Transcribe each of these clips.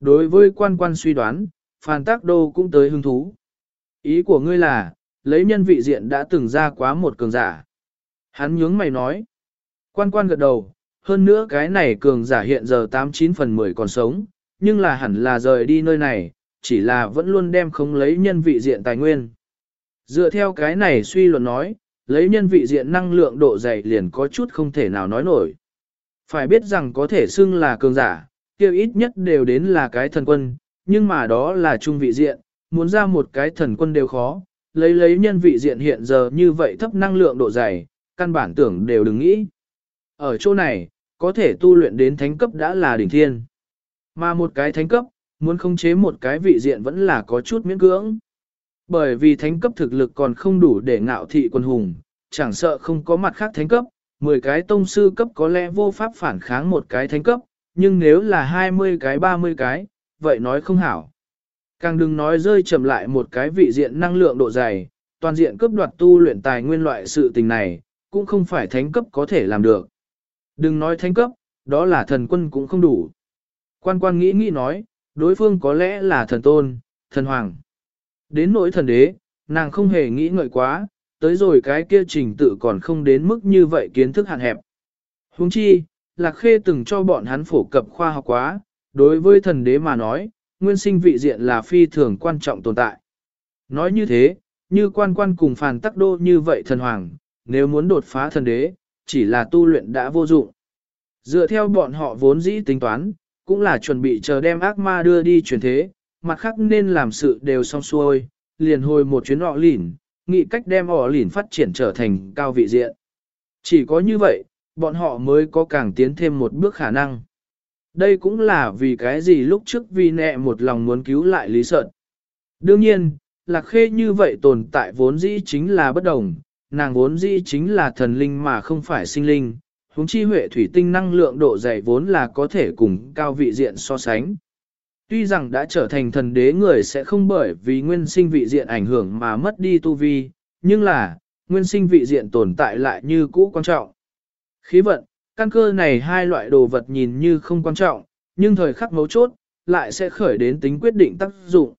đối với quan quan suy đoán, Phan Tác Đô cũng tới hứng thú. Ý của ngươi là, lấy nhân vị diện đã từng ra quá một cường giả. Hắn nhướng mày nói. Quan quan gật đầu, hơn nữa cái này cường giả hiện giờ 89 phần 10 còn sống, nhưng là hẳn là rời đi nơi này, chỉ là vẫn luôn đem không lấy nhân vị diện tài nguyên. Dựa theo cái này suy luận nói, lấy nhân vị diện năng lượng độ dày liền có chút không thể nào nói nổi. Phải biết rằng có thể xưng là cường giả, kêu ít nhất đều đến là cái thần quân, nhưng mà đó là trung vị diện, muốn ra một cái thần quân đều khó, lấy lấy nhân vị diện hiện giờ như vậy thấp năng lượng độ dày, căn bản tưởng đều đừng nghĩ. Ở chỗ này, có thể tu luyện đến thánh cấp đã là đỉnh thiên. Mà một cái thánh cấp, muốn khống chế một cái vị diện vẫn là có chút miễn cưỡng. Bởi vì thánh cấp thực lực còn không đủ để ngạo thị quân hùng, chẳng sợ không có mặt khác thánh cấp, 10 cái tông sư cấp có lẽ vô pháp phản kháng một cái thánh cấp, nhưng nếu là 20 cái 30 cái, vậy nói không hảo. Càng đừng nói rơi chậm lại một cái vị diện năng lượng độ dày, toàn diện cấp đoạt tu luyện tài nguyên loại sự tình này, cũng không phải thánh cấp có thể làm được. Đừng nói thánh cấp, đó là thần quân cũng không đủ. Quan quan nghĩ nghĩ nói, đối phương có lẽ là thần tôn, thần hoàng. Đến nỗi thần đế, nàng không hề nghĩ ngợi quá, tới rồi cái kia trình tự còn không đến mức như vậy kiến thức hạn hẹp. Huống chi, Lạc Khê từng cho bọn hắn phổ cập khoa học quá, đối với thần đế mà nói, nguyên sinh vị diện là phi thường quan trọng tồn tại. Nói như thế, như quan quan cùng phàn tắc đô như vậy thần hoàng, nếu muốn đột phá thần đế, chỉ là tu luyện đã vô dụng. Dựa theo bọn họ vốn dĩ tính toán, cũng là chuẩn bị chờ đem ác ma đưa đi chuyển thế, mặt khác nên làm sự đều xong xuôi, liền hồi một chuyến họ lỉn, nghĩ cách đem họ lỉn phát triển trở thành cao vị diện. Chỉ có như vậy, bọn họ mới có càng tiến thêm một bước khả năng. Đây cũng là vì cái gì lúc trước vì nẹ một lòng muốn cứu lại Lý Sợn. Đương nhiên, lạc khê như vậy tồn tại vốn dĩ chính là bất đồng, nàng vốn dĩ chính là thần linh mà không phải sinh linh, huống chi huệ thủy tinh năng lượng độ dày vốn là có thể cùng cao vị diện so sánh. Tuy rằng đã trở thành thần đế người sẽ không bởi vì nguyên sinh vị diện ảnh hưởng mà mất đi tu vi, nhưng là, nguyên sinh vị diện tồn tại lại như cũ quan trọng. Khí vận, căn cơ này hai loại đồ vật nhìn như không quan trọng, nhưng thời khắc mấu chốt, lại sẽ khởi đến tính quyết định tác dụng.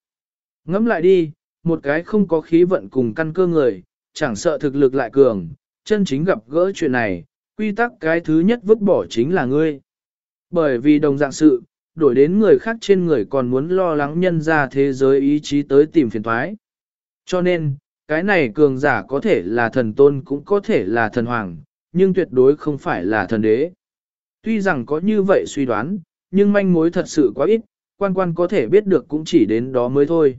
Ngẫm lại đi, một cái không có khí vận cùng căn cơ người, chẳng sợ thực lực lại cường, chân chính gặp gỡ chuyện này, quy tắc cái thứ nhất vứt bỏ chính là ngươi. Bởi vì đồng dạng sự, đổi đến người khác trên người còn muốn lo lắng nhân ra thế giới ý chí tới tìm phiền thoái. Cho nên, cái này cường giả có thể là thần tôn cũng có thể là thần hoàng, nhưng tuyệt đối không phải là thần đế. Tuy rằng có như vậy suy đoán, nhưng manh mối thật sự quá ít, quan quan có thể biết được cũng chỉ đến đó mới thôi.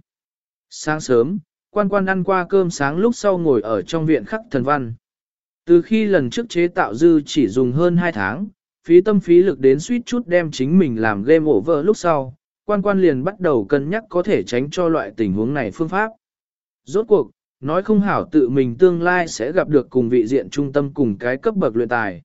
Sáng sớm, quan quan ăn qua cơm sáng lúc sau ngồi ở trong viện khắc thần văn. Từ khi lần trước chế tạo dư chỉ dùng hơn 2 tháng, phí tâm phí lực đến suýt chút đem chính mình làm game over lúc sau, quan quan liền bắt đầu cân nhắc có thể tránh cho loại tình huống này phương pháp. Rốt cuộc, nói không hảo tự mình tương lai sẽ gặp được cùng vị diện trung tâm cùng cái cấp bậc luyện tài.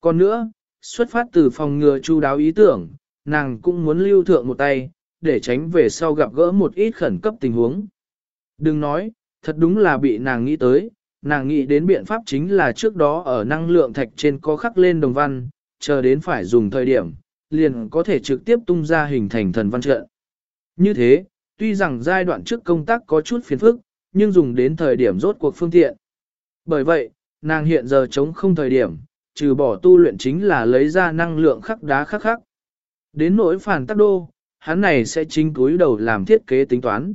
Còn nữa, xuất phát từ phòng ngừa chu đáo ý tưởng, nàng cũng muốn lưu thượng một tay, để tránh về sau gặp gỡ một ít khẩn cấp tình huống. Đừng nói, thật đúng là bị nàng nghĩ tới, nàng nghĩ đến biện pháp chính là trước đó ở năng lượng thạch trên có khắc lên đồng văn, chờ đến phải dùng thời điểm, liền có thể trực tiếp tung ra hình thành thần văn trận. Như thế, tuy rằng giai đoạn trước công tác có chút phiền phức, nhưng dùng đến thời điểm rốt cuộc phương tiện. Bởi vậy, nàng hiện giờ chống không thời điểm, trừ bỏ tu luyện chính là lấy ra năng lượng khắc đá khắc khắc. Đến nỗi phản tác đô, hắn này sẽ chính túi đầu làm thiết kế tính toán.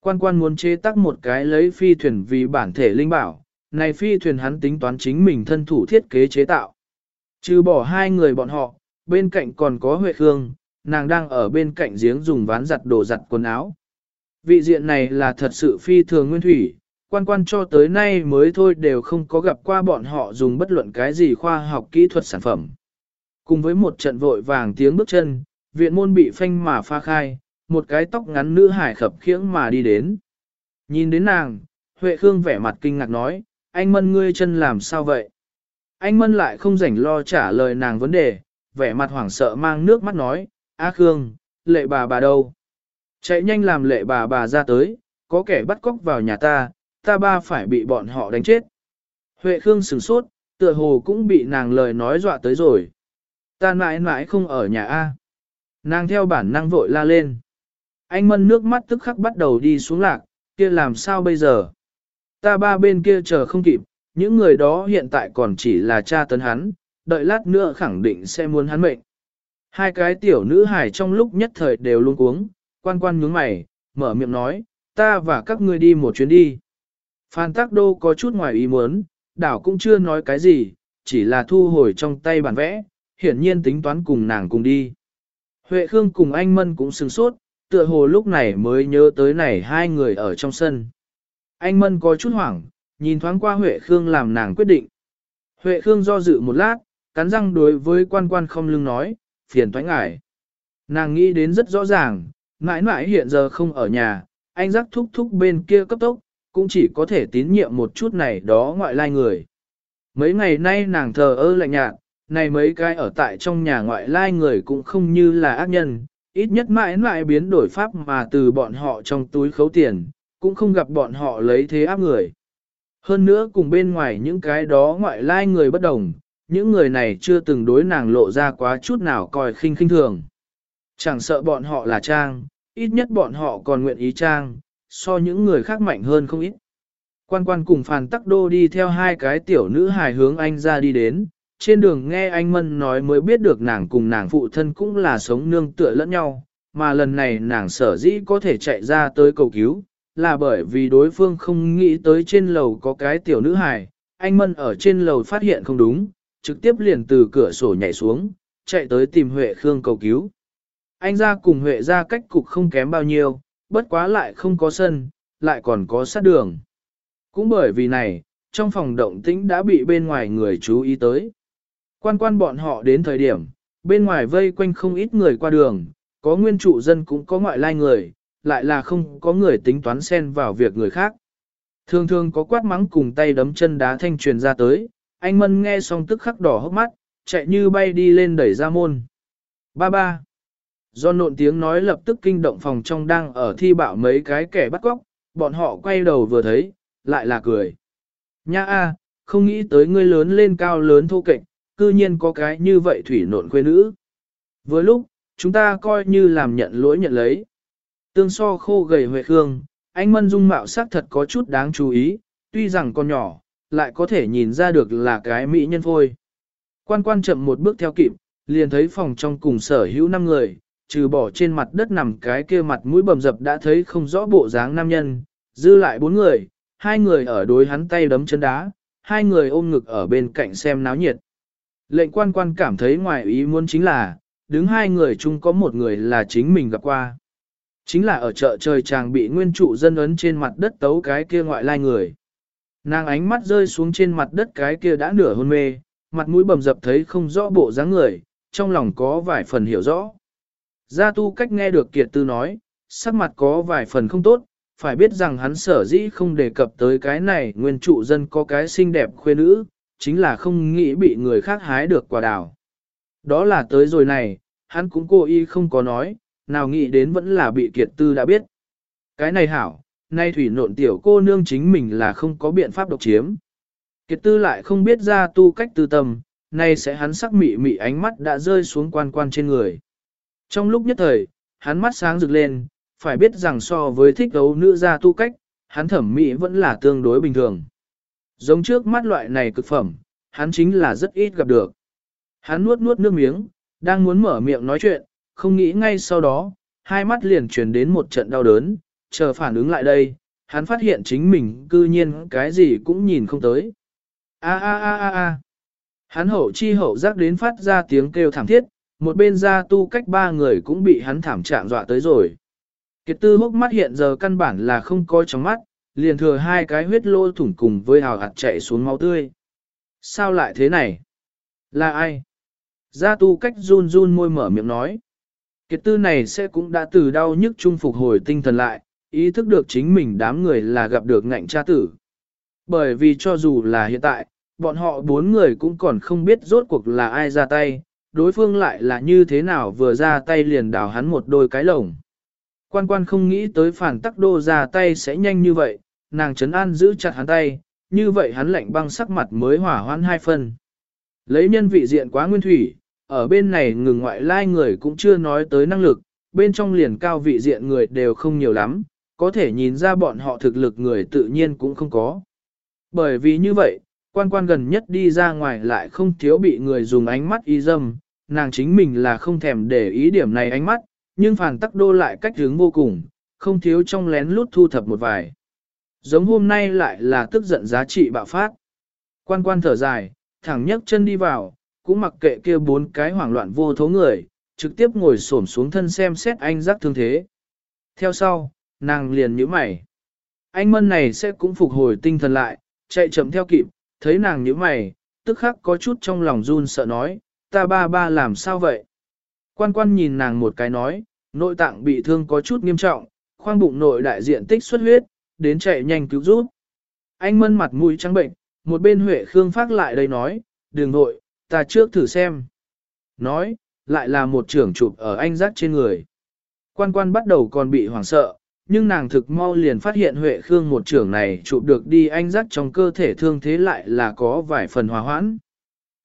Quan quan muốn chế tác một cái lấy phi thuyền vì bản thể linh bảo, này phi thuyền hắn tính toán chính mình thân thủ thiết kế chế tạo. Trừ bỏ hai người bọn họ, bên cạnh còn có Huệ Khương, nàng đang ở bên cạnh giếng dùng ván giặt đồ giặt quần áo. Vị diện này là thật sự phi thường nguyên thủy, quan quan cho tới nay mới thôi đều không có gặp qua bọn họ dùng bất luận cái gì khoa học kỹ thuật sản phẩm. Cùng với một trận vội vàng tiếng bước chân, viện môn bị phanh mà pha khai, một cái tóc ngắn nữ hải khập khiễng mà đi đến. Nhìn đến nàng, Huệ Khương vẻ mặt kinh ngạc nói, anh Mân ngươi chân làm sao vậy? Anh Mân lại không rảnh lo trả lời nàng vấn đề, vẻ mặt hoảng sợ mang nước mắt nói, A Khương, lệ bà bà đâu? Chạy nhanh làm lệ bà bà ra tới, có kẻ bắt cóc vào nhà ta, ta ba phải bị bọn họ đánh chết. Huệ Khương sửng sốt, tựa hồ cũng bị nàng lời nói dọa tới rồi. Ta mãi mãi không ở nhà A. Nàng theo bản năng vội la lên. Anh mân nước mắt tức khắc bắt đầu đi xuống lạc, kia làm sao bây giờ? Ta ba bên kia chờ không kịp, những người đó hiện tại còn chỉ là cha tấn hắn, đợi lát nữa khẳng định sẽ muốn hắn mệnh. Hai cái tiểu nữ hải trong lúc nhất thời đều luôn cuống, quan quan nhướng mày, mở miệng nói, ta và các ngươi đi một chuyến đi. Phan Tắc Đô có chút ngoài ý muốn, đảo cũng chưa nói cái gì, chỉ là thu hồi trong tay bản vẽ, hiển nhiên tính toán cùng nàng cùng đi. Huệ Khương cùng anh Mân cũng sừng sốt, tựa hồ lúc này mới nhớ tới này hai người ở trong sân. Anh Mân có chút hoảng, nhìn thoáng qua Huệ Khương làm nàng quyết định. Huệ Khương do dự một lát, cắn răng đối với quan quan không lưng nói, phiền thoái ngại. Nàng nghĩ đến rất rõ ràng, mãi mãi hiện giờ không ở nhà, anh giác thúc thúc bên kia cấp tốc, cũng chỉ có thể tín nhiệm một chút này đó ngoại lai người. Mấy ngày nay nàng thờ ơ lạnh nhạt, này mấy cái ở tại trong nhà ngoại lai người cũng không như là ác nhân, ít nhất mãi mãi biến đổi pháp mà từ bọn họ trong túi khấu tiền, cũng không gặp bọn họ lấy thế áp người. Hơn nữa cùng bên ngoài những cái đó ngoại lai người bất đồng, những người này chưa từng đối nàng lộ ra quá chút nào coi khinh khinh thường. Chẳng sợ bọn họ là trang, ít nhất bọn họ còn nguyện ý trang, so những người khác mạnh hơn không ít. Quan quan cùng Phàn Tắc Đô đi theo hai cái tiểu nữ hài hướng anh ra đi đến, trên đường nghe anh Mân nói mới biết được nàng cùng nàng phụ thân cũng là sống nương tựa lẫn nhau, mà lần này nàng sở dĩ có thể chạy ra tới cầu cứu, là bởi vì đối phương không nghĩ tới trên lầu có cái tiểu nữ hài, anh Mân ở trên lầu phát hiện không đúng, trực tiếp liền từ cửa sổ nhảy xuống, chạy tới tìm Huệ Khương cầu cứu. Anh ra cùng Huệ ra cách cục không kém bao nhiêu, bất quá lại không có sân, lại còn có sát đường. Cũng bởi vì này, trong phòng động tĩnh đã bị bên ngoài người chú ý tới. Quan quan bọn họ đến thời điểm, bên ngoài vây quanh không ít người qua đường, có nguyên trụ dân cũng có ngoại lai người, lại là không có người tính toán xen vào việc người khác. Thường thường có quát mắng cùng tay đấm chân đá thanh truyền ra tới, anh Mân nghe xong tức khắc đỏ hốc mắt, chạy như bay đi lên đẩy ra môn. Ba ba. Do nộn tiếng nói lập tức kinh động phòng trong đang ở thi bạo mấy cái kẻ bắt cóc, bọn họ quay đầu vừa thấy, lại là cười. Nha a, không nghĩ tới ngươi lớn lên cao lớn thô kệch, cư nhiên có cái như vậy thủy nộn quê nữ. Với lúc, chúng ta coi như làm nhận lỗi nhận lấy. Tương so khô gầy huệ khương, anh Mân Dung mạo sắc thật có chút đáng chú ý, tuy rằng con nhỏ, lại có thể nhìn ra được là cái mỹ nhân phôi. Quan quan chậm một bước theo kịp, liền thấy phòng trong cùng sở hữu năm người, trừ bỏ trên mặt đất nằm cái kia mặt mũi bầm dập đã thấy không rõ bộ dáng nam nhân, dư lại bốn người, hai người ở đối hắn tay đấm chân đá, hai người ôm ngực ở bên cạnh xem náo nhiệt. Lệnh quan quan cảm thấy ngoài ý muốn chính là, đứng hai người chung có một người là chính mình gặp qua. Chính là ở chợ trời chàng bị nguyên trụ dân ấn trên mặt đất tấu cái kia ngoại lai người. Nàng ánh mắt rơi xuống trên mặt đất cái kia đã nửa hôn mê, mặt mũi bầm dập thấy không rõ bộ dáng người, trong lòng có vài phần hiểu rõ. Gia tu cách nghe được kiệt tư nói, sắc mặt có vài phần không tốt, phải biết rằng hắn sở dĩ không đề cập tới cái này nguyên trụ dân có cái xinh đẹp khuê nữ, chính là không nghĩ bị người khác hái được quả đào. Đó là tới rồi này, hắn cũng cố ý không có nói, nào nghĩ đến vẫn là bị kiệt tư đã biết. Cái này hảo, nay thủy nộn tiểu cô nương chính mình là không có biện pháp độc chiếm. Kiệt tư lại không biết ra tu cách tư tâm, nay sẽ hắn sắc mị mị ánh mắt đã rơi xuống quan quan trên người. Trong lúc nhất thời, hắn mắt sáng rực lên, phải biết rằng so với thích đấu nữ ra tu cách, hắn thẩm mỹ vẫn là tương đối bình thường. Giống trước mắt loại này cực phẩm, hắn chính là rất ít gặp được. Hắn nuốt nuốt nước miếng, đang muốn mở miệng nói chuyện, không nghĩ ngay sau đó, hai mắt liền truyền đến một trận đau đớn, chờ phản ứng lại đây, hắn phát hiện chính mình cư nhiên cái gì cũng nhìn không tới. A a a a a. Hắn hậu chi hậu giác đến phát ra tiếng kêu thảm thiết, một bên ra tu cách ba người cũng bị hắn thảm trạng dọa tới rồi. Kiệt tư hốc mắt hiện giờ căn bản là không có trong mắt, liền thừa hai cái huyết lô thủng cùng với hào hạt chạy xuống máu tươi. Sao lại thế này? Là ai? Gia tu cách run run môi mở miệng nói. Kiệt tư này sẽ cũng đã từ đau nhức trung phục hồi tinh thần lại, ý thức được chính mình đám người là gặp được ngạnh cha tử. Bởi vì cho dù là hiện tại, bọn họ bốn người cũng còn không biết rốt cuộc là ai ra tay, đối phương lại là như thế nào vừa ra tay liền đào hắn một đôi cái lồng. Quan quan không nghĩ tới phản tắc đô ra tay sẽ nhanh như vậy, nàng trấn an giữ chặt hắn tay, như vậy hắn lạnh băng sắc mặt mới hỏa hoãn hai phần. Lấy nhân vị diện quá nguyên thủy, ở bên này ngừng ngoại lai người cũng chưa nói tới năng lực, bên trong liền cao vị diện người đều không nhiều lắm, có thể nhìn ra bọn họ thực lực người tự nhiên cũng không có. Bởi vì như vậy, quan quan gần nhất đi ra ngoài lại không thiếu bị người dùng ánh mắt y dâm, nàng chính mình là không thèm để ý điểm này ánh mắt, nhưng phản tắc đô lại cách hướng vô cùng, không thiếu trong lén lút thu thập một vài. Giống hôm nay lại là tức giận giá trị bạo phát. Quan quan thở dài, thẳng nhấc chân đi vào, cũng mặc kệ kia bốn cái hoảng loạn vô thố người, trực tiếp ngồi xổm xuống thân xem xét anh giác thương thế. Theo sau, nàng liền nhíu mày. Anh mân này sẽ cũng phục hồi tinh thần lại, chạy chậm theo kịp, thấy nàng nhíu mày, tức khắc có chút trong lòng run sợ nói, ta ba ba làm sao vậy? Quan quan nhìn nàng một cái nói, nội tạng bị thương có chút nghiêm trọng, khoang bụng nội đại diện tích xuất huyết, đến chạy nhanh cứu giúp. Anh mân mặt mũi trắng bệnh, một bên Huệ Khương phát lại đây nói, đường nội, ta trước thử xem. Nói, lại là một trưởng chụp ở anh giác trên người. Quan quan bắt đầu còn bị hoảng sợ, nhưng nàng thực mau liền phát hiện Huệ Khương một trưởng này chụp được đi anh giác trong cơ thể thương thế lại là có vài phần hòa hoãn.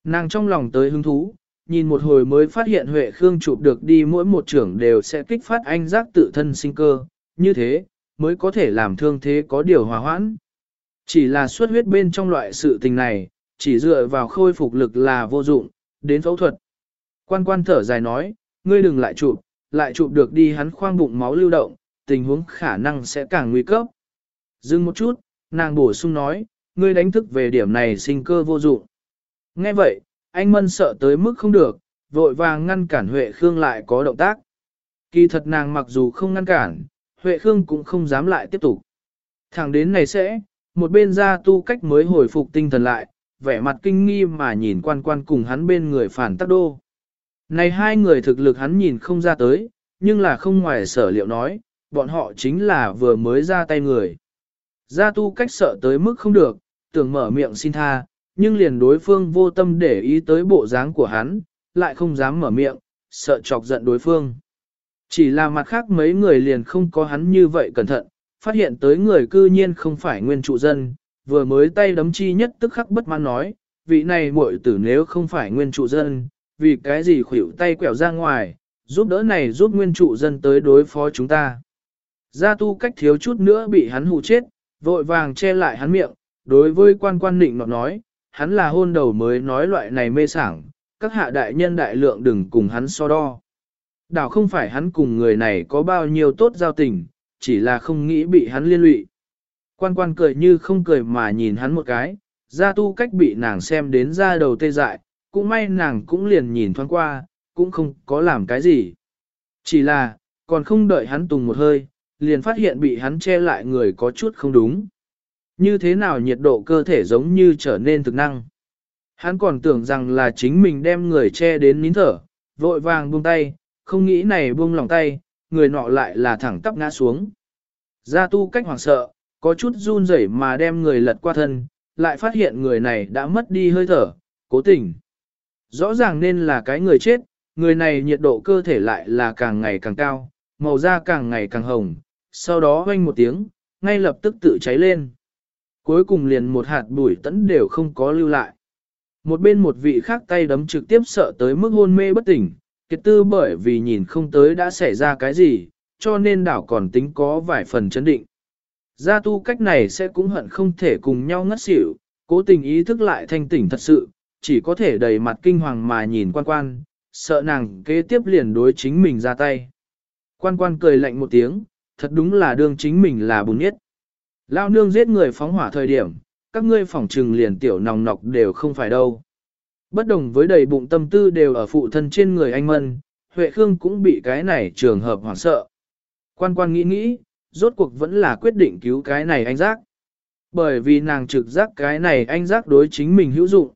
Nàng trong lòng tới hứng thú, nhìn một hồi mới phát hiện Huệ Khương chụp được đi mỗi một trưởng đều sẽ kích phát anh giác tự thân sinh cơ, như thế, mới có thể làm thương thế có điều hòa hoãn. Chỉ là xuất huyết bên trong loại sự tình này, chỉ dựa vào khôi phục lực là vô dụng, đến phẫu thuật. Quan quan thở dài nói, ngươi đừng lại chụp, lại chụp được đi hắn khoang bụng máu lưu động, tình huống khả năng sẽ càng nguy cấp. Dừng một chút, nàng bổ sung nói, ngươi đánh thức về điểm này sinh cơ vô dụng. Nghe vậy, anh Mân sợ tới mức không được, vội vàng ngăn cản Huệ Khương lại có động tác. Kỳ thật nàng mặc dù không ngăn cản, Huệ Khương cũng không dám lại tiếp tục. Thẳng đến này sẽ, một bên ra tu cách mới hồi phục tinh thần lại, vẻ mặt kinh nghi mà nhìn quan quan cùng hắn bên người phản tắc đô. Này hai người thực lực hắn nhìn không ra tới, nhưng là không ngoài sở liệu nói, bọn họ chính là vừa mới ra tay người. Gia tu cách sợ tới mức không được, tưởng mở miệng xin tha, nhưng liền đối phương vô tâm để ý tới bộ dáng của hắn, lại không dám mở miệng, sợ chọc giận đối phương. Chỉ là mặt khác mấy người liền không có hắn như vậy cẩn thận, phát hiện tới người cư nhiên không phải nguyên trụ dân, vừa mới tay đấm chi nhất tức khắc bất mãn nói, vị này muội tử nếu không phải nguyên trụ dân, vì cái gì khuỷu tay quẹo ra ngoài, giúp đỡ này giúp nguyên trụ dân tới đối phó chúng ta. Gia tu cách thiếu chút nữa bị hắn hù chết, vội vàng che lại hắn miệng, đối với quan quan định nọt nói, hắn là hôn đầu mới nói loại này mê sảng, các hạ đại nhân đại lượng đừng cùng hắn so đo. Đảo không phải hắn cùng người này có bao nhiêu tốt giao tình, chỉ là không nghĩ bị hắn liên lụy. Quan quan cười như không cười mà nhìn hắn một cái, gia tu cách bị nàng xem đến ra đầu tê dại, cũng may nàng cũng liền nhìn thoáng qua, cũng không có làm cái gì. Chỉ là, còn không đợi hắn tùng một hơi, liền phát hiện bị hắn che lại người có chút không đúng. Như thế nào nhiệt độ cơ thể giống như trở nên thực năng. Hắn còn tưởng rằng là chính mình đem người che đến nín thở, vội vàng buông tay, không nghĩ này buông lòng tay, người nọ lại là thẳng tắp ngã xuống. Gia tu cách hoảng sợ, có chút run rẩy mà đem người lật qua thân, lại phát hiện người này đã mất đi hơi thở, cố tình. Rõ ràng nên là cái người chết, người này nhiệt độ cơ thể lại là càng ngày càng cao, màu da càng ngày càng hồng, sau đó hoanh một tiếng, ngay lập tức tự cháy lên. Cuối cùng liền một hạt bụi tẫn đều không có lưu lại. Một bên một vị khác tay đấm trực tiếp sợ tới mức hôn mê bất tỉnh, kiệt tư bởi vì nhìn không tới đã xảy ra cái gì, cho nên đảo còn tính có vài phần chấn định. Gia tu cách này sẽ cũng hận không thể cùng nhau ngất xỉu, cố tình ý thức lại thanh tỉnh thật sự, chỉ có thể đầy mặt kinh hoàng mà nhìn quan quan, sợ nàng kế tiếp liền đối chính mình ra tay. Quan quan cười lạnh một tiếng, thật đúng là đương chính mình là bùn nhất. Lao nương giết người phóng hỏa thời điểm, các ngươi phỏng trừng liền tiểu nòng nọc đều không phải đâu. Bất đồng với đầy bụng tâm tư đều ở phụ thân trên người anh Mân, Huệ Khương cũng bị cái này trường hợp hoảng sợ. Quan quan nghĩ nghĩ, rốt cuộc vẫn là quyết định cứu cái này anh giác. Bởi vì nàng trực giác cái này anh giác đối chính mình hữu dụng.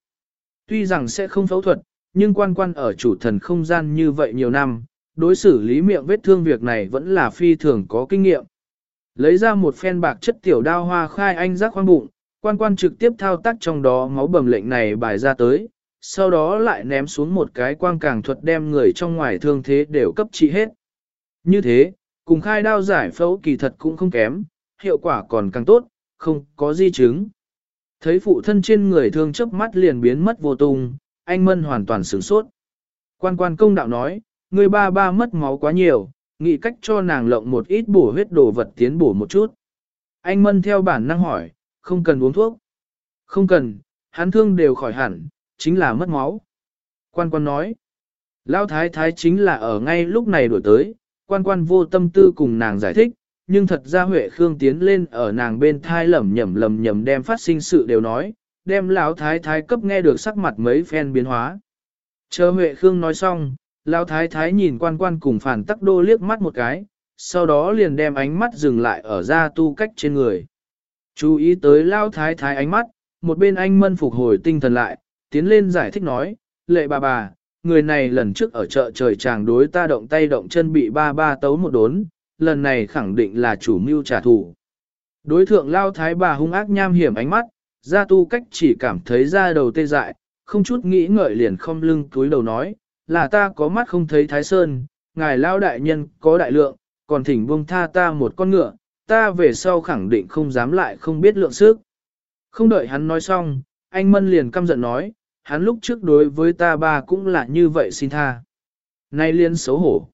Tuy rằng sẽ không phẫu thuật, nhưng quan quan ở chủ thần không gian như vậy nhiều năm, đối xử lý miệng vết thương việc này vẫn là phi thường có kinh nghiệm. Lấy ra một phen bạc chất tiểu đao hoa khai anh giác khoang bụng, quan quan trực tiếp thao tác trong đó máu bầm lệnh này bài ra tới, sau đó lại ném xuống một cái quang càng thuật đem người trong ngoài thương thế đều cấp trị hết. Như thế, cùng khai đao giải phẫu kỳ thật cũng không kém, hiệu quả còn càng tốt, không có di chứng. Thấy phụ thân trên người thương chớp mắt liền biến mất vô tung, anh Mân hoàn toàn sửng sốt. Quan quan công đạo nói, người ba ba mất máu quá nhiều, nghĩ cách cho nàng lộng một ít bổ huyết đồ vật tiến bổ một chút. Anh Mân theo bản năng hỏi, không cần uống thuốc. Không cần, hắn thương đều khỏi hẳn, chính là mất máu. Quan quan nói, Lão thái thái chính là ở ngay lúc này đổi tới, quan quan vô tâm tư cùng nàng giải thích, nhưng thật ra Huệ Khương tiến lên ở nàng bên thai lẩm nhẩm lẩm nhẩm đem phát sinh sự đều nói, đem lão thái thái cấp nghe được sắc mặt mấy phen biến hóa. Chờ Huệ Khương nói xong, lão thái thái nhìn quan quan cùng phản tắc đô liếc mắt một cái, sau đó liền đem ánh mắt dừng lại ở ra tu cách trên người. Chú ý tới lão thái thái ánh mắt, một bên anh mân phục hồi tinh thần lại, tiến lên giải thích nói, lệ bà bà, người này lần trước ở chợ trời chàng đối ta động tay động chân bị ba ba tấu một đốn, lần này khẳng định là chủ mưu trả thù. Đối thượng lao thái bà hung ác nham hiểm ánh mắt, gia tu cách chỉ cảm thấy da đầu tê dại, không chút nghĩ ngợi liền không lưng túi đầu nói, là ta có mắt không thấy thái sơn, ngài lao đại nhân có đại lượng, còn thỉnh buông tha ta một con ngựa, ta về sau khẳng định không dám lại không biết lượng sức. Không đợi hắn nói xong, anh Mân liền căm giận nói, hắn lúc trước đối với ta ba cũng là như vậy xin tha. Nay liên xấu hổ.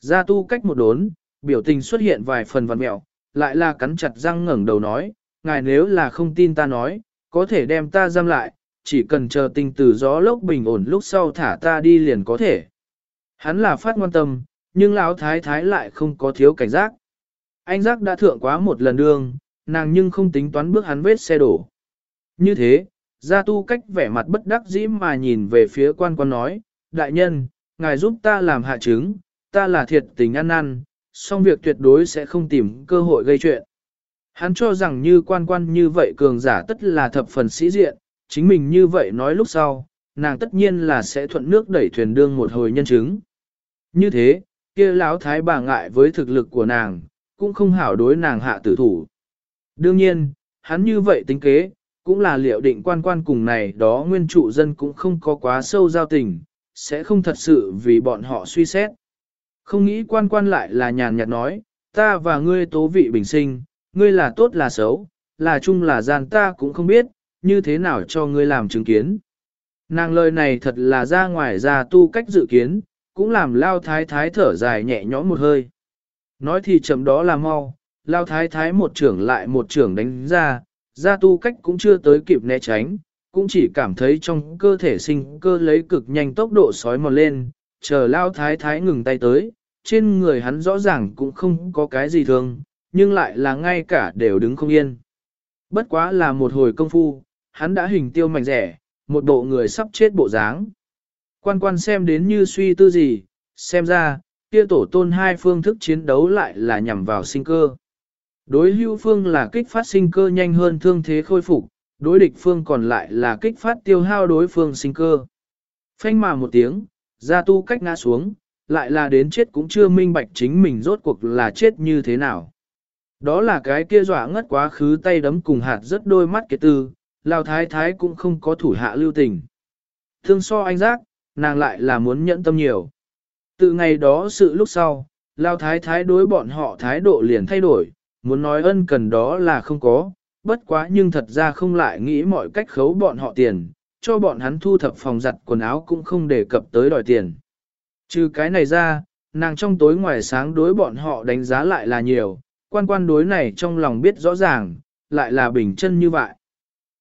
Gia tu cách một đốn, biểu tình xuất hiện vài phần văn mẹo, lại là cắn chặt răng ngẩng đầu nói, ngài nếu là không tin ta nói, có thể đem ta giam lại, chỉ cần chờ tình từ gió lốc bình ổn lúc sau thả ta đi liền có thể. Hắn là phát ngoan tâm, nhưng lão thái thái lại không có thiếu cảnh giác. Anh giác đã thượng quá một lần đường, nàng nhưng không tính toán bước hắn vết xe đổ. Như thế, gia tu cách vẻ mặt bất đắc dĩ mà nhìn về phía quan quan nói, đại nhân, ngài giúp ta làm hạ chứng, ta là thiệt tình ăn năn, song việc tuyệt đối sẽ không tìm cơ hội gây chuyện. Hắn cho rằng như quan quan như vậy cường giả tất là thập phần sĩ diện, chính mình như vậy nói lúc sau, nàng tất nhiên là sẽ thuận nước đẩy thuyền đương một hồi nhân chứng. Như thế, kia lão thái bà ngại với thực lực của nàng, cũng không hảo đối nàng hạ tử thủ. Đương nhiên, hắn như vậy tính kế, cũng là liệu định quan quan cùng này đó nguyên trụ dân cũng không có quá sâu giao tình, sẽ không thật sự vì bọn họ suy xét. Không nghĩ quan quan lại là nhàn nhạt nói, ta và ngươi tố vị bình sinh, ngươi là tốt là xấu, là chung là gian ta cũng không biết, như thế nào cho ngươi làm chứng kiến. Nàng lời này thật là ra ngoài ra tu cách dự kiến, cũng làm lao thái thái thở dài nhẹ nhõm một hơi. Nói thì chậm đó là mau, lao thái thái một trưởng lại một trưởng đánh ra, ra tu cách cũng chưa tới kịp né tránh, cũng chỉ cảm thấy trong cơ thể sinh cơ lấy cực nhanh tốc độ sói mòn lên, chờ lao thái thái ngừng tay tới, trên người hắn rõ ràng cũng không có cái gì thường, nhưng lại là ngay cả đều đứng không yên. Bất quá là một hồi công phu, hắn đã hình tiêu mạnh rẻ, một bộ người sắp chết bộ dáng. Quan quan xem đến như suy tư gì, xem ra, kia tổ tôn hai phương thức chiến đấu lại là nhằm vào sinh cơ. Đối hưu phương là kích phát sinh cơ nhanh hơn thương thế khôi phục, đối địch phương còn lại là kích phát tiêu hao đối phương sinh cơ. Phanh mà một tiếng, gia tu cách ngã xuống, lại là đến chết cũng chưa minh bạch chính mình rốt cuộc là chết như thế nào. Đó là cái kia dọa ngất quá khứ tay đấm cùng hạt rất đôi mắt kế tư, lao thái thái cũng không có thủ hạ lưu tình. Thương so anh giác, nàng lại là muốn nhẫn tâm nhiều. Từ ngày đó sự lúc sau, lao thái thái đối bọn họ thái độ liền thay đổi, muốn nói ân cần đó là không có, bất quá nhưng thật ra không lại nghĩ mọi cách khấu bọn họ tiền, cho bọn hắn thu thập phòng giặt quần áo cũng không đề cập tới đòi tiền. Trừ cái này ra, nàng trong tối ngoài sáng đối bọn họ đánh giá lại là nhiều, quan quan đối này trong lòng biết rõ ràng, lại là bình chân như vậy.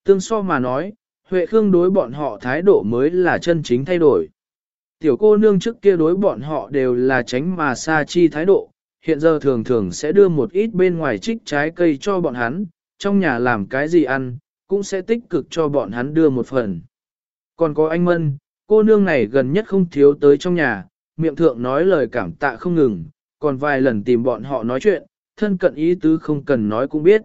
Tương so mà nói, Huệ Khương đối bọn họ thái độ mới là chân chính thay đổi. Tiểu cô nương trước kia đối bọn họ đều là tránh mà xa chi thái độ, hiện giờ thường thường sẽ đưa một ít bên ngoài trích trái cây cho bọn hắn, trong nhà làm cái gì ăn, cũng sẽ tích cực cho bọn hắn đưa một phần. Còn có anh Mân, cô nương này gần nhất không thiếu tới trong nhà, miệng thượng nói lời cảm tạ không ngừng, còn vài lần tìm bọn họ nói chuyện, thân cận ý tứ không cần nói cũng biết.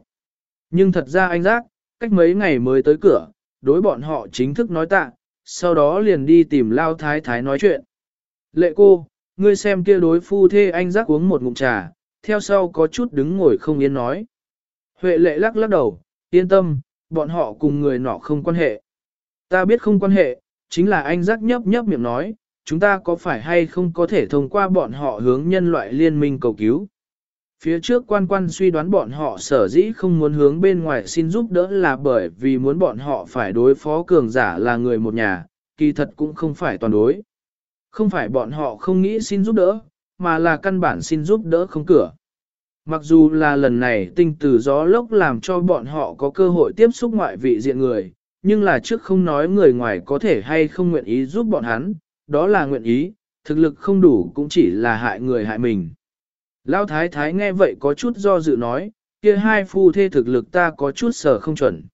Nhưng thật ra anh giác, cách mấy ngày mới tới cửa, đối bọn họ chính thức nói tạ, sau đó liền đi tìm lao thái thái nói chuyện. Lệ cô, ngươi xem kia đối phu thê anh giác uống một ngụm trà, theo sau có chút đứng ngồi không yên nói. Huệ lệ lắc lắc đầu, yên tâm, bọn họ cùng người nọ không quan hệ. Ta biết không quan hệ, chính là anh giác nhấp nhấp miệng nói, chúng ta có phải hay không có thể thông qua bọn họ hướng nhân loại liên minh cầu cứu. Phía trước quan quan suy đoán bọn họ sở dĩ không muốn hướng bên ngoài xin giúp đỡ là bởi vì muốn bọn họ phải đối phó cường giả là người một nhà, kỳ thật cũng không phải toàn đối. Không phải bọn họ không nghĩ xin giúp đỡ, mà là căn bản xin giúp đỡ không cửa. Mặc dù là lần này tinh từ gió lốc làm cho bọn họ có cơ hội tiếp xúc ngoại vị diện người, nhưng là trước không nói người ngoài có thể hay không nguyện ý giúp bọn hắn, đó là nguyện ý, thực lực không đủ cũng chỉ là hại người hại mình. Lão thái thái nghe vậy có chút do dự nói, kia hai phu thê thực lực ta có chút sở không chuẩn.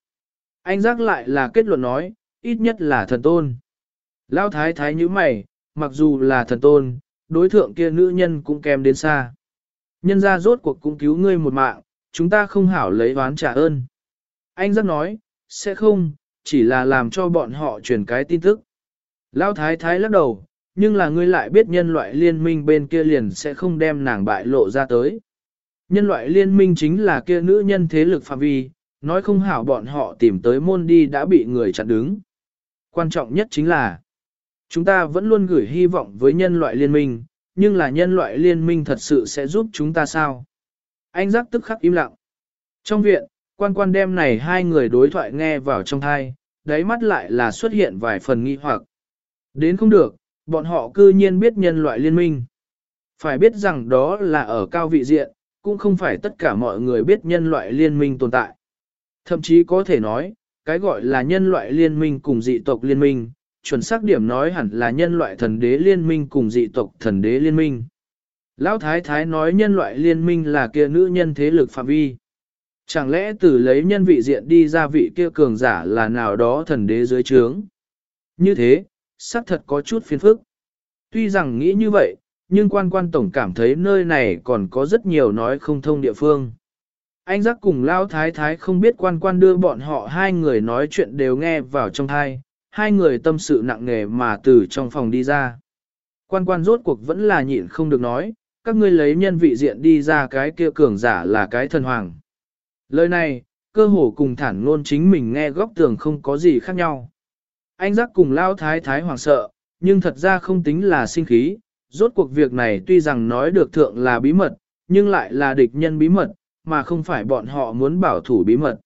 Anh giác lại là kết luận nói, ít nhất là thần tôn. Lão thái thái như mày, mặc dù là thần tôn, đối thượng kia nữ nhân cũng kèm đến xa. Nhân ra rốt cuộc cũng cứu ngươi một mạng, chúng ta không hảo lấy oán trả ơn. Anh giác nói, sẽ không, chỉ là làm cho bọn họ truyền cái tin tức. Lão thái thái lắc đầu, nhưng là ngươi lại biết nhân loại liên minh bên kia liền sẽ không đem nàng bại lộ ra tới. Nhân loại liên minh chính là kia nữ nhân thế lực phạm vi, nói không hảo bọn họ tìm tới môn đi đã bị người chặn đứng. Quan trọng nhất chính là, chúng ta vẫn luôn gửi hy vọng với nhân loại liên minh, nhưng là nhân loại liên minh thật sự sẽ giúp chúng ta sao? Anh giác tức khắc im lặng. Trong viện, quan quan đem này hai người đối thoại nghe vào trong thai, đáy mắt lại là xuất hiện vài phần nghi hoặc. Đến không được, bọn họ cư nhiên biết nhân loại liên minh. Phải biết rằng đó là ở cao vị diện, cũng không phải tất cả mọi người biết nhân loại liên minh tồn tại. Thậm chí có thể nói, cái gọi là nhân loại liên minh cùng dị tộc liên minh, chuẩn xác điểm nói hẳn là nhân loại thần đế liên minh cùng dị tộc thần đế liên minh. Lão Thái Thái nói nhân loại liên minh là kia nữ nhân thế lực phạm vi. Chẳng lẽ từ lấy nhân vị diện đi ra vị kia cường giả là nào đó thần đế dưới trướng? Như thế, xác thật có chút phiền phức. Tuy rằng nghĩ như vậy, nhưng quan quan tổng cảm thấy nơi này còn có rất nhiều nói không thông địa phương. Anh giác cùng Lao Thái Thái không biết quan quan đưa bọn họ hai người nói chuyện đều nghe vào trong thai, hai người tâm sự nặng nề mà từ trong phòng đi ra. Quan quan rốt cuộc vẫn là nhịn không được nói, các ngươi lấy nhân vị diện đi ra cái kia cường giả là cái thần hoàng. Lời này, cơ hồ cùng thản ngôn chính mình nghe góc tường không có gì khác nhau. Anh giác cùng lao thái thái hoàng sợ, nhưng thật ra không tính là sinh khí, rốt cuộc việc này tuy rằng nói được thượng là bí mật, nhưng lại là địch nhân bí mật, mà không phải bọn họ muốn bảo thủ bí mật.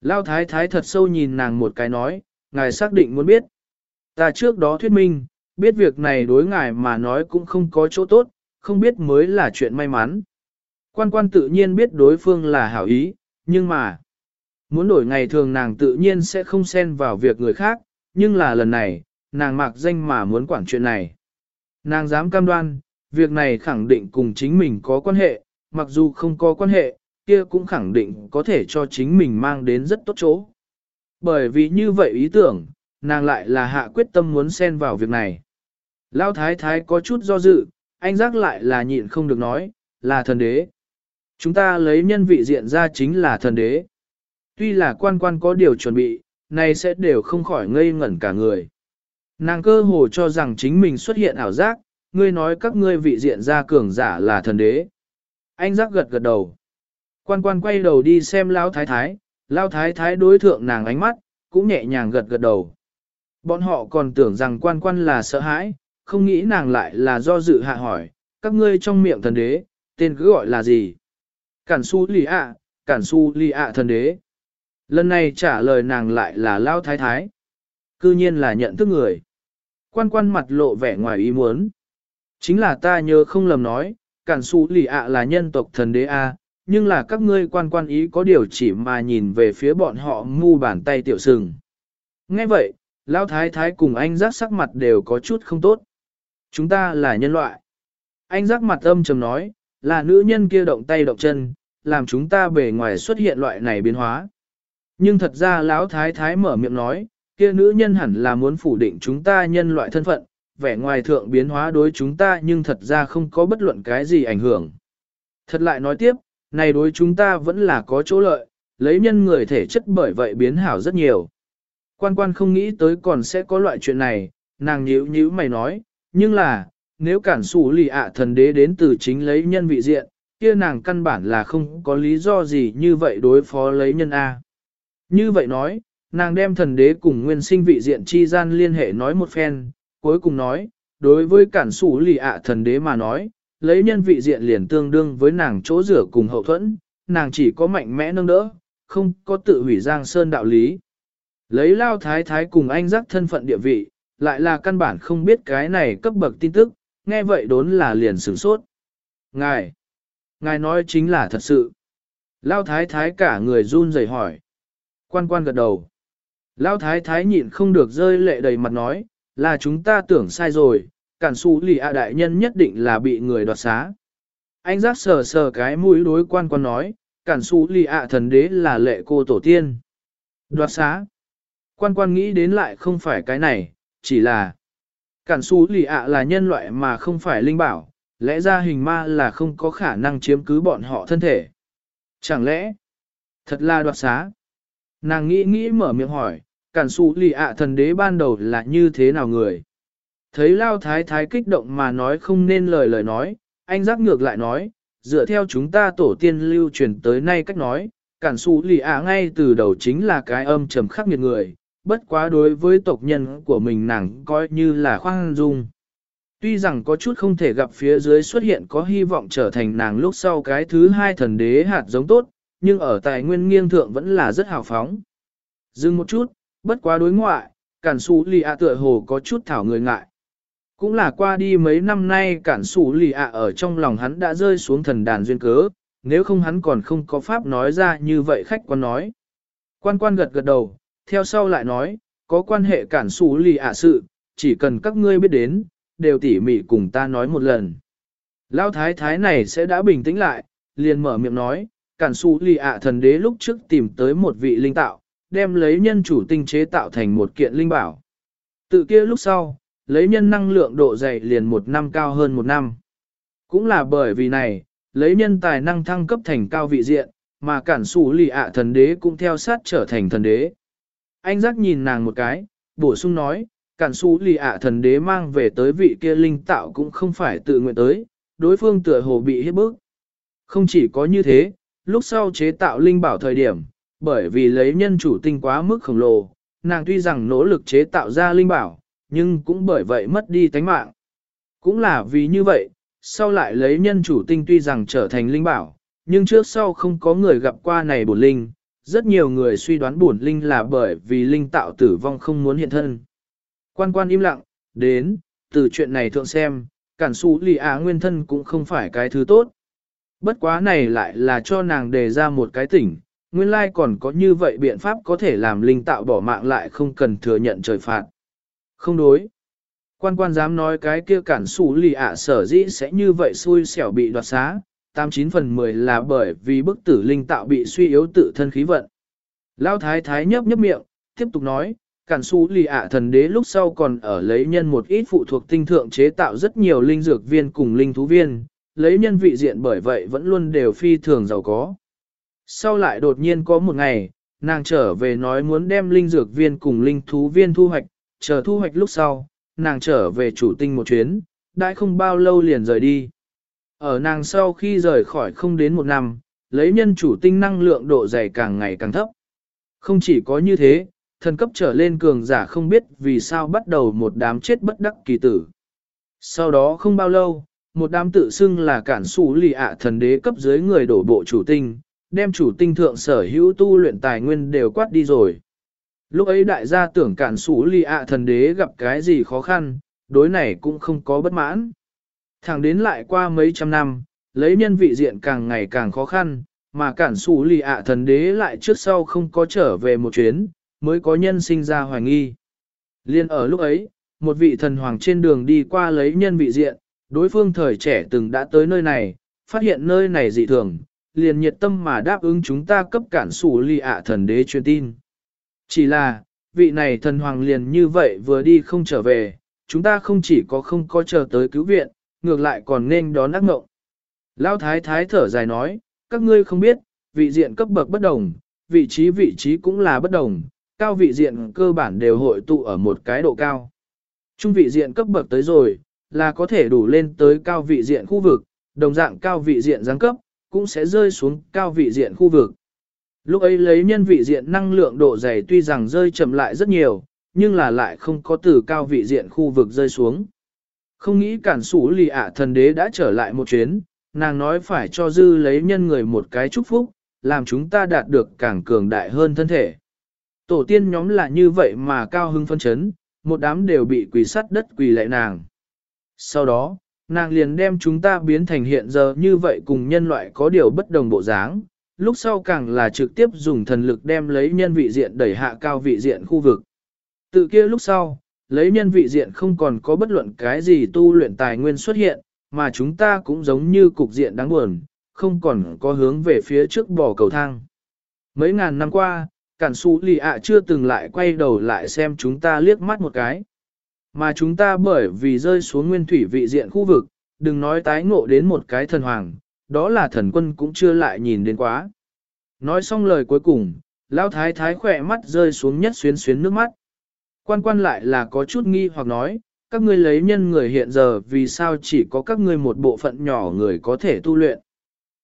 Lao thái thái thật sâu nhìn nàng một cái nói, ngài xác định muốn biết. Ta trước đó thuyết minh, biết việc này đối ngài mà nói cũng không có chỗ tốt, không biết mới là chuyện may mắn. Quan quan tự nhiên biết đối phương là hảo ý, nhưng mà, muốn đổi ngày thường nàng tự nhiên sẽ không xen vào việc người khác, nhưng là lần này, nàng mặc danh mà muốn quản chuyện này. Nàng dám cam đoan, việc này khẳng định cùng chính mình có quan hệ, mặc dù không có quan hệ, kia cũng khẳng định có thể cho chính mình mang đến rất tốt chỗ. Bởi vì như vậy ý tưởng, nàng lại là hạ quyết tâm muốn xen vào việc này. Lao thái thái có chút do dự, anh giác lại là nhịn không được nói, là thần đế. Chúng ta lấy nhân vị diện ra chính là thần đế. Tuy là quan quan có điều chuẩn bị, này sẽ đều không khỏi ngây ngẩn cả người. Nàng cơ hồ cho rằng chính mình xuất hiện ảo giác, ngươi nói các ngươi vị diện ra cường giả là thần đế. Anh giác gật gật đầu. Quan quan quay đầu đi xem Lao Thái Thái, Lao Thái Thái đối thượng nàng ánh mắt, cũng nhẹ nhàng gật gật đầu. Bọn họ còn tưởng rằng quan quan là sợ hãi, không nghĩ nàng lại là do dự hạ hỏi, các ngươi trong miệng thần đế, tên cứ gọi là gì? Cản su lì ạ, cản su lì ạ thần đế. Lần này trả lời nàng lại là lao thái thái. Cư nhiên là nhận thức người. Quan quan mặt lộ vẻ ngoài ý muốn. Chính là ta nhớ không lầm nói, cản su lì ạ là nhân tộc thần đế A, nhưng là các ngươi quan quan ý có điều chỉ mà nhìn về phía bọn họ ngu bàn tay tiểu sừng. Nghe vậy, lao thái thái cùng anh giác sắc mặt đều có chút không tốt. Chúng ta là nhân loại. Anh giác mặt âm trầm nói, là nữ nhân kia động tay động chân, làm chúng ta bề ngoài xuất hiện loại này biến hóa. Nhưng thật ra lão thái thái mở miệng nói, kia nữ nhân hẳn là muốn phủ định chúng ta nhân loại thân phận, vẻ ngoài thượng biến hóa đối chúng ta nhưng thật ra không có bất luận cái gì ảnh hưởng. Thật lại nói tiếp, này đối chúng ta vẫn là có chỗ lợi, lấy nhân người thể chất bởi vậy biến hảo rất nhiều. Quan quan không nghĩ tới còn sẽ có loại chuyện này, nàng nhíu nhíu mày nói, nhưng là, nếu cản sủ lì ạ thần đế đến từ chính lấy nhân vị diện, kia nàng căn bản là không có lý do gì như vậy đối phó lấy nhân A. Như vậy nói, nàng đem thần đế cùng nguyên sinh vị diện chi gian liên hệ nói một phen, cuối cùng nói, đối với cản sủ lì ạ thần đế mà nói, lấy nhân vị diện liền tương đương với nàng chỗ rửa cùng hậu thuẫn, nàng chỉ có mạnh mẽ nâng đỡ, không có tự hủy giang sơn đạo lý. Lấy lao thái thái cùng anh giác thân phận địa vị, lại là căn bản không biết cái này cấp bậc tin tức, nghe vậy đốn là liền sửng sốt. Ngài, ngài nói chính là thật sự. Lao thái thái cả người run rẩy hỏi. Quan quan gật đầu. Lão thái thái nhịn không được rơi lệ đầy mặt nói, là chúng ta tưởng sai rồi, cản su lì ạ đại nhân nhất định là bị người đoạt xá. Anh giác sờ sờ cái mũi đối quan quan nói, cản su lì ạ thần đế là lệ cô tổ tiên. Đoạt xá. Quan quan nghĩ đến lại không phải cái này, chỉ là cản su lì ạ là nhân loại mà không phải linh bảo, lẽ ra hình ma là không có khả năng chiếm cứ bọn họ thân thể. Chẳng lẽ, thật là đoạt xá? Nàng nghĩ nghĩ mở miệng hỏi, cản Sụ lì ạ thần đế ban đầu là như thế nào người? Thấy lao thái thái kích động mà nói không nên lời lời nói, anh giác ngược lại nói, dựa theo chúng ta tổ tiên lưu truyền tới nay cách nói, cản Sụ lì ạ ngay từ đầu chính là cái âm trầm khắc nghiệt người, bất quá đối với tộc nhân của mình nàng coi như là khoan dung. Tuy rằng có chút không thể gặp phía dưới xuất hiện có hy vọng trở thành nàng lúc sau cái thứ hai thần đế hạt giống tốt, nhưng ở tài nguyên nghiêng thượng vẫn là rất hào phóng. Dừng một chút, bất quá đối ngoại, cản sủ lì ạ tựa hồ có chút thảo người ngại. Cũng là qua đi mấy năm nay cản sủ lì ạ ở trong lòng hắn đã rơi xuống thần đàn duyên cớ, nếu không hắn còn không có pháp nói ra như vậy khách quan nói. Quan quan gật gật đầu, theo sau lại nói, có quan hệ cản sủ lì ạ sự, chỉ cần các ngươi biết đến, đều tỉ mỉ cùng ta nói một lần. Lão thái thái này sẽ đã bình tĩnh lại, liền mở miệng nói, cản su lì ạ thần đế lúc trước tìm tới một vị linh tạo, đem lấy nhân chủ tinh chế tạo thành một kiện linh bảo. Tự kia lúc sau, lấy nhân năng lượng độ dày liền một năm cao hơn một năm. Cũng là bởi vì này, lấy nhân tài năng thăng cấp thành cao vị diện, mà cản su lì ạ thần đế cũng theo sát trở thành thần đế. Anh giác nhìn nàng một cái, bổ sung nói, cản su lì ạ thần đế mang về tới vị kia linh tạo cũng không phải tự nguyện tới, đối phương tựa hồ bị hiếp bức. Không chỉ có như thế, lúc sau chế tạo linh bảo thời điểm, bởi vì lấy nhân chủ tinh quá mức khổng lồ, nàng tuy rằng nỗ lực chế tạo ra linh bảo, nhưng cũng bởi vậy mất đi tánh mạng. Cũng là vì như vậy, sau lại lấy nhân chủ tinh tuy rằng trở thành linh bảo, nhưng trước sau không có người gặp qua này bổn linh, rất nhiều người suy đoán bổn linh là bởi vì linh tạo tử vong không muốn hiện thân. Quan quan im lặng, đến, từ chuyện này thượng xem, cản xú lì á nguyên thân cũng không phải cái thứ tốt. Bất quá này lại là cho nàng đề ra một cái tỉnh, nguyên lai còn có như vậy biện pháp có thể làm linh tạo bỏ mạng lại không cần thừa nhận trời phạt. Không đối. Quan quan dám nói cái kia cản su lì ạ sở dĩ sẽ như vậy xui xẻo bị đoạt xá, 89 phần 10 là bởi vì bức tử linh tạo bị suy yếu tự thân khí vận. Lao thái thái nhấp nhấp miệng, tiếp tục nói, cản su lì ạ thần đế lúc sau còn ở lấy nhân một ít phụ thuộc tinh thượng chế tạo rất nhiều linh dược viên cùng linh thú viên, lấy nhân vị diện bởi vậy vẫn luôn đều phi thường giàu có. Sau lại đột nhiên có một ngày, nàng trở về nói muốn đem linh dược viên cùng linh thú viên thu hoạch, chờ thu hoạch lúc sau, nàng trở về chủ tinh một chuyến, đã không bao lâu liền rời đi. Ở nàng sau khi rời khỏi không đến một năm, lấy nhân chủ tinh năng lượng độ dày càng ngày càng thấp. Không chỉ có như thế, thần cấp trở lên cường giả không biết vì sao bắt đầu một đám chết bất đắc kỳ tử. Sau đó không bao lâu, một đám tự xưng là cản sủ lì ạ thần đế cấp dưới người đổ bộ chủ tinh, đem chủ tinh thượng sở hữu tu luyện tài nguyên đều quát đi rồi. Lúc ấy đại gia tưởng cản sủ lì ạ thần đế gặp cái gì khó khăn, đối này cũng không có bất mãn. Thẳng đến lại qua mấy trăm năm, lấy nhân vị diện càng ngày càng khó khăn, mà cản sủ lì ạ thần đế lại trước sau không có trở về một chuyến, mới có nhân sinh ra hoài nghi. Liên ở lúc ấy, một vị thần hoàng trên đường đi qua lấy nhân vị diện, đối phương thời trẻ từng đã tới nơi này, phát hiện nơi này dị thường, liền nhiệt tâm mà đáp ứng chúng ta cấp cản sủ lì ạ thần đế truyền tin. Chỉ là, vị này thần hoàng liền như vậy vừa đi không trở về, chúng ta không chỉ có không có chờ tới cứu viện, ngược lại còn nên đón ác ngộng. Lão thái thái thở dài nói, các ngươi không biết, vị diện cấp bậc bất đồng, vị trí vị trí cũng là bất đồng, cao vị diện cơ bản đều hội tụ ở một cái độ cao. Trung vị diện cấp bậc tới rồi, là có thể đủ lên tới cao vị diện khu vực, đồng dạng cao vị diện giáng cấp, cũng sẽ rơi xuống cao vị diện khu vực. Lúc ấy lấy nhân vị diện năng lượng độ dày tuy rằng rơi chậm lại rất nhiều, nhưng là lại không có từ cao vị diện khu vực rơi xuống. Không nghĩ cản sủ lì ạ thần đế đã trở lại một chuyến, nàng nói phải cho dư lấy nhân người một cái chúc phúc, làm chúng ta đạt được càng cường đại hơn thân thể. Tổ tiên nhóm là như vậy mà cao hưng phân chấn, một đám đều bị quỳ sắt đất quỳ lại nàng. Sau đó, nàng liền đem chúng ta biến thành hiện giờ như vậy cùng nhân loại có điều bất đồng bộ dáng, lúc sau càng là trực tiếp dùng thần lực đem lấy nhân vị diện đẩy hạ cao vị diện khu vực. Tự kia lúc sau, lấy nhân vị diện không còn có bất luận cái gì tu luyện tài nguyên xuất hiện, mà chúng ta cũng giống như cục diện đáng buồn, không còn có hướng về phía trước bò cầu thang. Mấy ngàn năm qua, cản su lì ạ chưa từng lại quay đầu lại xem chúng ta liếc mắt một cái. Mà chúng ta bởi vì rơi xuống nguyên thủy vị diện khu vực, đừng nói tái ngộ đến một cái thần hoàng, đó là thần quân cũng chưa lại nhìn đến quá. Nói xong lời cuối cùng, lão thái thái khỏe mắt rơi xuống nhất xuyến xuyến nước mắt. Quan quan lại là có chút nghi hoặc nói, các ngươi lấy nhân người hiện giờ vì sao chỉ có các ngươi một bộ phận nhỏ người có thể tu luyện.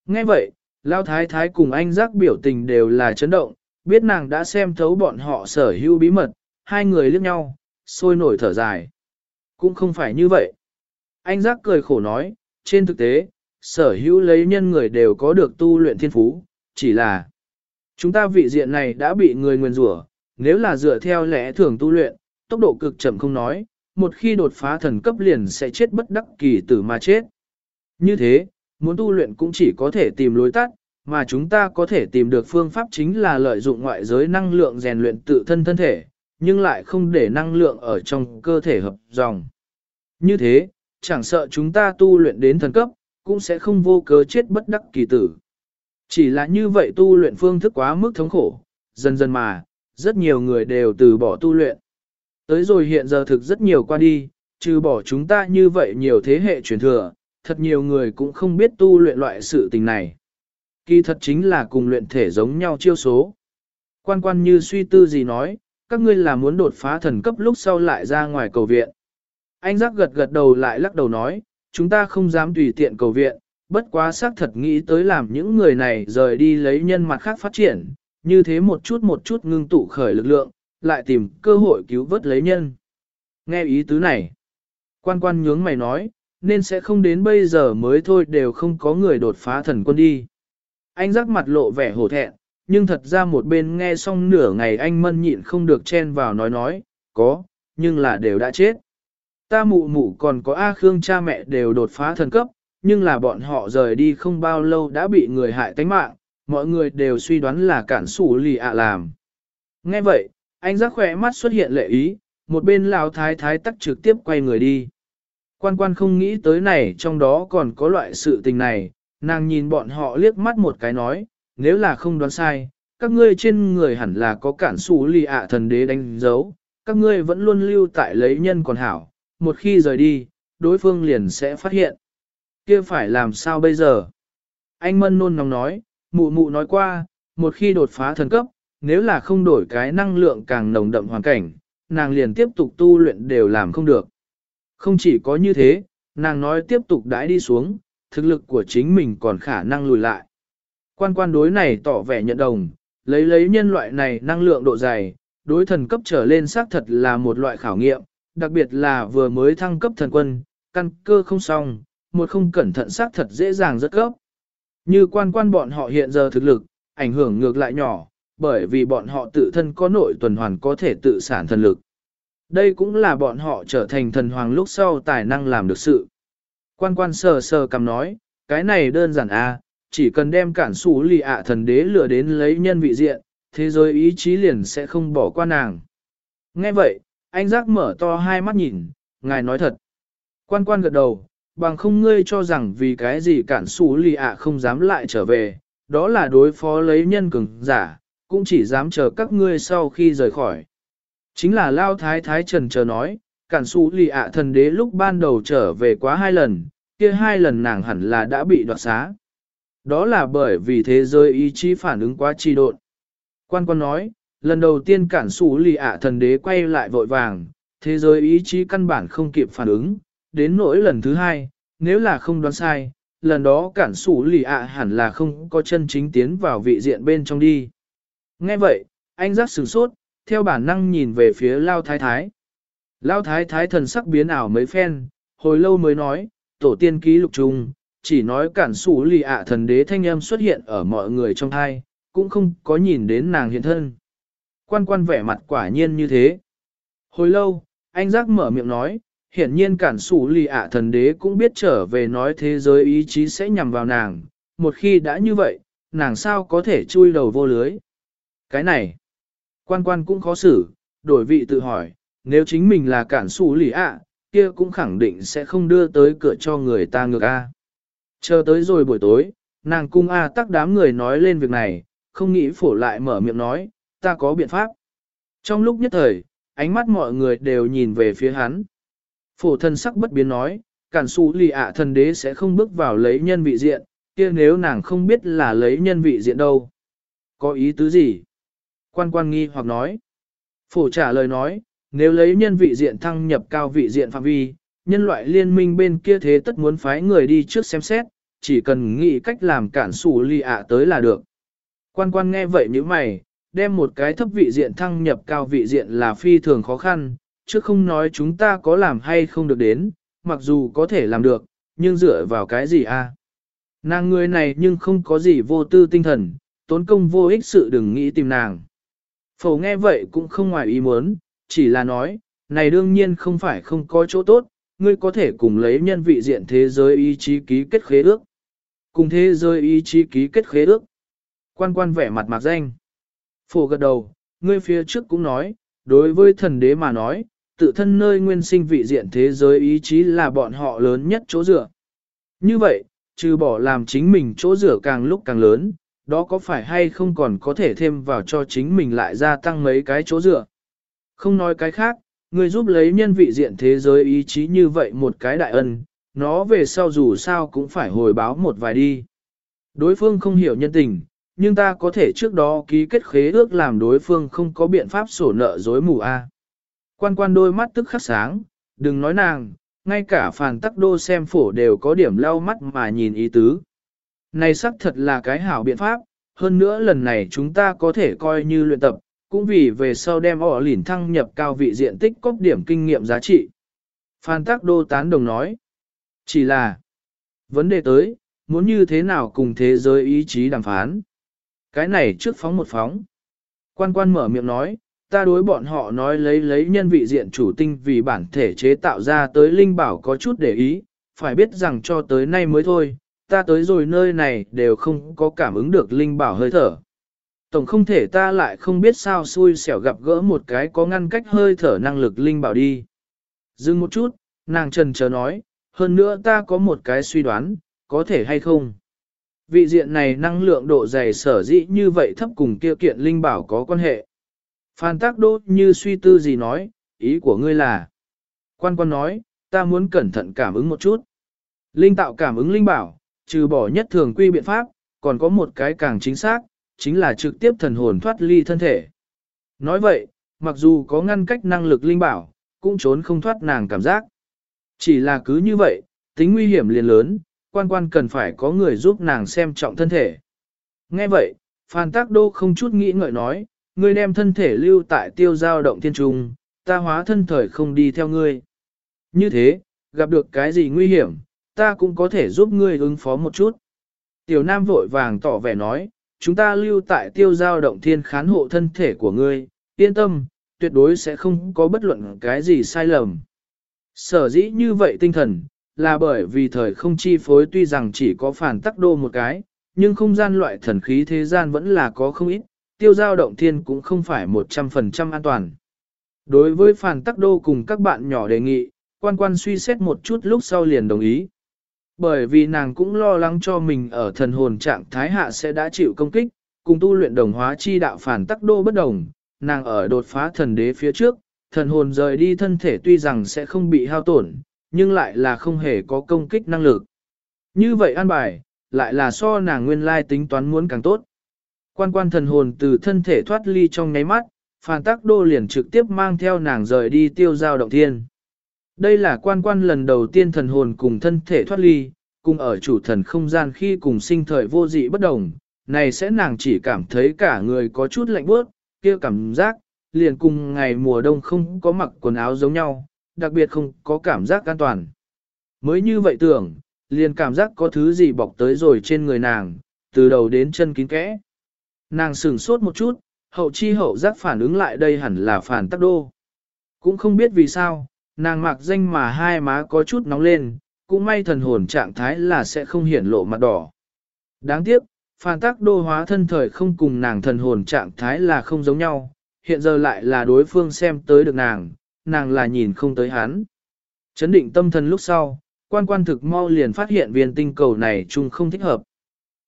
Nghe vậy, Lão Thái Thái cùng anh giác biểu tình đều là chấn động, biết nàng đã xem thấu bọn họ sở hữu bí mật, hai người liếc nhau, sôi nổi thở dài. Cũng không phải như vậy. Anh giác cười khổ nói, trên thực tế, sở hữu lấy nhân người đều có được tu luyện thiên phú, chỉ là chúng ta vị diện này đã bị người nguyền rủa, nếu là dựa theo lẽ thường tu luyện, tốc độ cực chậm không nói, một khi đột phá thần cấp liền sẽ chết bất đắc kỳ tử mà chết. Như thế, muốn tu luyện cũng chỉ có thể tìm lối tắt, mà chúng ta có thể tìm được phương pháp chính là lợi dụng ngoại giới năng lượng rèn luyện tự thân thân thể, nhưng lại không để năng lượng ở trong cơ thể hợp dòng. Như thế, chẳng sợ chúng ta tu luyện đến thần cấp, cũng sẽ không vô cớ chết bất đắc kỳ tử. Chỉ là như vậy tu luyện phương thức quá mức thống khổ, dần dần mà, rất nhiều người đều từ bỏ tu luyện. Tới rồi hiện giờ thực rất nhiều qua đi, trừ bỏ chúng ta như vậy nhiều thế hệ truyền thừa, thật nhiều người cũng không biết tu luyện loại sự tình này. Kỳ thật chính là cùng luyện thể giống nhau chiêu số. Quan quan như suy tư gì nói, các ngươi là muốn đột phá thần cấp lúc sau lại ra ngoài cầu viện. Anh giác gật gật đầu lại lắc đầu nói, chúng ta không dám tùy tiện cầu viện, bất quá xác thật nghĩ tới làm những người này rời đi lấy nhân mặt khác phát triển, như thế một chút một chút ngưng tụ khởi lực lượng, lại tìm cơ hội cứu vớt lấy nhân. Nghe ý tứ này, quan quan nhướng mày nói, nên sẽ không đến bây giờ mới thôi đều không có người đột phá thần quân đi. Anh giác mặt lộ vẻ hổ thẹn, nhưng thật ra một bên nghe xong nửa ngày anh mân nhịn không được chen vào nói nói, có, nhưng là đều đã chết. Ta mụ mụ còn có A Khương cha mẹ đều đột phá thần cấp, nhưng là bọn họ rời đi không bao lâu đã bị người hại tánh mạng, mọi người đều suy đoán là cản sủ lì ạ làm. Nghe vậy, anh giác khỏe mắt xuất hiện lệ ý, một bên lão thái thái tắc trực tiếp quay người đi. Quan quan không nghĩ tới này trong đó còn có loại sự tình này, nàng nhìn bọn họ liếc mắt một cái nói, nếu là không đoán sai, các ngươi trên người hẳn là có cản xù lì ạ thần đế đánh dấu, các ngươi vẫn luôn lưu tại lấy nhân còn hảo, một khi rời đi, đối phương liền sẽ phát hiện. kia phải làm sao bây giờ? Anh Mân nôn nóng nói, mụ mụ nói qua, một khi đột phá thần cấp, nếu là không đổi cái năng lượng càng nồng đậm hoàn cảnh, nàng liền tiếp tục tu luyện đều làm không được. Không chỉ có như thế, nàng nói tiếp tục đãi đi xuống, thực lực của chính mình còn khả năng lùi lại. Quan quan đối này tỏ vẻ nhận đồng, lấy lấy nhân loại này năng lượng độ dày, đối thần cấp trở lên xác thật là một loại khảo nghiệm, đặc biệt là vừa mới thăng cấp thần quân, căn cơ không xong, một không cẩn thận xác thật dễ dàng rất cấp. Như quan quan bọn họ hiện giờ thực lực, ảnh hưởng ngược lại nhỏ, bởi vì bọn họ tự thân có nội tuần hoàn có thể tự sản thần lực. Đây cũng là bọn họ trở thành thần hoàng lúc sau tài năng làm được sự. Quan quan sờ sờ cầm nói, cái này đơn giản à, chỉ cần đem cản sủ lì ạ thần đế lừa đến lấy nhân vị diện, thế giới ý chí liền sẽ không bỏ qua nàng. Nghe vậy, anh giác mở to hai mắt nhìn, ngài nói thật. Quan quan gật đầu, bằng không ngươi cho rằng vì cái gì cản sủ lì ạ không dám lại trở về, đó là đối phó lấy nhân cường giả, cũng chỉ dám chờ các ngươi sau khi rời khỏi. Chính là Lao Thái Thái Trần chờ nói, cản sủ lì ạ thần đế lúc ban đầu trở về quá hai lần, kia hai lần nàng hẳn là đã bị đoạt xá. Đó là bởi vì thế giới ý chí phản ứng quá trì độn. Quan quan nói, lần đầu tiên cản sủ lì ạ thần đế quay lại vội vàng, thế giới ý chí căn bản không kịp phản ứng, đến nỗi lần thứ hai, nếu là không đoán sai, lần đó cản sủ lì ạ hẳn là không có chân chính tiến vào vị diện bên trong đi. Nghe vậy, anh giác sửng sốt, theo bản năng nhìn về phía Lao Thái Thái. Lao Thái Thái thần sắc biến ảo mấy phen, hồi lâu mới nói, tổ tiên ký lục trùng, chỉ nói cản sủ lì ạ thần đế thanh âm xuất hiện ở mọi người trong thai, cũng không có nhìn đến nàng hiện thân. Quan quan vẻ mặt quả nhiên như thế. Hồi lâu, anh giác mở miệng nói, hiển nhiên cản sủ lì ạ thần đế cũng biết trở về nói thế giới ý chí sẽ nhằm vào nàng, một khi đã như vậy, nàng sao có thể chui đầu vô lưới. Cái này, quan quan cũng khó xử, đổi vị tự hỏi, nếu chính mình là cản sủ lì ạ, kia cũng khẳng định sẽ không đưa tới cửa cho người ta ngược A. Chờ tới rồi buổi tối, nàng cung A tắc đám người nói lên việc này, không nghĩ phổ lại mở miệng nói, ta có biện pháp. Trong lúc nhất thời, ánh mắt mọi người đều nhìn về phía hắn. Phổ thân sắc bất biến nói, cản su lì ạ thần đế sẽ không bước vào lấy nhân vị diện, kia nếu nàng không biết là lấy nhân vị diện đâu. Có ý tứ gì? Quan quan nghi hoặc nói. Phổ trả lời nói, nếu lấy nhân vị diện thăng nhập cao vị diện phạm vi, nhân loại liên minh bên kia thế tất muốn phái người đi trước xem xét, chỉ cần nghĩ cách làm cản sủ lì ạ tới là được. Quan quan nghe vậy như mày, đem một cái thấp vị diện thăng nhập cao vị diện là phi thường khó khăn, chứ không nói chúng ta có làm hay không được đến, mặc dù có thể làm được, nhưng dựa vào cái gì a? Nàng người này nhưng không có gì vô tư tinh thần, tốn công vô ích sự đừng nghĩ tìm nàng. Phổ nghe vậy cũng không ngoài ý muốn, chỉ là nói, này đương nhiên không phải không có chỗ tốt, ngươi có thể cùng lấy nhân vị diện thế giới ý chí ký kết khế ước. Cùng thế giới ý chí ký kết khế ước. Quan quan vẻ mặt mạc danh. Phổ gật đầu, ngươi phía trước cũng nói, đối với thần đế mà nói, tự thân nơi nguyên sinh vị diện thế giới ý chí là bọn họ lớn nhất chỗ dựa. Như vậy, trừ bỏ làm chính mình chỗ dựa càng lúc càng lớn, đó có phải hay không còn có thể thêm vào cho chính mình lại gia tăng mấy cái chỗ dựa. Không nói cái khác, người giúp lấy nhân vị diện thế giới ý chí như vậy một cái đại ân, nó về sau dù sao cũng phải hồi báo một vài đi. Đối phương không hiểu nhân tình, nhưng ta có thể trước đó ký kết khế ước làm đối phương không có biện pháp sổ nợ dối mù a. Quan quan đôi mắt tức khắc sáng, đừng nói nàng, ngay cả phàn tắc đô xem phổ đều có điểm lau mắt mà nhìn ý tứ. Này xác thật là cái hảo biện pháp, hơn nữa lần này chúng ta có thể coi như luyện tập, cũng vì về sau đem ỏ lỉn thăng nhập cao vị diện tích cốc điểm kinh nghiệm giá trị. Phan Tắc Đô tán đồng nói, chỉ là, vấn đề tới, muốn như thế nào cùng thế giới ý chí đàm phán. Cái này trước phóng một phóng. Quan quan mở miệng nói, ta đối bọn họ nói lấy lấy nhân vị diện chủ tinh vì bản thể chế tạo ra tới linh bảo có chút để ý, phải biết rằng cho tới nay mới thôi, ta tới rồi nơi này đều không có cảm ứng được linh bảo hơi thở. Tổng không thể ta lại không biết sao xui xẻo gặp gỡ một cái có ngăn cách hơi thở năng lực linh bảo đi. Dừng một chút, nàng trần chờ nói, hơn nữa ta có một cái suy đoán, có thể hay không. Vị diện này năng lượng độ dày sở dĩ như vậy thấp cùng kia kiện linh bảo có quan hệ. Phan tác đô như suy tư gì nói, ý của ngươi là. Quan quan nói, ta muốn cẩn thận cảm ứng một chút. Linh tạo cảm ứng linh bảo, trừ bỏ nhất thường quy biện pháp, còn có một cái càng chính xác, chính là trực tiếp thần hồn thoát ly thân thể. Nói vậy, mặc dù có ngăn cách năng lực linh bảo, cũng trốn không thoát nàng cảm giác. Chỉ là cứ như vậy, tính nguy hiểm liền lớn, quan quan cần phải có người giúp nàng xem trọng thân thể. Nghe vậy, Phan Tác Đô không chút nghĩ ngợi nói, ngươi đem thân thể lưu tại tiêu giao động thiên trung, ta hóa thân thời không đi theo ngươi. Như thế, gặp được cái gì nguy hiểm, ta cũng có thể giúp ngươi ứng phó một chút. Tiểu Nam vội vàng tỏ vẻ nói, chúng ta lưu tại tiêu giao động thiên khán hộ thân thể của ngươi, yên tâm, tuyệt đối sẽ không có bất luận cái gì sai lầm. Sở dĩ như vậy tinh thần, là bởi vì thời không chi phối tuy rằng chỉ có phản tắc đô một cái, nhưng không gian loại thần khí thế gian vẫn là có không ít, tiêu giao động thiên cũng không phải 100% an toàn. Đối với phản tắc đô cùng các bạn nhỏ đề nghị, quan quan suy xét một chút lúc sau liền đồng ý. Bởi vì nàng cũng lo lắng cho mình ở thần hồn trạng thái hạ sẽ đã chịu công kích, cùng tu luyện đồng hóa chi đạo phản tắc đô bất đồng, nàng ở đột phá thần đế phía trước, thần hồn rời đi thân thể tuy rằng sẽ không bị hao tổn, nhưng lại là không hề có công kích năng lực. Như vậy an bài, lại là so nàng nguyên lai tính toán muốn càng tốt. Quan quan thần hồn từ thân thể thoát ly trong nháy mắt, phản tắc đô liền trực tiếp mang theo nàng rời đi tiêu giao động thiên. Đây là quan quan lần đầu tiên thần hồn cùng thân thể thoát ly, cùng ở chủ thần không gian khi cùng sinh thời vô dị bất đồng, này sẽ nàng chỉ cảm thấy cả người có chút lạnh bớt, kia cảm giác, liền cùng ngày mùa đông không có mặc quần áo giống nhau, đặc biệt không có cảm giác an toàn. Mới như vậy tưởng, liền cảm giác có thứ gì bọc tới rồi trên người nàng, từ đầu đến chân kín kẽ. Nàng sửng sốt một chút, hậu chi hậu giác phản ứng lại đây hẳn là phản tắc đô. Cũng không biết vì sao, nàng mặc danh mà hai má có chút nóng lên, cũng may thần hồn trạng thái là sẽ không hiển lộ mặt đỏ. Đáng tiếc, phản tác đô hóa thân thời không cùng nàng thần hồn trạng thái là không giống nhau, hiện giờ lại là đối phương xem tới được nàng, nàng là nhìn không tới hắn. Chấn định tâm thần lúc sau, quan quan thực mau liền phát hiện viên tinh cầu này chung không thích hợp.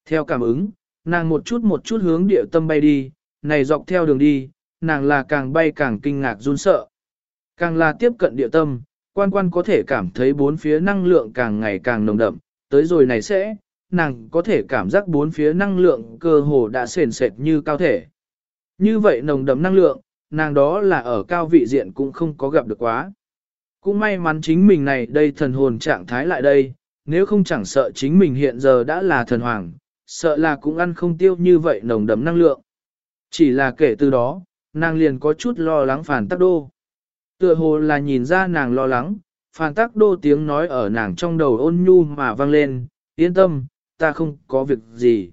Theo cảm ứng, nàng một chút một chút hướng địa tâm bay đi, này dọc theo đường đi, nàng là càng bay càng kinh ngạc run sợ. Càng là tiếp cận địa tâm, quan quan có thể cảm thấy bốn phía năng lượng càng ngày càng nồng đậm, tới rồi này sẽ, nàng có thể cảm giác bốn phía năng lượng cơ hồ đã sền sệt như cao thể. Như vậy nồng đậm năng lượng, nàng đó là ở cao vị diện cũng không có gặp được quá. Cũng may mắn chính mình này đây thần hồn trạng thái lại đây, nếu không chẳng sợ chính mình hiện giờ đã là thần hoàng, sợ là cũng ăn không tiêu như vậy nồng đậm năng lượng. Chỉ là kể từ đó, nàng liền có chút lo lắng phản tắc đô. Tựa hồ là nhìn ra nàng lo lắng, phản tắc đô tiếng nói ở nàng trong đầu ôn nhu mà vang lên, yên tâm, ta không có việc gì.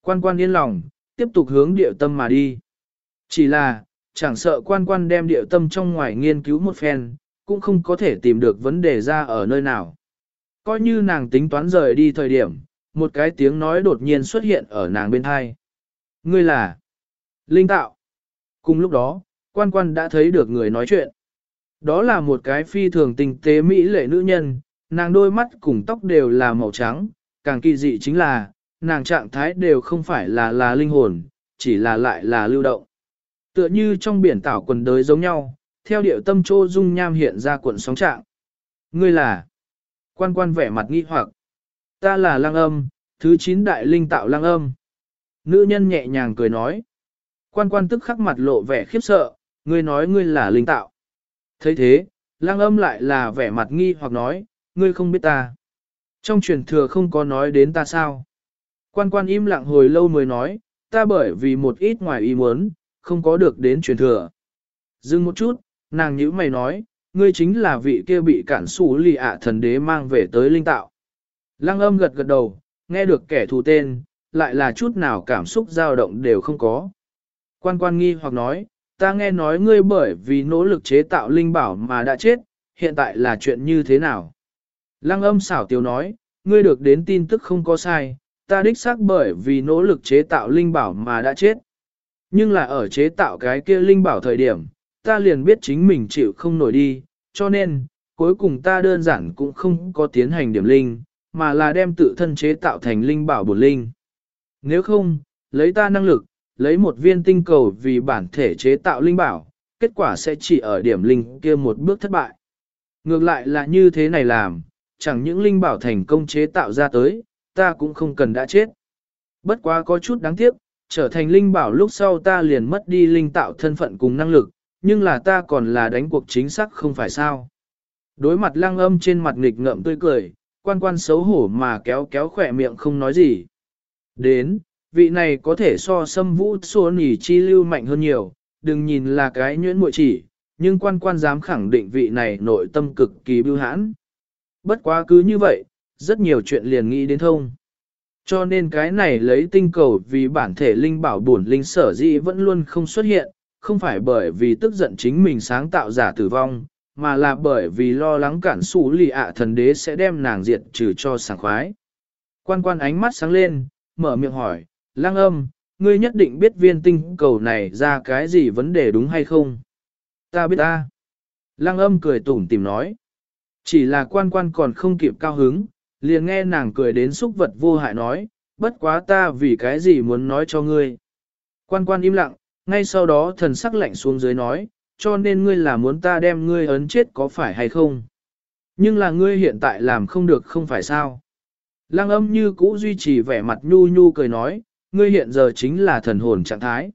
Quan quan yên lòng, tiếp tục hướng địa tâm mà đi. Chỉ là, chẳng sợ quan quan đem địa tâm trong ngoài nghiên cứu một phen, cũng không có thể tìm được vấn đề ra ở nơi nào. Coi như nàng tính toán rời đi thời điểm, một cái tiếng nói đột nhiên xuất hiện ở nàng bên hai. Ngươi là Linh Tạo. Cùng lúc đó, quan quan đã thấy được người nói chuyện. Đó là một cái phi thường tinh tế mỹ lệ nữ nhân, nàng đôi mắt cùng tóc đều là màu trắng, càng kỳ dị chính là, nàng trạng thái đều không phải là là linh hồn, chỉ là lại là lưu động. Tựa như trong biển tảo quần đới giống nhau, theo điệu tâm trô dung nham hiện ra cuộn sóng trạng. Ngươi là, quan quan vẻ mặt nghi hoặc, ta là lang âm, thứ chín đại linh tạo lang âm. Nữ nhân nhẹ nhàng cười nói, quan quan tức khắc mặt lộ vẻ khiếp sợ, ngươi nói ngươi là linh tạo thấy thế, lang âm lại là vẻ mặt nghi hoặc nói, ngươi không biết ta. Trong truyền thừa không có nói đến ta sao. Quan quan im lặng hồi lâu mới nói, ta bởi vì một ít ngoài ý muốn, không có được đến truyền thừa. Dừng một chút, nàng nhữ mày nói, ngươi chính là vị kia bị cản sủ lì ạ thần đế mang về tới linh tạo. Lăng âm gật gật đầu, nghe được kẻ thù tên, lại là chút nào cảm xúc dao động đều không có. Quan quan nghi hoặc nói, ta nghe nói ngươi bởi vì nỗ lực chế tạo linh bảo mà đã chết, hiện tại là chuyện như thế nào? Lăng âm xảo tiêu nói, ngươi được đến tin tức không có sai, ta đích xác bởi vì nỗ lực chế tạo linh bảo mà đã chết. Nhưng là ở chế tạo cái kia linh bảo thời điểm, ta liền biết chính mình chịu không nổi đi, cho nên, cuối cùng ta đơn giản cũng không có tiến hành điểm linh, mà là đem tự thân chế tạo thành linh bảo bổn linh. Nếu không, lấy ta năng lực, lấy một viên tinh cầu vì bản thể chế tạo linh bảo, kết quả sẽ chỉ ở điểm linh kia một bước thất bại. Ngược lại là như thế này làm, chẳng những linh bảo thành công chế tạo ra tới, ta cũng không cần đã chết. Bất quá có chút đáng tiếc, trở thành linh bảo lúc sau ta liền mất đi linh tạo thân phận cùng năng lực, nhưng là ta còn là đánh cuộc chính xác không phải sao. Đối mặt lăng âm trên mặt nghịch ngợm tươi cười, quan quan xấu hổ mà kéo kéo khỏe miệng không nói gì. Đến, vị này có thể so xâm vũ xua nỉ chi lưu mạnh hơn nhiều, đừng nhìn là cái nhuyễn muội chỉ, nhưng quan quan dám khẳng định vị này nội tâm cực kỳ bưu hãn. Bất quá cứ như vậy, rất nhiều chuyện liền nghĩ đến thông. Cho nên cái này lấy tinh cầu vì bản thể linh bảo buồn linh sở dĩ vẫn luôn không xuất hiện, không phải bởi vì tức giận chính mình sáng tạo giả tử vong, mà là bởi vì lo lắng cản xú lì ạ thần đế sẽ đem nàng diệt trừ cho sảng khoái. Quan quan ánh mắt sáng lên, mở miệng hỏi, lang âm, ngươi nhất định biết viên tinh cầu này ra cái gì vấn đề đúng hay không? Ta biết ta. Lăng âm cười tủm tìm nói. Chỉ là quan quan còn không kịp cao hứng, liền nghe nàng cười đến xúc vật vô hại nói, bất quá ta vì cái gì muốn nói cho ngươi. Quan quan im lặng, ngay sau đó thần sắc lạnh xuống dưới nói, cho nên ngươi là muốn ta đem ngươi ấn chết có phải hay không? Nhưng là ngươi hiện tại làm không được không phải sao? Lăng âm như cũ duy trì vẻ mặt nhu nhu cười nói, ngươi hiện giờ chính là thần hồn trạng thái.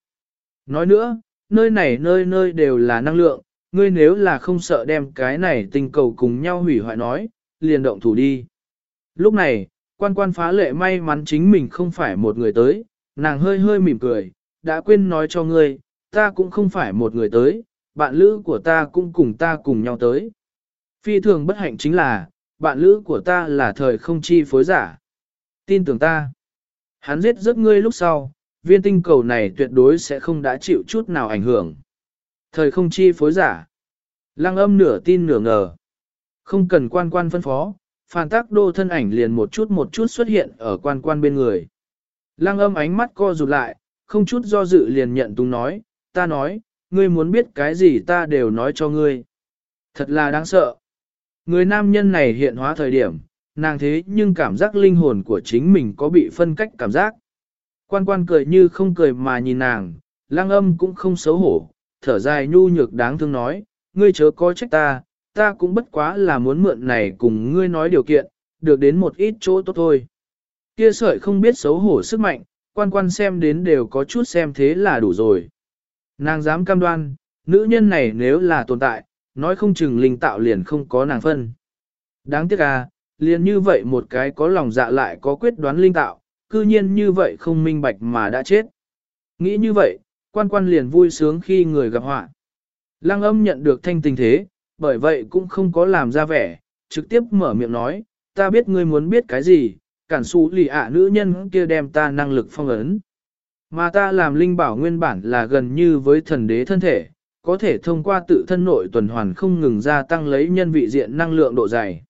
Nói nữa, nơi này nơi nơi đều là năng lượng, ngươi nếu là không sợ đem cái này tình cầu cùng nhau hủy hoại nói, liền động thủ đi. Lúc này, quan quan phá lệ may mắn chính mình không phải một người tới, nàng hơi hơi mỉm cười, đã quên nói cho ngươi, ta cũng không phải một người tới, bạn lữ của ta cũng cùng ta cùng nhau tới. Phi thường bất hạnh chính là, bạn lữ của ta là thời không chi phối giả. Tin tưởng ta. Hắn giết rất ngươi lúc sau, viên tinh cầu này tuyệt đối sẽ không đã chịu chút nào ảnh hưởng. Thời không chi phối giả. Lăng âm nửa tin nửa ngờ. Không cần quan quan phân phó, phản tác đô thân ảnh liền một chút một chút xuất hiện ở quan quan bên người. Lăng âm ánh mắt co rụt lại, không chút do dự liền nhận tung nói, ta nói, ngươi muốn biết cái gì ta đều nói cho ngươi. Thật là đáng sợ. Người nam nhân này hiện hóa thời điểm, nàng thế nhưng cảm giác linh hồn của chính mình có bị phân cách cảm giác. Quan quan cười như không cười mà nhìn nàng, lang âm cũng không xấu hổ, thở dài nhu nhược đáng thương nói, ngươi chớ có trách ta, ta cũng bất quá là muốn mượn này cùng ngươi nói điều kiện, được đến một ít chỗ tốt thôi. Kia sợi không biết xấu hổ sức mạnh, quan quan xem đến đều có chút xem thế là đủ rồi. Nàng dám cam đoan, nữ nhân này nếu là tồn tại, nói không chừng linh tạo liền không có nàng phân. Đáng tiếc à, liền như vậy một cái có lòng dạ lại có quyết đoán linh tạo, cư nhiên như vậy không minh bạch mà đã chết. Nghĩ như vậy, quan quan liền vui sướng khi người gặp họa. Lăng âm nhận được thanh tình thế, bởi vậy cũng không có làm ra vẻ, trực tiếp mở miệng nói, ta biết ngươi muốn biết cái gì, cản xú lì ạ nữ nhân kia đem ta năng lực phong ấn. Mà ta làm linh bảo nguyên bản là gần như với thần đế thân thể, có thể thông qua tự thân nội tuần hoàn không ngừng gia tăng lấy nhân vị diện năng lượng độ dày.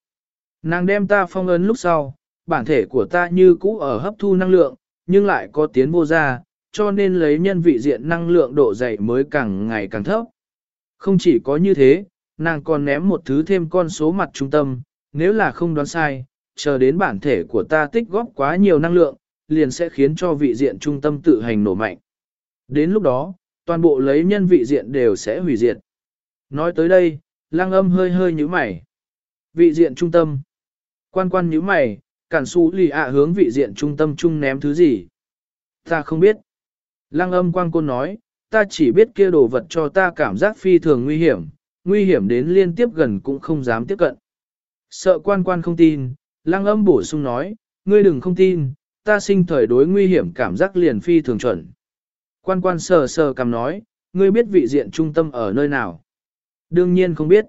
Nàng đem ta phong ấn lúc sau, bản thể của ta như cũ ở hấp thu năng lượng, nhưng lại có tiến vô ra, cho nên lấy nhân vị diện năng lượng độ dày mới càng ngày càng thấp. Không chỉ có như thế, nàng còn ném một thứ thêm con số mặt trung tâm, nếu là không đoán sai, chờ đến bản thể của ta tích góp quá nhiều năng lượng, liền sẽ khiến cho vị diện trung tâm tự hành nổ mạnh. Đến lúc đó, toàn bộ lấy nhân vị diện đều sẽ hủy diệt. Nói tới đây, Lang âm hơi hơi như mày. Vị diện trung tâm. Quan quan nhíu mày, cản su lì ạ hướng vị diện trung tâm trung ném thứ gì? Ta không biết. Lăng âm quan côn nói, ta chỉ biết kia đồ vật cho ta cảm giác phi thường nguy hiểm, nguy hiểm đến liên tiếp gần cũng không dám tiếp cận. Sợ quan quan không tin, lăng âm bổ sung nói, ngươi đừng không tin, ta sinh thời đối nguy hiểm cảm giác liền phi thường chuẩn. Quan quan sờ sờ cầm nói, ngươi biết vị diện trung tâm ở nơi nào? Đương nhiên không biết.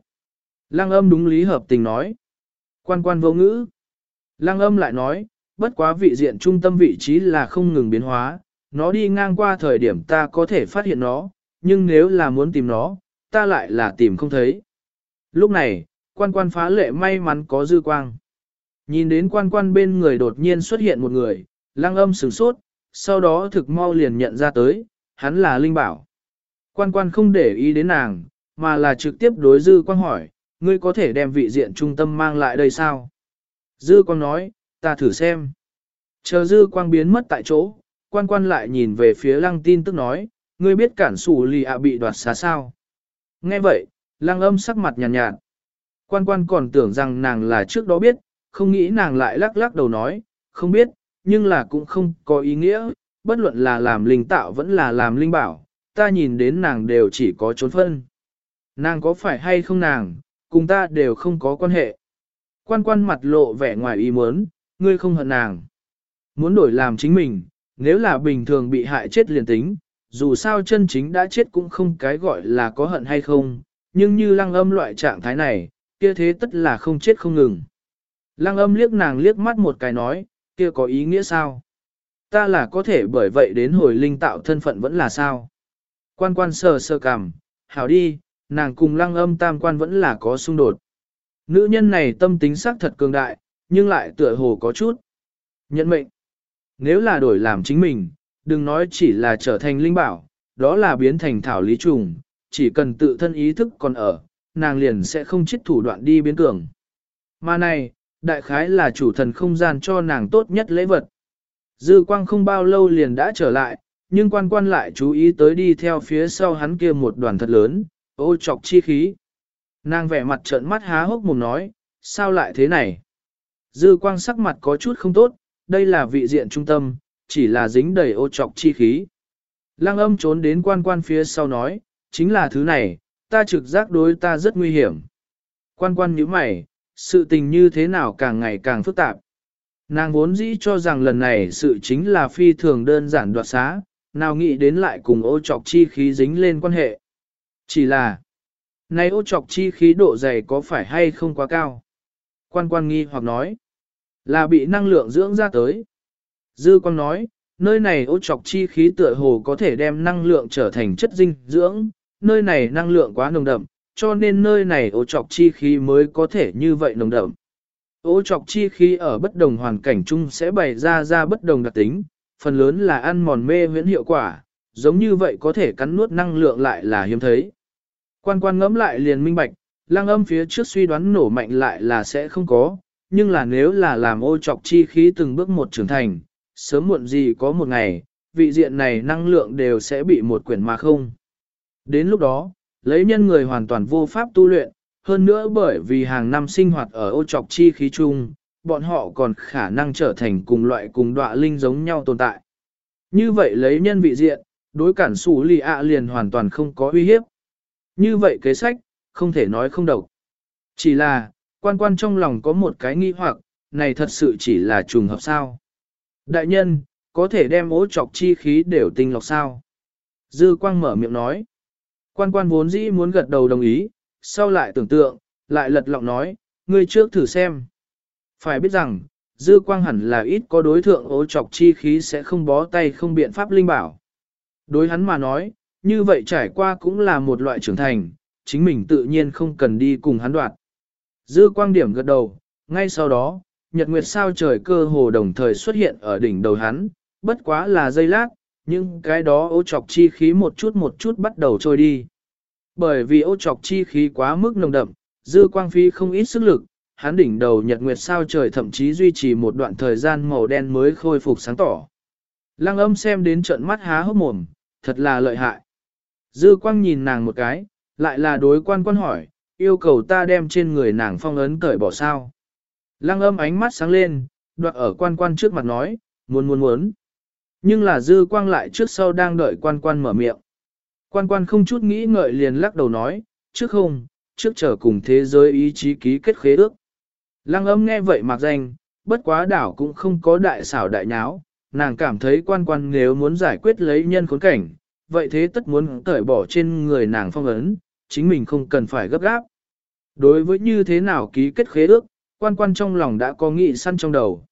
Lăng âm đúng lý hợp tình nói. Quan quan vô ngữ. Lăng âm lại nói, bất quá vị diện trung tâm vị trí là không ngừng biến hóa, nó đi ngang qua thời điểm ta có thể phát hiện nó, nhưng nếu là muốn tìm nó, ta lại là tìm không thấy. Lúc này, quan quan phá lệ may mắn có dư quang. Nhìn đến quan quan bên người đột nhiên xuất hiện một người, lăng âm sửng sốt, sau đó thực mau liền nhận ra tới, hắn là Linh Bảo. Quan quan không để ý đến nàng, mà là trực tiếp đối dư quang hỏi, ngươi có thể đem vị diện trung tâm mang lại đây sao? Dư quang nói, ta thử xem. Chờ dư quang biến mất tại chỗ, quan quan lại nhìn về phía lăng tin tức nói, ngươi biết cản sủ lì ạ bị đoạt xá sao? Nghe vậy, lăng âm sắc mặt nhàn nhạt, nhạt. Quan quan còn tưởng rằng nàng là trước đó biết, không nghĩ nàng lại lắc lắc đầu nói, không biết, nhưng là cũng không có ý nghĩa, bất luận là làm linh tạo vẫn là làm linh bảo, ta nhìn đến nàng đều chỉ có trốn phân. Nàng có phải hay không nàng, cùng ta đều không có quan hệ. Quan quan mặt lộ vẻ ngoài ý muốn, ngươi không hận nàng. Muốn đổi làm chính mình, nếu là bình thường bị hại chết liền tính, dù sao chân chính đã chết cũng không cái gọi là có hận hay không, nhưng như lăng âm loại trạng thái này, kia thế tất là không chết không ngừng. Lăng âm liếc nàng liếc mắt một cái nói, kia có ý nghĩa sao? Ta là có thể bởi vậy đến hồi linh tạo thân phận vẫn là sao? Quan quan sờ sờ cằm, hảo đi, nàng cùng lăng âm tam quan vẫn là có xung đột. Nữ nhân này tâm tính sắc thật cường đại, nhưng lại tựa hồ có chút. Nhận mệnh. Nếu là đổi làm chính mình, đừng nói chỉ là trở thành linh bảo, đó là biến thành thảo lý trùng, chỉ cần tự thân ý thức còn ở, nàng liền sẽ không chết thủ đoạn đi biến cường. Mà này, đại khái là chủ thần không gian cho nàng tốt nhất lễ vật. Dư quang không bao lâu liền đã trở lại, nhưng quan quan lại chú ý tới đi theo phía sau hắn kia một đoàn thật lớn, ô trọc chi khí. Nàng vẻ mặt trợn mắt há hốc mồm nói, sao lại thế này? Dư quang sắc mặt có chút không tốt, đây là vị diện trung tâm, chỉ là dính đầy ô trọc chi khí. Lăng âm trốn đến quan quan phía sau nói, chính là thứ này, ta trực giác đối ta rất nguy hiểm. Quan quan nhíu mày, sự tình như thế nào càng ngày càng phức tạp. Nàng vốn dĩ cho rằng lần này sự chính là phi thường đơn giản đoạt xá, nào nghĩ đến lại cùng ô trọc chi khí dính lên quan hệ. Chỉ là, này ô trọc chi khí độ dày có phải hay không quá cao? Quan quan nghi hoặc nói, là bị năng lượng dưỡng ra tới. Dư quan nói, nơi này ô trọc chi khí tựa hồ có thể đem năng lượng trở thành chất dinh dưỡng, nơi này năng lượng quá nồng đậm, cho nên nơi này ô trọc chi khí mới có thể như vậy nồng đậm. Ô trọc chi khí ở bất đồng hoàn cảnh chung sẽ bày ra ra bất đồng đặc tính, phần lớn là ăn mòn mê huyễn hiệu quả, giống như vậy có thể cắn nuốt năng lượng lại là hiếm thấy. Quan quan ngẫm lại liền minh bạch, lăng âm phía trước suy đoán nổ mạnh lại là sẽ không có, nhưng là nếu là làm ô trọc chi khí từng bước một trưởng thành, sớm muộn gì có một ngày, vị diện này năng lượng đều sẽ bị một quyển mà không. Đến lúc đó, lấy nhân người hoàn toàn vô pháp tu luyện, hơn nữa bởi vì hàng năm sinh hoạt ở ô trọc chi khí chung, bọn họ còn khả năng trở thành cùng loại cùng đọa linh giống nhau tồn tại. Như vậy lấy nhân vị diện, đối cản sủ lì ạ liền hoàn toàn không có uy hiếp. Như vậy kế sách, không thể nói không độc. Chỉ là, quan quan trong lòng có một cái nghi hoặc, này thật sự chỉ là trùng hợp sao. Đại nhân, có thể đem ố chọc chi khí đều tinh lọc sao. Dư quang mở miệng nói. Quan quan vốn dĩ muốn gật đầu đồng ý, sau lại tưởng tượng, lại lật lọng nói, ngươi trước thử xem. Phải biết rằng, dư quang hẳn là ít có đối thượng ố chọc chi khí sẽ không bó tay không biện pháp linh bảo. Đối hắn mà nói, như vậy trải qua cũng là một loại trưởng thành, chính mình tự nhiên không cần đi cùng hắn đoạt. Dư quang điểm gật đầu, ngay sau đó, nhật nguyệt sao trời cơ hồ đồng thời xuất hiện ở đỉnh đầu hắn, bất quá là giây lát, nhưng cái đó ô trọc chi khí một chút một chút bắt đầu trôi đi. Bởi vì ô trọc chi khí quá mức nồng đậm, dư quang phi không ít sức lực, hắn đỉnh đầu nhật nguyệt sao trời thậm chí duy trì một đoạn thời gian màu đen mới khôi phục sáng tỏ. Lăng âm xem đến trận mắt há hốc mồm, thật là lợi hại. Dư quang nhìn nàng một cái, lại là đối quan quan hỏi, yêu cầu ta đem trên người nàng phong ấn cởi bỏ sao. Lăng âm ánh mắt sáng lên, đoạt ở quan quan trước mặt nói, muốn muốn muốn. Nhưng là dư quang lại trước sau đang đợi quan quan mở miệng. Quan quan không chút nghĩ ngợi liền lắc đầu nói, trước không, trước chờ cùng thế giới ý chí ký kết khế ước. Lăng âm nghe vậy mặc danh, bất quá đảo cũng không có đại xảo đại nháo, nàng cảm thấy quan quan nếu muốn giải quyết lấy nhân khốn cảnh, vậy thế tất muốn cởi bỏ trên người nàng phong ấn, chính mình không cần phải gấp gáp. Đối với như thế nào ký kết khế ước, quan quan trong lòng đã có nghị săn trong đầu.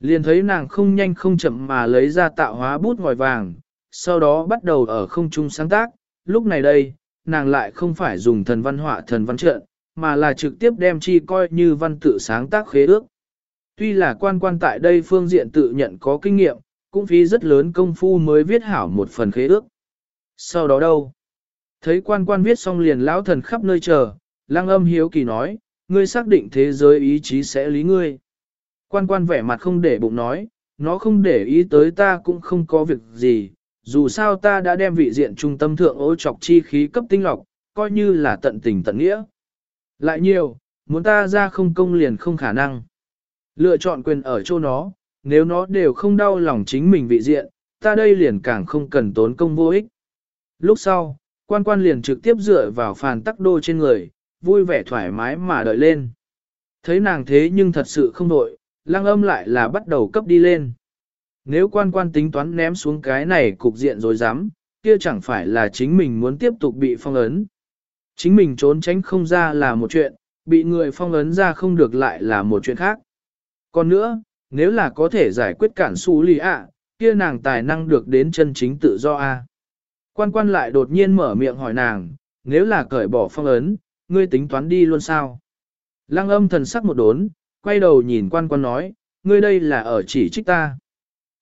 Liền thấy nàng không nhanh không chậm mà lấy ra tạo hóa bút ngòi vàng, sau đó bắt đầu ở không trung sáng tác, lúc này đây, nàng lại không phải dùng thần văn họa thần văn trợn, mà là trực tiếp đem chi coi như văn tự sáng tác khế ước. Tuy là quan quan tại đây phương diện tự nhận có kinh nghiệm, cũng phí rất lớn công phu mới viết hảo một phần khế ước. Sau đó đâu? Thấy quan quan viết xong liền lão thần khắp nơi chờ, lăng âm hiếu kỳ nói, ngươi xác định thế giới ý chí sẽ lý ngươi. Quan quan vẻ mặt không để bụng nói, nó không để ý tới ta cũng không có việc gì, dù sao ta đã đem vị diện trung tâm thượng ô trọc chi khí cấp tinh lọc, coi như là tận tình tận nghĩa. Lại nhiều, muốn ta ra không công liền không khả năng. Lựa chọn quyền ở chỗ nó, nếu nó đều không đau lòng chính mình vị diện, ta đây liền càng không cần tốn công vô ích. Lúc sau, quan quan liền trực tiếp dựa vào phàn tắc đô trên người, vui vẻ thoải mái mà đợi lên. Thấy nàng thế nhưng thật sự không đội, lăng âm lại là bắt đầu cấp đi lên. Nếu quan quan tính toán ném xuống cái này cục diện rồi dám, kia chẳng phải là chính mình muốn tiếp tục bị phong ấn. Chính mình trốn tránh không ra là một chuyện, bị người phong ấn ra không được lại là một chuyện khác. Còn nữa, nếu là có thể giải quyết cản su lì ạ, kia nàng tài năng được đến chân chính tự do a. Quan quan lại đột nhiên mở miệng hỏi nàng, nếu là cởi bỏ phong ấn, ngươi tính toán đi luôn sao? Lăng âm thần sắc một đốn, quay đầu nhìn quan quan nói, ngươi đây là ở chỉ trích ta.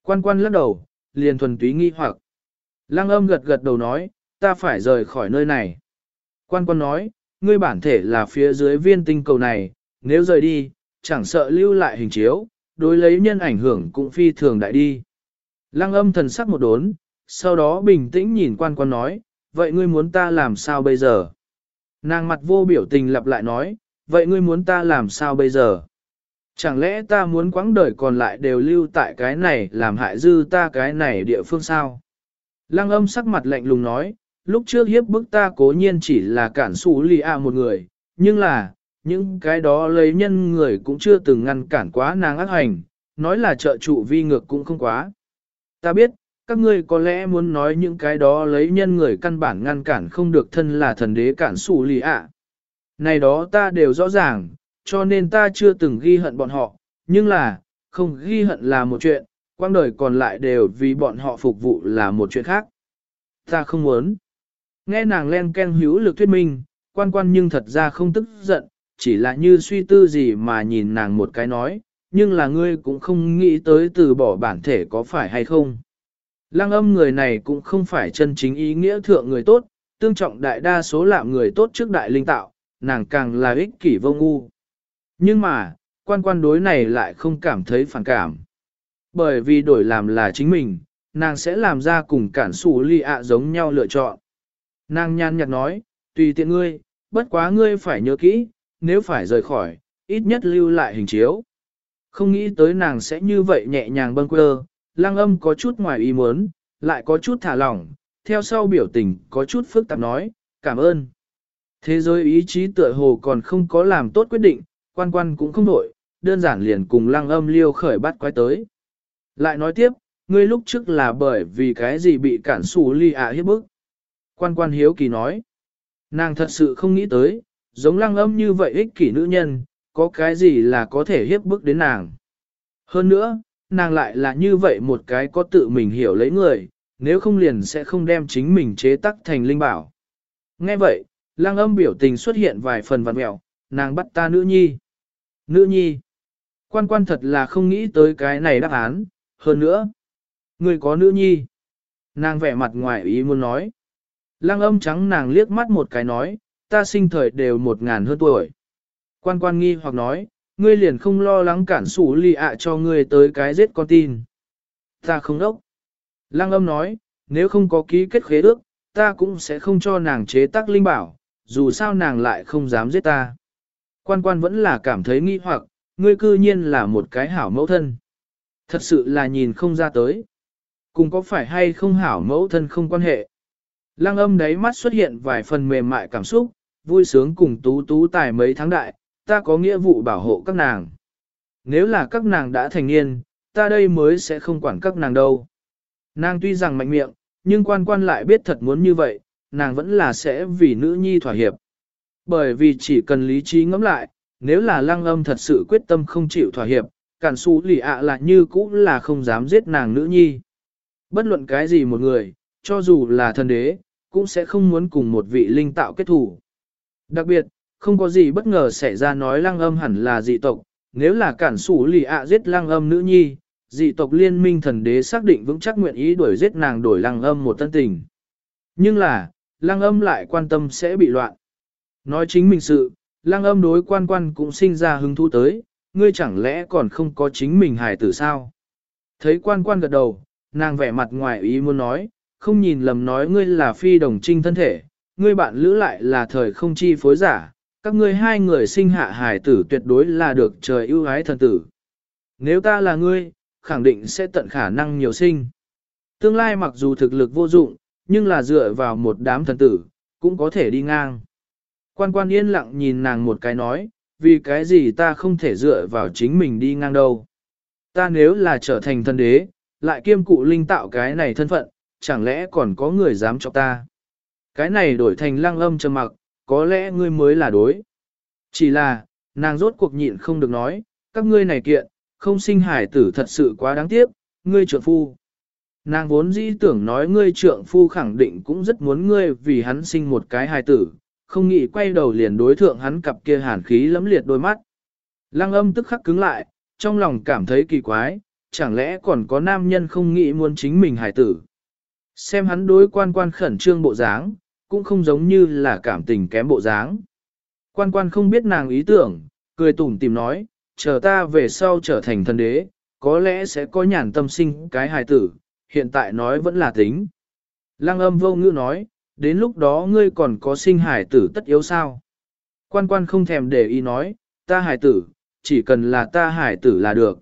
Quan quan lắc đầu, liền thuần túy nghi hoặc. Lăng âm gật gật đầu nói, ta phải rời khỏi nơi này. Quan quan nói, ngươi bản thể là phía dưới viên tinh cầu này, nếu rời đi, chẳng sợ lưu lại hình chiếu, đối lấy nhân ảnh hưởng cũng phi thường đại đi. Lăng âm thần sắc một đốn, sau đó bình tĩnh nhìn quan quan nói, vậy ngươi muốn ta làm sao bây giờ? Nàng mặt vô biểu tình lặp lại nói, vậy ngươi muốn ta làm sao bây giờ? Chẳng lẽ ta muốn quãng đời còn lại đều lưu tại cái này làm hại dư ta cái này địa phương sao? Lăng âm sắc mặt lạnh lùng nói, lúc trước hiếp bức ta cố nhiên chỉ là cản xú lì à một người, nhưng là, những cái đó lấy nhân người cũng chưa từng ngăn cản quá nàng ác hành, nói là trợ trụ vi ngược cũng không quá. Ta biết, các ngươi có lẽ muốn nói những cái đó lấy nhân người căn bản ngăn cản không được thân là thần đế cản xù lì ạ. Này đó ta đều rõ ràng, cho nên ta chưa từng ghi hận bọn họ, nhưng là, không ghi hận là một chuyện, quang đời còn lại đều vì bọn họ phục vụ là một chuyện khác. Ta không muốn. Nghe nàng len ken hữu lực thuyết minh, quan quan nhưng thật ra không tức giận, chỉ là như suy tư gì mà nhìn nàng một cái nói, nhưng là ngươi cũng không nghĩ tới từ bỏ bản thể có phải hay không. Lăng âm người này cũng không phải chân chính ý nghĩa thượng người tốt, tương trọng đại đa số lạm người tốt trước đại linh tạo, nàng càng là ích kỷ vô ngu. Nhưng mà, quan quan đối này lại không cảm thấy phản cảm. Bởi vì đổi làm là chính mình, nàng sẽ làm ra cùng cản sủ ly ạ giống nhau lựa chọn. Nàng nhàn nhạt nói, tùy tiện ngươi, bất quá ngươi phải nhớ kỹ, nếu phải rời khỏi, ít nhất lưu lại hình chiếu. Không nghĩ tới nàng sẽ như vậy nhẹ nhàng bâng quơ, lăng âm có chút ngoài ý muốn, lại có chút thả lỏng, theo sau biểu tình có chút phức tạp nói, cảm ơn. Thế giới ý chí tựa hồ còn không có làm tốt quyết định, quan quan cũng không nổi, đơn giản liền cùng lăng âm liêu khởi bắt quái tới. Lại nói tiếp, ngươi lúc trước là bởi vì cái gì bị cản xù ly ạ hiếp bức. Quan quan hiếu kỳ nói, nàng thật sự không nghĩ tới, giống lăng âm như vậy ích kỷ nữ nhân, có cái gì là có thể hiếp bức đến nàng. Hơn nữa, nàng lại là như vậy một cái có tự mình hiểu lấy người, nếu không liền sẽ không đem chính mình chế tắc thành linh bảo. Nghe vậy, lăng âm biểu tình xuất hiện vài phần vặn mẹo, nàng bắt ta nữ nhi. Nữ nhi. Quan quan thật là không nghĩ tới cái này đáp án, hơn nữa. Người có nữ nhi. Nàng vẻ mặt ngoài ý muốn nói. Lăng âm trắng nàng liếc mắt một cái nói, ta sinh thời đều một ngàn hơn tuổi. Quan quan nghi hoặc nói, ngươi liền không lo lắng cản sủ lì ạ cho ngươi tới cái giết con tin. Ta không đốc. Lăng âm nói, nếu không có ký kết khế ước, ta cũng sẽ không cho nàng chế tác linh bảo, dù sao nàng lại không dám giết ta. Quan quan vẫn là cảm thấy nghi hoặc, ngươi cư nhiên là một cái hảo mẫu thân. Thật sự là nhìn không ra tới. Cùng có phải hay không hảo mẫu thân không quan hệ. Lăng âm đáy mắt xuất hiện vài phần mềm mại cảm xúc, vui sướng cùng tú tú tài mấy tháng đại, ta có nghĩa vụ bảo hộ các nàng. Nếu là các nàng đã thành niên, ta đây mới sẽ không quản các nàng đâu. Nàng tuy rằng mạnh miệng, nhưng quan quan lại biết thật muốn như vậy, nàng vẫn là sẽ vì nữ nhi thỏa hiệp. Bởi vì chỉ cần lý trí ngẫm lại, nếu là lăng âm thật sự quyết tâm không chịu thỏa hiệp, cản xú lì ạ là như cũ là không dám giết nàng nữ nhi. Bất luận cái gì một người, cho dù là thần đế, cũng sẽ không muốn cùng một vị linh tạo kết thủ. Đặc biệt, không có gì bất ngờ xảy ra nói lăng âm hẳn là dị tộc, nếu là cản sủ lì ạ giết lăng âm nữ nhi, dị tộc liên minh thần đế xác định vững chắc nguyện ý đuổi giết nàng đổi lăng âm một tân tình. Nhưng là, lăng âm lại quan tâm sẽ bị loạn. Nói chính mình sự, lăng âm đối quan quan cũng sinh ra hứng thú tới, ngươi chẳng lẽ còn không có chính mình hài tử sao? Thấy quan quan gật đầu, nàng vẻ mặt ngoài ý muốn nói, không nhìn lầm nói ngươi là phi đồng trinh thân thể, ngươi bạn lữ lại là thời không chi phối giả, các ngươi hai người sinh hạ hài tử tuyệt đối là được trời ưu ái thần tử. Nếu ta là ngươi, khẳng định sẽ tận khả năng nhiều sinh. Tương lai mặc dù thực lực vô dụng, nhưng là dựa vào một đám thần tử, cũng có thể đi ngang. Quan quan yên lặng nhìn nàng một cái nói, vì cái gì ta không thể dựa vào chính mình đi ngang đâu. Ta nếu là trở thành thần đế, lại kiêm cụ linh tạo cái này thân phận, chẳng lẽ còn có người dám cho ta. Cái này đổi thành lăng âm trầm mặc, có lẽ ngươi mới là đối. Chỉ là, nàng rốt cuộc nhịn không được nói, các ngươi này kiện, không sinh hải tử thật sự quá đáng tiếc, ngươi trượng phu. Nàng vốn dĩ tưởng nói ngươi trượng phu khẳng định cũng rất muốn ngươi vì hắn sinh một cái hài tử, không nghĩ quay đầu liền đối thượng hắn cặp kia hàn khí lẫm liệt đôi mắt. Lăng âm tức khắc cứng lại, trong lòng cảm thấy kỳ quái, chẳng lẽ còn có nam nhân không nghĩ muốn chính mình hài tử. Xem hắn đối quan quan khẩn trương bộ dáng, cũng không giống như là cảm tình kém bộ dáng. Quan quan không biết nàng ý tưởng, cười tủm tìm nói, chờ ta về sau trở thành thần đế, có lẽ sẽ có nhàn tâm sinh cái hài tử, hiện tại nói vẫn là tính. Lăng âm vô ngữ nói, đến lúc đó ngươi còn có sinh hài tử tất yếu sao. Quan quan không thèm để ý nói, ta hài tử, chỉ cần là ta hài tử là được.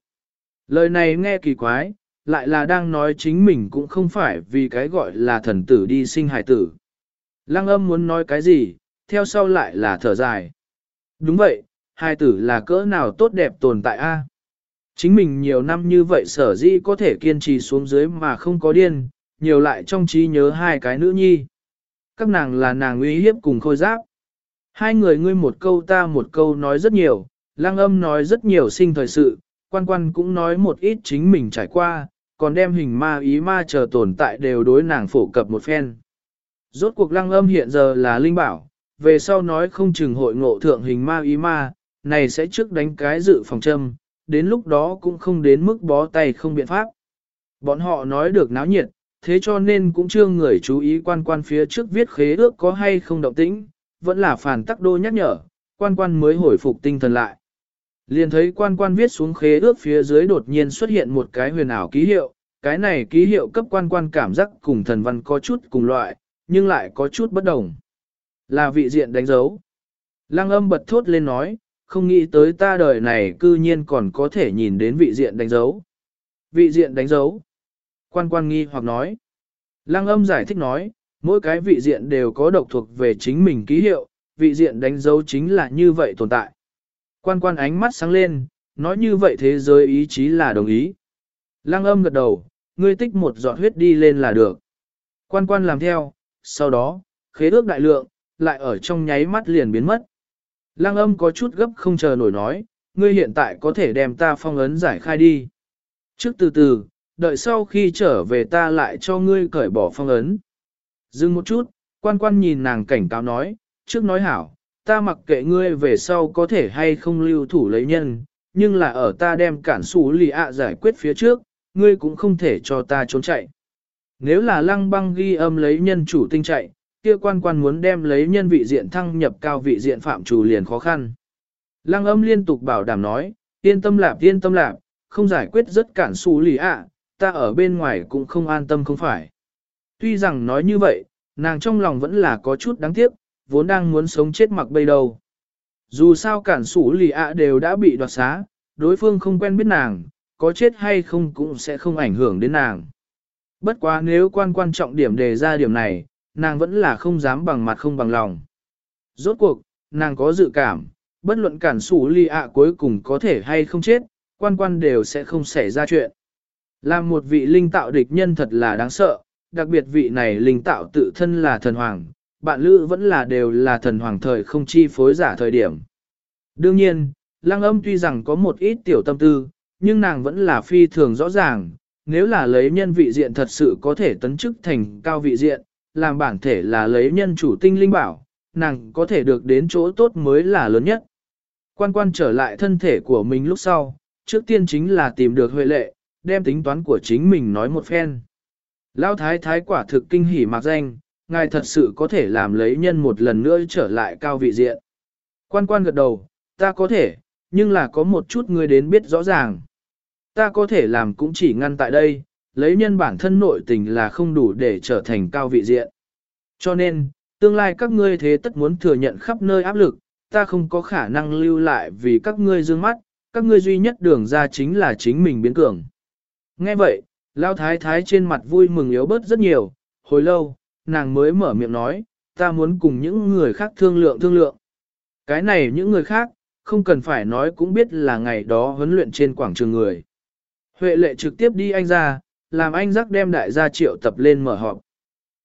Lời này nghe kỳ quái, lại là đang nói chính mình cũng không phải vì cái gọi là thần tử đi sinh hài tử. Lăng âm muốn nói cái gì, theo sau lại là thở dài. Đúng vậy, hài tử là cỡ nào tốt đẹp tồn tại a? Chính mình nhiều năm như vậy sở dĩ có thể kiên trì xuống dưới mà không có điên, nhiều lại trong trí nhớ hai cái nữ nhi. Các nàng là nàng uy hiếp cùng khôi giáp. Hai người ngươi một câu ta một câu nói rất nhiều, lang âm nói rất nhiều sinh thời sự, quan quan cũng nói một ít chính mình trải qua, còn đem hình ma ý ma chờ tồn tại đều đối nàng phổ cập một phen. Rốt cuộc lăng âm hiện giờ là linh bảo, về sau nói không chừng hội ngộ thượng hình ma ý ma, này sẽ trước đánh cái dự phòng châm, đến lúc đó cũng không đến mức bó tay không biện pháp. Bọn họ nói được náo nhiệt, thế cho nên cũng chưa người chú ý quan quan phía trước viết khế ước có hay không động tĩnh, vẫn là phản tắc đô nhắc nhở, quan quan mới hồi phục tinh thần lại. Liền thấy quan quan viết xuống khế ước phía dưới đột nhiên xuất hiện một cái huyền ảo ký hiệu, cái này ký hiệu cấp quan quan cảm giác cùng thần văn có chút cùng loại, nhưng lại có chút bất đồng. Là vị diện đánh dấu. Lăng âm bật thốt lên nói, không nghĩ tới ta đời này cư nhiên còn có thể nhìn đến vị diện đánh dấu. Vị diện đánh dấu. Quan quan nghi hoặc nói. Lăng âm giải thích nói, mỗi cái vị diện đều có độc thuộc về chính mình ký hiệu, vị diện đánh dấu chính là như vậy tồn tại. Quan quan ánh mắt sáng lên, nói như vậy thế giới ý chí là đồng ý. Lăng âm gật đầu, ngươi tích một giọt huyết đi lên là được. Quan quan làm theo, sau đó, khế ước đại lượng, lại ở trong nháy mắt liền biến mất. Lăng âm có chút gấp không chờ nổi nói, ngươi hiện tại có thể đem ta phong ấn giải khai đi. Trước từ từ, đợi sau khi trở về ta lại cho ngươi cởi bỏ phong ấn. Dừng một chút, quan quan nhìn nàng cảnh cáo nói, trước nói hảo, ta mặc kệ ngươi về sau có thể hay không lưu thủ lấy nhân, nhưng là ở ta đem cản sủ lì ạ giải quyết phía trước, ngươi cũng không thể cho ta trốn chạy. Nếu là lăng băng ghi âm lấy nhân chủ tinh chạy, kia quan quan muốn đem lấy nhân vị diện thăng nhập cao vị diện phạm chủ liền khó khăn. Lăng âm liên tục bảo đảm nói, yên tâm lạp yên tâm lạp, không giải quyết rất cản xù lì ạ, ta ở bên ngoài cũng không an tâm không phải. Tuy rằng nói như vậy, nàng trong lòng vẫn là có chút đáng tiếc, vốn đang muốn sống chết mặc bây đầu. Dù sao cản sủ lì ạ đều đã bị đoạt xá, đối phương không quen biết nàng, có chết hay không cũng sẽ không ảnh hưởng đến nàng. Bất quá nếu quan quan trọng điểm đề ra điểm này, nàng vẫn là không dám bằng mặt không bằng lòng. Rốt cuộc, nàng có dự cảm, bất luận cản sủ ly ạ cuối cùng có thể hay không chết, quan quan đều sẽ không xảy ra chuyện. Làm một vị linh tạo địch nhân thật là đáng sợ, đặc biệt vị này linh tạo tự thân là thần hoàng, bạn lữ vẫn là đều là thần hoàng thời không chi phối giả thời điểm. Đương nhiên, lăng âm tuy rằng có một ít tiểu tâm tư, nhưng nàng vẫn là phi thường rõ ràng, nếu là lấy nhân vị diện thật sự có thể tấn chức thành cao vị diện, làm bản thể là lấy nhân chủ tinh linh bảo, nàng có thể được đến chỗ tốt mới là lớn nhất. Quan quan trở lại thân thể của mình lúc sau, trước tiên chính là tìm được huệ lệ, đem tính toán của chính mình nói một phen. Lão thái thái quả thực kinh hỉ mạc danh, ngài thật sự có thể làm lấy nhân một lần nữa trở lại cao vị diện. Quan quan gật đầu, ta có thể, nhưng là có một chút ngươi đến biết rõ ràng. Ta có thể làm cũng chỉ ngăn tại đây, lấy nhân bản thân nội tình là không đủ để trở thành cao vị diện. Cho nên, tương lai các ngươi thế tất muốn thừa nhận khắp nơi áp lực, ta không có khả năng lưu lại vì các ngươi dương mắt, các ngươi duy nhất đường ra chính là chính mình biến cường. Nghe vậy, Lao Thái Thái trên mặt vui mừng yếu bớt rất nhiều, hồi lâu, nàng mới mở miệng nói, ta muốn cùng những người khác thương lượng thương lượng. Cái này những người khác, không cần phải nói cũng biết là ngày đó huấn luyện trên quảng trường người. Huệ lệ trực tiếp đi anh ra, làm anh giác đem đại gia triệu tập lên mở họp.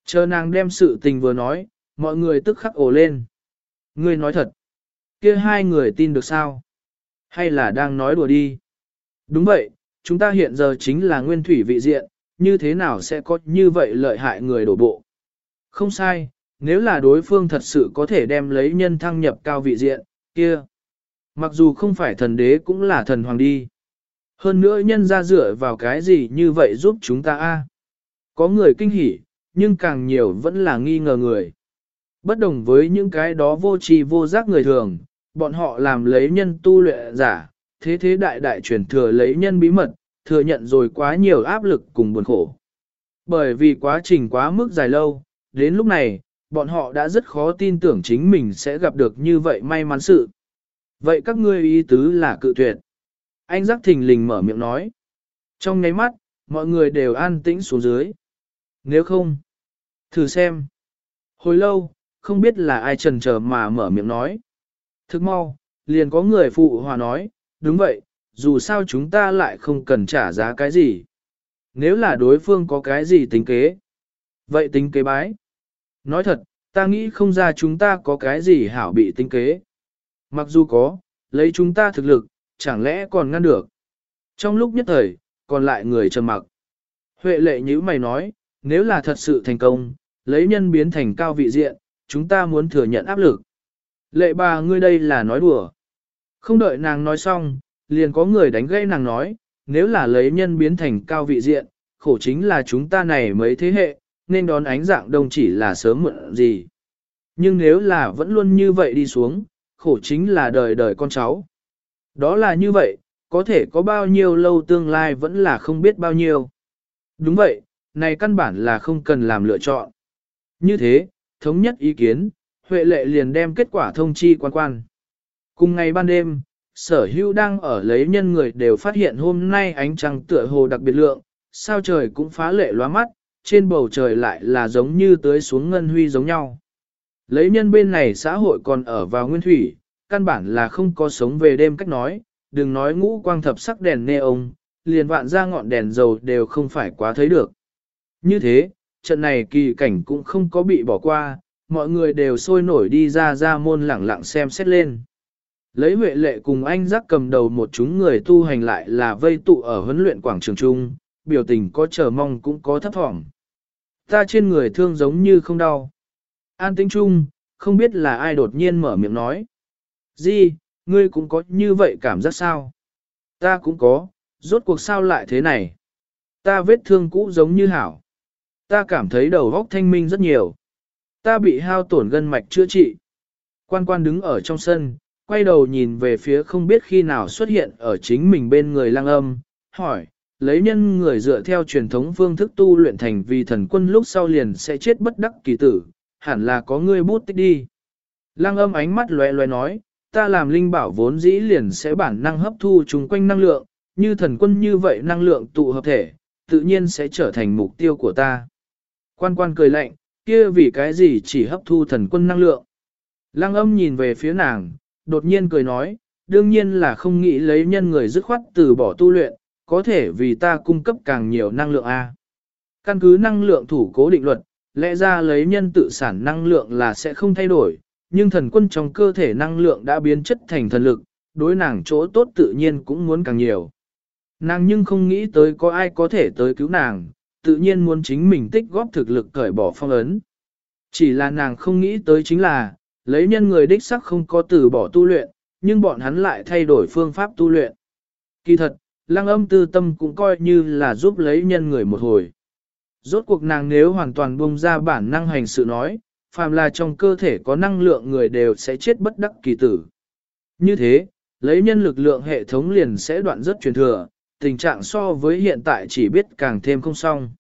Chờ nàng đem sự tình vừa nói, mọi người tức khắc ồ lên. Ngươi nói thật, kia hai người tin được sao? Hay là đang nói đùa đi? Đúng vậy, chúng ta hiện giờ chính là nguyên thủy vị diện, như thế nào sẽ có như vậy lợi hại người đổ bộ? Không sai, nếu là đối phương thật sự có thể đem lấy nhân thăng nhập cao vị diện, kia. Mặc dù không phải thần đế cũng là thần hoàng đi. Hơn nữa nhân ra dựa vào cái gì như vậy giúp chúng ta a? Có người kinh hỉ, nhưng càng nhiều vẫn là nghi ngờ người. Bất đồng với những cái đó vô tri vô giác người thường, bọn họ làm lấy nhân tu luyện giả, thế thế đại đại truyền thừa lấy nhân bí mật, thừa nhận rồi quá nhiều áp lực cùng buồn khổ. Bởi vì quá trình quá mức dài lâu, đến lúc này, bọn họ đã rất khó tin tưởng chính mình sẽ gặp được như vậy may mắn sự. Vậy các ngươi ý tứ là cự tuyệt. Anh giác thình lình mở miệng nói. Trong nháy mắt, mọi người đều an tĩnh xuống dưới. Nếu không, thử xem. Hồi lâu, không biết là ai trần chờ mà mở miệng nói. Thức mau, liền có người phụ hòa nói, đúng vậy, dù sao chúng ta lại không cần trả giá cái gì. Nếu là đối phương có cái gì tính kế. Vậy tính kế bái. Nói thật, ta nghĩ không ra chúng ta có cái gì hảo bị tính kế. Mặc dù có, lấy chúng ta thực lực, chẳng lẽ còn ngăn được. Trong lúc nhất thời, còn lại người trầm mặc. Huệ lệ như mày nói, nếu là thật sự thành công, lấy nhân biến thành cao vị diện, chúng ta muốn thừa nhận áp lực. Lệ bà ngươi đây là nói đùa. Không đợi nàng nói xong, liền có người đánh gãy nàng nói, nếu là lấy nhân biến thành cao vị diện, khổ chính là chúng ta này mấy thế hệ, nên đón ánh dạng đông chỉ là sớm muộn gì. Nhưng nếu là vẫn luôn như vậy đi xuống, khổ chính là đời đời con cháu. Đó là như vậy, có thể có bao nhiêu lâu tương lai vẫn là không biết bao nhiêu. Đúng vậy, này căn bản là không cần làm lựa chọn. Như thế, thống nhất ý kiến, Huệ lệ liền đem kết quả thông chi quan quan. Cùng ngày ban đêm, sở hữu đang ở lấy nhân người đều phát hiện hôm nay ánh trăng tựa hồ đặc biệt lượng, sao trời cũng phá lệ loa mắt, trên bầu trời lại là giống như tới xuống ngân huy giống nhau. Lấy nhân bên này xã hội còn ở vào nguyên thủy, căn bản là không có sống về đêm cách nói, đừng nói ngũ quang thập sắc đèn nê ông, liền vạn ra ngọn đèn dầu đều không phải quá thấy được. Như thế, trận này kỳ cảnh cũng không có bị bỏ qua, mọi người đều sôi nổi đi ra ra môn lẳng lặng xem xét lên. Lấy huệ lệ cùng anh giác cầm đầu một chúng người tu hành lại là vây tụ ở huấn luyện quảng trường trung, biểu tình có chờ mong cũng có thấp thỏm. Ta trên người thương giống như không đau. An tĩnh chung, không biết là ai đột nhiên mở miệng nói. Di, ngươi cũng có như vậy cảm giác sao? Ta cũng có, rốt cuộc sao lại thế này? Ta vết thương cũ giống như hảo. Ta cảm thấy đầu óc thanh minh rất nhiều. Ta bị hao tổn gân mạch chữa trị. Quan quan đứng ở trong sân, quay đầu nhìn về phía không biết khi nào xuất hiện ở chính mình bên người lang âm, hỏi, lấy nhân người dựa theo truyền thống phương thức tu luyện thành vì thần quân lúc sau liền sẽ chết bất đắc kỳ tử, hẳn là có ngươi bút tích đi. Lang âm ánh mắt lóe lóe nói, ta làm linh bảo vốn dĩ liền sẽ bản năng hấp thu chung quanh năng lượng, như thần quân như vậy năng lượng tụ hợp thể, tự nhiên sẽ trở thành mục tiêu của ta. Quan quan cười lạnh, kia vì cái gì chỉ hấp thu thần quân năng lượng. Lăng âm nhìn về phía nàng, đột nhiên cười nói, đương nhiên là không nghĩ lấy nhân người dứt khoát từ bỏ tu luyện, có thể vì ta cung cấp càng nhiều năng lượng A. Căn cứ năng lượng thủ cố định luật, lẽ ra lấy nhân tự sản năng lượng là sẽ không thay đổi, nhưng thần quân trong cơ thể năng lượng đã biến chất thành thần lực, đối nàng chỗ tốt tự nhiên cũng muốn càng nhiều. Nàng nhưng không nghĩ tới có ai có thể tới cứu nàng, tự nhiên muốn chính mình tích góp thực lực cởi bỏ phong ấn. Chỉ là nàng không nghĩ tới chính là, lấy nhân người đích sắc không có từ bỏ tu luyện, nhưng bọn hắn lại thay đổi phương pháp tu luyện. Kỳ thật, lăng âm tư tâm cũng coi như là giúp lấy nhân người một hồi. Rốt cuộc nàng nếu hoàn toàn buông ra bản năng hành sự nói, phàm là trong cơ thể có năng lượng người đều sẽ chết bất đắc kỳ tử. Như thế, lấy nhân lực lượng hệ thống liền sẽ đoạn rất truyền thừa, tình trạng so với hiện tại chỉ biết càng thêm không xong.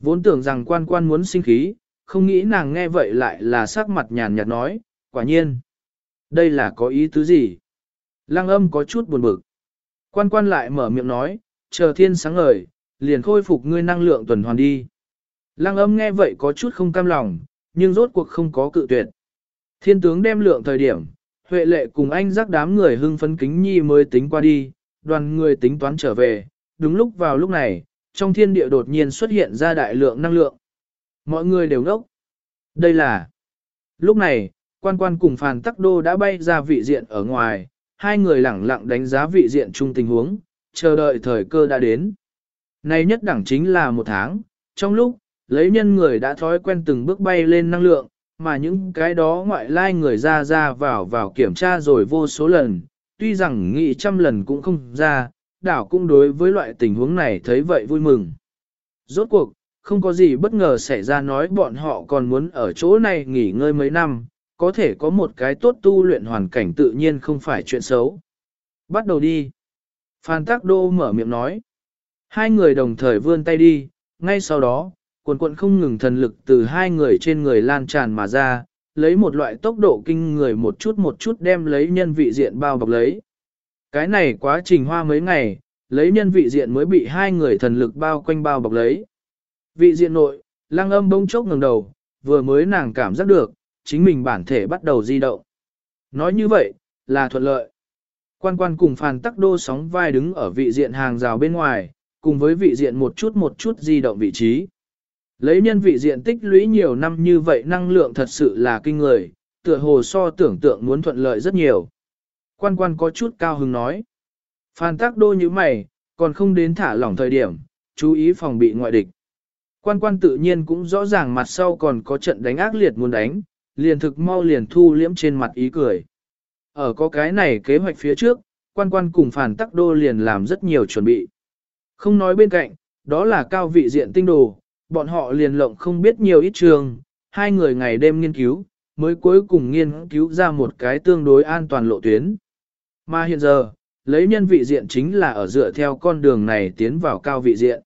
Vốn tưởng rằng quan quan muốn sinh khí, không nghĩ nàng nghe vậy lại là sắc mặt nhàn nhạt nói, quả nhiên. Đây là có ý tứ gì? Lăng âm có chút buồn bực. Quan quan lại mở miệng nói, chờ thiên sáng ngời, liền khôi phục ngươi năng lượng tuần hoàn đi. Lăng âm nghe vậy có chút không cam lòng, nhưng rốt cuộc không có cự tuyệt. Thiên tướng đem lượng thời điểm, Huệ lệ cùng anh giác đám người hưng phấn kính nhi mới tính qua đi, đoàn người tính toán trở về, đúng lúc vào lúc này, trong thiên địa đột nhiên xuất hiện ra đại lượng năng lượng. Mọi người đều ngốc. Đây là... Lúc này, quan quan cùng phàn tắc đô đã bay ra vị diện ở ngoài, hai người lẳng lặng đánh giá vị diện chung tình huống, chờ đợi thời cơ đã đến. Này nhất đẳng chính là một tháng, trong lúc, lấy nhân người đã thói quen từng bước bay lên năng lượng, mà những cái đó ngoại lai người ra ra vào vào kiểm tra rồi vô số lần, tuy rằng nghĩ trăm lần cũng không ra, đảo cũng đối với loại tình huống này thấy vậy vui mừng. Rốt cuộc, không có gì bất ngờ xảy ra nói bọn họ còn muốn ở chỗ này nghỉ ngơi mấy năm, có thể có một cái tốt tu luyện hoàn cảnh tự nhiên không phải chuyện xấu. Bắt đầu đi. Phan Tắc Đô mở miệng nói. Hai người đồng thời vươn tay đi, ngay sau đó, quần quận không ngừng thần lực từ hai người trên người lan tràn mà ra, lấy một loại tốc độ kinh người một chút một chút đem lấy nhân vị diện bao bọc lấy. Cái này quá trình hoa mấy ngày, lấy nhân vị diện mới bị hai người thần lực bao quanh bao bọc lấy. Vị diện nội, lăng âm bông chốc ngẩng đầu, vừa mới nàng cảm giác được, chính mình bản thể bắt đầu di động. Nói như vậy, là thuận lợi. Quan quan cùng phàn tắc đô sóng vai đứng ở vị diện hàng rào bên ngoài, cùng với vị diện một chút một chút di động vị trí. Lấy nhân vị diện tích lũy nhiều năm như vậy năng lượng thật sự là kinh người, tựa hồ so tưởng tượng muốn thuận lợi rất nhiều. Quan quan có chút cao hứng nói. Phan tác đô như mày, còn không đến thả lỏng thời điểm, chú ý phòng bị ngoại địch. Quan quan tự nhiên cũng rõ ràng mặt sau còn có trận đánh ác liệt muốn đánh, liền thực mau liền thu liễm trên mặt ý cười. Ở có cái này kế hoạch phía trước, quan quan cùng phản tắc đô liền làm rất nhiều chuẩn bị. Không nói bên cạnh, đó là cao vị diện tinh đồ, bọn họ liền lộng không biết nhiều ít trường, hai người ngày đêm nghiên cứu, mới cuối cùng nghiên cứu ra một cái tương đối an toàn lộ tuyến. Mà hiện giờ, lấy nhân vị diện chính là ở dựa theo con đường này tiến vào cao vị diện.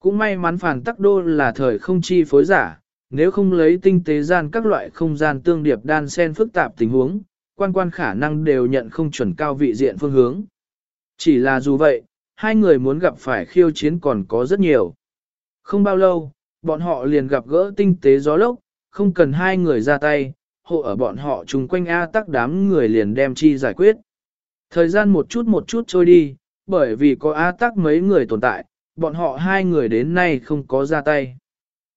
Cũng may mắn phản tắc đô là thời không chi phối giả, nếu không lấy tinh tế gian các loại không gian tương điệp đan xen phức tạp tình huống, quan quan khả năng đều nhận không chuẩn cao vị diện phương hướng. Chỉ là dù vậy, hai người muốn gặp phải khiêu chiến còn có rất nhiều. Không bao lâu, bọn họ liền gặp gỡ tinh tế gió lốc, không cần hai người ra tay, hộ ở bọn họ chung quanh A tắc đám người liền đem chi giải quyết. Thời gian một chút một chút trôi đi, bởi vì có A tắc mấy người tồn tại, bọn họ hai người đến nay không có ra tay.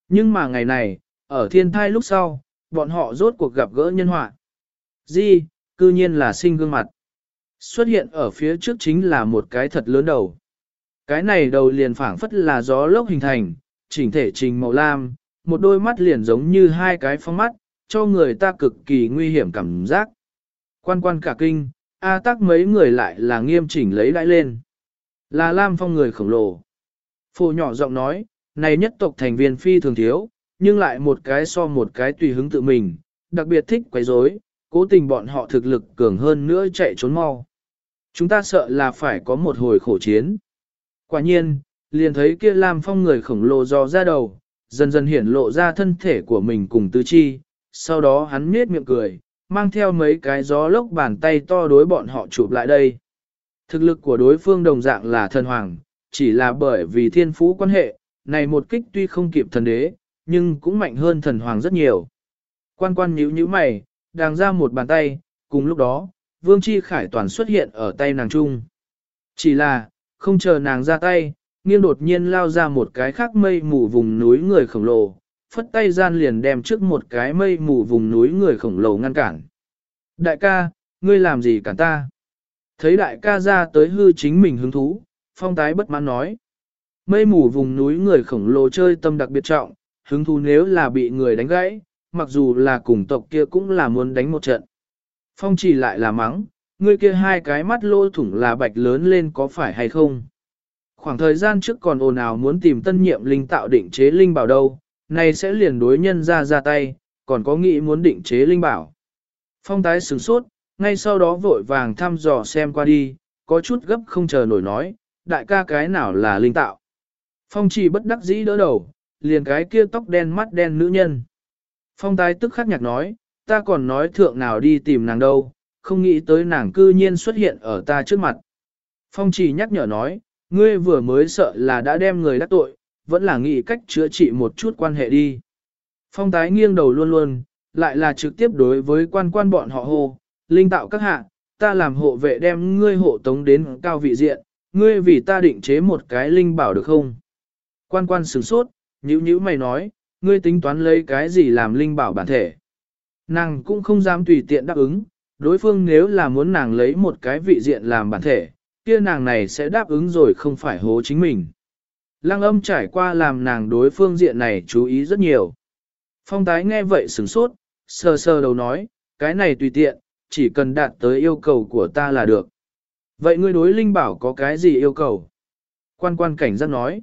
Nhưng mà ngày này, ở thiên thai lúc sau, bọn họ rốt cuộc gặp gỡ nhân họa. Di, cư nhiên là sinh gương mặt. Xuất hiện ở phía trước chính là một cái thật lớn đầu. Cái này đầu liền phảng phất là gió lốc hình thành, chỉnh thể trình màu lam, một đôi mắt liền giống như hai cái phong mắt, cho người ta cực kỳ nguy hiểm cảm giác. Quan quan cả kinh, A tắc mấy người lại là nghiêm chỉnh lấy lại lên. Là Lam Phong người khổng lồ. Phổ nhỏ giọng nói, này nhất tộc thành viên phi thường thiếu, nhưng lại một cái so một cái tùy hứng tự mình, đặc biệt thích quấy rối, cố tình bọn họ thực lực cường hơn nữa chạy trốn mau. Chúng ta sợ là phải có một hồi khổ chiến. Quả nhiên, liền thấy kia Lam Phong người khổng lồ dò ra đầu, dần dần hiển lộ ra thân thể của mình cùng tứ chi, sau đó hắn miết miệng cười, mang theo mấy cái gió lốc bàn tay to đối bọn họ chụp lại đây. Thực lực của đối phương đồng dạng là thần hoàng, chỉ là bởi vì thiên phú quan hệ, này một kích tuy không kịp thần đế, nhưng cũng mạnh hơn thần hoàng rất nhiều. Quan quan nhíu nhíu mày, đang ra một bàn tay, cùng lúc đó, vương chi khải toàn xuất hiện ở tay nàng trung. Chỉ là, không chờ nàng ra tay, nghiêng đột nhiên lao ra một cái khác mây mù vùng núi người khổng lồ, phất tay gian liền đem trước một cái mây mù vùng núi người khổng lồ ngăn cản. Đại ca, ngươi làm gì cản ta? Thấy đại ca ra tới hư chính mình hứng thú, phong tái bất mãn nói. Mây mù vùng núi người khổng lồ chơi tâm đặc biệt trọng, hứng thú nếu là bị người đánh gãy, mặc dù là cùng tộc kia cũng là muốn đánh một trận. Phong chỉ lại là mắng, ngươi kia hai cái mắt lô thủng là bạch lớn lên có phải hay không? Khoảng thời gian trước còn ồn ào muốn tìm tân nhiệm linh tạo định chế linh bảo đâu, này sẽ liền đối nhân ra ra tay, còn có nghĩ muốn định chế linh bảo. Phong tái sửng sốt, ngay sau đó vội vàng thăm dò xem qua đi, có chút gấp không chờ nổi nói, đại ca cái nào là linh tạo. Phong chỉ bất đắc dĩ đỡ đầu, liền cái kia tóc đen mắt đen nữ nhân. Phong tái tức khắc nhạc nói, ta còn nói thượng nào đi tìm nàng đâu, không nghĩ tới nàng cư nhiên xuất hiện ở ta trước mặt. Phong chỉ nhắc nhở nói, ngươi vừa mới sợ là đã đem người đắc tội, vẫn là nghĩ cách chữa trị một chút quan hệ đi. Phong tái nghiêng đầu luôn luôn, lại là trực tiếp đối với quan quan bọn họ hô, linh tạo các hạ, ta làm hộ vệ đem ngươi hộ tống đến cao vị diện, ngươi vì ta định chế một cái linh bảo được không? Quan quan sửng sốt, nhữ nhữ mày nói, ngươi tính toán lấy cái gì làm linh bảo bản thể. Nàng cũng không dám tùy tiện đáp ứng, đối phương nếu là muốn nàng lấy một cái vị diện làm bản thể, kia nàng này sẽ đáp ứng rồi không phải hố chính mình. Lăng âm trải qua làm nàng đối phương diện này chú ý rất nhiều. Phong tái nghe vậy sửng sốt, sờ sờ đầu nói, cái này tùy tiện, chỉ cần đạt tới yêu cầu của ta là được. Vậy ngươi đối linh bảo có cái gì yêu cầu? Quan quan cảnh giác nói.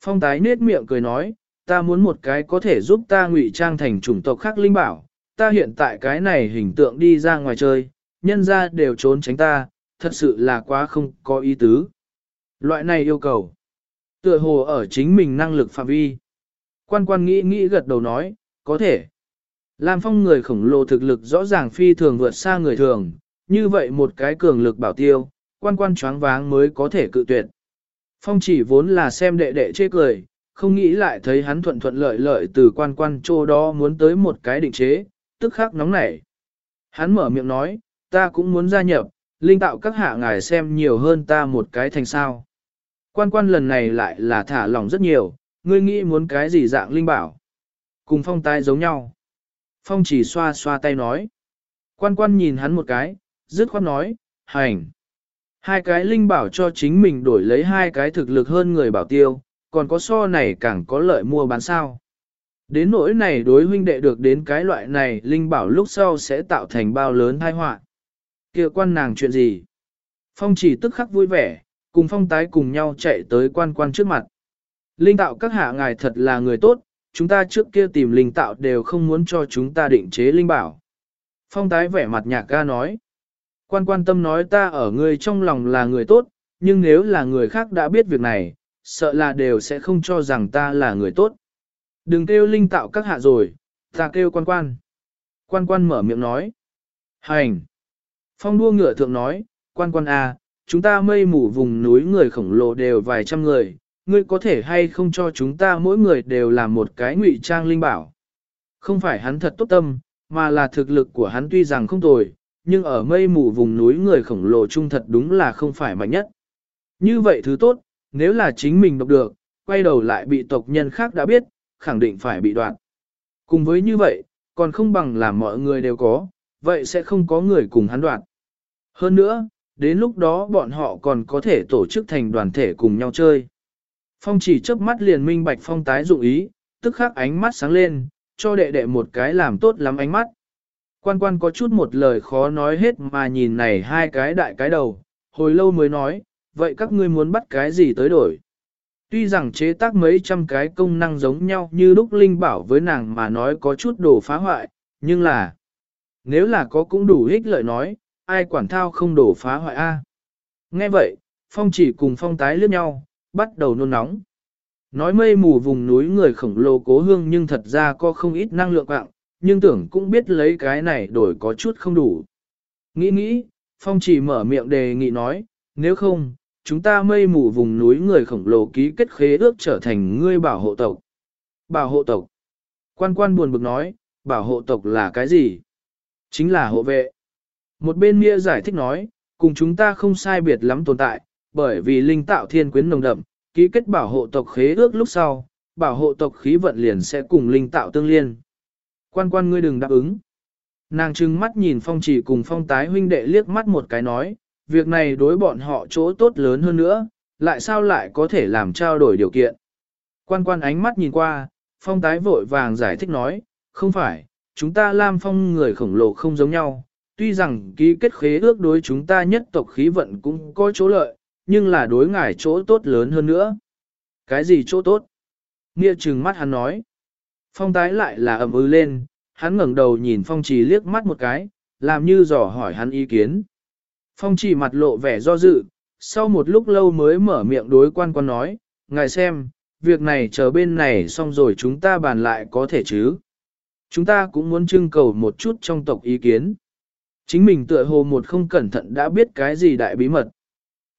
Phong tái nết miệng cười nói, ta muốn một cái có thể giúp ta ngụy trang thành chủng tộc khác linh bảo. Ta hiện tại cái này hình tượng đi ra ngoài chơi, nhân ra đều trốn tránh ta, thật sự là quá không có ý tứ. Loại này yêu cầu. Tựa hồ ở chính mình năng lực phạm vi. Quan quan nghĩ nghĩ gật đầu nói, có thể. Lam Phong người khổng lồ thực lực rõ ràng phi thường vượt xa người thường, như vậy một cái cường lực bảo tiêu, quan quan choáng váng mới có thể cự tuyệt. Phong chỉ vốn là xem đệ đệ chê cười, không nghĩ lại thấy hắn thuận thuận lợi lợi từ quan quan chỗ đó muốn tới một cái định chế, tức khắc nóng nảy. Hắn mở miệng nói, ta cũng muốn gia nhập, linh tạo các hạ ngài xem nhiều hơn ta một cái thành sao. Quan quan lần này lại là thả lỏng rất nhiều, ngươi nghĩ muốn cái gì dạng linh bảo. Cùng phong tai giống nhau. Phong chỉ xoa xoa tay nói. Quan quan nhìn hắn một cái, dứt khoát nói, hành. Hai cái linh bảo cho chính mình đổi lấy hai cái thực lực hơn người bảo tiêu, còn có so này càng có lợi mua bán sao. Đến nỗi này đối huynh đệ được đến cái loại này linh bảo lúc sau sẽ tạo thành bao lớn tai họa. kia quan nàng chuyện gì? Phong chỉ tức khắc vui vẻ, cùng phong tái cùng nhau chạy tới quan quan trước mặt. Linh tạo các hạ ngài thật là người tốt, chúng ta trước kia tìm linh tạo đều không muốn cho chúng ta định chế linh bảo. Phong tái vẻ mặt nhạc ca nói. Quan quan tâm nói ta ở người trong lòng là người tốt, nhưng nếu là người khác đã biết việc này, sợ là đều sẽ không cho rằng ta là người tốt. Đừng kêu linh tạo các hạ rồi, ta kêu quan quan. Quan quan mở miệng nói. Hành. Phong đua ngựa thượng nói, quan quan à, chúng ta mây mù vùng núi người khổng lồ đều vài trăm người, ngươi có thể hay không cho chúng ta mỗi người đều làm một cái ngụy trang linh bảo. Không phải hắn thật tốt tâm, mà là thực lực của hắn tuy rằng không tồi, nhưng ở mây mù vùng núi người khổng lồ trung thật đúng là không phải mạnh nhất. Như vậy thứ tốt, nếu là chính mình độc được, quay đầu lại bị tộc nhân khác đã biết, khẳng định phải bị đoạn. Cùng với như vậy, còn không bằng là mọi người đều có, vậy sẽ không có người cùng hắn đoạn. Hơn nữa, đến lúc đó bọn họ còn có thể tổ chức thành đoàn thể cùng nhau chơi. Phong chỉ chớp mắt liền minh bạch phong tái dụng ý, tức khắc ánh mắt sáng lên, cho đệ đệ một cái làm tốt lắm ánh mắt. Quan quan có chút một lời khó nói hết mà nhìn này hai cái đại cái đầu, hồi lâu mới nói, vậy các ngươi muốn bắt cái gì tới đổi? Tuy rằng chế tác mấy trăm cái công năng giống nhau như lúc Linh bảo với nàng mà nói có chút đồ phá hoại, nhưng là, nếu là có cũng đủ ích lợi nói, ai quản thao không đổ phá hoại a. Nghe vậy, phong chỉ cùng phong tái liếc nhau, bắt đầu nôn nóng. Nói mây mù vùng núi người khổng lồ cố hương nhưng thật ra có không ít năng lượng quạng, nhưng tưởng cũng biết lấy cái này đổi có chút không đủ. Nghĩ nghĩ, phong chỉ mở miệng đề nghị nói, nếu không, chúng ta mây mù vùng núi người khổng lồ ký kết khế ước trở thành ngươi bảo hộ tộc. Bảo hộ tộc. Quan quan buồn bực nói, bảo hộ tộc là cái gì? Chính là hộ vệ. Một bên Mia giải thích nói, cùng chúng ta không sai biệt lắm tồn tại, bởi vì linh tạo thiên quyến nồng đậm, ký kết bảo hộ tộc khế ước lúc sau, bảo hộ tộc khí vận liền sẽ cùng linh tạo tương liên. Quan quan ngươi đừng đáp ứng. Nàng trừng mắt nhìn phong chỉ cùng phong tái huynh đệ liếc mắt một cái nói, việc này đối bọn họ chỗ tốt lớn hơn nữa, lại sao lại có thể làm trao đổi điều kiện. Quan quan ánh mắt nhìn qua, phong tái vội vàng giải thích nói, không phải, chúng ta Lam Phong người khổng lồ không giống nhau, tuy rằng ký kết khế ước đối chúng ta nhất tộc khí vận cũng có chỗ lợi, nhưng là đối ngài chỗ tốt lớn hơn nữa. Cái gì chỗ tốt? Nghĩa trừng mắt hắn nói. Phong tái lại là ầm ư lên, hắn ngẩng đầu nhìn phong trì liếc mắt một cái, làm như dò hỏi hắn ý kiến. Phong Chỉ mặt lộ vẻ do dự, sau một lúc lâu mới mở miệng đối quan quan nói, ngài xem, việc này chờ bên này xong rồi chúng ta bàn lại có thể chứ. Chúng ta cũng muốn trưng cầu một chút trong tộc ý kiến. Chính mình tựa hồ một không cẩn thận đã biết cái gì đại bí mật.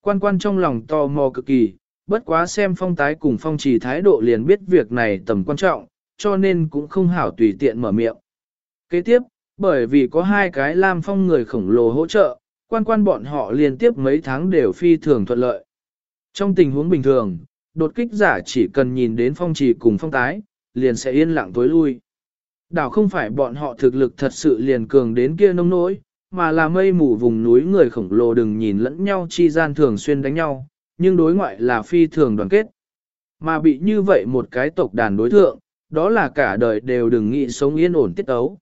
Quan quan trong lòng tò mò cực kỳ, bất quá xem phong tái cùng phong trì thái độ liền biết việc này tầm quan trọng, cho nên cũng không hảo tùy tiện mở miệng. Kế tiếp, bởi vì có hai cái lam phong người khổng lồ hỗ trợ, quan quan bọn họ liên tiếp mấy tháng đều phi thường thuận lợi. Trong tình huống bình thường, đột kích giả chỉ cần nhìn đến phong trì cùng phong tái, liền sẽ yên lặng tối lui. Đảo không phải bọn họ thực lực thật sự liền cường đến kia nông nỗi, mà là mây mù vùng núi người khổng lồ đừng nhìn lẫn nhau chi gian thường xuyên đánh nhau, nhưng đối ngoại là phi thường đoàn kết. Mà bị như vậy một cái tộc đàn đối thượng, đó là cả đời đều đừng nghĩ sống yên ổn tiết ấu.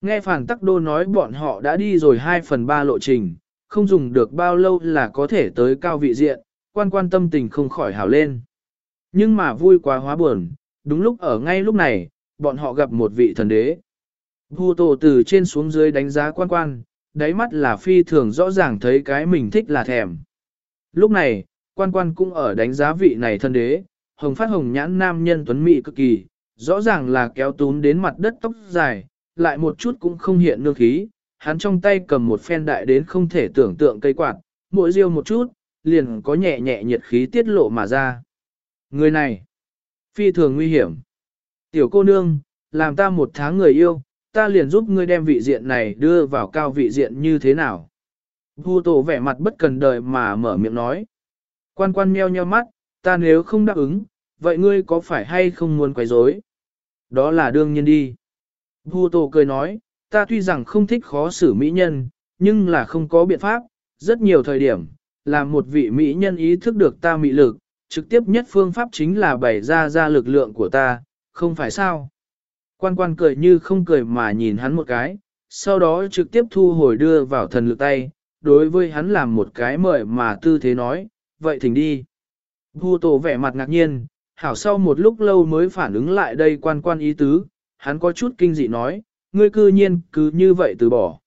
Nghe phản tắc đô nói bọn họ đã đi rồi 2 phần 3 lộ trình, không dùng được bao lâu là có thể tới cao vị diện, quan quan tâm tình không khỏi hào lên. Nhưng mà vui quá hóa buồn, đúng lúc ở ngay lúc này, bọn họ gặp một vị thần đế. Vu tổ từ trên xuống dưới đánh giá quan quan, đáy mắt là phi thường rõ ràng thấy cái mình thích là thèm. Lúc này, quan quan cũng ở đánh giá vị này thân đế, hồng phát hồng nhãn nam nhân tuấn mỹ cực kỳ, rõ ràng là kéo tún đến mặt đất tóc dài, lại một chút cũng không hiện nương khí, hắn trong tay cầm một phen đại đến không thể tưởng tượng cây quạt, mỗi riêu một chút, liền có nhẹ nhẹ nhiệt khí tiết lộ mà ra. Người này, phi thường nguy hiểm. Tiểu cô nương, làm ta một tháng người yêu, ta liền giúp ngươi đem vị diện này đưa vào cao vị diện như thế nào. Vu tổ vẻ mặt bất cần đời mà mở miệng nói. Quan quan meo nheo mắt, ta nếu không đáp ứng, vậy ngươi có phải hay không muốn quấy rối? Đó là đương nhiên đi. Vu tổ cười nói, ta tuy rằng không thích khó xử mỹ nhân, nhưng là không có biện pháp, rất nhiều thời điểm, là một vị mỹ nhân ý thức được ta mỹ lực, trực tiếp nhất phương pháp chính là bày ra ra lực lượng của ta, không phải sao? Quan quan cười như không cười mà nhìn hắn một cái, sau đó trực tiếp thu hồi đưa vào thần lực tay, đối với hắn làm một cái mời mà tư thế nói, vậy thỉnh đi. Vu tổ vẻ mặt ngạc nhiên, hảo sau một lúc lâu mới phản ứng lại đây quan quan ý tứ, hắn có chút kinh dị nói, ngươi cư nhiên cứ như vậy từ bỏ.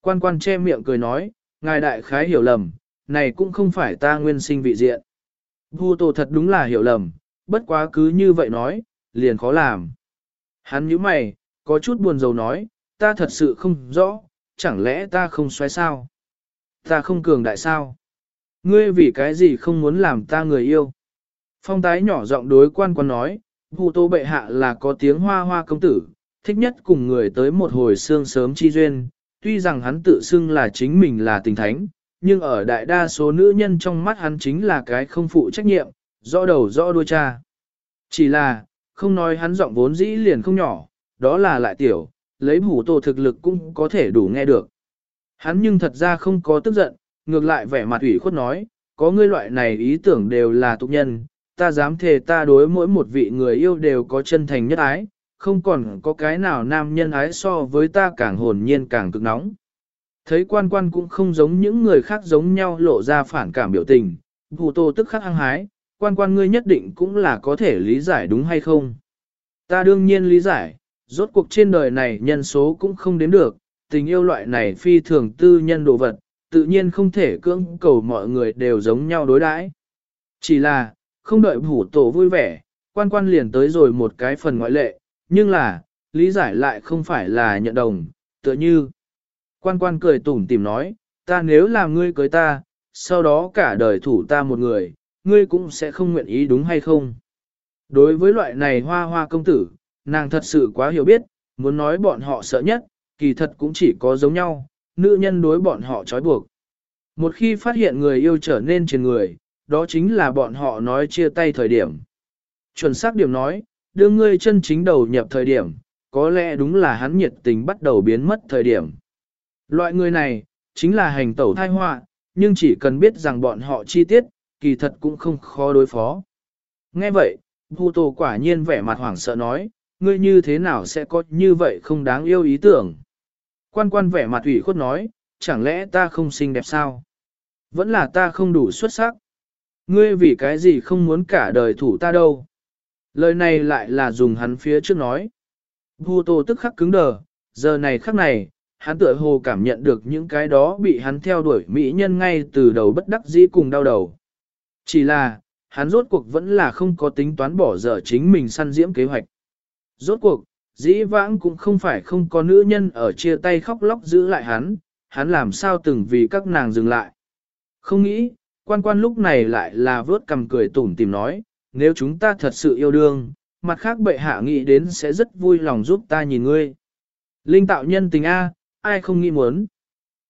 Quan quan che miệng cười nói, ngài đại khái hiểu lầm, này cũng không phải ta nguyên sinh vị diện. Vu tổ thật đúng là hiểu lầm, bất quá cứ như vậy nói, liền khó làm. Hắn nhíu mày, có chút buồn rầu nói, ta thật sự không rõ, chẳng lẽ ta không xoáy sao? Ta không cường đại sao? Ngươi vì cái gì không muốn làm ta người yêu? Phong tái nhỏ giọng đối quan quan nói, Vu tô bệ hạ là có tiếng hoa hoa công tử, thích nhất cùng người tới một hồi xương sớm chi duyên, tuy rằng hắn tự xưng là chính mình là tình thánh, nhưng ở đại đa số nữ nhân trong mắt hắn chính là cái không phụ trách nhiệm, rõ đầu rõ đuôi cha. Chỉ là, không nói hắn giọng vốn dĩ liền không nhỏ, đó là lại tiểu, lấy Hủ tô thực lực cũng có thể đủ nghe được. Hắn nhưng thật ra không có tức giận, ngược lại vẻ mặt ủy khuất nói, có ngươi loại này ý tưởng đều là tục nhân, ta dám thề ta đối mỗi một vị người yêu đều có chân thành nhất ái, không còn có cái nào nam nhân ái so với ta càng hồn nhiên càng cực nóng. Thấy quan quan cũng không giống những người khác giống nhau lộ ra phản cảm biểu tình, bù tô tức khắc hăng hái, quan quan ngươi nhất định cũng là có thể lý giải đúng hay không. Ta đương nhiên lý giải, rốt cuộc trên đời này nhân số cũng không đến được, tình yêu loại này phi thường tư nhân đồ vật, tự nhiên không thể cưỡng cầu mọi người đều giống nhau đối đãi. Chỉ là, không đợi hủ tổ vui vẻ, quan quan liền tới rồi một cái phần ngoại lệ, nhưng là, lý giải lại không phải là nhận đồng, tựa như. Quan quan cười tủm tìm nói, ta nếu làm ngươi cưới ta, sau đó cả đời thủ ta một người, ngươi cũng sẽ không nguyện ý đúng hay không. Đối với loại này hoa hoa công tử, nàng thật sự quá hiểu biết, muốn nói bọn họ sợ nhất, kỳ thật cũng chỉ có giống nhau, nữ nhân đối bọn họ trói buộc. Một khi phát hiện người yêu trở nên trên người, đó chính là bọn họ nói chia tay thời điểm. Chuẩn xác điểm nói, đưa ngươi chân chính đầu nhập thời điểm, có lẽ đúng là hắn nhiệt tình bắt đầu biến mất thời điểm. Loại người này, chính là hành tẩu thai họa, nhưng chỉ cần biết rằng bọn họ chi tiết, kỳ thật cũng không khó đối phó. Nghe vậy, Bù Tô quả nhiên vẻ mặt hoảng sợ nói, ngươi như thế nào sẽ có như vậy không đáng yêu ý tưởng. Quan quan vẻ mặt ủy khuất nói, chẳng lẽ ta không xinh đẹp sao? Vẫn là ta không đủ xuất sắc. Ngươi vì cái gì không muốn cả đời thủ ta đâu? Lời này lại là dùng hắn phía trước nói. Bù Tô tức khắc cứng đờ, giờ này khắc này, hắn tựa hồ cảm nhận được những cái đó bị hắn theo đuổi mỹ nhân ngay từ đầu bất đắc dĩ cùng đau đầu. Chỉ là, hắn rốt cuộc vẫn là không có tính toán bỏ dở chính mình săn diễm kế hoạch. Rốt cuộc, dĩ vãng cũng không phải không có nữ nhân ở chia tay khóc lóc giữ lại hắn, hắn làm sao từng vì các nàng dừng lại. Không nghĩ, quan quan lúc này lại là vớt cầm cười tủm tìm nói, nếu chúng ta thật sự yêu đương, mặt khác bệ hạ nghĩ đến sẽ rất vui lòng giúp ta nhìn ngươi. Linh tạo nhân tình A, ai không nghĩ muốn.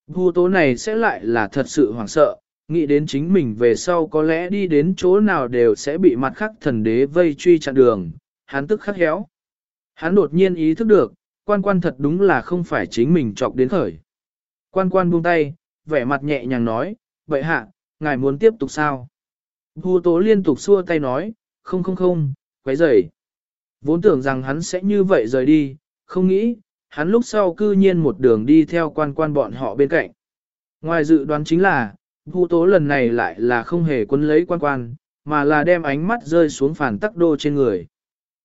Vô tố này sẽ lại là thật sự hoảng sợ, nghĩ đến chính mình về sau có lẽ đi đến chỗ nào đều sẽ bị mặt khác thần đế vây truy chặn đường, hắn tức khắc héo. Hắn đột nhiên ý thức được, quan quan thật đúng là không phải chính mình chọc đến khởi. Quan quan buông tay, vẻ mặt nhẹ nhàng nói, vậy hạ, ngài muốn tiếp tục sao? Vu tố liên tục xua tay nói, không không không, quấy rời. Vốn tưởng rằng hắn sẽ như vậy rời đi, không nghĩ, hắn lúc sau cư nhiên một đường đi theo quan quan bọn họ bên cạnh. Ngoài dự đoán chính là, Vu tố lần này lại là không hề quân lấy quan quan, mà là đem ánh mắt rơi xuống phản tắc đô trên người.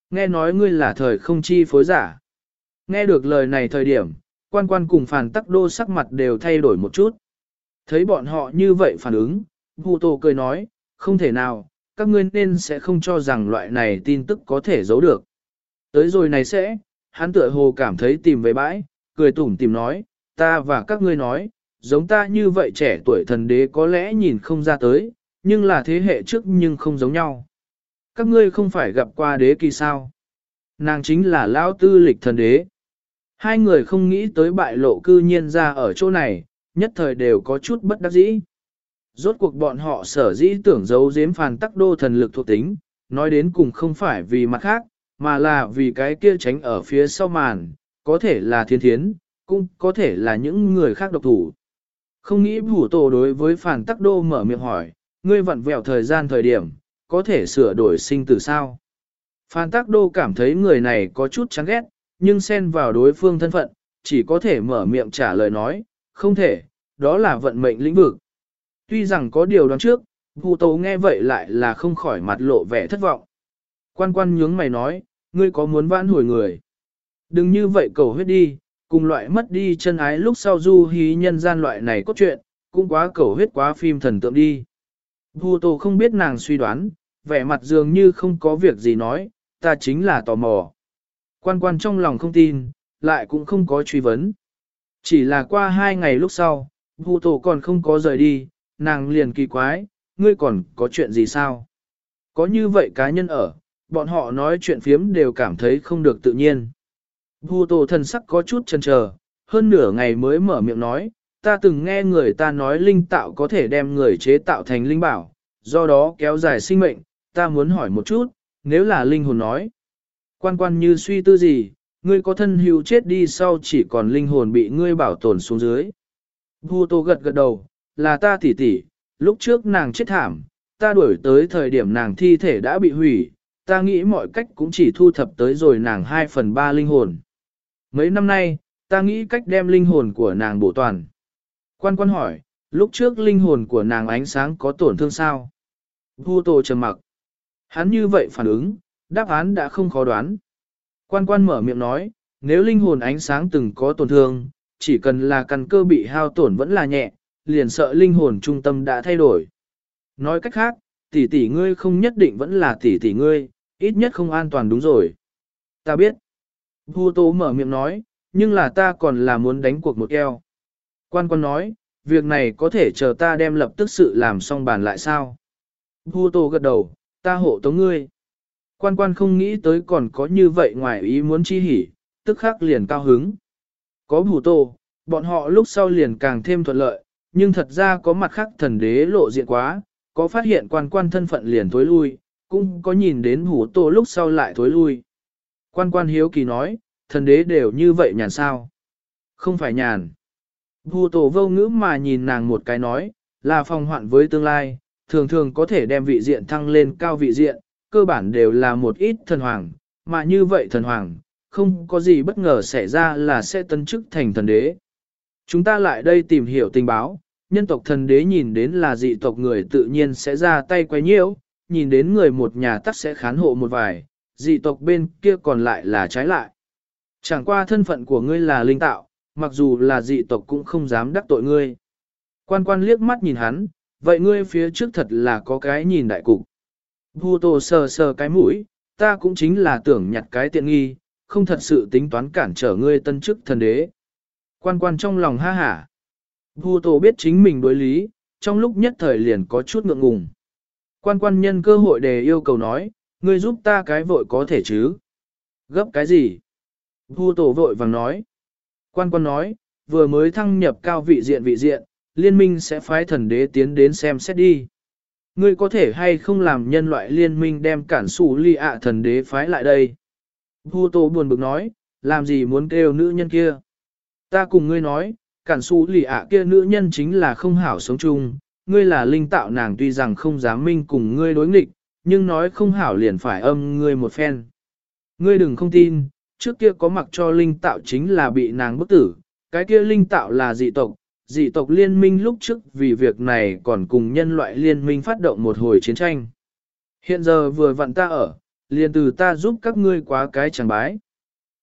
Nghe nói ngươi là thời không chi phối giả. Nghe được lời này thời điểm, quan quan cùng phản tắc đô sắc mặt đều thay đổi một chút. Thấy bọn họ như vậy phản ứng, Hù Tô cười nói, không thể nào, các ngươi nên sẽ không cho rằng loại này tin tức có thể giấu được. Tới rồi này sẽ, hắn tựa hồ cảm thấy tìm về bãi, cười tủm tìm nói, ta và các ngươi nói, giống ta như vậy trẻ tuổi thần đế có lẽ nhìn không ra tới, nhưng là thế hệ trước nhưng không giống nhau. Các ngươi không phải gặp qua đế kỳ sao? Nàng chính là lão tư lịch thần đế. Hai người không nghĩ tới bại lộ cư nhiên ra ở chỗ này, nhất thời đều có chút bất đắc dĩ. Rốt cuộc bọn họ sở dĩ tưởng giấu giếm phàn tắc đô thần lực thuộc tính, nói đến cùng không phải vì mặt khác, mà là vì cái kia tránh ở phía sau màn, có thể là thiên thiến, cũng có thể là những người khác độc thủ. Không nghĩ bủ tổ đối với phản tắc đô mở miệng hỏi, ngươi vặn vẹo thời gian thời điểm, có thể sửa đổi sinh tử sao? Phan Tắc Đô cảm thấy người này có chút chán ghét, nhưng xen vào đối phương thân phận, chỉ có thể mở miệng trả lời nói, không thể, đó là vận mệnh lĩnh vực. Tuy rằng có điều đoán trước, Vu Tô nghe vậy lại là không khỏi mặt lộ vẻ thất vọng. Quan quan nhướng mày nói, ngươi có muốn vãn hồi người. Đừng như vậy cầu huyết đi, cùng loại mất đi chân ái lúc sau du hí nhân gian loại này cốt truyện, cũng quá cầu huyết quá phim thần tượng đi. Vu Tô không biết nàng suy đoán, vẻ mặt dường như không có việc gì nói, ta chính là tò mò. Quan quan trong lòng không tin, lại cũng không có truy vấn. Chỉ là qua hai ngày lúc sau, Vu Tô còn không có rời đi, nàng liền kỳ quái, ngươi còn có chuyện gì sao? Có như vậy cá nhân ở, bọn họ nói chuyện phiếm đều cảm thấy không được tự nhiên. Vu Tô thần sắc có chút chần chờ, hơn nửa ngày mới mở miệng nói, ta từng nghe người ta nói linh tạo có thể đem người chế tạo thành linh bảo, do đó kéo dài sinh mệnh, ta muốn hỏi một chút, nếu là linh hồn nói. Quan quan như suy tư gì, ngươi có thân hữu chết đi sau chỉ còn linh hồn bị ngươi bảo tồn xuống dưới. Vu Tô gật gật đầu, là ta tỷ tỷ, lúc trước nàng chết thảm, ta đuổi tới thời điểm nàng thi thể đã bị hủy, ta nghĩ mọi cách cũng chỉ thu thập tới rồi nàng 2 phần 3 linh hồn. Mấy năm nay, ta nghĩ cách đem linh hồn của nàng bổ toàn. Quan quan hỏi, lúc trước linh hồn của nàng ánh sáng có tổn thương sao? Vu Tô trầm mặc. Hắn như vậy phản ứng, đáp án đã không khó đoán. Quan quan mở miệng nói, nếu linh hồn ánh sáng từng có tổn thương, chỉ cần là căn cơ bị hao tổn vẫn là nhẹ, liền sợ linh hồn trung tâm đã thay đổi. Nói cách khác, tỷ tỷ ngươi không nhất định vẫn là tỷ tỷ ngươi, ít nhất không an toàn đúng rồi. Ta biết. Vu Tô mở miệng nói, nhưng là ta còn là muốn đánh cuộc một eo. Quan quan nói, việc này có thể chờ ta đem lập tức sự làm xong bàn lại sao? Vu Tô gật đầu, ta hộ tống ngươi. Quan quan không nghĩ tới còn có như vậy ngoài ý muốn chi hỉ, tức khắc liền cao hứng. Có bù Tô, bọn họ lúc sau liền càng thêm thuận lợi, nhưng thật ra có mặt khác thần đế lộ diện quá, có phát hiện quan quan thân phận liền thối lui, cũng có nhìn đến Hủ Tô lúc sau lại thối lui. Quan quan hiếu kỳ nói, thần đế đều như vậy nhàn sao? Không phải nhàn. Hủ Tô vô ngữ mà nhìn nàng một cái nói, là phòng hoạn với tương lai, thường thường có thể đem vị diện thăng lên cao vị diện, cơ bản đều là một ít thần hoàng, mà như vậy thần hoàng, không có gì bất ngờ xảy ra là sẽ tân chức thành thần đế. Chúng ta lại đây tìm hiểu tình báo, nhân tộc thần đế nhìn đến là dị tộc người tự nhiên sẽ ra tay quay nhiễu, nhìn đến người một nhà tắc sẽ khán hộ một vài, dị tộc bên kia còn lại là trái lại. Chẳng qua thân phận của ngươi là linh tạo, mặc dù là dị tộc cũng không dám đắc tội ngươi. Quan quan liếc mắt nhìn hắn, vậy ngươi phía trước thật là có cái nhìn đại cục. Vu Tô sờ sờ cái mũi, ta cũng chính là tưởng nhặt cái tiện nghi, không thật sự tính toán cản trở ngươi tân chức thần đế. Quan quan trong lòng ha hả. Vu Tô biết chính mình đối lý, trong lúc nhất thời liền có chút ngượng ngùng. Quan quan nhân cơ hội đề yêu cầu nói, ngươi giúp ta cái vội có thể chứ? Gấp cái gì? Vu Tô vội vàng nói. Quan quan nói, vừa mới thăng nhập cao vị diện vị diện, liên minh sẽ phái thần đế tiến đến xem xét đi. Ngươi có thể hay không làm nhân loại liên minh đem cản sủ ly ạ thần đế phái lại đây. Vu tổ buồn bực nói, làm gì muốn kêu nữ nhân kia. Ta cùng ngươi nói, cản sủ ly ạ kia nữ nhân chính là không hảo sống chung, ngươi là linh tạo nàng tuy rằng không dám minh cùng ngươi đối nghịch, nhưng nói không hảo liền phải âm ngươi một phen. Ngươi đừng không tin, trước kia có mặc cho linh tạo chính là bị nàng bức tử, cái kia linh tạo là dị tộc, dị tộc liên minh lúc trước vì việc này còn cùng nhân loại liên minh phát động một hồi chiến tranh. Hiện giờ vừa vặn ta ở, liền từ ta giúp các ngươi quá cái chẳng bái.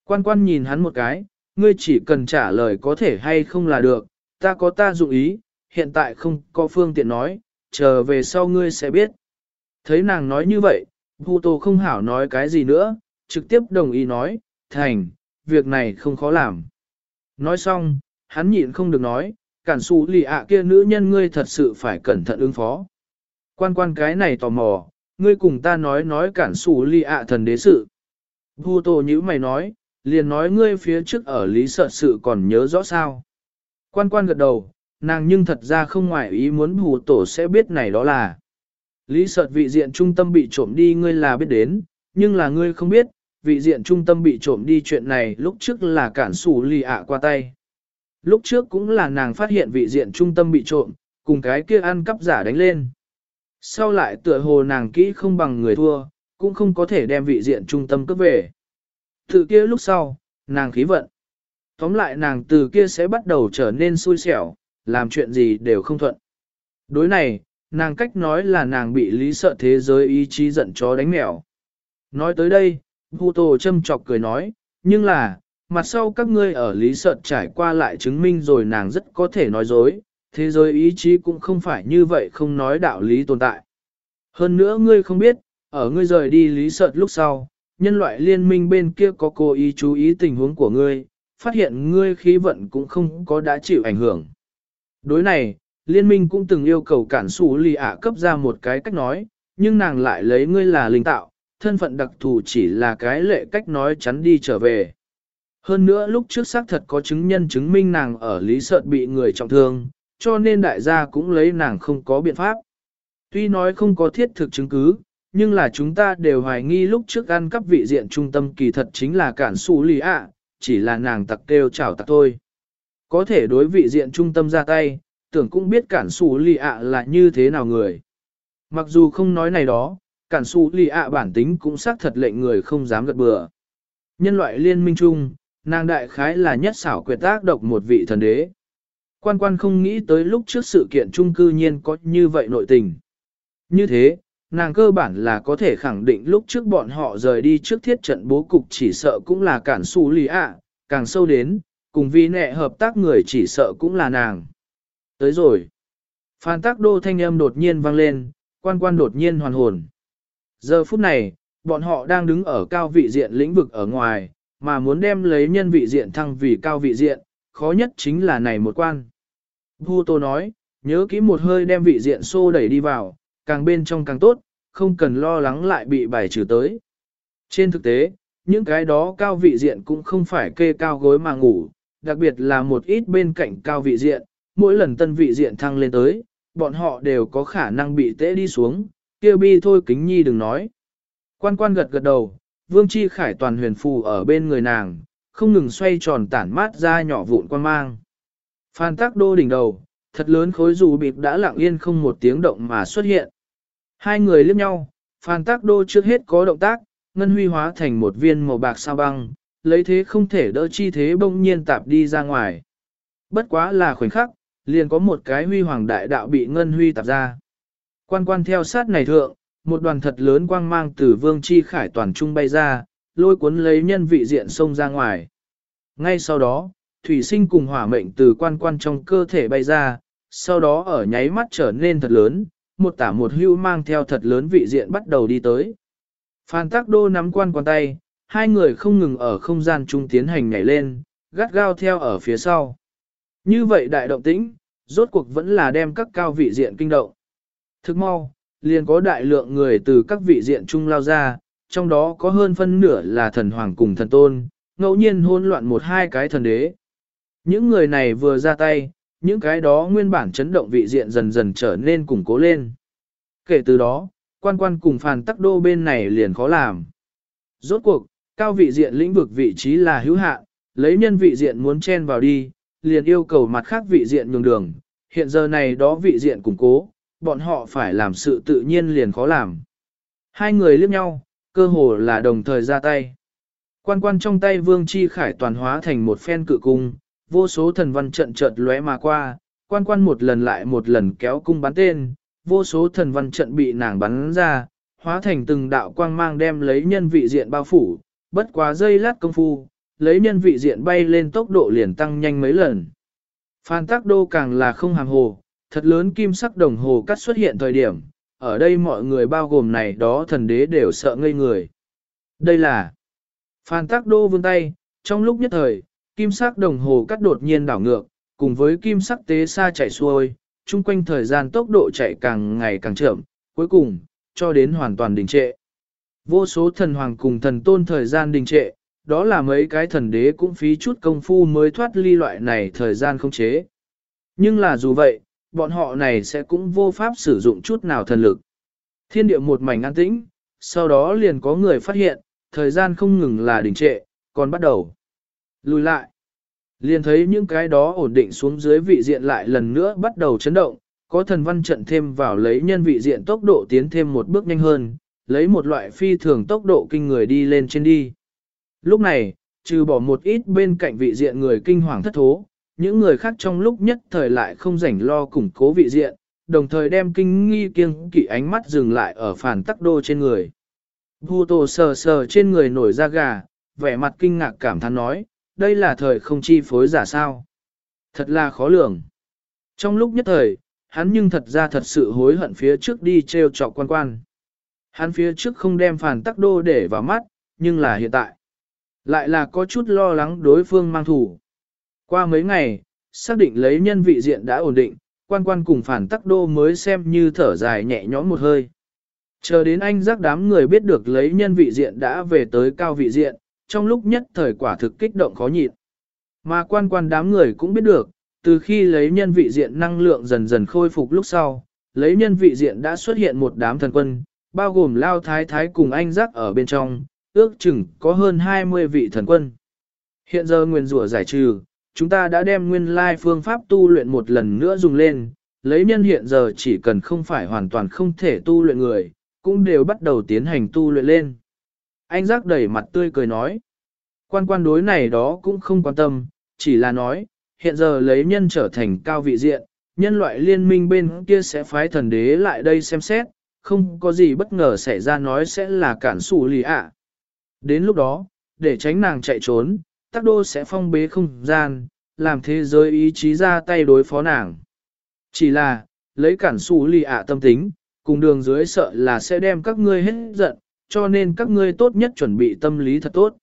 Quan quan nhìn hắn một cái, ngươi chỉ cần trả lời có thể hay không là được, ta có ta dụng ý, hiện tại không có phương tiện nói, chờ về sau ngươi sẽ biết. Thấy nàng nói như vậy, Vu Tô không hảo nói cái gì nữa, trực tiếp đồng ý nói, thành, việc này không khó làm. Nói xong, hắn nhịn không được nói, cản xù lì ạ kia nữ nhân ngươi thật sự phải cẩn thận ứng phó. Quan quan cái này tò mò, ngươi cùng ta nói nói cản xù lì ạ thần đế sự. Vu tổ như mày nói, liền nói ngươi phía trước ở lý sợ sự còn nhớ rõ sao. Quan quan gật đầu, nàng nhưng thật ra không ngoại ý muốn hù tổ sẽ biết này đó là. Lý sợ vị diện trung tâm bị trộm đi ngươi là biết đến, nhưng là ngươi không biết, vị diện trung tâm bị trộm đi chuyện này lúc trước là cản xù lì ạ qua tay. Lúc trước cũng là nàng phát hiện vị diện trung tâm bị trộm, cùng cái kia ăn cắp giả đánh lên. Sau lại tựa hồ nàng kỹ không bằng người thua, cũng không có thể đem vị diện trung tâm cướp về. Tự kia lúc sau, nàng khí vận. Tóm lại nàng từ kia sẽ bắt đầu trở nên xui xẻo, làm chuyện gì đều không thuận. Đối này, nàng cách nói là nàng bị lý sợ thế giới ý chí giận chó đánh mèo. Nói tới đây, Vu Tô châm chọc cười nói, nhưng là, mặt sau các ngươi ở lý sợt trải qua lại chứng minh rồi nàng rất có thể nói dối, thế giới ý chí cũng không phải như vậy không nói đạo lý tồn tại. Hơn nữa ngươi không biết, ở ngươi rời đi lý sợt lúc sau, nhân loại liên minh bên kia có cố ý chú ý tình huống của ngươi, phát hiện ngươi khí vận cũng không có đã chịu ảnh hưởng. Đối này, liên minh cũng từng yêu cầu cản xù lì ạ cấp ra một cái cách nói, nhưng nàng lại lấy ngươi là linh tạo, thân phận đặc thù chỉ là cái lệ cách nói chắn đi trở về. Hơn nữa lúc trước xác thật có chứng nhân chứng minh nàng ở lý sợt bị người trọng thương, cho nên đại gia cũng lấy nàng không có biện pháp. Tuy nói không có thiết thực chứng cứ, nhưng là chúng ta đều hoài nghi lúc trước ăn cắp vị diện trung tâm kỳ thật chính là cản xù lì ạ, chỉ là nàng tặc kêu chảo tặc thôi. Có thể đối vị diện trung tâm ra tay, tưởng cũng biết cản xù lì ạ là như thế nào người. Mặc dù không nói này đó, cản xù lì ạ bản tính cũng xác thật lệnh người không dám gật bừa. Nhân loại liên minh chung, nàng đại khái là nhất xảo quyệt tác độc một vị thần đế. Quan quan không nghĩ tới lúc trước sự kiện trung cư nhiên có như vậy nội tình. Như thế, nàng cơ bản là có thể khẳng định lúc trước bọn họ rời đi trước thiết trận bố cục chỉ sợ cũng là cản xù lì ạ, càng sâu đến, cùng vì nẹ hợp tác người chỉ sợ cũng là nàng. Tới rồi. Phan tác đô thanh âm đột nhiên vang lên, quan quan đột nhiên hoàn hồn. Giờ phút này, bọn họ đang đứng ở cao vị diện lĩnh vực ở ngoài, mà muốn đem lấy nhân vị diện thăng vì cao vị diện, khó nhất chính là này một quan. Vu Tô nói, nhớ kỹ một hơi đem vị diện xô đẩy đi vào, càng bên trong càng tốt, không cần lo lắng lại bị bài trừ tới. Trên thực tế, những cái đó cao vị diện cũng không phải kê cao gối mà ngủ, đặc biệt là một ít bên cạnh cao vị diện, mỗi lần tân vị diện thăng lên tới, bọn họ đều có khả năng bị tễ đi xuống, kia bi thôi kính nhi đừng nói. Quan quan gật gật đầu, vương chi khải toàn huyền phù ở bên người nàng, không ngừng xoay tròn tản mát ra nhỏ vụn quan mang. Phan tác đô đỉnh đầu, thật lớn khối dù bịp đã lặng yên không một tiếng động mà xuất hiện. Hai người liếc nhau, Phan tác đô trước hết có động tác, ngân huy hóa thành một viên màu bạc sao băng, lấy thế không thể đỡ chi thế bỗng nhiên tạp đi ra ngoài. Bất quá là khoảnh khắc, liền có một cái huy hoàng đại đạo bị ngân huy tạp ra. Quan quan theo sát này thượng, một đoàn thật lớn quang mang từ vương chi khải toàn trung bay ra, lôi cuốn lấy nhân vị diện sông ra ngoài. Ngay sau đó, thủy sinh cùng hỏa mệnh từ quan quan trong cơ thể bay ra, sau đó ở nháy mắt trở nên thật lớn, một tả một hưu mang theo thật lớn vị diện bắt đầu đi tới. Phan Tác Đô nắm quan quan tay, hai người không ngừng ở không gian trung tiến hành nhảy lên, gắt gao theo ở phía sau. Như vậy đại động tĩnh, rốt cuộc vẫn là đem các cao vị diện kinh động. Thức mau, liền có đại lượng người từ các vị diện chung lao ra, trong đó có hơn phân nửa là thần hoàng cùng thần tôn, ngẫu nhiên hỗn loạn một hai cái thần đế. Những người này vừa ra tay, những cái đó nguyên bản chấn động vị diện dần dần trở nên củng cố lên. Kể từ đó, quan quan cùng phàn tắc đô bên này liền khó làm. Rốt cuộc, cao vị diện lĩnh vực vị trí là hữu hạn, lấy nhân vị diện muốn chen vào đi, liền yêu cầu mặt khác vị diện nhường đường, hiện giờ này đó vị diện củng cố, bọn họ phải làm sự tự nhiên liền khó làm. Hai người liếc nhau, cơ hồ là đồng thời ra tay. Quan quan trong tay vương chi khải toàn hóa thành một phen cự cung, vô số thần văn trận chợt lóe mà qua, quan quan một lần lại một lần kéo cung bắn tên, vô số thần văn trận bị nàng bắn ra, hóa thành từng đạo quang mang đem lấy nhân vị diện bao phủ, bất quá dây lát công phu, lấy nhân vị diện bay lên tốc độ liền tăng nhanh mấy lần. Phan tác đô càng là không hàng hồ, thật lớn kim sắc đồng hồ cắt xuất hiện thời điểm, ở đây mọi người bao gồm này đó thần đế đều sợ ngây người. Đây là Phan tác đô vươn tay, trong lúc nhất thời, kim sắc đồng hồ cắt đột nhiên đảo ngược, cùng với kim sắc tế xa chạy xuôi, chung quanh thời gian tốc độ chạy càng ngày càng chậm, cuối cùng, cho đến hoàn toàn đình trệ. Vô số thần hoàng cùng thần tôn thời gian đình trệ, đó là mấy cái thần đế cũng phí chút công phu mới thoát ly loại này thời gian không chế. Nhưng là dù vậy, bọn họ này sẽ cũng vô pháp sử dụng chút nào thần lực. Thiên địa một mảnh an tĩnh, sau đó liền có người phát hiện, thời gian không ngừng là đình trệ, còn bắt đầu. Lùi lại. Liền thấy những cái đó ổn định xuống dưới vị diện lại lần nữa bắt đầu chấn động, có thần văn trận thêm vào lấy nhân vị diện tốc độ tiến thêm một bước nhanh hơn, lấy một loại phi thường tốc độ kinh người đi lên trên đi. Lúc này, trừ bỏ một ít bên cạnh vị diện người kinh hoàng thất thố, những người khác trong lúc nhất thời lại không rảnh lo củng cố vị diện, đồng thời đem kinh nghi kiêng kỵ ánh mắt dừng lại ở phản tắc đô trên người. Vu tổ sờ sờ trên người nổi da gà, vẻ mặt kinh ngạc cảm thán nói, đây là thời không chi phối giả sao. Thật là khó lường. Trong lúc nhất thời, hắn nhưng thật ra thật sự hối hận phía trước đi treo trọc quan quan. Hắn phía trước không đem phản tắc đô để vào mắt, nhưng là hiện tại. Lại là có chút lo lắng đối phương mang thủ. Qua mấy ngày, xác định lấy nhân vị diện đã ổn định, quan quan cùng phản tắc đô mới xem như thở dài nhẹ nhõm một hơi. Chờ đến anh giác đám người biết được lấy nhân vị diện đã về tới cao vị diện, trong lúc nhất thời quả thực kích động khó nhịn. Mà quan quan đám người cũng biết được, từ khi lấy nhân vị diện năng lượng dần dần khôi phục lúc sau, lấy nhân vị diện đã xuất hiện một đám thần quân, bao gồm lao thái thái cùng anh giác ở bên trong, ước chừng có hơn 20 vị thần quân. Hiện giờ nguyên rủa giải trừ, chúng ta đã đem nguyên lai phương pháp tu luyện một lần nữa dùng lên, lấy nhân hiện giờ chỉ cần không phải hoàn toàn không thể tu luyện người, cũng đều bắt đầu tiến hành tu luyện lên. Anh giác đẩy mặt tươi cười nói, quan quan đối này đó cũng không quan tâm, chỉ là nói, hiện giờ lấy nhân trở thành cao vị diện, nhân loại liên minh bên kia sẽ phái thần đế lại đây xem xét, không có gì bất ngờ xảy ra nói sẽ là cản sủ lì ạ. Đến lúc đó, để tránh nàng chạy trốn, Tác đô sẽ phong bế không gian, làm thế giới ý chí ra tay đối phó nàng. Chỉ là, lấy cản sủ lì ạ tâm tính, cùng đường dưới sợ là sẽ đem các ngươi hết giận, cho nên các ngươi tốt nhất chuẩn bị tâm lý thật tốt.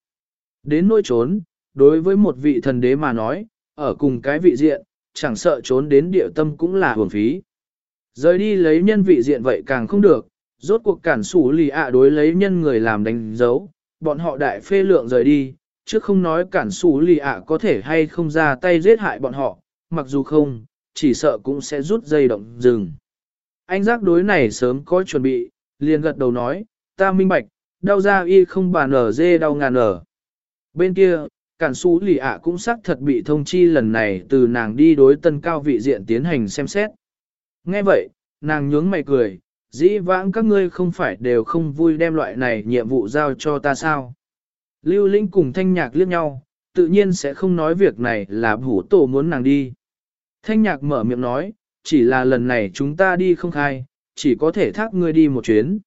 Đến nỗi trốn, đối với một vị thần đế mà nói, ở cùng cái vị diện, chẳng sợ trốn đến địa tâm cũng là hưởng phí. Rời đi lấy nhân vị diện vậy càng không được, rốt cuộc cản sủ lì ạ đối lấy nhân người làm đánh dấu, bọn họ đại phê lượng rời đi, chứ không nói cản sủ lì ạ có thể hay không ra tay giết hại bọn họ, mặc dù không, chỉ sợ cũng sẽ rút dây động rừng. Anh giác đối này sớm có chuẩn bị, liền gật đầu nói, ta minh bạch, đau da y không bàn ở dê đau ngàn ở. Bên kia, cản xú lì ạ cũng xác thật bị thông chi lần này từ nàng đi đối tân cao vị diện tiến hành xem xét. Nghe vậy, nàng nhướng mày cười, dĩ vãng các ngươi không phải đều không vui đem loại này nhiệm vụ giao cho ta sao. Lưu Linh cùng thanh nhạc liếc nhau, tự nhiên sẽ không nói việc này là hủ tổ muốn nàng đi. Thanh nhạc mở miệng nói, chỉ là lần này chúng ta đi không khai, chỉ có thể thác ngươi đi một chuyến.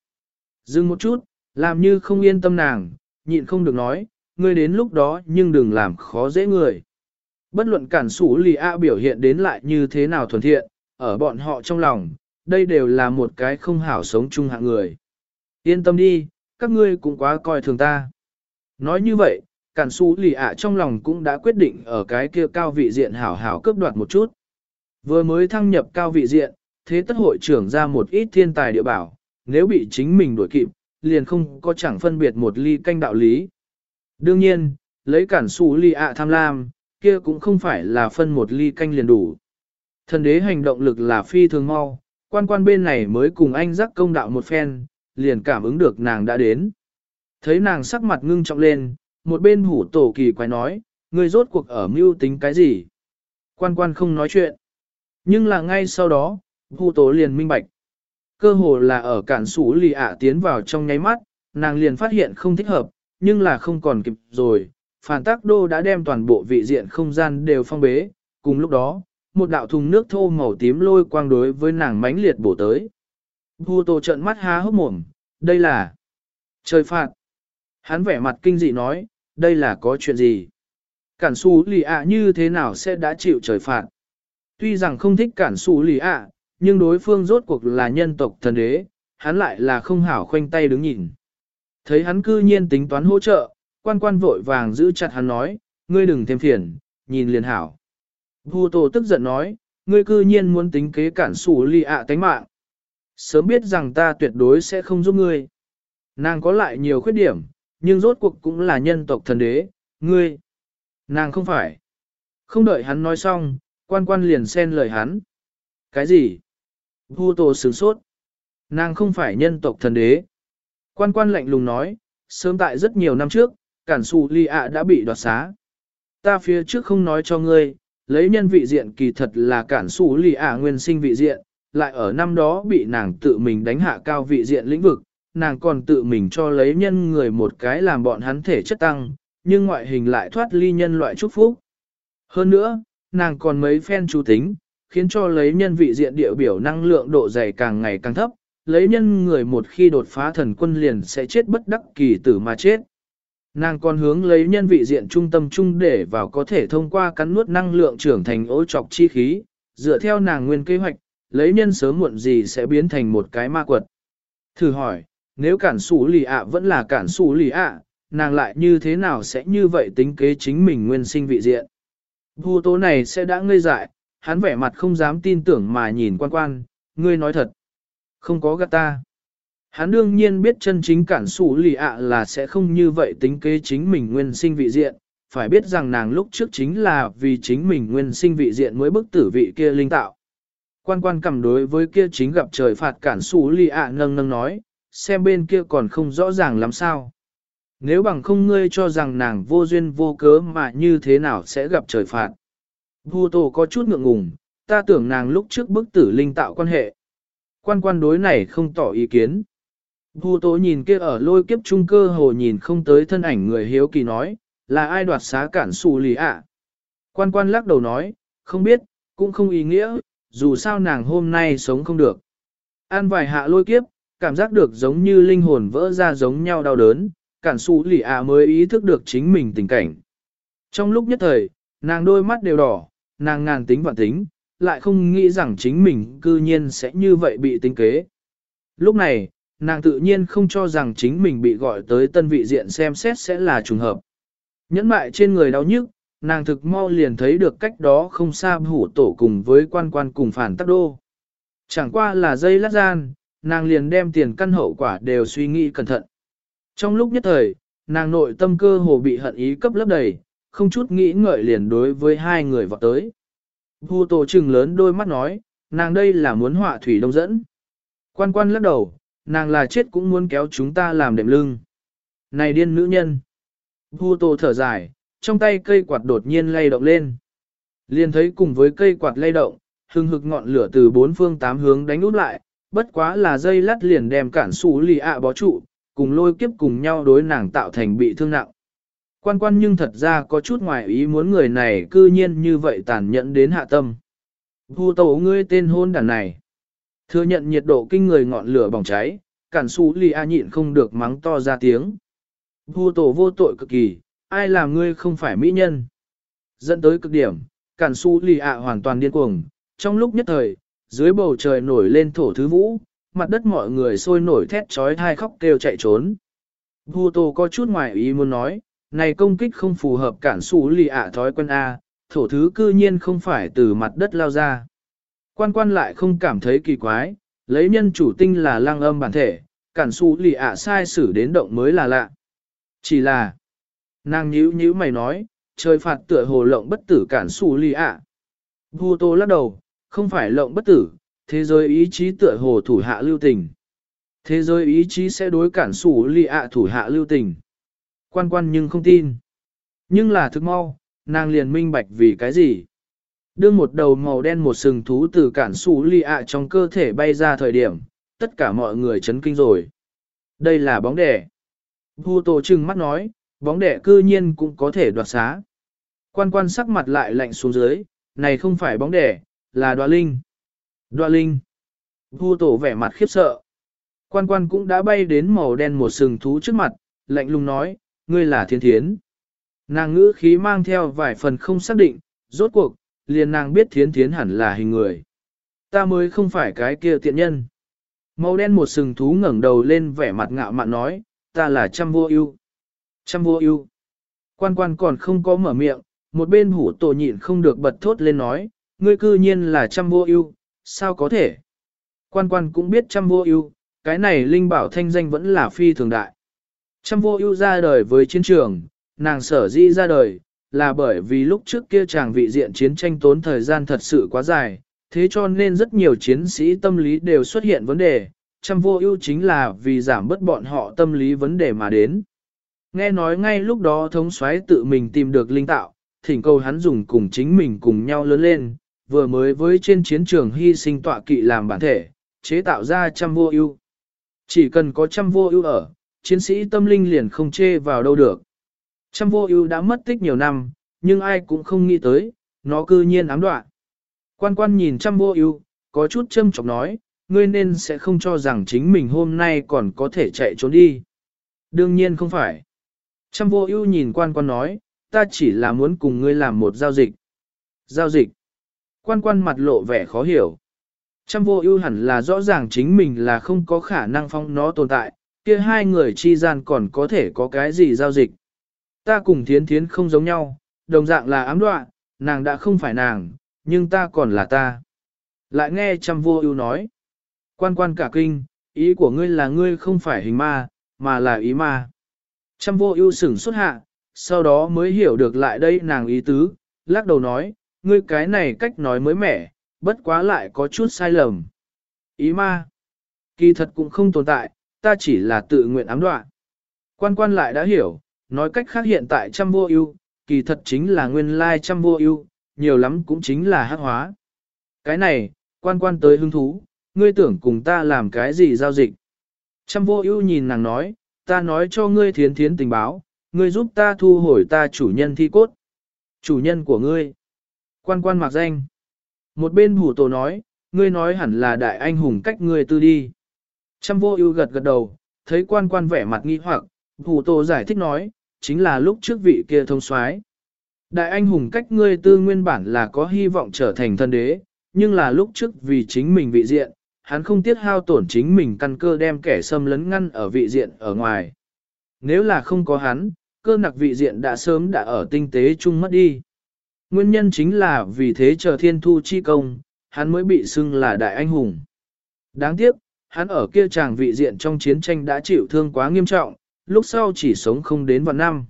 Dừng một chút, làm như không yên tâm nàng, nhịn không được nói, ngươi đến lúc đó nhưng đừng làm khó dễ người. Bất luận cản sủ lì A biểu hiện đến lại như thế nào thuần thiện, ở bọn họ trong lòng, đây đều là một cái không hảo sống chung hạng người. Yên tâm đi, các ngươi cũng quá coi thường ta. Nói như vậy, cản su lì ạ trong lòng cũng đã quyết định ở cái kia cao vị diện hảo hảo cướp đoạt một chút. Vừa mới thăng nhập cao vị diện, thế tất hội trưởng ra một ít thiên tài địa bảo, nếu bị chính mình đuổi kịp, liền không có chẳng phân biệt một ly canh đạo lý. Đương nhiên, lấy cản su lì ạ tham lam, kia cũng không phải là phân một ly canh liền đủ. Thần đế hành động lực là phi thường mau, quan quan bên này mới cùng anh giác công đạo một phen, liền cảm ứng được nàng đã đến. Thấy nàng sắc mặt ngưng trọng lên, một bên hủ tổ kỳ quái nói, người rốt cuộc ở mưu tính cái gì? Quan quan không nói chuyện. Nhưng là ngay sau đó, hủ tổ liền minh bạch. Cơ hồ là ở cản sủ lì ạ tiến vào trong nháy mắt, nàng liền phát hiện không thích hợp, nhưng là không còn kịp rồi. Phản tác đô đã đem toàn bộ vị diện không gian đều phong bế, cùng lúc đó, một đạo thùng nước thô màu tím lôi quang đối với nàng mãnh liệt bổ tới. hủ tổ trợn mắt há hốc mồm, đây là trời phạt. Hắn vẻ mặt kinh dị nói, đây là có chuyện gì? Cản su lì ạ như thế nào sẽ đã chịu trời phạt? Tuy rằng không thích cản su lì ạ, nhưng đối phương rốt cuộc là nhân tộc thần đế, hắn lại là không hảo khoanh tay đứng nhìn. Thấy hắn cư nhiên tính toán hỗ trợ, quan quan vội vàng giữ chặt hắn nói, ngươi đừng thêm phiền, nhìn liền hảo. Bù tổ tức giận nói, ngươi cư nhiên muốn tính kế cản sủ lì ạ tánh mạng. Sớm biết rằng ta tuyệt đối sẽ không giúp ngươi. Nàng có lại nhiều khuyết điểm, nhưng rốt cuộc cũng là nhân tộc thần đế, ngươi. Nàng không phải. Không đợi hắn nói xong, quan quan liền xen lời hắn. Cái gì? vu tổ sướng sốt. Nàng không phải nhân tộc thần đế. Quan quan lạnh lùng nói, sớm tại rất nhiều năm trước, cản xù ly ạ đã bị đoạt xá. Ta phía trước không nói cho ngươi, lấy nhân vị diện kỳ thật là cản xú lì ả nguyên sinh vị diện, lại ở năm đó bị nàng tự mình đánh hạ cao vị diện lĩnh vực, nàng còn tự mình cho lấy nhân người một cái làm bọn hắn thể chất tăng, nhưng ngoại hình lại thoát ly nhân loại chúc phúc. Hơn nữa, nàng còn mấy phen chú tính, khiến cho lấy nhân vị diện địa biểu năng lượng độ dày càng ngày càng thấp, lấy nhân người một khi đột phá thần quân liền sẽ chết bất đắc kỳ tử mà chết. Nàng còn hướng lấy nhân vị diện trung tâm trung để vào có thể thông qua cắn nuốt năng lượng trưởng thành ô trọc chi khí, dựa theo nàng nguyên kế hoạch, lấy nhân sớm muộn gì sẽ biến thành một cái ma quật. Thử hỏi, nếu cản sủ lì ạ vẫn là cản sủ lì ạ, nàng lại như thế nào sẽ như vậy tính kế chính mình nguyên sinh vị diện. Vu tố này sẽ đã ngây dại, hắn vẻ mặt không dám tin tưởng mà nhìn quan quan, ngươi nói thật. Không có gạt ta. Hắn đương nhiên biết chân chính cản sủ lì ạ là sẽ không như vậy tính kế chính mình nguyên sinh vị diện, phải biết rằng nàng lúc trước chính là vì chính mình nguyên sinh vị diện mới bức tử vị kia linh tạo. Quan quan cầm đối với kia chính gặp trời phạt cản sủ lì ạ nâng nâng nói, xem bên kia còn không rõ ràng lắm sao. Nếu bằng không ngươi cho rằng nàng vô duyên vô cớ mà như thế nào sẽ gặp trời phạt. Vu Tô có chút ngượng ngùng, ta tưởng nàng lúc trước bức tử linh tạo quan hệ. Quan quan đối này không tỏ ý kiến. Vu Tô nhìn kia ở lôi kiếp trung cơ hồ nhìn không tới thân ảnh người hiếu kỳ nói, là ai đoạt xá cản xù lì ạ. Quan quan lắc đầu nói, không biết, cũng không ý nghĩa, dù sao nàng hôm nay sống không được. An vài hạ lôi kiếp, cảm giác được giống như linh hồn vỡ ra giống nhau đau đớn, cản xù lì ạ mới ý thức được chính mình tình cảnh. Trong lúc nhất thời, nàng đôi mắt đều đỏ, nàng ngàn tính vạn tính, lại không nghĩ rằng chính mình cư nhiên sẽ như vậy bị tính kế. Lúc này, nàng tự nhiên không cho rằng chính mình bị gọi tới tân vị diện xem xét sẽ là trùng hợp. Nhẫn mại trên người đau nhức, nàng thực mau liền thấy được cách đó không xa hủ tổ cùng với quan quan cùng phản tắc đô. Chẳng qua là dây lát gian, nàng liền đem tiền căn hậu quả đều suy nghĩ cẩn thận. Trong lúc nhất thời, nàng nội tâm cơ hồ bị hận ý cấp lấp đầy, không chút nghĩ ngợi liền đối với hai người vọt tới. Vu tổ trừng lớn đôi mắt nói, nàng đây là muốn họa thủy đông dẫn. Quan quan lắc đầu, nàng là chết cũng muốn kéo chúng ta làm đệm lưng. Này điên nữ nhân. Vu tổ thở dài, trong tay cây quạt đột nhiên lay động lên. Liền thấy cùng với cây quạt lay động, hừng hực ngọn lửa từ bốn phương tám hướng đánh út lại, bất quá là dây lắt liền đem cản xù lì ạ bó trụ, cùng lôi kiếp cùng nhau đối nàng tạo thành bị thương nặng. Quan quan nhưng thật ra có chút ngoài ý muốn người này cư nhiên như vậy tàn nhẫn đến hạ tâm. Vu tổ ngươi tên hôn đàn này. Thừa nhận nhiệt độ kinh người ngọn lửa bỏng cháy, cản su lì a nhịn không được mắng to ra tiếng. Vu tổ vô tội cực kỳ, ai làm ngươi không phải mỹ nhân. Dẫn tới cực điểm, cản su lì a hoàn toàn điên cuồng, trong lúc nhất thời, dưới bầu trời nổi lên thổ thứ vũ, mặt đất mọi người sôi nổi thét trói thai khóc kêu chạy trốn. Vu Tô có chút ngoài ý muốn nói, này công kích không phù hợp cản su lì ạ thói quân A, thổ thứ cư nhiên không phải từ mặt đất lao ra. Quan quan lại không cảm thấy kỳ quái, lấy nhân chủ tinh là lăng âm bản thể, cản su lì ạ sai xử đến động mới là lạ. Chỉ là, nàng nhíu nhíu mày nói, trời phạt tựa hồ lộng bất tử cản su lì ạ. Vu tô lắc đầu, không phải lộng bất tử, thế giới ý chí tựa hồ thủ hạ lưu tình. Thế giới ý chí sẽ đối cản sủ lì ạ thủ hạ lưu tình. Quan quan nhưng không tin. Nhưng là thức mau, nàng liền minh bạch vì cái gì. Đưa một đầu màu đen một sừng thú từ cản sủ lì ạ trong cơ thể bay ra thời điểm, tất cả mọi người chấn kinh rồi. Đây là bóng đẻ. Vu tổ trừng mắt nói, bóng đẻ cư nhiên cũng có thể đoạt xá. Quan quan sắc mặt lại lạnh xuống dưới, này không phải bóng đẻ, là đoạ linh. Đoạ linh. Vu tổ vẻ mặt khiếp sợ. Quan quan cũng đã bay đến màu đen một sừng thú trước mặt, lạnh lùng nói, ngươi là thiên thiến. Nàng ngữ khí mang theo vài phần không xác định, rốt cuộc, liền nàng biết thiến thiến hẳn là hình người. Ta mới không phải cái kia tiện nhân. Màu đen một sừng thú ngẩng đầu lên vẻ mặt ngạo mạn nói, ta là trăm vua ưu. Trăm vua ưu. Quan quan còn không có mở miệng, một bên hủ tổ nhịn không được bật thốt lên nói, ngươi cư nhiên là trăm vô ưu, sao có thể? Quan quan cũng biết trăm vô ưu, cái này linh bảo thanh danh vẫn là phi thường đại. Trăm vô ưu ra đời với chiến trường, nàng sở di ra đời, là bởi vì lúc trước kia chàng vị diện chiến tranh tốn thời gian thật sự quá dài, thế cho nên rất nhiều chiến sĩ tâm lý đều xuất hiện vấn đề, trăm vô ưu chính là vì giảm bớt bọn họ tâm lý vấn đề mà đến. Nghe nói ngay lúc đó thống soái tự mình tìm được linh tạo, thỉnh cầu hắn dùng cùng chính mình cùng nhau lớn lên, vừa mới với trên chiến trường hy sinh tọa kỵ làm bản thể, chế tạo ra trăm vô ưu. Chỉ cần có trăm vô ưu ở, chiến sĩ tâm linh liền không chê vào đâu được. Trăm vô ưu đã mất tích nhiều năm, nhưng ai cũng không nghĩ tới, nó cư nhiên ám đoạn. Quan quan nhìn trăm vô ưu, có chút châm chọc nói, ngươi nên sẽ không cho rằng chính mình hôm nay còn có thể chạy trốn đi. Đương nhiên không phải. Trăm vô ưu nhìn quan quan nói, ta chỉ là muốn cùng ngươi làm một giao dịch. Giao dịch. Quan quan mặt lộ vẻ khó hiểu. Trăm vô ưu hẳn là rõ ràng chính mình là không có khả năng phong nó tồn tại, kia hai người chi gian còn có thể có cái gì giao dịch. Ta cùng thiến thiến không giống nhau, đồng dạng là ám đoạn, nàng đã không phải nàng, nhưng ta còn là ta. Lại nghe trăm vô ưu nói. Quan quan cả kinh, ý của ngươi là ngươi không phải hình ma, mà là ý ma. Trăm vô ưu sửng xuất hạ, sau đó mới hiểu được lại đây nàng ý tứ, lắc đầu nói, ngươi cái này cách nói mới mẻ, bất quá lại có chút sai lầm. Ý ma, kỳ thật cũng không tồn tại, ta chỉ là tự nguyện ám đoạn. Quan quan lại đã hiểu, nói cách khác hiện tại trăm vô ưu, kỳ thật chính là nguyên lai trăm vô ưu, nhiều lắm cũng chính là hắc hóa. Cái này, quan quan tới hứng thú, ngươi tưởng cùng ta làm cái gì giao dịch. Trăm vô ưu nhìn nàng nói, ta nói cho ngươi thiến thiến tình báo, ngươi giúp ta thu hồi ta chủ nhân thi cốt. Chủ nhân của ngươi. Quan quan mặc danh. Một bên hủ tổ nói, ngươi nói hẳn là đại anh hùng cách ngươi tư đi. Trăm vô ưu gật gật đầu, thấy quan quan vẻ mặt nghi hoặc, hủ tổ giải thích nói, chính là lúc trước vị kia thông soái. Đại anh hùng cách ngươi tư nguyên bản là có hy vọng trở thành thân đế, nhưng là lúc trước vì chính mình vị diện, hắn không tiếc hao tổn chính mình căn cơ đem kẻ xâm lấn ngăn ở vị diện ở ngoài. Nếu là không có hắn, cơ nặc vị diện đã sớm đã ở tinh tế chung mất đi. Nguyên nhân chính là vì thế chờ thiên thu chi công, hắn mới bị xưng là đại anh hùng. Đáng tiếc, hắn ở kia chàng vị diện trong chiến tranh đã chịu thương quá nghiêm trọng, lúc sau chỉ sống không đến vạn năm.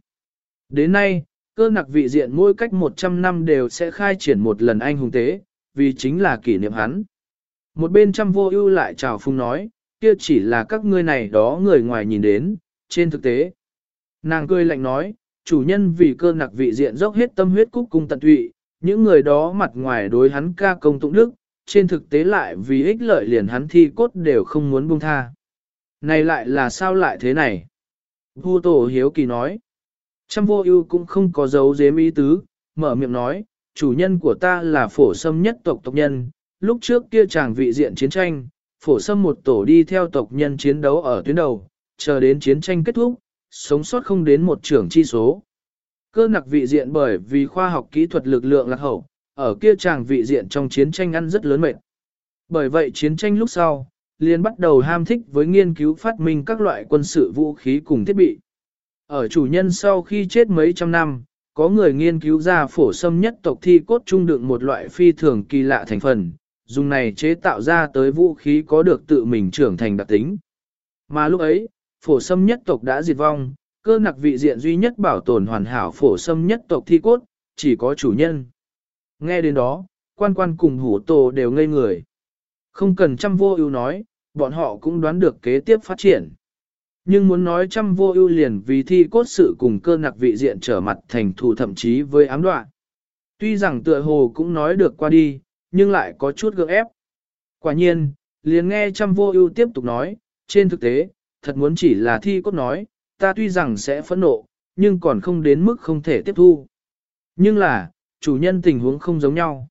Đến nay, cơ nặc vị diện mỗi cách 100 năm đều sẽ khai triển một lần anh hùng tế, vì chính là kỷ niệm hắn. Một bên trăm vô ưu lại chào phung nói, kia chỉ là các ngươi này đó người ngoài nhìn đến, trên thực tế. Nàng cười lạnh nói, chủ nhân vì cơ nặc vị diện dốc hết tâm huyết cúc cung tận tụy, những người đó mặt ngoài đối hắn ca công tụng đức, trên thực tế lại vì ích lợi liền hắn thi cốt đều không muốn buông tha. Này lại là sao lại thế này? Vua tổ hiếu kỳ nói. Trăm vô ưu cũng không có dấu dếm ý tứ, mở miệng nói, chủ nhân của ta là phổ sâm nhất tộc tộc nhân, lúc trước kia chàng vị diện chiến tranh, phổ sâm một tổ đi theo tộc nhân chiến đấu ở tuyến đầu, chờ đến chiến tranh kết thúc, sống sót không đến một trưởng chi số. Cơ nặc vị diện bởi vì khoa học kỹ thuật lực lượng lạc hậu, ở kia chàng vị diện trong chiến tranh ăn rất lớn mệt. Bởi vậy chiến tranh lúc sau, liền bắt đầu ham thích với nghiên cứu phát minh các loại quân sự vũ khí cùng thiết bị. Ở chủ nhân sau khi chết mấy trăm năm, có người nghiên cứu ra phổ sâm nhất tộc thi cốt trung đựng một loại phi thường kỳ lạ thành phần, dùng này chế tạo ra tới vũ khí có được tự mình trưởng thành đặc tính. Mà lúc ấy, phổ sâm nhất tộc đã diệt vong, cơ nặc vị diện duy nhất bảo tồn hoàn hảo phổ sâm nhất tộc thi cốt, chỉ có chủ nhân. Nghe đến đó, quan quan cùng hủ tổ đều ngây người. Không cần trăm vô ưu nói, bọn họ cũng đoán được kế tiếp phát triển. Nhưng muốn nói trăm vô ưu liền vì thi cốt sự cùng cơ nặc vị diện trở mặt thành thù thậm chí với ám đoạn. Tuy rằng tựa hồ cũng nói được qua đi, nhưng lại có chút gượng ép. Quả nhiên, liền nghe trăm vô ưu tiếp tục nói, trên thực tế, thật muốn chỉ là thi cốt nói, ta tuy rằng sẽ phẫn nộ, nhưng còn không đến mức không thể tiếp thu. Nhưng là, chủ nhân tình huống không giống nhau.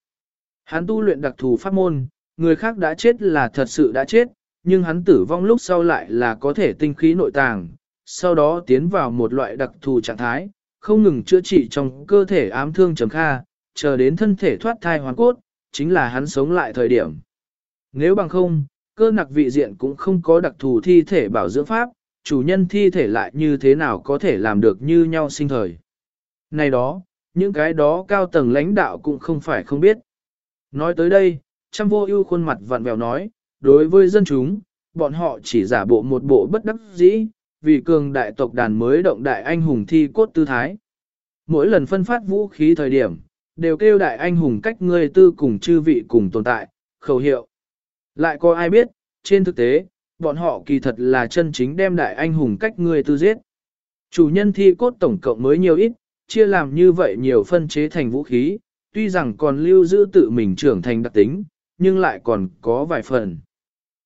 Hắn tu luyện đặc thù pháp môn, người khác đã chết là thật sự đã chết, nhưng hắn tử vong lúc sau lại là có thể tinh khí nội tàng, sau đó tiến vào một loại đặc thù trạng thái, không ngừng chữa trị trong cơ thể ám thương chấm kha, chờ đến thân thể thoát thai hoàn cốt, chính là hắn sống lại thời điểm. Nếu bằng không, cơ nặc vị diện cũng không có đặc thù thi thể bảo dưỡng pháp, chủ nhân thi thể lại như thế nào có thể làm được như nhau sinh thời. Này đó, những cái đó cao tầng lãnh đạo cũng không phải không biết. Nói tới đây, trăm vô ưu khuôn mặt vặn vẹo nói, đối với dân chúng, bọn họ chỉ giả bộ một bộ bất đắc dĩ, vì cường đại tộc đàn mới động đại anh hùng thi cốt tư thái. Mỗi lần phân phát vũ khí thời điểm, đều kêu đại anh hùng cách ngươi tư cùng chư vị cùng tồn tại, khẩu hiệu. Lại có ai biết, trên thực tế, bọn họ kỳ thật là chân chính đem đại anh hùng cách người tư giết. Chủ nhân thi cốt tổng cộng mới nhiều ít, chia làm như vậy nhiều phân chế thành vũ khí, tuy rằng còn lưu giữ tự mình trưởng thành đặc tính, nhưng lại còn có vài phần.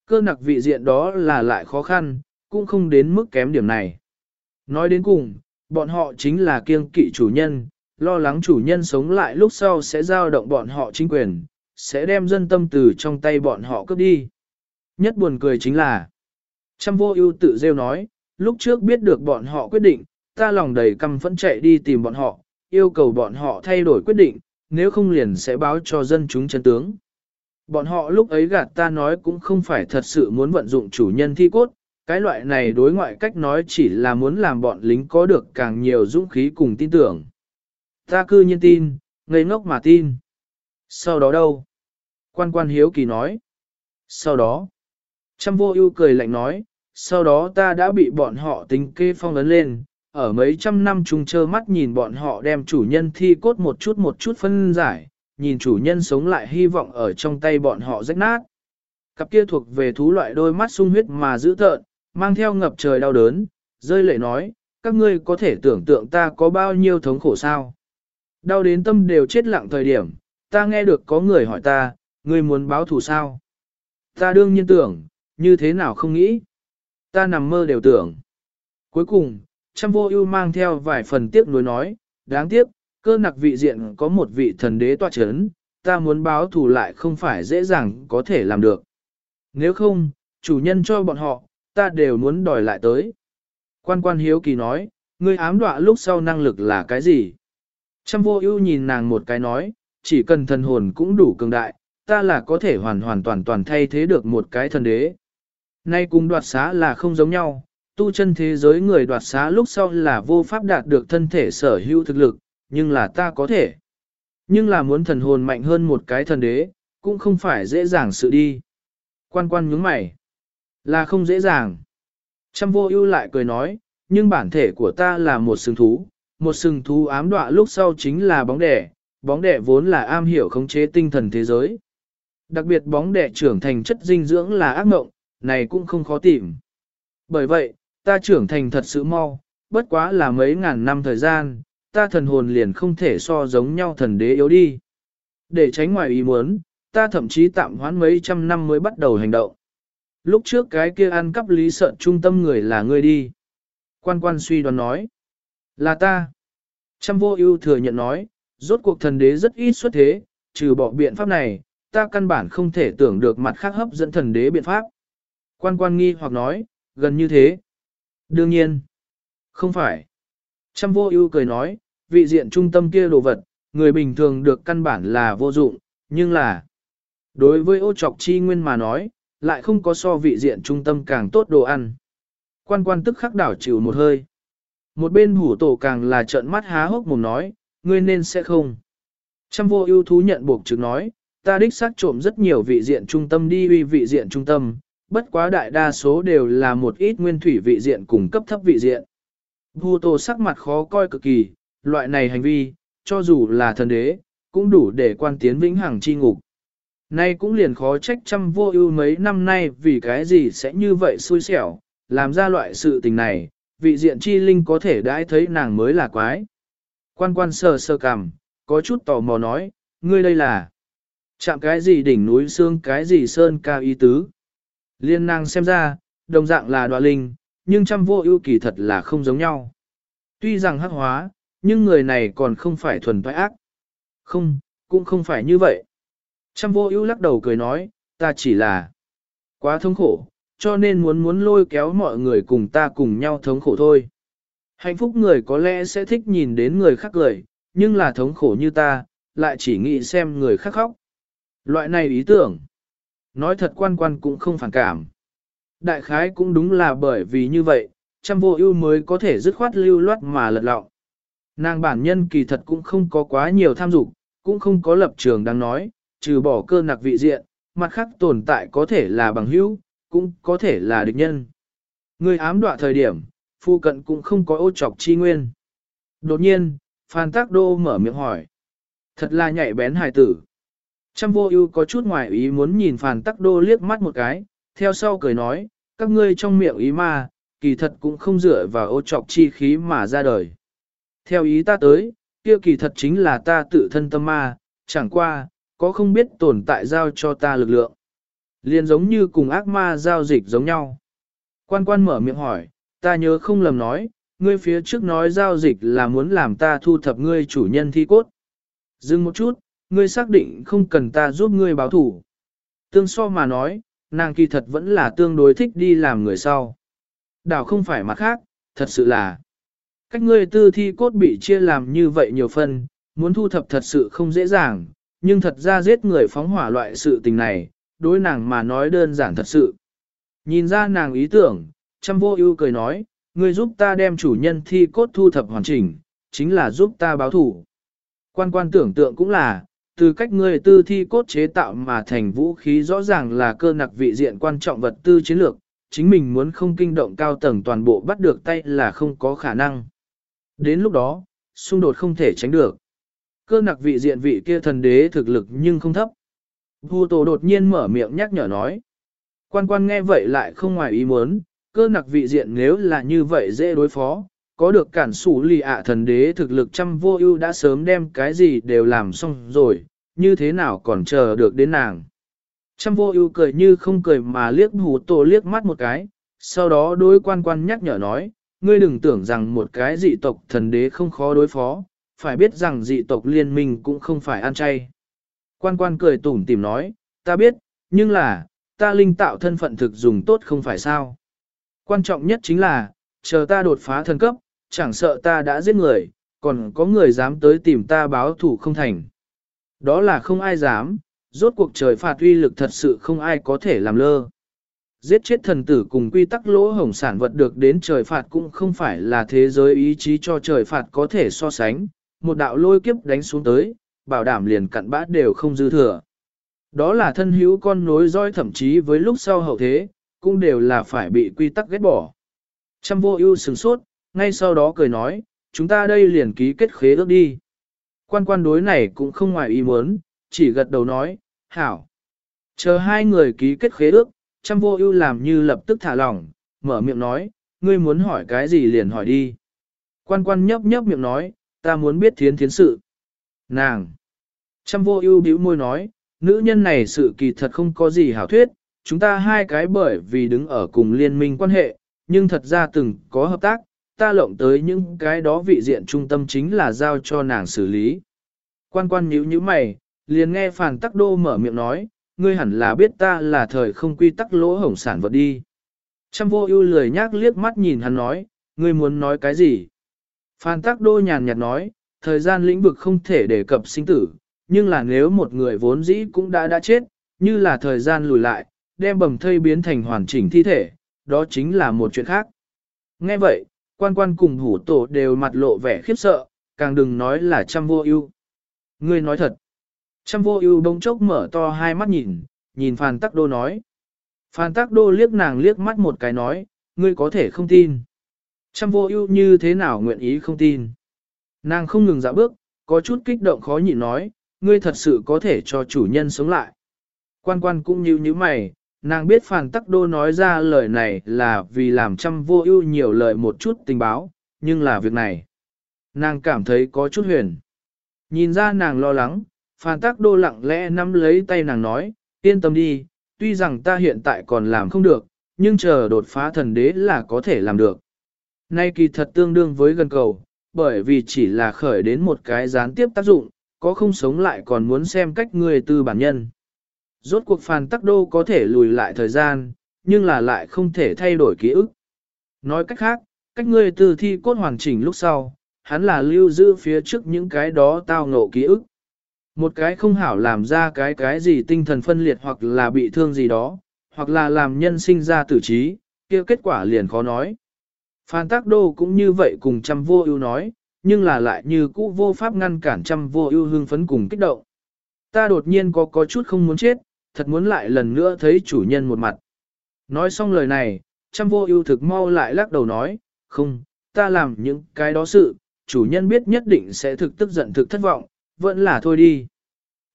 Cơ nặc vị diện đó là lại khó khăn, cũng không đến mức kém điểm này. Nói đến cùng, bọn họ chính là kiêng kỵ chủ nhân, lo lắng chủ nhân sống lại lúc sau sẽ giao động bọn họ chính quyền, sẽ đem dân tâm từ trong tay bọn họ cướp đi. Nhất buồn cười chính là, trăm vô ưu tự rêu nói, lúc trước biết được bọn họ quyết định, ta lòng đầy căm phẫn chạy đi tìm bọn họ, yêu cầu bọn họ thay đổi quyết định, nếu không liền sẽ báo cho dân chúng chân tướng. Bọn họ lúc ấy gạt ta nói cũng không phải thật sự muốn vận dụng chủ nhân thi cốt, cái loại này đối ngoại cách nói chỉ là muốn làm bọn lính có được càng nhiều dũng khí cùng tin tưởng. Ta cư nhiên tin, ngây ngốc mà tin. Sau đó đâu? Quan quan hiếu kỳ nói. Sau đó, trăm vô ưu cười lạnh nói, sau đó ta đã bị bọn họ tính kê phong ấn lên, ở mấy trăm năm chung chơ mắt nhìn bọn họ đem chủ nhân thi cốt một chút một chút phân giải, nhìn chủ nhân sống lại hy vọng ở trong tay bọn họ rách nát. Cặp kia thuộc về thú loại đôi mắt sung huyết mà giữ tợn, mang theo ngập trời đau đớn, rơi lệ nói, các ngươi có thể tưởng tượng ta có bao nhiêu thống khổ sao. Đau đến tâm đều chết lặng thời điểm, ta nghe được có người hỏi ta, ngươi muốn báo thù sao? Ta đương nhiên tưởng, như thế nào không nghĩ? Ta nằm mơ đều tưởng. Cuối cùng, trăm vô ưu mang theo vài phần tiếc nuối nói, đáng tiếc, cơ nặc vị diện có một vị thần đế tọa chấn, ta muốn báo thù lại không phải dễ dàng có thể làm được. Nếu không, chủ nhân cho bọn họ, ta đều muốn đòi lại tới. Quan quan hiếu kỳ nói, ngươi ám đọa lúc sau năng lực là cái gì? Trăm vô ưu nhìn nàng một cái nói, chỉ cần thần hồn cũng đủ cường đại, ta là có thể hoàn hoàn toàn toàn thay thế được một cái thần đế. Nay cùng đoạt xá là không giống nhau, tu chân thế giới người đoạt xá lúc sau là vô pháp đạt được thân thể sở hữu thực lực, nhưng là ta có thể. Nhưng là muốn thần hồn mạnh hơn một cái thần đế, cũng không phải dễ dàng sự đi. Quan quan nhướng mày. Là không dễ dàng. Trăm vô ưu lại cười nói, nhưng bản thể của ta là một sừng thú, một sừng thú ám đọa lúc sau chính là bóng đẻ, bóng đẻ vốn là am hiểu khống chế tinh thần thế giới. Đặc biệt bóng đẻ trưởng thành chất dinh dưỡng là ác mộng, này cũng không khó tìm. Bởi vậy, ta trưởng thành thật sự mau, bất quá là mấy ngàn năm thời gian, ta thần hồn liền không thể so giống nhau thần đế yếu đi. Để tránh ngoài ý muốn, ta thậm chí tạm hoãn mấy trăm năm mới bắt đầu hành động. Lúc trước cái kia ăn cắp lý sợ trung tâm người là ngươi đi. Quan quan suy đoán nói. Là ta. Trăm vô ưu thừa nhận nói, rốt cuộc thần đế rất ít xuất thế, trừ bỏ biện pháp này, ta căn bản không thể tưởng được mặt khác hấp dẫn thần đế biện pháp. Quan quan nghi hoặc nói, gần như thế. Đương nhiên. Không phải. Trăm vô ưu cười nói, vị diện trung tâm kia đồ vật, người bình thường được căn bản là vô dụng, nhưng là đối với ô trọc chi nguyên mà nói, lại không có so vị diện trung tâm càng tốt đồ ăn. Quan quan tức khắc đảo chịu một hơi. Một bên hủ tổ càng là trợn mắt há hốc mồm nói, ngươi nên sẽ không. Trăm vô ưu thú nhận buộc chứng nói, ta đích xác trộm rất nhiều vị diện trung tâm đi uy vị diện trung tâm, bất quá đại đa số đều là một ít nguyên thủy vị diện cùng cấp thấp vị diện. Hủ tổ sắc mặt khó coi cực kỳ, loại này hành vi, cho dù là thần đế, cũng đủ để quan tiến vĩnh hằng chi ngục. Nay cũng liền khó trách trăm vô ưu mấy năm nay vì cái gì sẽ như vậy xui xẻo, làm ra loại sự tình này, vị diện chi linh có thể đãi thấy nàng mới là quái. Quan quan sờ sờ cằm, có chút tò mò nói, ngươi đây là chạm cái gì đỉnh núi xương cái gì sơn cao y tứ. Liên năng xem ra, đồng dạng là đoạ linh, nhưng trăm vô ưu kỳ thật là không giống nhau. Tuy rằng hắc hóa, nhưng người này còn không phải thuần toái ác. Không, cũng không phải như vậy. Trăm vô ưu lắc đầu cười nói, ta chỉ là quá thống khổ, cho nên muốn muốn lôi kéo mọi người cùng ta cùng nhau thống khổ thôi. Hạnh phúc người có lẽ sẽ thích nhìn đến người khác cười, nhưng là thống khổ như ta, lại chỉ nghĩ xem người khác khóc. Loại này ý tưởng, nói thật quan quan cũng không phản cảm. Đại khái cũng đúng là bởi vì như vậy, trăm vô ưu mới có thể dứt khoát lưu loát mà lật lọng. Nàng bản nhân kỳ thật cũng không có quá nhiều tham dục, cũng không có lập trường đang nói, trừ bỏ cơ nặc vị diện, mặt khác tồn tại có thể là bằng hữu, cũng có thể là địch nhân. Người ám đọa thời điểm, phu cận cũng không có ô trọc chi nguyên. Đột nhiên, Phan Tác Đô mở miệng hỏi. Thật là nhạy bén hài tử. Trăm vô ưu có chút ngoài ý muốn nhìn Phan Tắc Đô liếc mắt một cái, theo sau cười nói, các ngươi trong miệng ý ma, kỳ thật cũng không dựa vào ô trọc chi khí mà ra đời. Theo ý ta tới, kia kỳ thật chính là ta tự thân tâm ma, chẳng qua, có không biết tồn tại giao cho ta lực lượng. Liền giống như cùng ác ma giao dịch giống nhau. Quan quan mở miệng hỏi, ta nhớ không lầm nói, ngươi phía trước nói giao dịch là muốn làm ta thu thập ngươi chủ nhân thi cốt. Dừng một chút, ngươi xác định không cần ta giúp ngươi báo thủ. Tương so mà nói, nàng kỳ thật vẫn là tương đối thích đi làm người sau. Đảo không phải mặt khác, thật sự là. Cách ngươi tư thi cốt bị chia làm như vậy nhiều phần, muốn thu thập thật sự không dễ dàng, nhưng thật ra giết người phóng hỏa loại sự tình này, đối nàng mà nói đơn giản thật sự. Nhìn ra nàng ý tưởng, trăm vô ưu cười nói, ngươi giúp ta đem chủ nhân thi cốt thu thập hoàn chỉnh, chính là giúp ta báo thủ. Quan quan tưởng tượng cũng là, từ cách ngươi tư thi cốt chế tạo mà thành vũ khí rõ ràng là cơ nặc vị diện quan trọng vật tư chiến lược, chính mình muốn không kinh động cao tầng toàn bộ bắt được tay là không có khả năng. Đến lúc đó, xung đột không thể tránh được. Cơ nặc vị diện vị kia thần đế thực lực nhưng không thấp. Vu tổ đột nhiên mở miệng nhắc nhở nói. Quan quan nghe vậy lại không ngoài ý muốn, cơ nặc vị diện nếu là như vậy dễ đối phó, có được cản sủ lì ạ thần đế thực lực trăm vô ưu đã sớm đem cái gì đều làm xong rồi, như thế nào còn chờ được đến nàng. Trăm vô ưu cười như không cười mà liếc hù tổ liếc mắt một cái, sau đó đối quan quan nhắc nhở nói, ngươi đừng tưởng rằng một cái dị tộc thần đế không khó đối phó, phải biết rằng dị tộc liên minh cũng không phải ăn chay. Quan quan cười tủm tìm nói, ta biết, nhưng là, ta linh tạo thân phận thực dùng tốt không phải sao. Quan trọng nhất chính là, chờ ta đột phá thần cấp, chẳng sợ ta đã giết người, còn có người dám tới tìm ta báo thủ không thành. Đó là không ai dám, rốt cuộc trời phạt uy lực thật sự không ai có thể làm lơ. Giết chết thần tử cùng quy tắc lỗ hổng sản vật được đến trời phạt cũng không phải là thế giới ý chí cho trời phạt có thể so sánh, một đạo lôi kiếp đánh xuống tới, bảo đảm liền cặn bát đều không dư thừa. Đó là thân hữu con nối roi thậm chí với lúc sau hậu thế, cũng đều là phải bị quy tắc ghét bỏ. Trăm vô ưu sừng sốt, ngay sau đó cười nói, chúng ta đây liền ký kết khế ước đi. Quan quan đối này cũng không ngoài ý muốn, chỉ gật đầu nói, hảo. Chờ hai người ký kết khế ước, trăm vô ưu làm như lập tức thả lỏng, mở miệng nói, ngươi muốn hỏi cái gì liền hỏi đi. Quan quan nhấp nhấp miệng nói, ta muốn biết thiến thiến sự. Nàng! Trăm vô ưu bĩu môi nói, nữ nhân này sự kỳ thật không có gì hảo thuyết, chúng ta hai cái bởi vì đứng ở cùng liên minh quan hệ, nhưng thật ra từng có hợp tác, ta lộng tới những cái đó vị diện trung tâm chính là giao cho nàng xử lý. Quan quan nhíu nhíu mày, liền nghe phản tắc đô mở miệng nói, ngươi hẳn là biết ta là thời không quy tắc lỗ hổng sản vật đi. Trăm vô ưu lười nhác liếc mắt nhìn hắn nói, ngươi muốn nói cái gì? Phan Tắc Đô nhàn nhạt nói, thời gian lĩnh vực không thể đề cập sinh tử, nhưng là nếu một người vốn dĩ cũng đã đã chết, như là thời gian lùi lại, đem bầm thây biến thành hoàn chỉnh thi thể, đó chính là một chuyện khác. Nghe vậy, quan quan cùng hủ tổ đều mặt lộ vẻ khiếp sợ, càng đừng nói là trăm vô ưu. Ngươi nói thật. Trăm vô ưu bỗng chốc mở to hai mắt nhìn, nhìn Phan Tắc Đô nói. Phan Tắc Đô liếc nàng liếc mắt một cái nói, ngươi có thể không tin. Trăm vô ưu như thế nào nguyện ý không tin. Nàng không ngừng dạo bước, có chút kích động khó nhịn nói, ngươi thật sự có thể cho chủ nhân sống lại. Quan quan cũng như như mày, nàng biết Phan tắc đô nói ra lời này là vì làm trăm vô ưu nhiều lời một chút tình báo, nhưng là việc này. Nàng cảm thấy có chút huyền. Nhìn ra nàng lo lắng, Phan tắc đô lặng lẽ nắm lấy tay nàng nói, yên tâm đi, tuy rằng ta hiện tại còn làm không được, nhưng chờ đột phá thần đế là có thể làm được. Nay kỳ thật tương đương với gần cầu, bởi vì chỉ là khởi đến một cái gián tiếp tác dụng, có không sống lại còn muốn xem cách người tư bản nhân. Rốt cuộc phàn tắc đô có thể lùi lại thời gian, nhưng là lại không thể thay đổi ký ức. Nói cách khác, cách ngươi từ thi cốt hoàn chỉnh lúc sau, hắn là lưu giữ phía trước những cái đó tao ngộ ký ức. Một cái không hảo làm ra cái cái gì tinh thần phân liệt hoặc là bị thương gì đó, hoặc là làm nhân sinh ra tử trí, kia kết quả liền khó nói. Phan Tác Đô cũng như vậy cùng trăm vô ưu nói, nhưng là lại như cũ vô pháp ngăn cản trăm vô ưu hưng phấn cùng kích động. Ta đột nhiên có có chút không muốn chết, thật muốn lại lần nữa thấy chủ nhân một mặt. Nói xong lời này, trăm vô ưu thực mau lại lắc đầu nói, không, ta làm những cái đó sự, chủ nhân biết nhất định sẽ thực tức giận thực thất vọng, vẫn là thôi đi.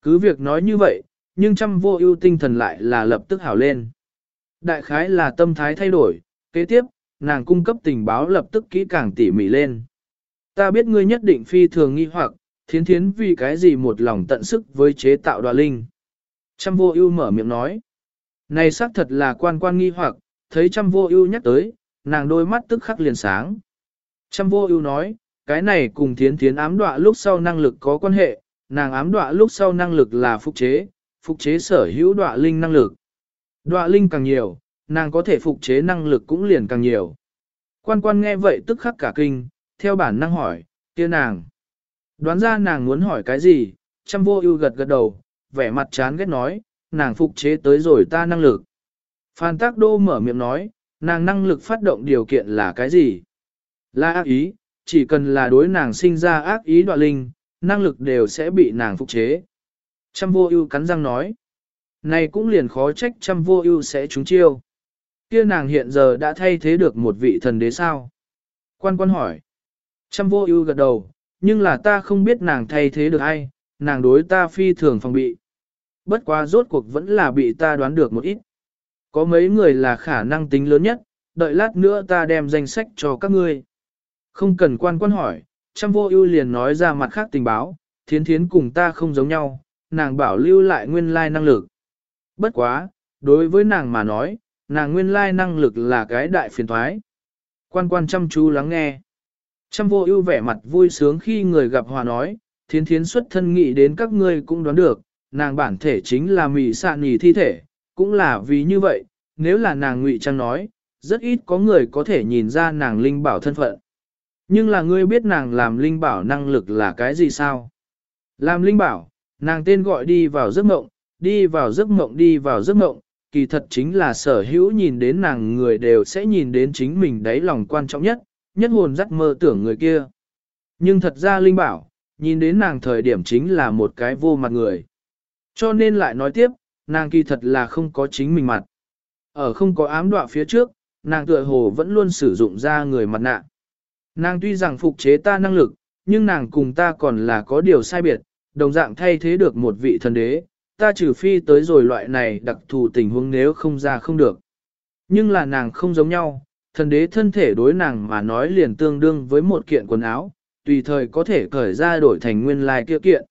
Cứ việc nói như vậy, nhưng trăm vô ưu tinh thần lại là lập tức hảo lên. Đại khái là tâm thái thay đổi, kế tiếp, nàng cung cấp tình báo lập tức kỹ càng tỉ mỉ lên. Ta biết ngươi nhất định phi thường nghi hoặc, thiến thiến vì cái gì một lòng tận sức với chế tạo đoà linh. Trăm vô ưu mở miệng nói. Này xác thật là quan quan nghi hoặc, thấy trăm vô ưu nhắc tới, nàng đôi mắt tức khắc liền sáng. Trăm vô ưu nói, cái này cùng thiến thiến ám đọa lúc sau năng lực có quan hệ, nàng ám đọa lúc sau năng lực là phục chế, phục chế sở hữu đọa linh năng lực. Đọa linh càng nhiều, nàng có thể phục chế năng lực cũng liền càng nhiều. Quan quan nghe vậy tức khắc cả kinh, theo bản năng hỏi, kia nàng. Đoán ra nàng muốn hỏi cái gì, trăm vô ưu gật gật đầu, vẻ mặt chán ghét nói, nàng phục chế tới rồi ta năng lực. Phan Tác Đô mở miệng nói, nàng năng lực phát động điều kiện là cái gì? Là ác ý, chỉ cần là đối nàng sinh ra ác ý đoạn linh, năng lực đều sẽ bị nàng phục chế. Trăm vô ưu cắn răng nói. Này cũng liền khó trách trăm vô ưu sẽ trúng chiêu. Kia nàng hiện giờ đã thay thế được một vị thần đế sao? Quan quan hỏi. Trăm vô ưu gật đầu, nhưng là ta không biết nàng thay thế được ai, nàng đối ta phi thường phòng bị. Bất quá rốt cuộc vẫn là bị ta đoán được một ít. Có mấy người là khả năng tính lớn nhất, đợi lát nữa ta đem danh sách cho các ngươi. Không cần quan quan hỏi, trăm vô ưu liền nói ra mặt khác tình báo, thiến thiến cùng ta không giống nhau, nàng bảo lưu lại nguyên lai năng lực. Bất quá, đối với nàng mà nói, nàng nguyên lai năng lực là cái đại phiền thoái. Quan quan chăm chú lắng nghe. Trăm vô ưu vẻ mặt vui sướng khi người gặp hòa nói, thiến thiến xuất thân nghĩ đến các ngươi cũng đoán được, nàng bản thể chính là mị sạn nhì thi thể, cũng là vì như vậy, nếu là nàng ngụy trang nói, rất ít có người có thể nhìn ra nàng linh bảo thân phận. Nhưng là ngươi biết nàng làm linh bảo năng lực là cái gì sao? Làm linh bảo, nàng tên gọi đi vào giấc mộng, đi vào giấc mộng đi vào giấc mộng, kỳ thật chính là sở hữu nhìn đến nàng người đều sẽ nhìn đến chính mình đấy lòng quan trọng nhất, nhất hồn dắt mơ tưởng người kia. Nhưng thật ra linh bảo, nhìn đến nàng thời điểm chính là một cái vô mặt người. Cho nên lại nói tiếp, nàng kỳ thật là không có chính mình mặt. Ở không có ám đọa phía trước, nàng tựa hồ vẫn luôn sử dụng ra người mặt nạ. Nàng tuy rằng phục chế ta năng lực, nhưng nàng cùng ta còn là có điều sai biệt, đồng dạng thay thế được một vị thần đế, ta trừ phi tới rồi loại này đặc thù tình huống nếu không ra không được. Nhưng là nàng không giống nhau, thần đế thân thể đối nàng mà nói liền tương đương với một kiện quần áo, tùy thời có thể cởi ra đổi thành nguyên lai kia kiện.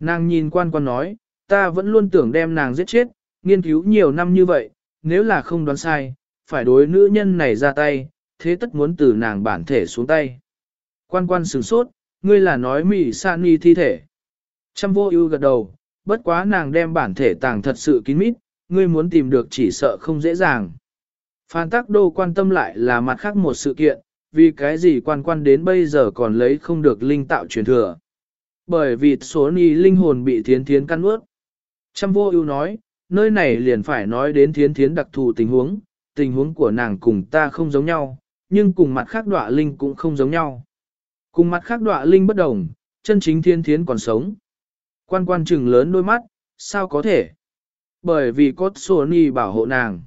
Nàng nhìn quan quan nói, ta vẫn luôn tưởng đem nàng giết chết, nghiên cứu nhiều năm như vậy, nếu là không đoán sai, phải đối nữ nhân này ra tay, thế tất muốn từ nàng bản thể xuống tay. Quan quan sửng sốt, ngươi là nói mỉ san ni thi thể. Trăm vô ưu gật đầu, bất quá nàng đem bản thể tàng thật sự kín mít, ngươi muốn tìm được chỉ sợ không dễ dàng. Phan Tắc Đô quan tâm lại là mặt khác một sự kiện, vì cái gì quan quan đến bây giờ còn lấy không được linh tạo truyền thừa. Bởi vì số ni linh hồn bị thiến thiến căn ướt. Trăm vô ưu nói, nơi này liền phải nói đến thiến thiến đặc thù tình huống, tình huống của nàng cùng ta không giống nhau, nhưng cùng mặt khác đọa linh cũng không giống nhau. Cùng mặt khác đọa linh bất đồng, chân chính thiên thiến còn sống. Quan quan trừng lớn đôi mắt, sao có thể? Bởi vì có sổ ni bảo hộ nàng.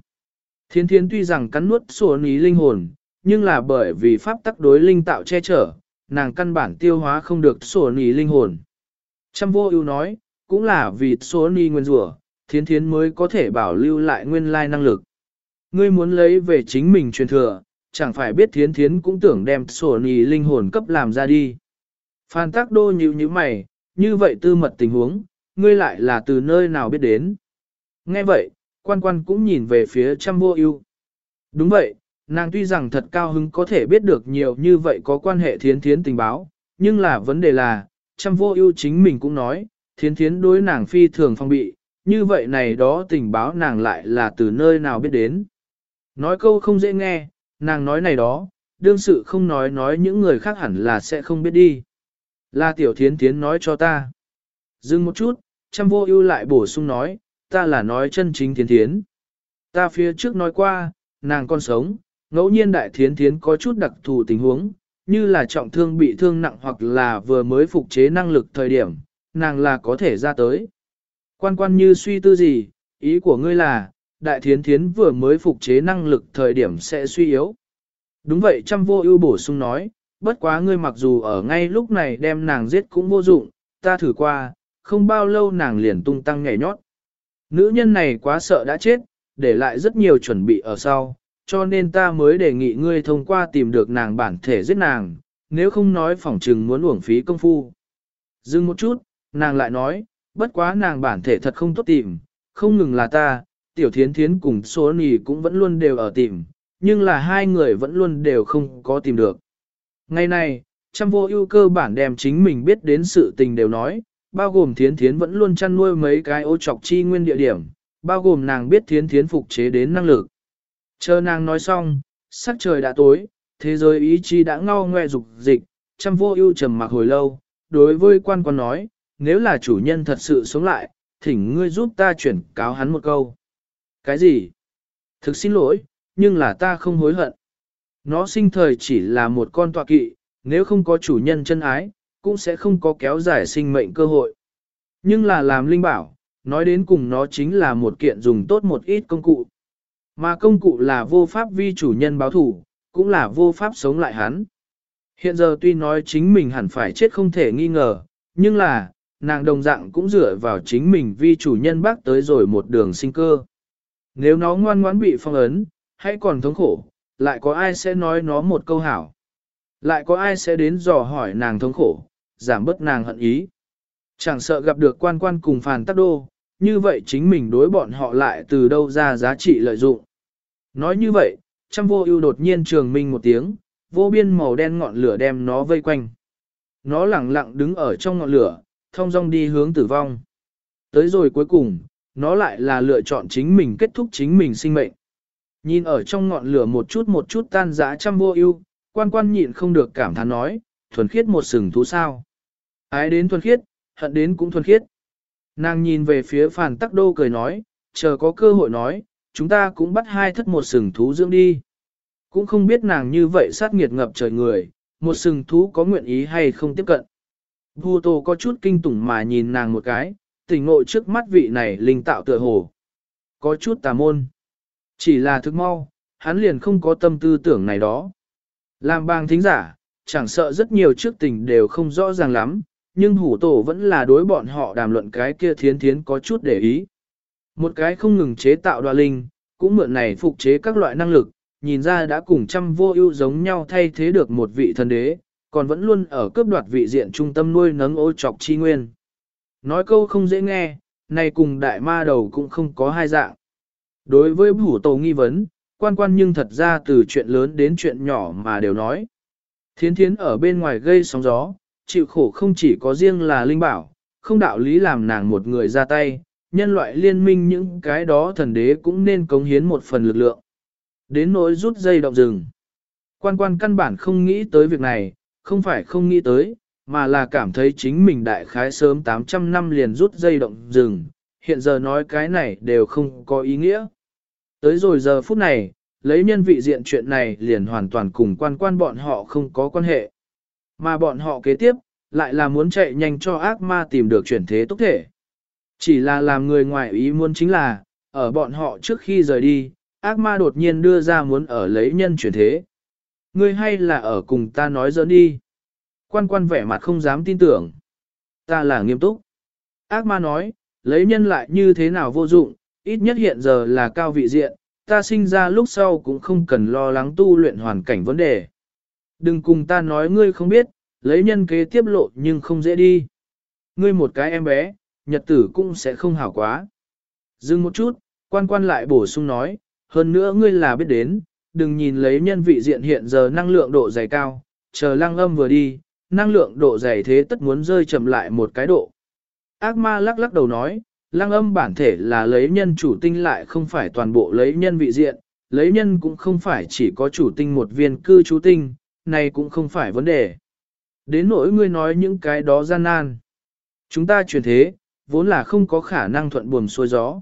Thiên thiến tuy rằng cắn nuốt sổ ni linh hồn, nhưng là bởi vì pháp tắc đối linh tạo che chở, nàng căn bản tiêu hóa không được sổ nì linh hồn. Trăm vô ưu nói, cũng là vì sổ nì nguyên rủa, thiến thiến mới có thể bảo lưu lại nguyên lai năng lực. Ngươi muốn lấy về chính mình truyền thừa, chẳng phải biết thiến thiến cũng tưởng đem sổ nì linh hồn cấp làm ra đi. Phan tác đô nhíu như mày, như vậy tư mật tình huống, ngươi lại là từ nơi nào biết đến. Nghe vậy, quan quan cũng nhìn về phía trăm vô ưu. Đúng vậy, nàng tuy rằng thật cao hứng có thể biết được nhiều như vậy có quan hệ thiến thiến tình báo, nhưng là vấn đề là, trăm vô ưu chính mình cũng nói, thiến thiến đối nàng phi thường phong bị, như vậy này đó tình báo nàng lại là từ nơi nào biết đến. Nói câu không dễ nghe, nàng nói này đó, đương sự không nói nói những người khác hẳn là sẽ không biết đi. Là tiểu thiến thiến nói cho ta. Dừng một chút, trăm vô ưu lại bổ sung nói, ta là nói chân chính thiến thiến. Ta phía trước nói qua, nàng còn sống, ngẫu nhiên đại thiến thiến có chút đặc thù tình huống, như là trọng thương bị thương nặng hoặc là vừa mới phục chế năng lực thời điểm, nàng là có thể ra tới. Quan quan như suy tư gì, ý của ngươi là, đại thiến thiến vừa mới phục chế năng lực thời điểm sẽ suy yếu. Đúng vậy trăm vô ưu bổ sung nói, bất quá ngươi mặc dù ở ngay lúc này đem nàng giết cũng vô dụng, ta thử qua, không bao lâu nàng liền tung tăng nhảy nhót. Nữ nhân này quá sợ đã chết, để lại rất nhiều chuẩn bị ở sau, cho nên ta mới đề nghị ngươi thông qua tìm được nàng bản thể giết nàng, nếu không nói phỏng trừng muốn uổng phí công phu. Dừng một chút, nàng lại nói, bất quá nàng bản thể thật không tốt tìm, không ngừng là ta, tiểu thiến thiến cùng số nì cũng vẫn luôn đều ở tìm, nhưng là hai người vẫn luôn đều không có tìm được. Ngày này, trăm vô ưu cơ bản đem chính mình biết đến sự tình đều nói, bao gồm thiến thiến vẫn luôn chăn nuôi mấy cái ô trọc chi nguyên địa điểm, bao gồm nàng biết thiến thiến phục chế đến năng lực. Chờ nàng nói xong, sắc trời đã tối, thế giới ý chí đã ngao ngoe dục dịch, trăm vô ưu trầm mặc hồi lâu, đối với quan quan nói, nếu là chủ nhân thật sự sống lại, thỉnh ngươi giúp ta chuyển cáo hắn một câu. Cái gì? Thực xin lỗi, nhưng là ta không hối hận. Nó sinh thời chỉ là một con tọa kỵ, nếu không có chủ nhân chân ái, cũng sẽ không có kéo dài sinh mệnh cơ hội. Nhưng là làm linh bảo, nói đến cùng nó chính là một kiện dùng tốt một ít công cụ. Mà công cụ là vô pháp vi chủ nhân báo thủ, cũng là vô pháp sống lại hắn. Hiện giờ tuy nói chính mình hẳn phải chết không thể nghi ngờ, nhưng là, nàng đồng dạng cũng dựa vào chính mình vi chủ nhân bác tới rồi một đường sinh cơ. Nếu nó ngoan ngoãn bị phong ấn, hãy còn thống khổ, lại có ai sẽ nói nó một câu hảo. Lại có ai sẽ đến dò hỏi nàng thống khổ, giảm bớt nàng hận ý. Chẳng sợ gặp được quan quan cùng phàn tắc đô, như vậy chính mình đối bọn họ lại từ đâu ra giá trị lợi dụng. Nói như vậy, trăm vô ưu đột nhiên trường minh một tiếng, vô biên màu đen ngọn lửa đem nó vây quanh. Nó lặng lặng đứng ở trong ngọn lửa, thông dong đi hướng tử vong. Tới rồi cuối cùng, nó lại là lựa chọn chính mình kết thúc chính mình sinh mệnh. Nhìn ở trong ngọn lửa một chút một chút tan rã trăm vô ưu, quan quan nhịn không được cảm thán nói, thuần khiết một sừng thú sao. Ái đến thuần khiết, hận đến cũng thuần khiết. Nàng nhìn về phía phản tắc đô cười nói, chờ có cơ hội nói, chúng ta cũng bắt hai thất một sừng thú dưỡng đi. Cũng không biết nàng như vậy sát nghiệt ngập trời người, một sừng thú có nguyện ý hay không tiếp cận. Vu Tô có chút kinh tủng mà nhìn nàng một cái, tỉnh ngộ trước mắt vị này linh tạo tựa hồ. Có chút tà môn. Chỉ là thức mau, hắn liền không có tâm tư tưởng này đó. Làm bang thính giả, chẳng sợ rất nhiều trước tình đều không rõ ràng lắm, nhưng hủ tổ vẫn là đối bọn họ đàm luận cái kia thiến thiến có chút để ý. Một cái không ngừng chế tạo đoạ linh, cũng mượn này phục chế các loại năng lực, nhìn ra đã cùng trăm vô ưu giống nhau thay thế được một vị thần đế, còn vẫn luôn ở cướp đoạt vị diện trung tâm nuôi nấng ô trọc chi nguyên. Nói câu không dễ nghe, này cùng đại ma đầu cũng không có hai dạng. Đối với bủ tổ nghi vấn, quan quan nhưng thật ra từ chuyện lớn đến chuyện nhỏ mà đều nói. Thiến thiến ở bên ngoài gây sóng gió, chịu khổ không chỉ có riêng là linh bảo, không đạo lý làm nàng một người ra tay, nhân loại liên minh những cái đó thần đế cũng nên cống hiến một phần lực lượng. Đến nỗi rút dây động rừng. Quan quan căn bản không nghĩ tới việc này, không phải không nghĩ tới, mà là cảm thấy chính mình đại khái sớm 800 năm liền rút dây động rừng, hiện giờ nói cái này đều không có ý nghĩa. Tới rồi giờ phút này, lấy nhân vị diện chuyện này liền hoàn toàn cùng quan quan bọn họ không có quan hệ. Mà bọn họ kế tiếp, lại là muốn chạy nhanh cho ác ma tìm được chuyển thế tốc thể. Chỉ là làm người ngoài ý muốn chính là, ở bọn họ trước khi rời đi, ác ma đột nhiên đưa ra muốn ở lấy nhân chuyển thế. Ngươi hay là ở cùng ta nói giỡn đi. Quan quan vẻ mặt không dám tin tưởng. Ta là nghiêm túc. Ác ma nói, lấy nhân lại như thế nào vô dụng, ít nhất hiện giờ là cao vị diện, ta sinh ra lúc sau cũng không cần lo lắng tu luyện hoàn cảnh vấn đề. Đừng cùng ta nói ngươi không biết, lấy nhân kế tiếp lộ nhưng không dễ đi. Ngươi một cái em bé, nhật tử cũng sẽ không hảo quá. Dừng một chút, quan quan lại bổ sung nói, hơn nữa ngươi là biết đến, đừng nhìn lấy nhân vị diện hiện giờ năng lượng độ dày cao, chờ lăng âm vừa đi, năng lượng độ dày thế tất muốn rơi chậm lại một cái độ. Ác ma lắc lắc đầu nói, lăng âm bản thể là lấy nhân chủ tinh lại không phải toàn bộ lấy nhân vị diện, lấy nhân cũng không phải chỉ có chủ tinh một viên cư trú tinh, này cũng không phải vấn đề. Đến nỗi ngươi nói những cái đó gian nan. Chúng ta chuyển thế, vốn là không có khả năng thuận buồm xuôi gió.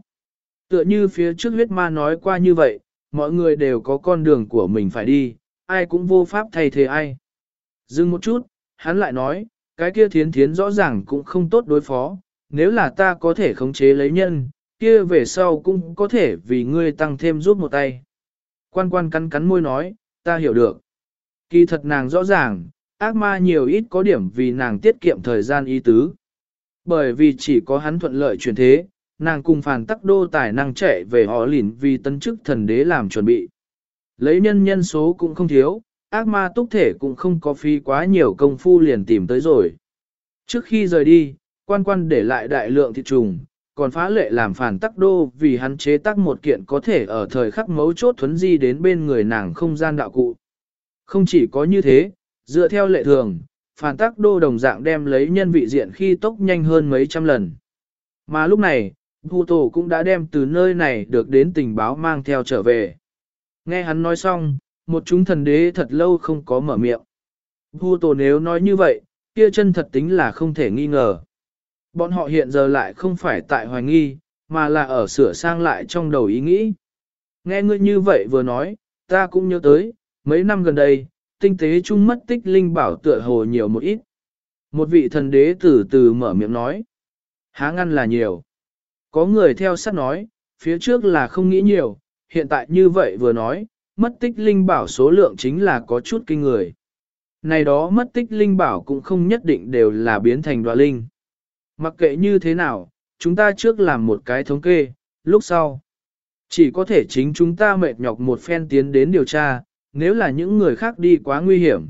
Tựa như phía trước huyết ma nói qua như vậy, mọi người đều có con đường của mình phải đi, ai cũng vô pháp thay thế ai. Dừng một chút, hắn lại nói, cái kia thiến thiến rõ ràng cũng không tốt đối phó, nếu là ta có thể khống chế lấy nhân, kia về sau cũng có thể vì ngươi tăng thêm giúp một tay. Quan quan cắn cắn môi nói, ta hiểu được. Kỳ thật nàng rõ ràng, ác ma nhiều ít có điểm vì nàng tiết kiệm thời gian y tứ. Bởi vì chỉ có hắn thuận lợi chuyển thế, nàng cùng phản tắc đô tài năng chạy về họ lỉn vì tân chức thần đế làm chuẩn bị. Lấy nhân nhân số cũng không thiếu, ác ma túc thể cũng không có phi quá nhiều công phu liền tìm tới rồi. Trước khi rời đi, quan quan để lại đại lượng thịt trùng, còn phá lệ làm phản tắc đô vì hắn chế tác một kiện có thể ở thời khắc mấu chốt thuấn di đến bên người nàng không gian đạo cụ. Không chỉ có như thế, dựa theo lệ thường, phản tác đô đồng dạng đem lấy nhân vị diện khi tốc nhanh hơn mấy trăm lần. Mà lúc này, Hù Tổ cũng đã đem từ nơi này được đến tình báo mang theo trở về. Nghe hắn nói xong, một chúng thần đế thật lâu không có mở miệng. Hù Tổ nếu nói như vậy, kia chân thật tính là không thể nghi ngờ. Bọn họ hiện giờ lại không phải tại hoài nghi, mà là ở sửa sang lại trong đầu ý nghĩ. Nghe ngươi như vậy vừa nói, ta cũng nhớ tới, mấy năm gần đây, tinh tế chung mất tích linh bảo tựa hồ nhiều một ít. Một vị thần đế từ từ mở miệng nói. Há ngăn là nhiều. Có người theo sát nói, phía trước là không nghĩ nhiều, hiện tại như vậy vừa nói, mất tích linh bảo số lượng chính là có chút kinh người. Này đó mất tích linh bảo cũng không nhất định đều là biến thành đoạ linh. Mặc kệ như thế nào, chúng ta trước làm một cái thống kê, lúc sau. Chỉ có thể chính chúng ta mệt nhọc một phen tiến đến điều tra, nếu là những người khác đi quá nguy hiểm.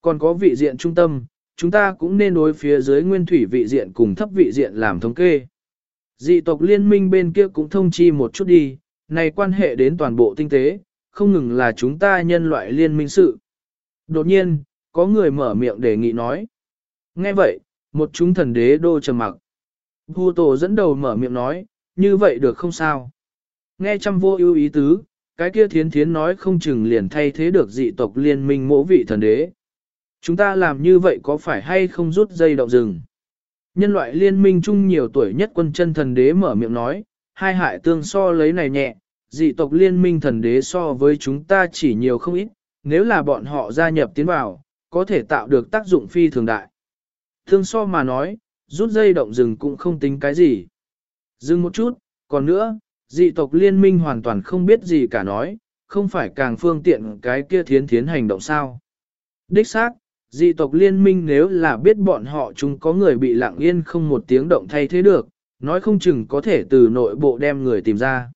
Còn có vị diện trung tâm, chúng ta cũng nên đối phía dưới nguyên thủy vị diện cùng thấp vị diện làm thống kê. Dị tộc liên minh bên kia cũng thông chi một chút đi, này quan hệ đến toàn bộ tinh tế, không ngừng là chúng ta nhân loại liên minh sự. Đột nhiên, có người mở miệng đề nghị nói. Nghe vậy, một chúng thần đế đô trầm mặc. Vua tổ dẫn đầu mở miệng nói, như vậy được không sao? Nghe trăm vô ưu ý tứ, cái kia thiến thiến nói không chừng liền thay thế được dị tộc liên minh mỗ vị thần đế. Chúng ta làm như vậy có phải hay không rút dây động rừng? Nhân loại liên minh chung nhiều tuổi nhất quân chân thần đế mở miệng nói, hai hại tương so lấy này nhẹ, dị tộc liên minh thần đế so với chúng ta chỉ nhiều không ít, nếu là bọn họ gia nhập tiến vào, có thể tạo được tác dụng phi thường đại. Thương so mà nói, rút dây động rừng cũng không tính cái gì. Dừng một chút, còn nữa, dị tộc liên minh hoàn toàn không biết gì cả nói, không phải càng phương tiện cái kia thiến thiến hành động sao. Đích xác, dị tộc liên minh nếu là biết bọn họ chúng có người bị lặng yên không một tiếng động thay thế được, nói không chừng có thể từ nội bộ đem người tìm ra.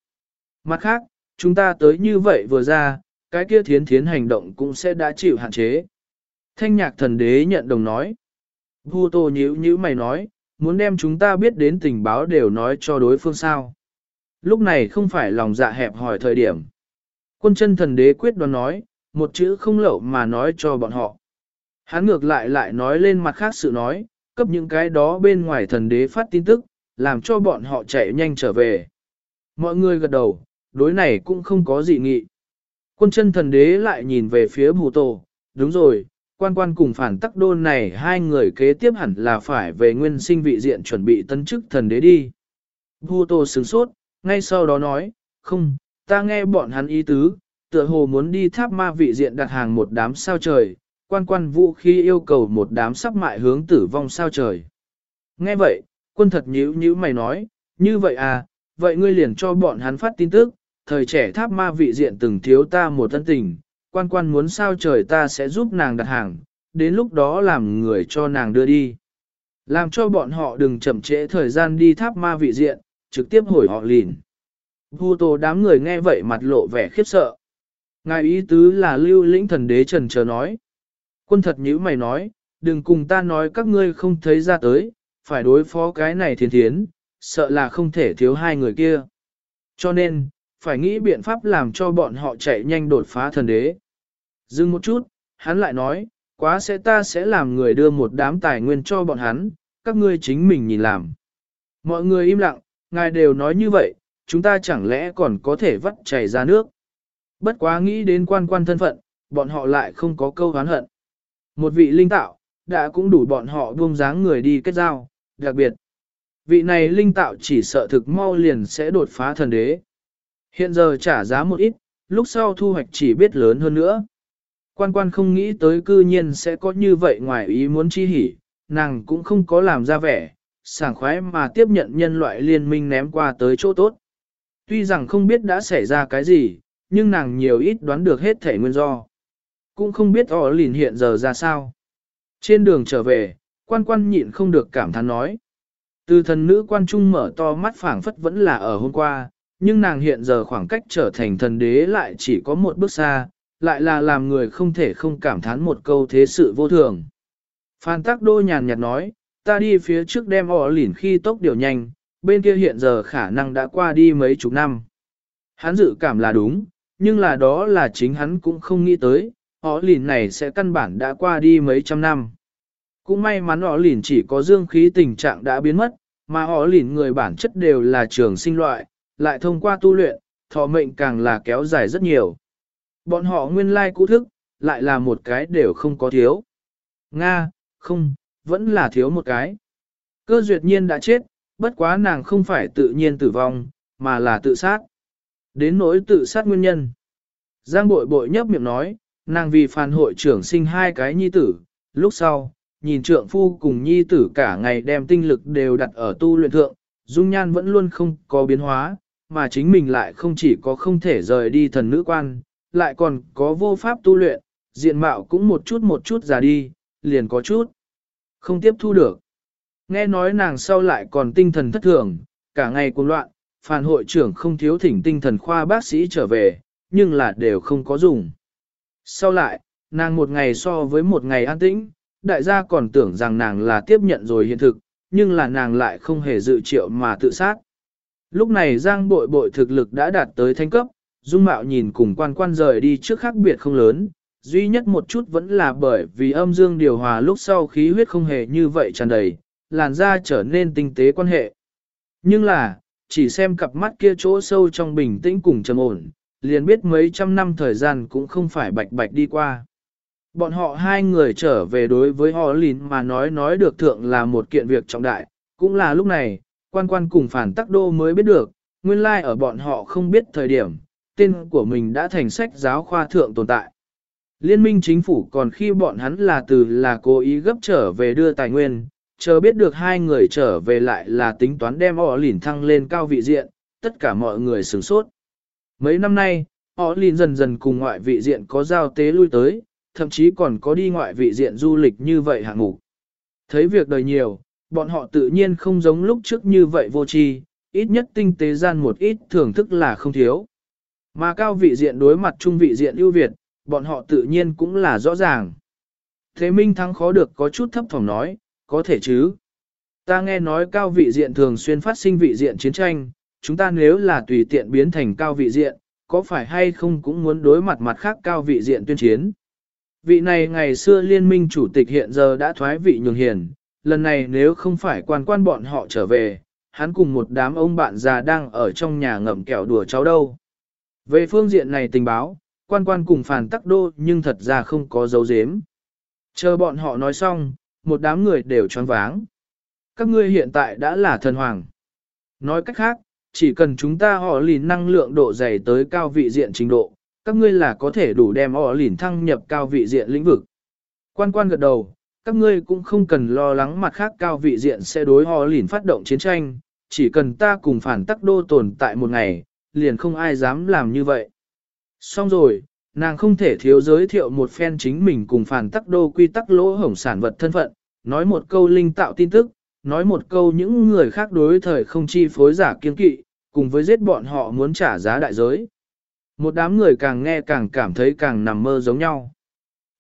Mặt khác, chúng ta tới như vậy vừa ra, cái kia thiến thiến hành động cũng sẽ đã chịu hạn chế. Thanh nhạc thần đế nhận đồng nói. Vu tô nhíu nhíu mày nói, muốn đem chúng ta biết đến tình báo đều nói cho đối phương sao. Lúc này không phải lòng dạ hẹp hỏi thời điểm. Quân chân thần đế quyết đoán nói, một chữ không lậu mà nói cho bọn họ. Hắn ngược lại lại nói lên mặt khác sự nói, cấp những cái đó bên ngoài thần đế phát tin tức, làm cho bọn họ chạy nhanh trở về. Mọi người gật đầu, đối này cũng không có gì nghị. Quân chân thần đế lại nhìn về phía bù tổ, đúng rồi, quan quan cùng phản tắc đôn này hai người kế tiếp hẳn là phải về nguyên sinh vị diện chuẩn bị tân chức thần đế đi. Bù tổ sướng sốt, ngay sau đó nói, không, ta nghe bọn hắn ý tứ, tựa hồ muốn đi tháp ma vị diện đặt hàng một đám sao trời, quan quan vũ khi yêu cầu một đám sắp mại hướng tử vong sao trời. Nghe vậy, quân thật nhíu nhíu mày nói, như vậy à, vậy ngươi liền cho bọn hắn phát tin tức, thời trẻ tháp ma vị diện từng thiếu ta một thân tình, quan quan muốn sao trời ta sẽ giúp nàng đặt hàng, đến lúc đó làm người cho nàng đưa đi. Làm cho bọn họ đừng chậm trễ thời gian đi tháp ma vị diện, trực tiếp hồi họ lìn. Vu tô đám người nghe vậy mặt lộ vẻ khiếp sợ. Ngài ý tứ là lưu lĩnh thần đế trần chờ nói. Quân thật nhữ mày nói, đừng cùng ta nói các ngươi không thấy ra tới, phải đối phó cái này thiên thiến, sợ là không thể thiếu hai người kia. Cho nên, phải nghĩ biện pháp làm cho bọn họ chạy nhanh đột phá thần đế. Dừng một chút, hắn lại nói, quá sẽ ta sẽ làm người đưa một đám tài nguyên cho bọn hắn, các ngươi chính mình nhìn làm. Mọi người im lặng, ngài đều nói như vậy, chúng ta chẳng lẽ còn có thể vắt chảy ra nước. Bất quá nghĩ đến quan quan thân phận, bọn họ lại không có câu hán hận. Một vị linh tạo, đã cũng đủ bọn họ buông dáng người đi kết giao, đặc biệt. Vị này linh tạo chỉ sợ thực mau liền sẽ đột phá thần đế. Hiện giờ trả giá một ít, lúc sau thu hoạch chỉ biết lớn hơn nữa. Quan quan không nghĩ tới cư nhiên sẽ có như vậy ngoài ý muốn chi hỉ, nàng cũng không có làm ra vẻ, sảng khoái mà tiếp nhận nhân loại liên minh ném qua tới chỗ tốt. Tuy rằng không biết đã xảy ra cái gì, nhưng nàng nhiều ít đoán được hết thể nguyên do. Cũng không biết họ lìn hiện giờ ra sao. Trên đường trở về, quan quan nhịn không được cảm thán nói. Từ thần nữ quan trung mở to mắt phảng phất vẫn là ở hôm qua, nhưng nàng hiện giờ khoảng cách trở thành thần đế lại chỉ có một bước xa, lại là làm người không thể không cảm thán một câu thế sự vô thường. Phan Tắc Đô nhàn nhạt nói, ta đi phía trước đem ỏ lỉn khi tốc điều nhanh, bên kia hiện giờ khả năng đã qua đi mấy chục năm. Hắn dự cảm là đúng, nhưng là đó là chính hắn cũng không nghĩ tới, họ lìn này sẽ căn bản đã qua đi mấy trăm năm. Cũng may mắn họ lìn chỉ có dương khí tình trạng đã biến mất, mà họ lìn người bản chất đều là trường sinh loại, lại thông qua tu luyện, thọ mệnh càng là kéo dài rất nhiều. Bọn họ nguyên lai cũ thức, lại là một cái đều không có thiếu. Nga, không, vẫn là thiếu một cái. Cơ duyệt nhiên đã chết, bất quá nàng không phải tự nhiên tử vong, mà là tự sát. Đến nỗi tự sát nguyên nhân. Giang bội bội nhấp miệng nói, nàng vì phản hội trưởng sinh hai cái nhi tử, lúc sau, nhìn trượng phu cùng nhi tử cả ngày đem tinh lực đều đặt ở tu luyện thượng, dung nhan vẫn luôn không có biến hóa, mà chính mình lại không chỉ có không thể rời đi thần nữ quan, lại còn có vô pháp tu luyện, diện mạo cũng một chút một chút già đi, liền có chút. Không tiếp thu được. Nghe nói nàng sau lại còn tinh thần thất thường, cả ngày cuồng loạn, phản hội trưởng không thiếu thỉnh tinh thần khoa bác sĩ trở về, nhưng là đều không có dùng. Sau lại, nàng một ngày so với một ngày an tĩnh, đại gia còn tưởng rằng nàng là tiếp nhận rồi hiện thực, nhưng là nàng lại không hề dự triệu mà tự sát. Lúc này Giang bội bội thực lực đã đạt tới thanh cấp, dung mạo nhìn cùng quan quan rời đi trước khác biệt không lớn, duy nhất một chút vẫn là bởi vì âm dương điều hòa lúc sau khí huyết không hề như vậy tràn đầy, làn da trở nên tinh tế quan hệ. Nhưng là, chỉ xem cặp mắt kia chỗ sâu trong bình tĩnh cùng trầm ổn, liền biết mấy trăm năm thời gian cũng không phải bạch bạch đi qua. Bọn họ hai người trở về đối với họ lìn mà nói nói được thượng là một kiện việc trọng đại, cũng là lúc này, quan quan cùng phản tắc đô mới biết được, nguyên lai like ở bọn họ không biết thời điểm, tên của mình đã thành sách giáo khoa thượng tồn tại. Liên minh chính phủ còn khi bọn hắn là từ là cố ý gấp trở về đưa tài nguyên, chờ biết được hai người trở về lại là tính toán đem họ lìn thăng lên cao vị diện, tất cả mọi người sửng sốt. Mấy năm nay, họ lìn dần dần cùng ngoại vị diện có giao tế lui tới, thậm chí còn có đi ngoại vị diện du lịch như vậy hạng mục. Thấy việc đời nhiều, bọn họ tự nhiên không giống lúc trước như vậy vô tri, ít nhất tinh tế gian một ít thưởng thức là không thiếu. Mà cao vị diện đối mặt trung vị diện ưu việt, bọn họ tự nhiên cũng là rõ ràng. Thế Minh Thắng khó được có chút thấp thỏm nói, có thể chứ. Ta nghe nói cao vị diện thường xuyên phát sinh vị diện chiến tranh, chúng ta nếu là tùy tiện biến thành cao vị diện, có phải hay không cũng muốn đối mặt mặt khác cao vị diện tuyên chiến. Vị này ngày xưa liên minh chủ tịch hiện giờ đã thoái vị nhường hiền, lần này nếu không phải quan quan bọn họ trở về, hắn cùng một đám ông bạn già đang ở trong nhà ngậm kẹo đùa cháu đâu. Về phương diện này tình báo, quan quan cùng phản tắc đô nhưng thật ra không có dấu dếm. Chờ bọn họ nói xong, một đám người đều choáng váng. Các ngươi hiện tại đã là thần hoàng. Nói cách khác, chỉ cần chúng ta họ lìn năng lượng độ dày tới cao vị diện trình độ, các ngươi là có thể đủ đem họ lìn thăng nhập cao vị diện lĩnh vực. Quan quan gật đầu, các ngươi cũng không cần lo lắng mặt khác cao vị diện sẽ đối họ lìn phát động chiến tranh, chỉ cần ta cùng phản tắc đô tồn tại một ngày, liền không ai dám làm như vậy. Xong rồi, nàng không thể thiếu giới thiệu một phen chính mình cùng phản tắc đô quy tắc lỗ hổng sản vật thân phận, nói một câu linh tạo tin tức, nói một câu những người khác đối thời không chi phối giả kiên kỵ, cùng với giết bọn họ muốn trả giá đại giới. Một đám người càng nghe càng cảm thấy càng nằm mơ giống nhau.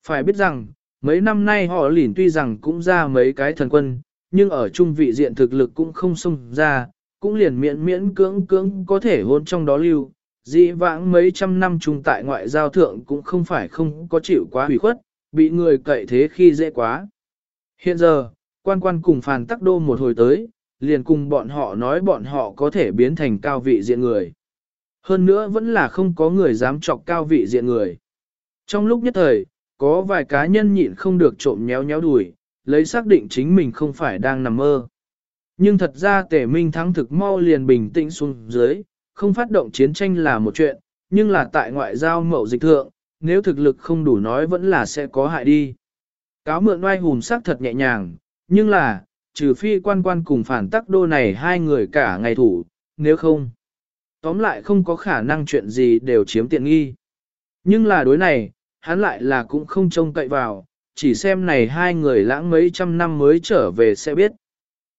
Phải biết rằng, mấy năm nay họ lỉn tuy rằng cũng ra mấy cái thần quân, nhưng ở trung vị diện thực lực cũng không xông ra, cũng liền miễn miễn cưỡng cưỡng có thể hôn trong đó lưu. Dĩ vãng mấy trăm năm chung tại ngoại giao thượng cũng không phải không có chịu quá hủy khuất, bị người cậy thế khi dễ quá. Hiện giờ, quan quan cùng phàn tắc đô một hồi tới, liền cùng bọn họ nói bọn họ có thể biến thành cao vị diện người. Hơn nữa vẫn là không có người dám chọc cao vị diện người. Trong lúc nhất thời, có vài cá nhân nhịn không được trộm nhéo nhéo đùi, lấy xác định chính mình không phải đang nằm mơ. Nhưng thật ra tể minh thắng thực mau liền bình tĩnh xuống dưới, không phát động chiến tranh là một chuyện, nhưng là tại ngoại giao mậu dịch thượng, nếu thực lực không đủ nói vẫn là sẽ có hại đi. Cáo mượn oai hùm sắc thật nhẹ nhàng, nhưng là, trừ phi quan quan cùng phản tắc đô này hai người cả ngày thủ, nếu không, tóm lại không có khả năng chuyện gì đều chiếm tiện nghi. Nhưng là đối này, hắn lại là cũng không trông cậy vào, chỉ xem này hai người lãng mấy trăm năm mới trở về sẽ biết.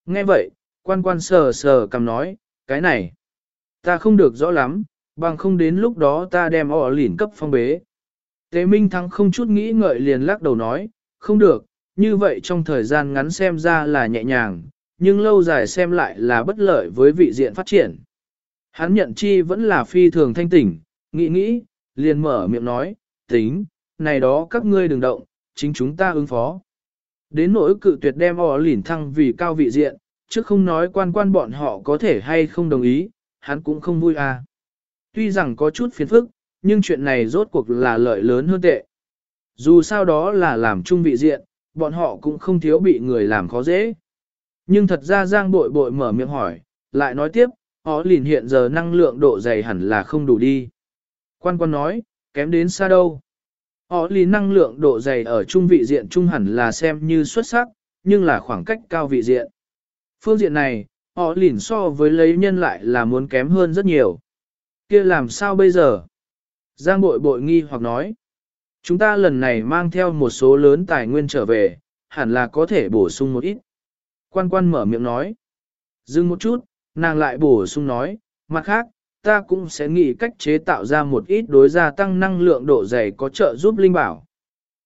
Nghe vậy, quan quan sờ sờ cầm nói, cái này, ta không được rõ lắm, bằng không đến lúc đó ta đem ỏ lỉn cấp phong bế. Tế Minh Thắng không chút nghĩ ngợi liền lắc đầu nói, không được, như vậy trong thời gian ngắn xem ra là nhẹ nhàng, nhưng lâu dài xem lại là bất lợi với vị diện phát triển. Hắn nhận chi vẫn là phi thường thanh tỉnh, nghĩ nghĩ, liền mở miệng nói, tính, này đó các ngươi đừng động, chính chúng ta ứng phó. Đến nỗi cự tuyệt đem ỏ lỉn thăng vì cao vị diện, chứ không nói quan quan bọn họ có thể hay không đồng ý, hắn cũng không vui à. Tuy rằng có chút phiền phức, nhưng chuyện này rốt cuộc là lợi lớn hơn tệ. Dù sao đó là làm chung vị diện, bọn họ cũng không thiếu bị người làm khó dễ. Nhưng thật ra Giang bội bội mở miệng hỏi, lại nói tiếp, họ lìn hiện giờ năng lượng độ dày hẳn là không đủ đi. Quan quan nói, kém đến xa đâu. Họ lìn năng lượng độ dày ở trung vị diện trung hẳn là xem như xuất sắc, nhưng là khoảng cách cao vị diện. Phương diện này, họ lỉn so với lấy nhân lại là muốn kém hơn rất nhiều. kia làm sao bây giờ? Giang bội bội nghi hoặc nói. Chúng ta lần này mang theo một số lớn tài nguyên trở về, hẳn là có thể bổ sung một ít. Quan quan mở miệng nói. Dừng một chút, nàng lại bổ sung nói, mặt khác, ta cũng sẽ nghĩ cách chế tạo ra một ít đối gia tăng năng lượng độ dày có trợ giúp linh bảo.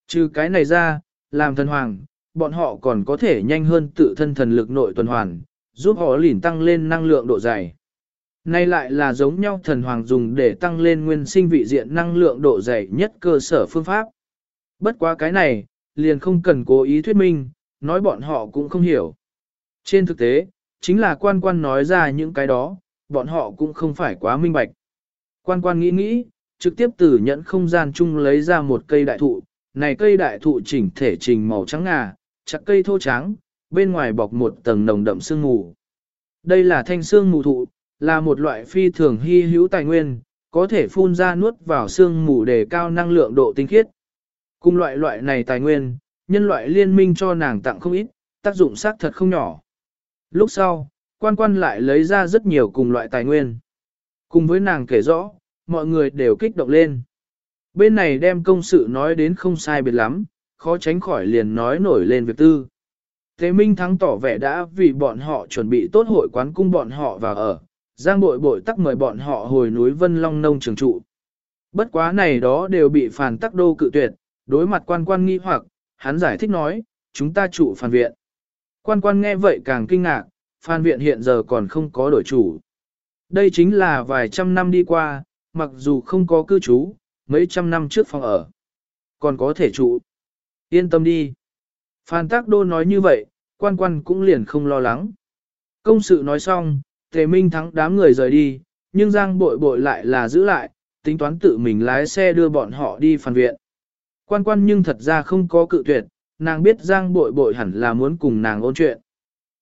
Trừ cái này ra, làm thần hoàng, bọn họ còn có thể nhanh hơn tự thân thần lực nội tuần hoàn, giúp họ lỉn tăng lên năng lượng độ dày. Nay lại là giống nhau thần hoàng dùng để tăng lên nguyên sinh vị diện năng lượng độ dày nhất cơ sở phương pháp. Bất quá cái này, liền không cần cố ý thuyết minh, nói bọn họ cũng không hiểu. Trên thực tế, chính là quan quan nói ra những cái đó, bọn họ cũng không phải quá minh bạch. Quan quan nghĩ nghĩ, trực tiếp từ nhẫn không gian chung lấy ra một cây đại thụ, này cây đại thụ chỉnh thể trình màu trắng ngà, chặt cây thô trắng, bên ngoài bọc một tầng nồng đậm sương mù. Đây là thanh sương mù thụ, là một loại phi thường hy hữu tài nguyên, có thể phun ra nuốt vào sương mù để cao năng lượng độ tinh khiết. Cùng loại loại này tài nguyên, nhân loại liên minh cho nàng tặng không ít, tác dụng xác thật không nhỏ. Lúc sau, quan quan lại lấy ra rất nhiều cùng loại tài nguyên. Cùng với nàng kể rõ, mọi người đều kích động lên. Bên này đem công sự nói đến không sai biệt lắm, khó tránh khỏi liền nói nổi lên việc tư. Thế Minh Thắng tỏ vẻ đã vì bọn họ chuẩn bị tốt hội quán cung bọn họ vào ở, Giang bội bội tắc mời bọn họ hồi núi Vân Long Nông trường trụ. Bất quá này đó đều bị phản tắc đô cự tuyệt, đối mặt quan quan nghi hoặc, hắn giải thích nói, chúng ta trụ phản viện. Quan quan nghe vậy càng kinh ngạc, phản viện hiện giờ còn không có đổi chủ. Đây chính là vài trăm năm đi qua, mặc dù không có cư trú, mấy trăm năm trước phòng ở. Còn có thể trụ. Yên tâm đi. Phan Tác Đô nói như vậy, quan quan cũng liền không lo lắng. Công sự nói xong, Tề Minh thắng đám người rời đi, nhưng Giang bội bội lại là giữ lại, tính toán tự mình lái xe đưa bọn họ đi phản viện. Quan quan nhưng thật ra không có cự tuyệt, nàng biết Giang bội bội hẳn là muốn cùng nàng ôn chuyện.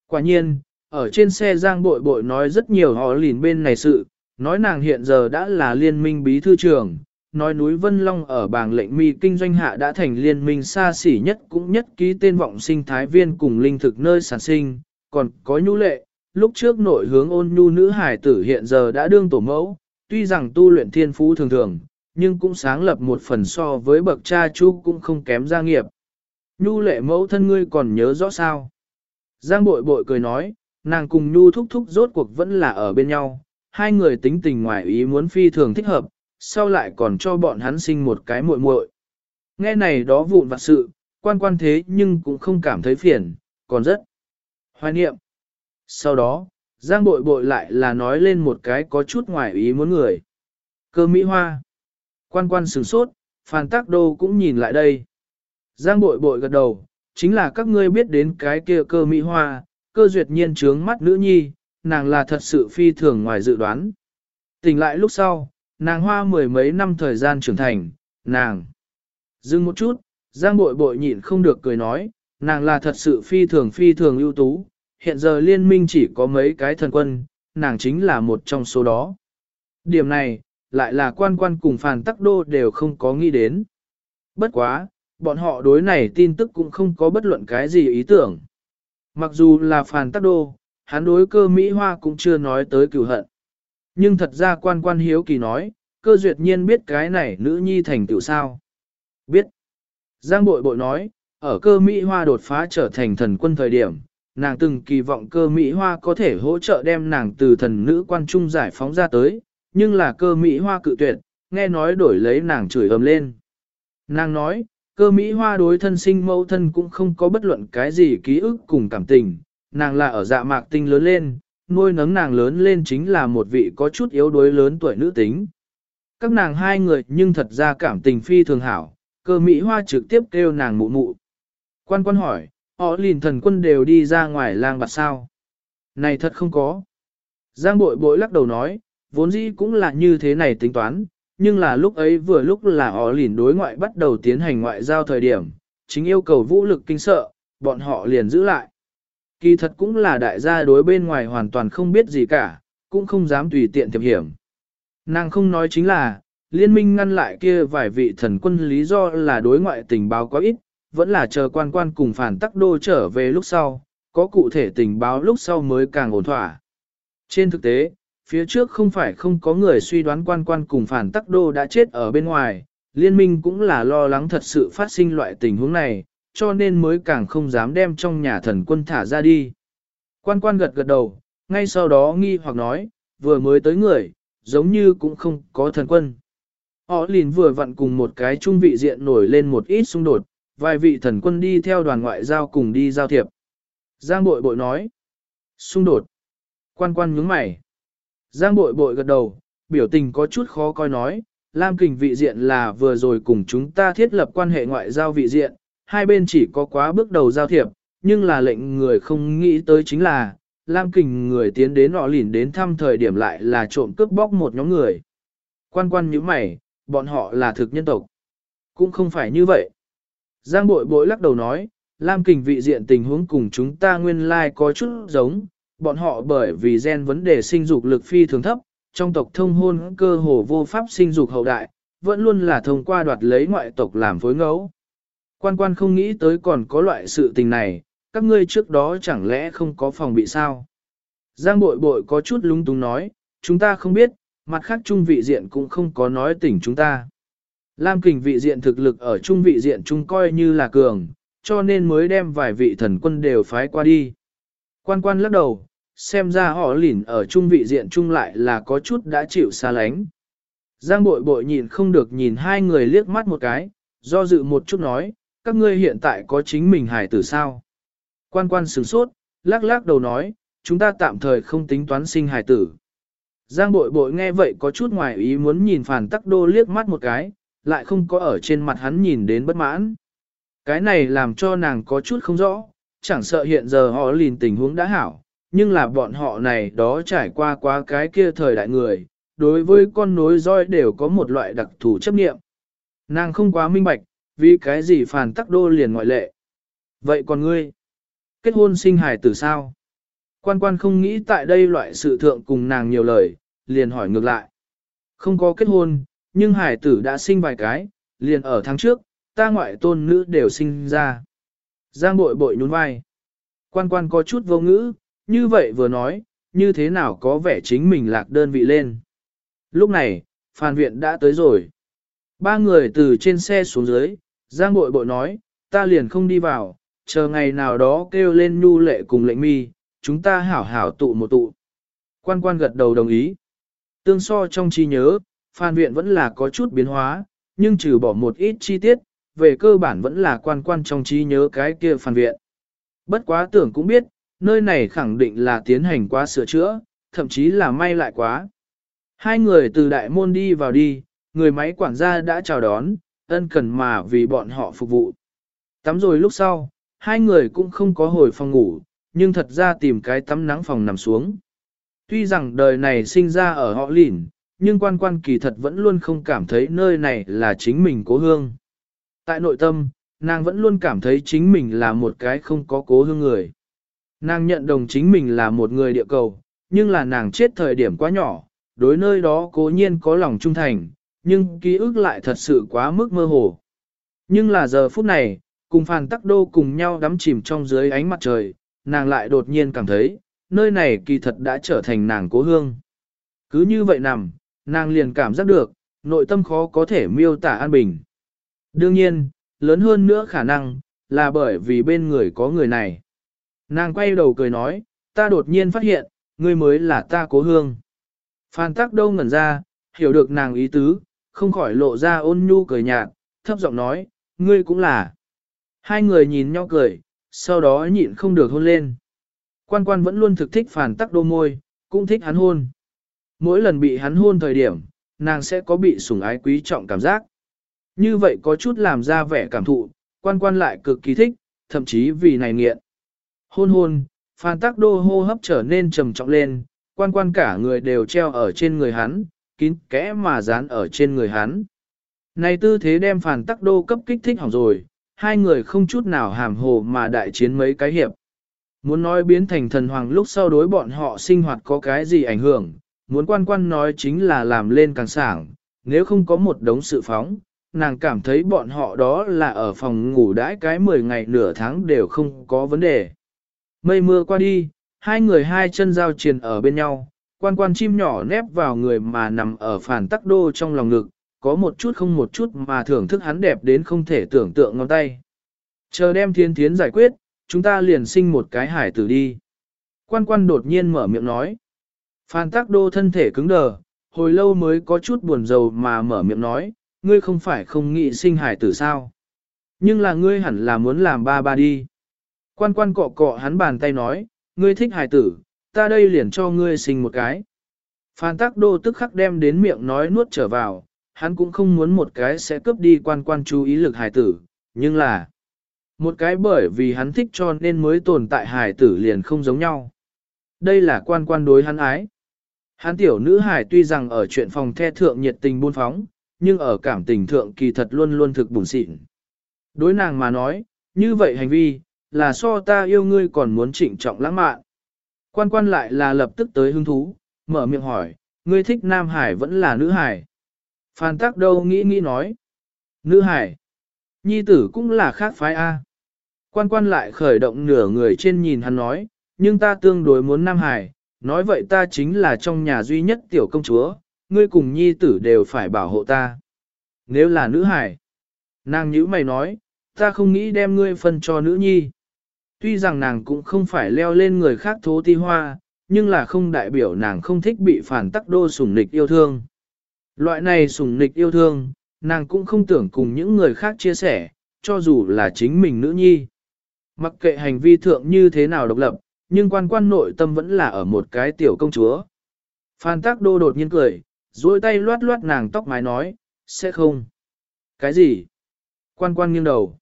Quả nhiên, ở trên xe Giang bội bội nói rất nhiều họ lìn bên này sự, nói nàng hiện giờ đã là liên minh bí thư trưởng, nói núi Vân Long ở bảng lệnh mi kinh doanh hạ đã thành liên minh xa xỉ nhất cũng nhất ký tên vọng sinh thái viên cùng linh thực nơi sản sinh, còn có nhu lệ, lúc trước nội hướng ôn nhu nữ hải tử hiện giờ đã đương tổ mẫu, tuy rằng tu luyện thiên phú thường thường, nhưng cũng sáng lập một phần so với bậc cha chú cũng không kém gia nghiệp. Nhu lệ mẫu thân ngươi còn nhớ rõ sao? Giang bội bội cười nói, nàng cùng Nhu thúc thúc rốt cuộc vẫn là ở bên nhau, hai người tính tình ngoài ý muốn phi thường thích hợp, sau lại còn cho bọn hắn sinh một cái muội muội. Nghe này đó vụn vặt sự, quan quan thế nhưng cũng không cảm thấy phiền, còn rất hoài niệm. Sau đó, Giang bội bội lại là nói lên một cái có chút ngoài ý muốn người. Cơ Mỹ Hoa. Quan quan sửng sốt, Phan Tác Đô cũng nhìn lại đây. Giang bội bội gật đầu, chính là các ngươi biết đến cái kia cơ Mỹ Hoa, cơ duyệt nhiên trướng mắt nữ nhi, nàng là thật sự phi thường ngoài dự đoán. Tỉnh lại lúc sau, nàng hoa mười mấy năm thời gian trưởng thành, nàng. Dừng một chút, Giang bội bội nhịn không được cười nói, nàng là thật sự phi thường phi thường ưu tú, hiện giờ liên minh chỉ có mấy cái thần quân, nàng chính là một trong số đó. Điểm này, lại là quan quan cùng phàn tắc đô đều không có nghĩ đến. Bất quá, bọn họ đối này tin tức cũng không có bất luận cái gì ý tưởng. Mặc dù là phàn tắc đô, hắn đối cơ Mỹ Hoa cũng chưa nói tới cửu hận. Nhưng thật ra quan quan hiếu kỳ nói, cơ duyệt nhiên biết cái này nữ nhi thành tựu sao. Biết. Giang bội bội nói, ở cơ Mỹ Hoa đột phá trở thành thần quân thời điểm, nàng từng kỳ vọng cơ Mỹ Hoa có thể hỗ trợ đem nàng từ thần nữ quan trung giải phóng ra tới, nhưng là cơ Mỹ Hoa cự tuyệt, nghe nói đổi lấy nàng chửi ầm lên. Nàng nói, cơ Mỹ Hoa đối thân sinh mẫu thân cũng không có bất luận cái gì ký ức cùng cảm tình, nàng là ở dạ mạc tinh lớn lên, nuôi nấng nàng lớn lên chính là một vị có chút yếu đuối lớn tuổi nữ tính. Các nàng hai người nhưng thật ra cảm tình phi thường hảo, cơ Mỹ Hoa trực tiếp kêu nàng mụ mụ. Quan quan hỏi, họ lìn thần quân đều đi ra ngoài lang bạt sao? Này thật không có. Giang bội bội lắc đầu nói, vốn dĩ cũng là như thế này tính toán, nhưng là lúc ấy vừa lúc là họ lìn đối ngoại bắt đầu tiến hành ngoại giao thời điểm, chính yêu cầu vũ lực kinh sợ, bọn họ liền giữ lại. Kỳ thật cũng là đại gia đối bên ngoài hoàn toàn không biết gì cả, cũng không dám tùy tiện thiệp hiểm. Nàng không nói chính là, liên minh ngăn lại kia vài vị thần quân lý do là đối ngoại tình báo quá ít, vẫn là chờ quan quan cùng phản tắc đô trở về lúc sau, có cụ thể tình báo lúc sau mới càng ổn thỏa. Trên thực tế, phía trước không phải không có người suy đoán quan quan cùng phản tắc đô đã chết ở bên ngoài, liên minh cũng là lo lắng thật sự phát sinh loại tình huống này, cho nên mới càng không dám đem trong nhà thần quân thả ra đi. Quan quan gật gật đầu, ngay sau đó nghi hoặc nói, vừa mới tới người, giống như cũng không có thần quân. Họ liền vừa vặn cùng một cái trung vị diện nổi lên một ít xung đột, vài vị thần quân đi theo đoàn ngoại giao cùng đi giao thiệp. Giang bội bội nói, xung đột. Quan quan nhướng mày. Giang bội bội gật đầu, biểu tình có chút khó coi nói, Lam kình vị diện là vừa rồi cùng chúng ta thiết lập quan hệ ngoại giao vị diện, hai bên chỉ có quá bước đầu giao thiệp, nhưng là lệnh người không nghĩ tới chính là, Lam kình người tiến đến họ lìn đến thăm thời điểm lại là trộm cướp bóc một nhóm người. Quan quan như mày, bọn họ là thực nhân tộc. Cũng không phải như vậy. Giang bội bội lắc đầu nói, Lam kình vị diện tình huống cùng chúng ta nguyên lai like có chút giống, bọn họ bởi vì gen vấn đề sinh dục lực phi thường thấp, trong tộc thông hôn cơ hồ vô pháp sinh dục hậu đại, vẫn luôn là thông qua đoạt lấy ngoại tộc làm phối ngẫu. Quan quan không nghĩ tới còn có loại sự tình này, các ngươi trước đó chẳng lẽ không có phòng bị sao? Giang bội bội có chút lung túng nói, chúng ta không biết, mặt khác trung vị diện cũng không có nói tỉnh chúng ta. Lam kình vị diện thực lực ở trung vị diện trung coi như là cường, cho nên mới đem vài vị thần quân đều phái qua đi. Quan quan lắc đầu, xem ra họ lỉn ở trung vị diện trung lại là có chút đã chịu xa lánh. Giang bội bội nhìn không được nhìn hai người liếc mắt một cái, do dự một chút nói, các ngươi hiện tại có chính mình hải tử sao? Quan quan sửng sốt, lắc lắc đầu nói, chúng ta tạm thời không tính toán sinh hải tử. Giang bội bội nghe vậy có chút ngoài ý muốn nhìn phản tắc đô liếc mắt một cái, lại không có ở trên mặt hắn nhìn đến bất mãn. Cái này làm cho nàng có chút không rõ, chẳng sợ hiện giờ họ lìn tình huống đã hảo, nhưng là bọn họ này đó trải qua quá cái kia thời đại người, đối với con nối roi đều có một loại đặc thù chấp niệm. Nàng không quá minh bạch, vì cái gì phản tắc đô liền ngoại lệ. Vậy còn ngươi? Kết hôn sinh hài tử sao? Quan quan không nghĩ tại đây loại sự thượng cùng nàng nhiều lời, liền hỏi ngược lại. Không có kết hôn, nhưng hải tử đã sinh vài cái, liền ở tháng trước, ta ngoại tôn nữ đều sinh ra. Giang bội bội nhún vai. Quan quan có chút vô ngữ, như vậy vừa nói, như thế nào có vẻ chính mình lạc đơn vị lên. Lúc này, phàn viện đã tới rồi. Ba người từ trên xe xuống dưới, Giang bội bội nói, ta liền không đi vào, chờ ngày nào đó kêu lên nhu lệ cùng lệnh mi, chúng ta hảo hảo tụ một tụ. Quan quan gật đầu đồng ý. Tương so trong trí nhớ, phan viện vẫn là có chút biến hóa, nhưng trừ bỏ một ít chi tiết, về cơ bản vẫn là quan quan trong trí nhớ cái kia phan viện. Bất quá tưởng cũng biết, nơi này khẳng định là tiến hành quá sửa chữa, thậm chí là may lại quá. Hai người từ đại môn đi vào đi, người máy quản gia đã chào đón, ân cần mà vì bọn họ phục vụ. Tắm rồi lúc sau, hai người cũng không có hồi phòng ngủ, nhưng thật ra tìm cái tắm nắng phòng nằm xuống. Tuy rằng đời này sinh ra ở họ lỉn, nhưng quan quan kỳ thật vẫn luôn không cảm thấy nơi này là chính mình cố hương. Tại nội tâm, nàng vẫn luôn cảm thấy chính mình là một cái không có cố hương người. Nàng nhận đồng chính mình là một người địa cầu, nhưng là nàng chết thời điểm quá nhỏ, đối nơi đó cố nhiên có lòng trung thành, nhưng ký ức lại thật sự quá mức mơ hồ. Nhưng là giờ phút này, cùng Phan Tắc Đô cùng nhau đắm chìm trong dưới ánh mặt trời, nàng lại đột nhiên cảm thấy, nơi này kỳ thật đã trở thành nàng cố hương. Cứ như vậy nằm, nàng liền cảm giác được, nội tâm khó có thể miêu tả an bình. Đương nhiên, lớn hơn nữa khả năng, là bởi vì bên người có người này. Nàng quay đầu cười nói, ta đột nhiên phát hiện, ngươi mới là ta cố hương. Phan tắc đô ngẩn ra, hiểu được nàng ý tứ, không khỏi lộ ra ôn nhu cười nhạt, thấp giọng nói, ngươi cũng là. Hai người nhìn nhau cười, sau đó nhịn không được hôn lên. Quan quan vẫn luôn thực thích phản tắc đô môi, cũng thích hắn hôn. Mỗi lần bị hắn hôn thời điểm, nàng sẽ có bị sủng ái quý trọng cảm giác. như vậy có chút làm ra vẻ cảm thụ, quan quan lại cực kỳ thích, thậm chí vì này nghiện. Hôn hôn, Phan Tắc Đô hô hấp trở nên trầm trọng lên, quan quan cả người đều treo ở trên người hắn, kín kẽ mà dán ở trên người hắn. Này tư thế đem phản Tắc Đô cấp kích thích hỏng rồi, hai người không chút nào hàm hồ mà đại chiến mấy cái hiệp. Muốn nói biến thành thần hoàng lúc sau đối bọn họ sinh hoạt có cái gì ảnh hưởng, muốn quan quan nói chính là làm lên càng sảng, nếu không có một đống sự phóng, nàng cảm thấy bọn họ đó là ở phòng ngủ đãi cái 10 ngày nửa tháng đều không có vấn đề. Mây mưa qua đi, hai người hai chân giao triền ở bên nhau, quan quan chim nhỏ nép vào người mà nằm ở phản tắc đô trong lòng ngực, có một chút không một chút mà thưởng thức hắn đẹp đến không thể tưởng tượng ngón tay. Chờ đem thiên thiến giải quyết, chúng ta liền sinh một cái hải tử đi. Quan quan đột nhiên mở miệng nói. Phan tắc đô thân thể cứng đờ, hồi lâu mới có chút buồn rầu mà mở miệng nói, ngươi không phải không nghĩ sinh hải tử sao. Nhưng là ngươi hẳn là muốn làm ba ba đi. Quan quan cọ cọ hắn bàn tay nói, ngươi thích hải tử, ta đây liền cho ngươi sinh một cái. Phan tắc đô tức khắc đem đến miệng nói nuốt trở vào, hắn cũng không muốn một cái sẽ cướp đi quan quan chú ý lực hải tử, nhưng là một cái bởi vì hắn thích cho nên mới tồn tại hải tử liền không giống nhau. Đây là quan quan đối hắn ái. Hắn tiểu nữ hải tuy rằng ở chuyện phòng the thượng nhiệt tình buôn phóng, nhưng ở cảm tình thượng kỳ thật luôn luôn thực bùn xịn. Đối nàng mà nói, như vậy hành vi, là so ta yêu ngươi còn muốn trịnh trọng lãng mạn. Quan quan lại là lập tức tới hứng thú, mở miệng hỏi, ngươi thích nam hải vẫn là nữ hải. Phan tác đâu nghĩ nghĩ nói. Nữ hải. Nhi tử cũng là khác phái A. Quan quan lại khởi động nửa người trên nhìn hắn nói, nhưng ta tương đối muốn nam hải, nói vậy ta chính là trong nhà duy nhất tiểu công chúa, ngươi cùng nhi tử đều phải bảo hộ ta. Nếu là nữ hải, nàng nhữ mày nói, ta không nghĩ đem ngươi phân cho nữ nhi. Tuy rằng nàng cũng không phải leo lên người khác thố ti hoa, nhưng là không đại biểu nàng không thích bị phản tắc đô sủng nịch yêu thương. Loại này sủng nịch yêu thương, nàng cũng không tưởng cùng những người khác chia sẻ, cho dù là chính mình nữ nhi. Mặc kệ hành vi thượng như thế nào độc lập, nhưng quan quan nội tâm vẫn là ở một cái tiểu công chúa. Phan Tắc Đô đột nhiên cười, duỗi tay loát loát nàng tóc mái nói, sẽ không. Cái gì? Quan quan nghiêng đầu.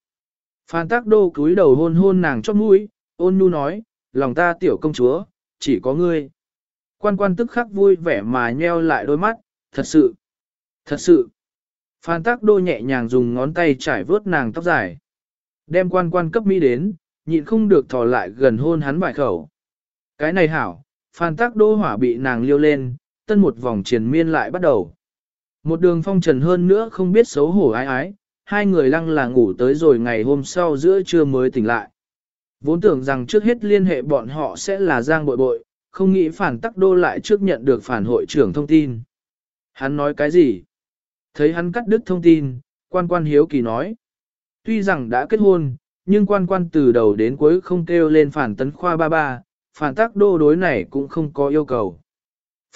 Phan Tắc Đô cúi đầu hôn hôn nàng chót mũi, ôn nhu nói, lòng ta tiểu công chúa, chỉ có ngươi. Quan quan tức khắc vui vẻ mà nheo lại đôi mắt, thật sự, thật sự. Phan Tắc Đô nhẹ nhàng dùng ngón tay trải vớt nàng tóc dài. Đem quan quan cấp mỹ đến, nhịn không được thò lại gần hôn hắn vài khẩu. Cái này hảo, Phan Tắc Đô hỏa bị nàng liêu lên, tân một vòng triền miên lại bắt đầu. Một đường phong trần hơn nữa không biết xấu hổ ái ái, hai người lăng là ngủ tới rồi ngày hôm sau giữa trưa mới tỉnh lại. Vốn tưởng rằng trước hết liên hệ bọn họ sẽ là giang bội bội, không nghĩ phản tắc đô lại trước nhận được phản hội trưởng thông tin. Hắn nói cái gì? Thấy hắn cắt đứt thông tin, quan quan hiếu kỳ nói. Tuy rằng đã kết hôn, nhưng quan quan từ đầu đến cuối không kêu lên phản tấn khoa ba ba, phản tắc đô đối này cũng không có yêu cầu.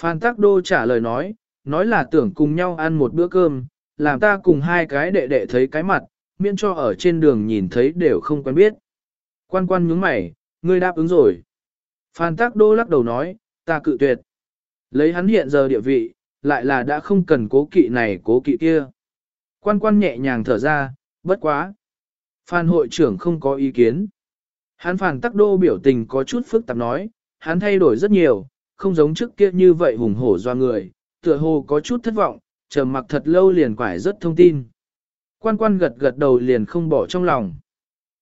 Phan Tắc Đô trả lời nói, nói là tưởng cùng nhau ăn một bữa cơm, làm ta cùng hai cái đệ đệ thấy cái mặt, miễn cho ở trên đường nhìn thấy đều không quen biết. Quan quan nhướng mày, ngươi đáp ứng rồi. Phan Tắc Đô lắc đầu nói, ta cự tuyệt. Lấy hắn hiện giờ địa vị, lại là đã không cần cố kỵ này cố kỵ kia. Quan quan nhẹ nhàng thở ra, bất quá. Phan hội trưởng không có ý kiến. Hắn Phan Tắc Đô biểu tình có chút phức tạp nói, hắn thay đổi rất nhiều, không giống trước kia như vậy hùng hổ doa người, tựa hồ có chút thất vọng, trầm mặc thật lâu liền quải rất thông tin. Quan quan gật gật đầu liền không bỏ trong lòng.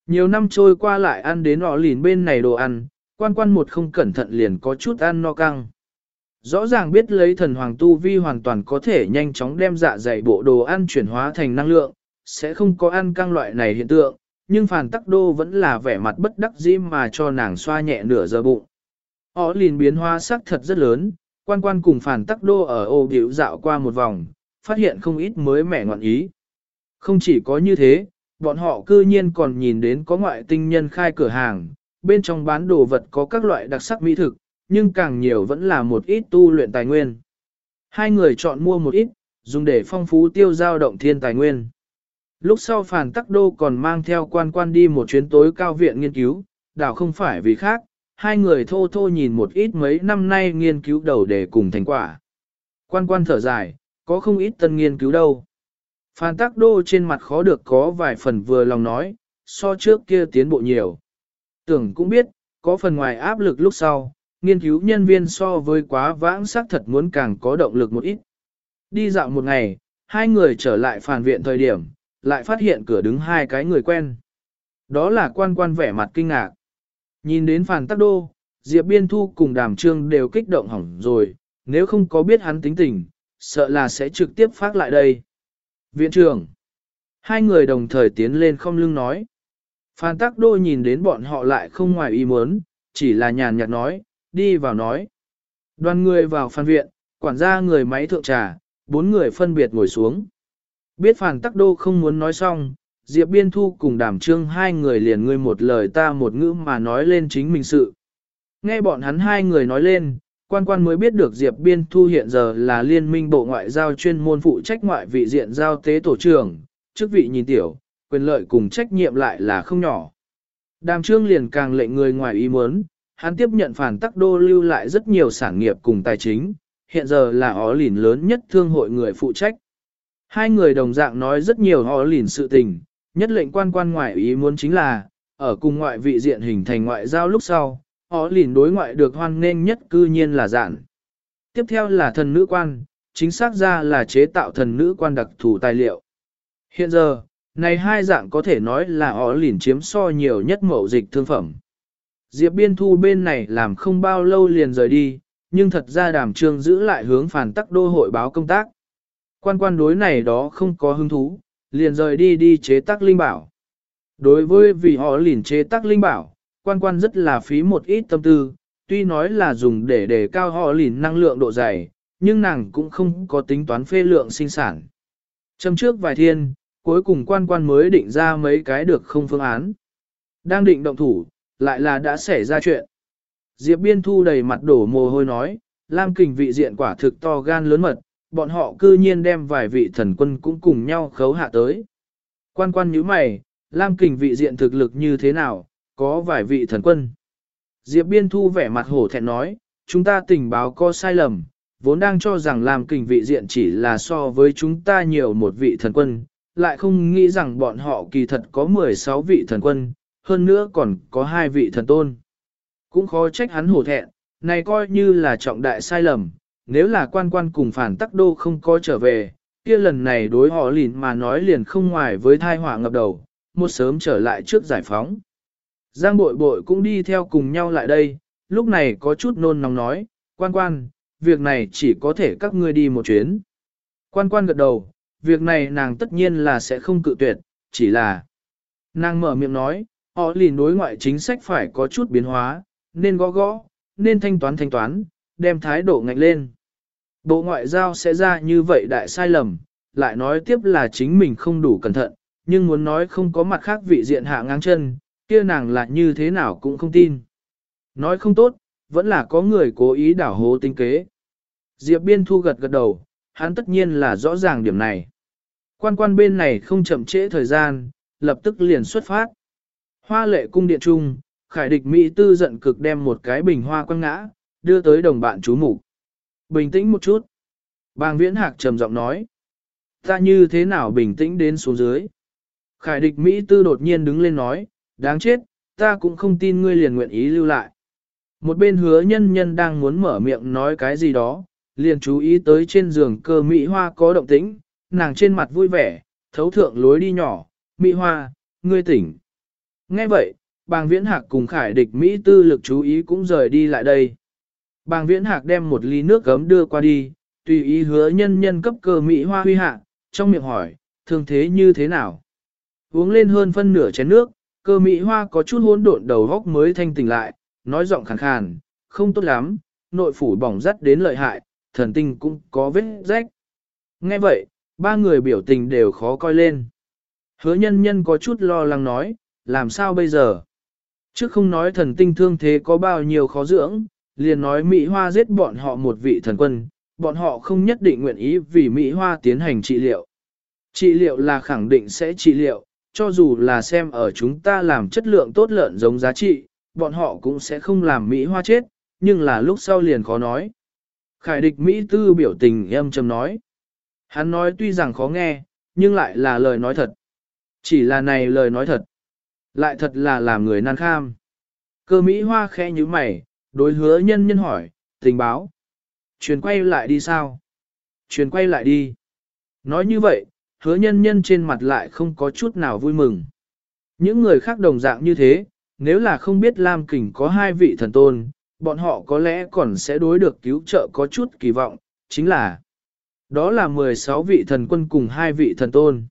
Nhiều năm trôi qua lại ăn đến họ lìn bên này đồ ăn, quan quan một không cẩn thận liền có chút ăn no căng. Rõ ràng biết lấy thần hoàng tu vi hoàn toàn có thể nhanh chóng đem dạ dày bộ đồ ăn chuyển hóa thành năng lượng, sẽ không có ăn căng loại này hiện tượng, nhưng phản tắc đô vẫn là vẻ mặt bất đắc dĩ mà cho nàng xoa nhẹ nửa giờ bụng. Họ liền biến hóa sắc thật rất lớn, quan quan cùng phản tắc đô ở ô biểu dạo qua một vòng, phát hiện không ít mới mẻ ngọn ý. Không chỉ có như thế, bọn họ cư nhiên còn nhìn đến có ngoại tinh nhân khai cửa hàng, bên trong bán đồ vật có các loại đặc sắc mỹ thực, nhưng càng nhiều vẫn là một ít tu luyện tài nguyên. Hai người chọn mua một ít, dùng để phong phú tiêu giao động thiên tài nguyên. Lúc sau phản tắc đô còn mang theo quan quan đi một chuyến tối cao viện nghiên cứu, đảo không phải vì khác, hai người thô thô nhìn một ít mấy năm nay nghiên cứu đầu để cùng thành quả. Quan quan thở dài, có không ít tân nghiên cứu đâu. Phan Tắc Đô trên mặt khó được có vài phần vừa lòng nói, so trước kia tiến bộ nhiều. Tưởng cũng biết, có phần ngoài áp lực lúc sau, nghiên cứu nhân viên so với quá vãng xác thật muốn càng có động lực một ít. Đi dạo một ngày, hai người trở lại phản viện thời điểm, lại phát hiện cửa đứng hai cái người quen. Đó là quan quan vẻ mặt kinh ngạc. Nhìn đến phản tắc đô, Diệp Biên Thu cùng đàm trương đều kích động hỏng rồi, nếu không có biết hắn tính tình, sợ là sẽ trực tiếp phát lại đây. Viện trưởng, hai người đồng thời tiến lên không lưng nói. Phan Tắc Đô nhìn đến bọn họ lại không ngoài ý muốn, chỉ là nhàn nhạt nói, đi vào nói. Đoàn người vào phan viện, quản gia người máy thượng trà, bốn người phân biệt ngồi xuống. Biết Phan Tắc Đô không muốn nói xong, Diệp Biên Thu cùng đàm trương hai người liền ngươi một lời ta một ngữ mà nói lên chính mình sự. Nghe bọn hắn hai người nói lên, quan quan mới biết được Diệp Biên Thu hiện giờ là liên minh bộ ngoại giao chuyên môn phụ trách ngoại vị diện giao tế tổ trưởng, chức vị nhìn tiểu, quyền lợi cùng trách nhiệm lại là không nhỏ. Đàm trương liền càng lệnh người ngoài ý muốn, hắn tiếp nhận phản tắc đô lưu lại rất nhiều sản nghiệp cùng tài chính, hiện giờ là ó lìn lớn nhất thương hội người phụ trách. Hai người đồng dạng nói rất nhiều ó lìn sự tình, nhất lệnh quan quan ngoại ý muốn chính là, ở cùng ngoại vị diện hình thành ngoại giao lúc sau, Họ lìn đối ngoại được hoan nghênh nhất cư nhiên là giản. Tiếp theo là thần nữ quan, chính xác ra là chế tạo thần nữ quan đặc thù tài liệu. Hiện giờ, này hai dạng có thể nói là họ lìn chiếm so nhiều nhất mẫu dịch thương phẩm. Diệp Biên Thu bên này làm không bao lâu liền rời đi, nhưng thật ra đàm trương giữ lại hướng phản tắc đô hội báo công tác. Quan quan đối này đó không có hứng thú, liền rời đi đi chế tác linh bảo. Đối với vì họ liền chế tác linh bảo, quan quan rất là phí một ít tâm tư, tuy nói là dùng để đề cao họ lìn năng lượng độ dày, nhưng nàng cũng không có tính toán phê lượng sinh sản. Trong trước vài thiên, cuối cùng quan quan mới định ra mấy cái được không phương án. Đang định động thủ, lại là đã xảy ra chuyện. Diệp Biên Thu đầy mặt đổ mồ hôi nói, Lam kình vị diện quả thực to gan lớn mật, bọn họ cư nhiên đem vài vị thần quân cũng cùng nhau khấu hạ tới. Quan quan như mày, Lam kình vị diện thực lực như thế nào, có vài vị thần quân. Diệp Biên Thu vẻ mặt hổ thẹn nói, chúng ta tình báo có sai lầm, vốn đang cho rằng làm kình vị diện chỉ là so với chúng ta nhiều một vị thần quân, lại không nghĩ rằng bọn họ kỳ thật có 16 vị thần quân, hơn nữa còn có hai vị thần tôn. Cũng khó trách hắn hổ thẹn, này coi như là trọng đại sai lầm, nếu là quan quan cùng phản tắc đô không có trở về, kia lần này đối họ lìn mà nói liền không ngoài với thai họa ngập đầu, một sớm trở lại trước giải phóng. Giang bội bội cũng đi theo cùng nhau lại đây, lúc này có chút nôn nóng nói, quan quan, việc này chỉ có thể các ngươi đi một chuyến. Quan quan gật đầu, việc này nàng tất nhiên là sẽ không cự tuyệt, chỉ là nàng mở miệng nói, họ lìn đối ngoại chính sách phải có chút biến hóa, nên gõ gõ, nên thanh toán thanh toán, đem thái độ ngạnh lên. Bộ ngoại giao sẽ ra như vậy đại sai lầm, lại nói tiếp là chính mình không đủ cẩn thận, nhưng muốn nói không có mặt khác vị diện hạ ngang chân, kia nàng lại như thế nào cũng không tin. Nói không tốt, vẫn là có người cố ý đảo hố tinh kế. Diệp Biên Thu gật gật đầu, hắn tất nhiên là rõ ràng điểm này. Quan quan bên này không chậm trễ thời gian, lập tức liền xuất phát. Hoa lệ cung điện trung, khải địch Mỹ tư giận cực đem một cái bình hoa quăng ngã, đưa tới đồng bạn chú mục Bình tĩnh một chút. Bàng viễn hạc trầm giọng nói. Ta như thế nào bình tĩnh đến xuống dưới. Khải địch Mỹ tư đột nhiên đứng lên nói, đáng chết, ta cũng không tin ngươi liền nguyện ý lưu lại. Một bên hứa nhân nhân đang muốn mở miệng nói cái gì đó, liền chú ý tới trên giường cơ Mỹ Hoa có động tĩnh, nàng trên mặt vui vẻ, thấu thượng lối đi nhỏ, Mỹ Hoa, ngươi tỉnh. Nghe vậy, bàng viễn hạc cùng khải địch Mỹ tư lực chú ý cũng rời đi lại đây. Bàng viễn hạc đem một ly nước gấm đưa qua đi, tùy ý hứa nhân nhân cấp cơ Mỹ Hoa huy hạ, trong miệng hỏi, thương thế như thế nào? Uống lên hơn phân nửa chén nước, cơ Mỹ Hoa có chút hỗn độn đầu góc mới thanh tỉnh lại, nói giọng khàn khàn, không tốt lắm, nội phủ bỏng rắt đến lợi hại, thần tinh cũng có vết rách. Nghe vậy, ba người biểu tình đều khó coi lên. Hứa nhân nhân có chút lo lắng nói, làm sao bây giờ? Trước không nói thần tinh thương thế có bao nhiêu khó dưỡng, liền nói Mỹ Hoa giết bọn họ một vị thần quân, bọn họ không nhất định nguyện ý vì Mỹ Hoa tiến hành trị liệu. Trị liệu là khẳng định sẽ trị liệu, cho dù là xem ở chúng ta làm chất lượng tốt lợn giống giá trị, bọn họ cũng sẽ không làm Mỹ Hoa chết, nhưng là lúc sau liền khó nói. Khải địch Mỹ tư biểu tình em trầm nói. Hắn nói tuy rằng khó nghe, nhưng lại là lời nói thật. Chỉ là này lời nói thật. Lại thật là làm người nan kham. Cơ Mỹ Hoa khẽ như mày, đối hứa nhân nhân hỏi, tình báo. chuyển quay lại đi sao? Chuyển quay lại đi. Nói như vậy, hứa nhân nhân trên mặt lại không có chút nào vui mừng. Những người khác đồng dạng như thế, nếu là không biết Lam Kình có hai vị thần tôn, bọn họ có lẽ còn sẽ đối được cứu trợ có chút kỳ vọng, chính là đó là 16 vị thần quân cùng hai vị thần tôn.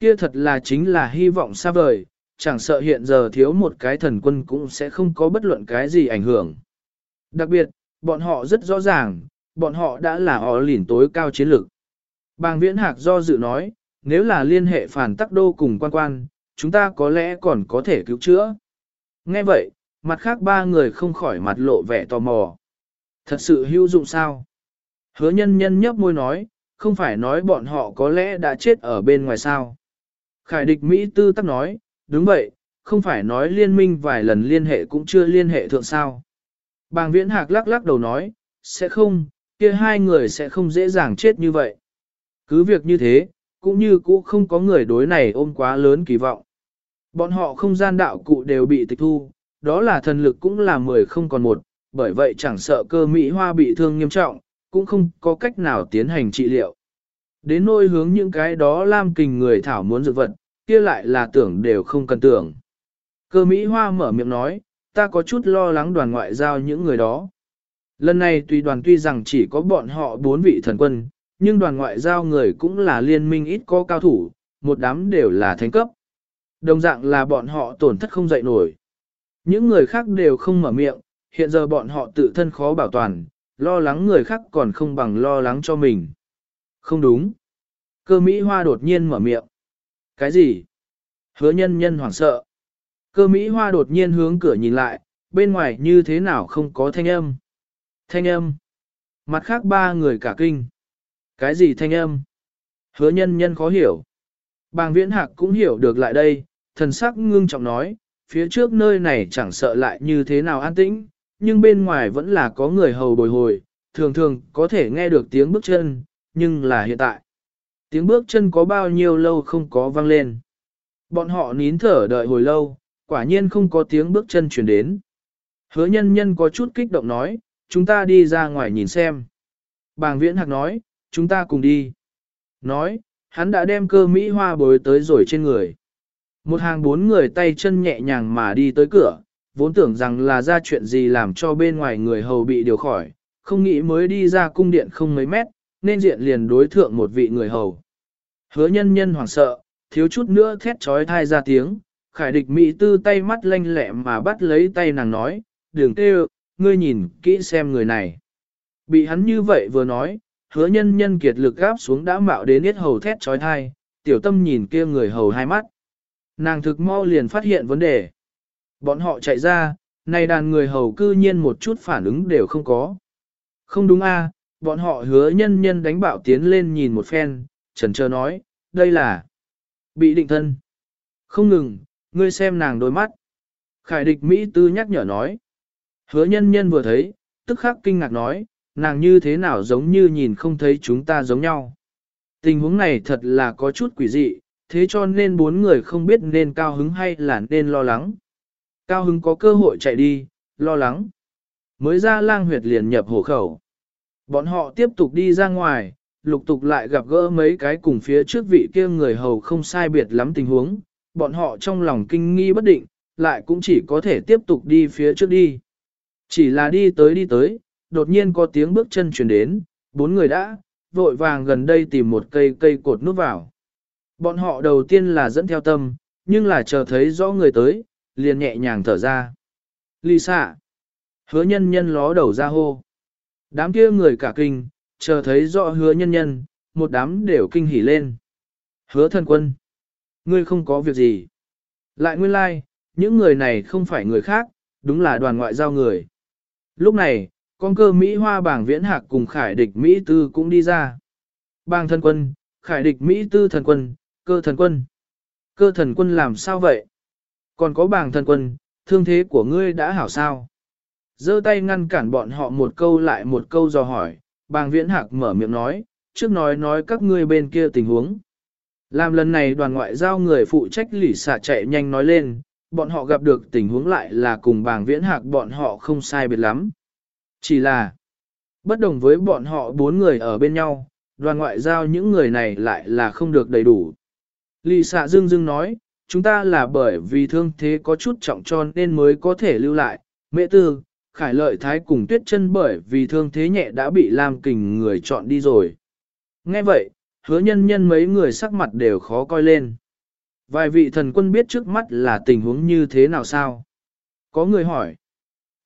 Kia thật là chính là hy vọng xa vời, chẳng sợ hiện giờ thiếu một cái thần quân cũng sẽ không có bất luận cái gì ảnh hưởng. Đặc biệt, bọn họ rất rõ ràng, bọn họ đã là họ lỉn tối cao chiến lược. Bàng viễn hạc do dự nói, nếu là liên hệ phản tắc đô cùng quan quan, chúng ta có lẽ còn có thể cứu chữa. Nghe vậy, mặt khác ba người không khỏi mặt lộ vẻ tò mò. Thật sự hữu dụng sao? Hứa nhân nhân nhấp môi nói, không phải nói bọn họ có lẽ đã chết ở bên ngoài sao. Khải địch Mỹ tư tắc nói, đúng vậy, không phải nói liên minh vài lần liên hệ cũng chưa liên hệ thượng sao. Bàng viễn hạc lắc lắc đầu nói, sẽ không, kia hai người sẽ không dễ dàng chết như vậy. Cứ việc như thế, cũng như cũ không có người đối này ôm quá lớn kỳ vọng. Bọn họ không gian đạo cụ đều bị tịch thu, đó là thần lực cũng là mười không còn một, bởi vậy chẳng sợ cơ Mỹ Hoa bị thương nghiêm trọng, cũng không có cách nào tiến hành trị liệu. Đến nôi hướng những cái đó lam kình người thảo muốn dược vật, kia lại là tưởng đều không cần tưởng. Cơ Mỹ Hoa mở miệng nói, ta có chút lo lắng đoàn ngoại giao những người đó. Lần này tùy đoàn tuy rằng chỉ có bọn họ bốn vị thần quân, nhưng đoàn ngoại giao người cũng là liên minh ít có cao thủ, một đám đều là thánh cấp. Đồng dạng là bọn họ tổn thất không dậy nổi. Những người khác đều không mở miệng, hiện giờ bọn họ tự thân khó bảo toàn, lo lắng người khác còn không bằng lo lắng cho mình. Không đúng. Cơ Mỹ Hoa đột nhiên mở miệng. Cái gì? Hứa nhân nhân hoảng sợ. Cơ Mỹ Hoa đột nhiên hướng cửa nhìn lại, bên ngoài như thế nào không có thanh âm. Thanh âm. Mặt khác ba người cả kinh. Cái gì thanh âm? Hứa nhân nhân khó hiểu. Bàng viễn hạc cũng hiểu được lại đây, thần sắc ngưng trọng nói, phía trước nơi này chẳng sợ lại như thế nào an tĩnh, nhưng bên ngoài vẫn là có người hầu bồi hồi, thường thường có thể nghe được tiếng bước chân, nhưng là hiện tại. Tiếng bước chân có bao nhiêu lâu không có vang lên. Bọn họ nín thở đợi hồi lâu, quả nhiên không có tiếng bước chân chuyển đến. Hứa nhân nhân có chút kích động nói, chúng ta đi ra ngoài nhìn xem. Bàng viễn hạc nói, chúng ta cùng đi. Nói, hắn đã đem cơ Mỹ hoa bối tới rồi trên người. Một hàng bốn người tay chân nhẹ nhàng mà đi tới cửa, vốn tưởng rằng là ra chuyện gì làm cho bên ngoài người hầu bị điều khỏi, không nghĩ mới đi ra cung điện không mấy mét, nên diện liền đối thượng một vị người hầu. Hứa nhân nhân hoảng sợ, thiếu chút nữa thét trói thai ra tiếng, khải địch mỹ tư tay mắt lanh lẹ mà bắt lấy tay nàng nói, đường tê ngươi nhìn kỹ xem người này. Bị hắn như vậy vừa nói, hứa nhân nhân kiệt lực gáp xuống đã mạo đến yết hầu thét trói thai, tiểu tâm nhìn kia người hầu hai mắt. Nàng thực mau liền phát hiện vấn đề. Bọn họ chạy ra, này đàn người hầu cư nhiên một chút phản ứng đều không có. Không đúng a, bọn họ hứa nhân nhân đánh bạo tiến lên nhìn một phen, trần trơ nói, đây là bị định thân. Không ngừng, ngươi xem nàng đôi mắt. Khải địch Mỹ tư nhắc nhở nói. Hứa nhân nhân vừa thấy, tức khắc kinh ngạc nói, nàng như thế nào giống như nhìn không thấy chúng ta giống nhau. Tình huống này thật là có chút quỷ dị, thế cho nên bốn người không biết nên cao hứng hay là nên lo lắng. Cao hứng có cơ hội chạy đi, lo lắng. Mới ra lang huyệt liền nhập hổ khẩu. Bọn họ tiếp tục đi ra ngoài, lục tục lại gặp gỡ mấy cái cùng phía trước vị kia người hầu không sai biệt lắm tình huống. Bọn họ trong lòng kinh nghi bất định, lại cũng chỉ có thể tiếp tục đi phía trước đi. Chỉ là đi tới đi tới, đột nhiên có tiếng bước chân chuyển đến, bốn người đã, vội vàng gần đây tìm một cây cây cột nút vào. Bọn họ đầu tiên là dẫn theo tâm, nhưng là chờ thấy rõ người tới, liền nhẹ nhàng thở ra. Lisa. Hứa nhân nhân ló đầu ra hô. Đám kia người cả kinh, chờ thấy rõ hứa nhân nhân, một đám đều kinh hỉ lên. Hứa thần quân. Ngươi không có việc gì. Lại nguyên lai, like, những người này không phải người khác, đúng là đoàn ngoại giao người. Lúc này, con cơ Mỹ hoa bảng viễn hạc cùng khải địch Mỹ tư cũng đi ra. Bang thần quân, khải địch Mỹ tư thần quân, cơ thần quân. Cơ thần quân làm sao vậy? Còn có bảng thần quân, thương thế của ngươi đã hảo sao? giơ tay ngăn cản bọn họ một câu lại một câu dò hỏi, bàng viễn hạc mở miệng nói, trước nói nói các ngươi bên kia tình huống. Làm lần này đoàn ngoại giao người phụ trách lỉ xả chạy nhanh nói lên, bọn họ gặp được tình huống lại là cùng bàng viễn hạc bọn họ không sai biệt lắm. Chỉ là, bất đồng với bọn họ bốn người ở bên nhau, đoàn ngoại giao những người này lại là không được đầy đủ. Lì xạ dương dương nói, chúng ta là bởi vì thương thế có chút trọng tròn nên mới có thể lưu lại. Mẹ tư, khải lợi thái cùng tuyết chân bởi vì thương thế nhẹ đã bị làm Kình người chọn đi rồi. Nghe vậy, hứa nhân nhân mấy người sắc mặt đều khó coi lên. Vài vị thần quân biết trước mắt là tình huống như thế nào sao? Có người hỏi.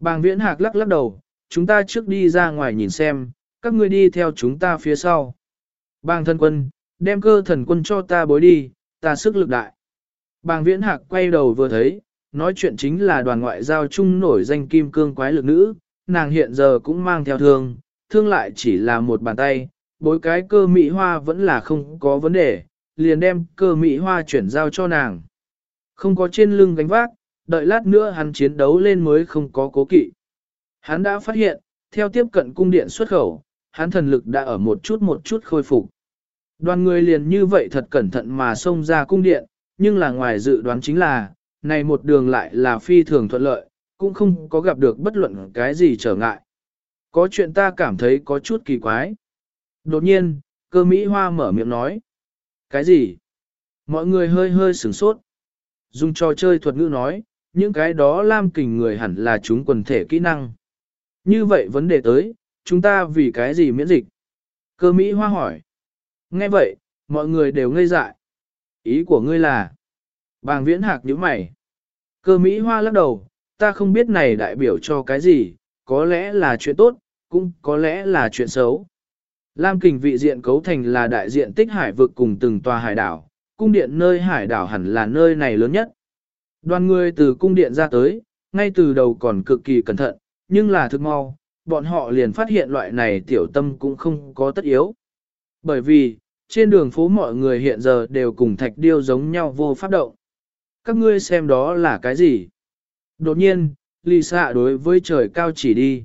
Bàng viễn hạc lắc lắc đầu, chúng ta trước đi ra ngoài nhìn xem, các ngươi đi theo chúng ta phía sau. Bàng thần quân, đem cơ thần quân cho ta bối đi, ta sức lực đại. Bàng viễn hạc quay đầu vừa thấy, nói chuyện chính là đoàn ngoại giao chung nổi danh kim cương quái lực nữ, nàng hiện giờ cũng mang theo thương, thương lại chỉ là một bàn tay, bối cái cơ mỹ hoa vẫn là không có vấn đề, liền đem cơ mỹ hoa chuyển giao cho nàng. Không có trên lưng gánh vác, đợi lát nữa hắn chiến đấu lên mới không có cố kỵ. Hắn đã phát hiện, theo tiếp cận cung điện xuất khẩu, hắn thần lực đã ở một chút một chút khôi phục. Đoàn người liền như vậy thật cẩn thận mà xông ra cung điện, nhưng là ngoài dự đoán chính là, này một đường lại là phi thường thuận lợi, cũng không có gặp được bất luận cái gì trở ngại. Có chuyện ta cảm thấy có chút kỳ quái. Đột nhiên, cơ Mỹ Hoa mở miệng nói. Cái gì? Mọi người hơi hơi sửng sốt. Dùng trò chơi thuật ngữ nói, những cái đó lam kình người hẳn là chúng quần thể kỹ năng. Như vậy vấn đề tới, chúng ta vì cái gì miễn dịch? Cơ Mỹ Hoa hỏi. Nghe vậy, mọi người đều ngây dại. Ý của ngươi là, bàng viễn hạc nhíu mày. Cơ Mỹ Hoa lắc đầu, ta không biết này đại biểu cho cái gì, có lẽ là chuyện tốt, cũng có lẽ là chuyện xấu. Lam kình vị diện cấu thành là đại diện tích hải vực cùng từng tòa hải đảo, cung điện nơi hải đảo hẳn là nơi này lớn nhất. Đoàn người từ cung điện ra tới, ngay từ đầu còn cực kỳ cẩn thận, nhưng là thực mau, bọn họ liền phát hiện loại này tiểu tâm cũng không có tất yếu. Bởi vì, trên đường phố mọi người hiện giờ đều cùng thạch điêu giống nhau vô pháp động. Các ngươi xem đó là cái gì? Đột nhiên, lì xạ đối với trời cao chỉ đi.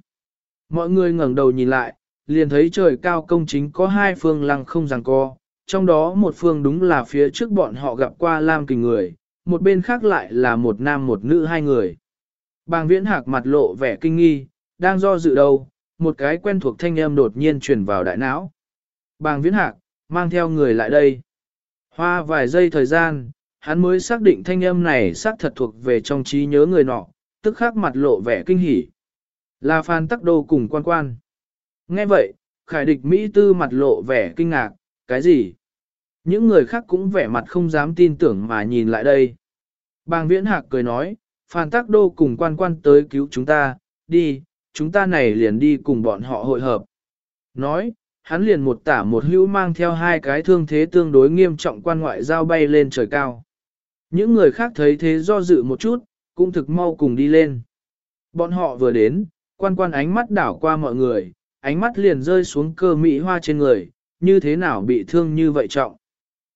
Mọi người ngẩng đầu nhìn lại, liền thấy trời cao công chính có hai phương lăng không ràng co, trong đó một phương đúng là phía trước bọn họ gặp qua Lam Kình người, một bên khác lại là một nam một nữ hai người. Bàng viễn hạc mặt lộ vẻ kinh nghi, đang do dự đâu, một cái quen thuộc thanh âm đột nhiên truyền vào đại não. Bàng viễn hạc, mang theo người lại đây. Hoa vài giây thời gian, hắn mới xác định thanh âm này xác thật thuộc về trong trí nhớ người nọ, tức khắc mặt lộ vẻ kinh hỉ. Là Phan Tắc Đô cùng quan quan. Nghe vậy, khải địch Mỹ tư mặt lộ vẻ kinh ngạc, cái gì? Những người khác cũng vẻ mặt không dám tin tưởng mà nhìn lại đây. Bàng viễn hạc cười nói, Phan Tắc Đô cùng quan quan tới cứu chúng ta, đi, chúng ta này liền đi cùng bọn họ hội hợp. Nói, hắn liền một tả một hữu mang theo hai cái thương thế tương đối nghiêm trọng quan ngoại giao bay lên trời cao. Những người khác thấy thế do dự một chút, cũng thực mau cùng đi lên. Bọn họ vừa đến, quan quan ánh mắt đảo qua mọi người, ánh mắt liền rơi xuống cơ mỹ hoa trên người, như thế nào bị thương như vậy trọng.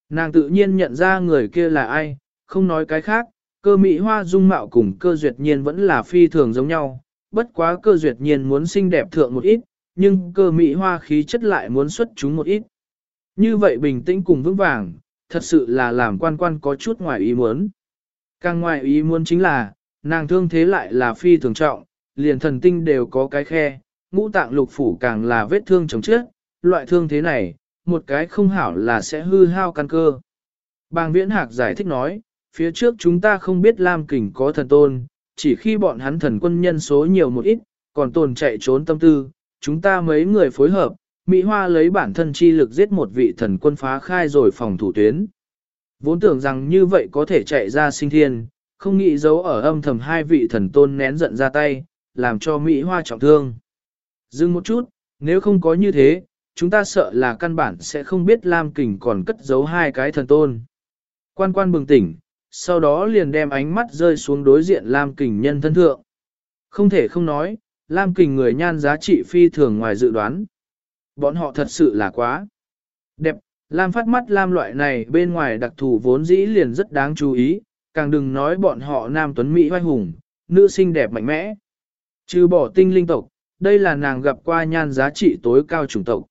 Nàng tự nhiên nhận ra người kia là ai, không nói cái khác, cơ mỹ hoa dung mạo cùng cơ duyệt nhiên vẫn là phi thường giống nhau, bất quá cơ duyệt nhiên muốn xinh đẹp thượng một ít, nhưng cơ mỹ hoa khí chất lại muốn xuất chúng một ít. Như vậy bình tĩnh cùng vững vàng, thật sự là làm quan quan có chút ngoài ý muốn. Càng ngoài ý muốn chính là, nàng thương thế lại là phi thường trọng, liền thần tinh đều có cái khe, ngũ tạng lục phủ càng là vết thương chồng chết, loại thương thế này, một cái không hảo là sẽ hư hao căn cơ. Bàng viễn hạc giải thích nói, phía trước chúng ta không biết Lam Kình có thần tôn, chỉ khi bọn hắn thần quân nhân số nhiều một ít, còn tồn chạy trốn tâm tư, chúng ta mấy người phối hợp, Mỹ Hoa lấy bản thân chi lực giết một vị thần quân phá khai rồi phòng thủ tuyến. Vốn tưởng rằng như vậy có thể chạy ra sinh thiên, không nghĩ giấu ở âm thầm hai vị thần tôn nén giận ra tay, làm cho Mỹ Hoa trọng thương. Dừng một chút, nếu không có như thế, chúng ta sợ là căn bản sẽ không biết Lam Kình còn cất giấu hai cái thần tôn. Quan quan bừng tỉnh, sau đó liền đem ánh mắt rơi xuống đối diện Lam Kình nhân thân thượng. Không thể không nói, Lam Kình người nhan giá trị phi thường ngoài dự đoán. Bọn họ thật sự là quá đẹp, Lam phát mắt Lam loại này bên ngoài đặc thù vốn dĩ liền rất đáng chú ý, càng đừng nói bọn họ nam tuấn Mỹ hoài hùng, nữ xinh đẹp mạnh mẽ. Trừ bỏ tinh linh tộc, đây là nàng gặp qua nhan giá trị tối cao chủng tộc.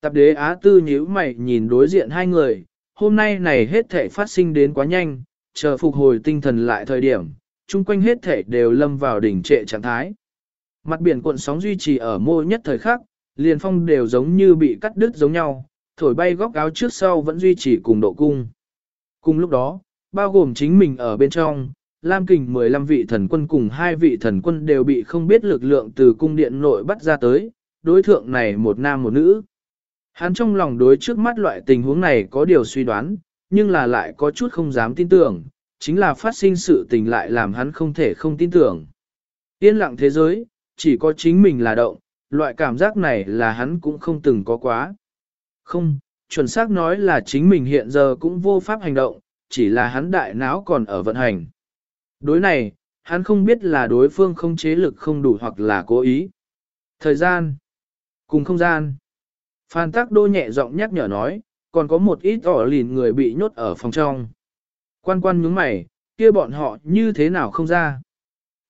Tạp đế Á Tư nhíu mày nhìn đối diện hai người, hôm nay này hết thể phát sinh đến quá nhanh, chờ phục hồi tinh thần lại thời điểm, chung quanh hết thể đều lâm vào đỉnh trệ trạng thái. Mặt biển cuộn sóng duy trì ở mô nhất thời khắc, liền phong đều giống như bị cắt đứt giống nhau, thổi bay góc áo trước sau vẫn duy trì cùng độ cung. Cùng lúc đó, bao gồm chính mình ở bên trong, Lam Kình 15 vị thần quân cùng hai vị thần quân đều bị không biết lực lượng từ cung điện nội bắt ra tới, đối thượng này một nam một nữ. Hắn trong lòng đối trước mắt loại tình huống này có điều suy đoán, nhưng là lại có chút không dám tin tưởng, chính là phát sinh sự tình lại làm hắn không thể không tin tưởng. Yên lặng thế giới, chỉ có chính mình là động, loại cảm giác này là hắn cũng không từng có quá. Không, chuẩn xác nói là chính mình hiện giờ cũng vô pháp hành động, chỉ là hắn đại não còn ở vận hành. Đối này, hắn không biết là đối phương không chế lực không đủ hoặc là cố ý. Thời gian, cùng không gian. Phan Tác Đô nhẹ giọng nhắc nhở nói, còn có một ít ỏ lìn người bị nhốt ở phòng trong. Quan quan nhướng mày, kia bọn họ như thế nào không ra.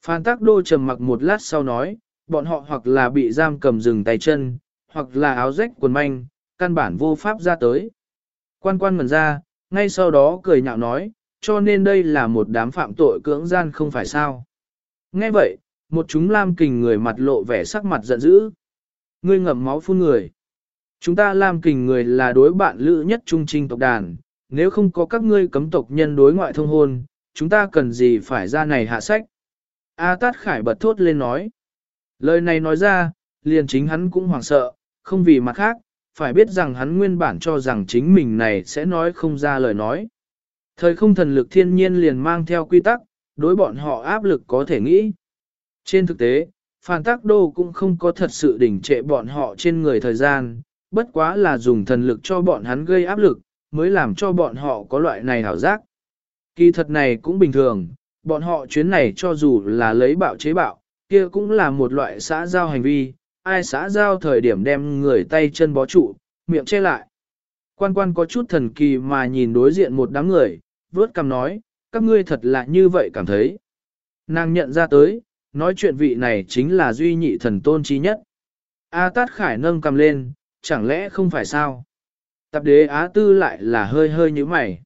Phan Tác Đô trầm mặc một lát sau nói, bọn họ hoặc là bị giam cầm rừng tay chân, hoặc là áo rách quần manh, căn bản vô pháp ra tới. Quan quan ngần ra, ngay sau đó cười nhạo nói, cho nên đây là một đám phạm tội cưỡng gian không phải sao. Nghe vậy, một chúng lam kình người mặt lộ vẻ sắc mặt giận dữ. Ngươi ngậm máu phun người. Chúng ta làm kình người là đối bạn lữ nhất trung trinh tộc đàn, nếu không có các ngươi cấm tộc nhân đối ngoại thông hôn, chúng ta cần gì phải ra này hạ sách. A Tát Khải bật thốt lên nói. Lời này nói ra, liền chính hắn cũng hoảng sợ, không vì mặt khác, phải biết rằng hắn nguyên bản cho rằng chính mình này sẽ nói không ra lời nói. Thời không thần lực thiên nhiên liền mang theo quy tắc, đối bọn họ áp lực có thể nghĩ. Trên thực tế, phản Tác Đô cũng không có thật sự đỉnh trệ bọn họ trên người thời gian, bất quá là dùng thần lực cho bọn hắn gây áp lực, mới làm cho bọn họ có loại này hảo giác. Kỳ thật này cũng bình thường, bọn họ chuyến này cho dù là lấy bạo chế bạo, kia cũng là một loại xã giao hành vi, ai xã giao thời điểm đem người tay chân bó trụ, miệng che lại. Quan quan có chút thần kỳ mà nhìn đối diện một đám người, vớt cằm nói, các ngươi thật là như vậy cảm thấy. Nàng nhận ra tới, nói chuyện vị này chính là duy nhị thần tôn trí nhất. A Tát Khải nâng cầm lên, chẳng lẽ không phải sao? Tập đế Á Tư lại là hơi hơi như mày.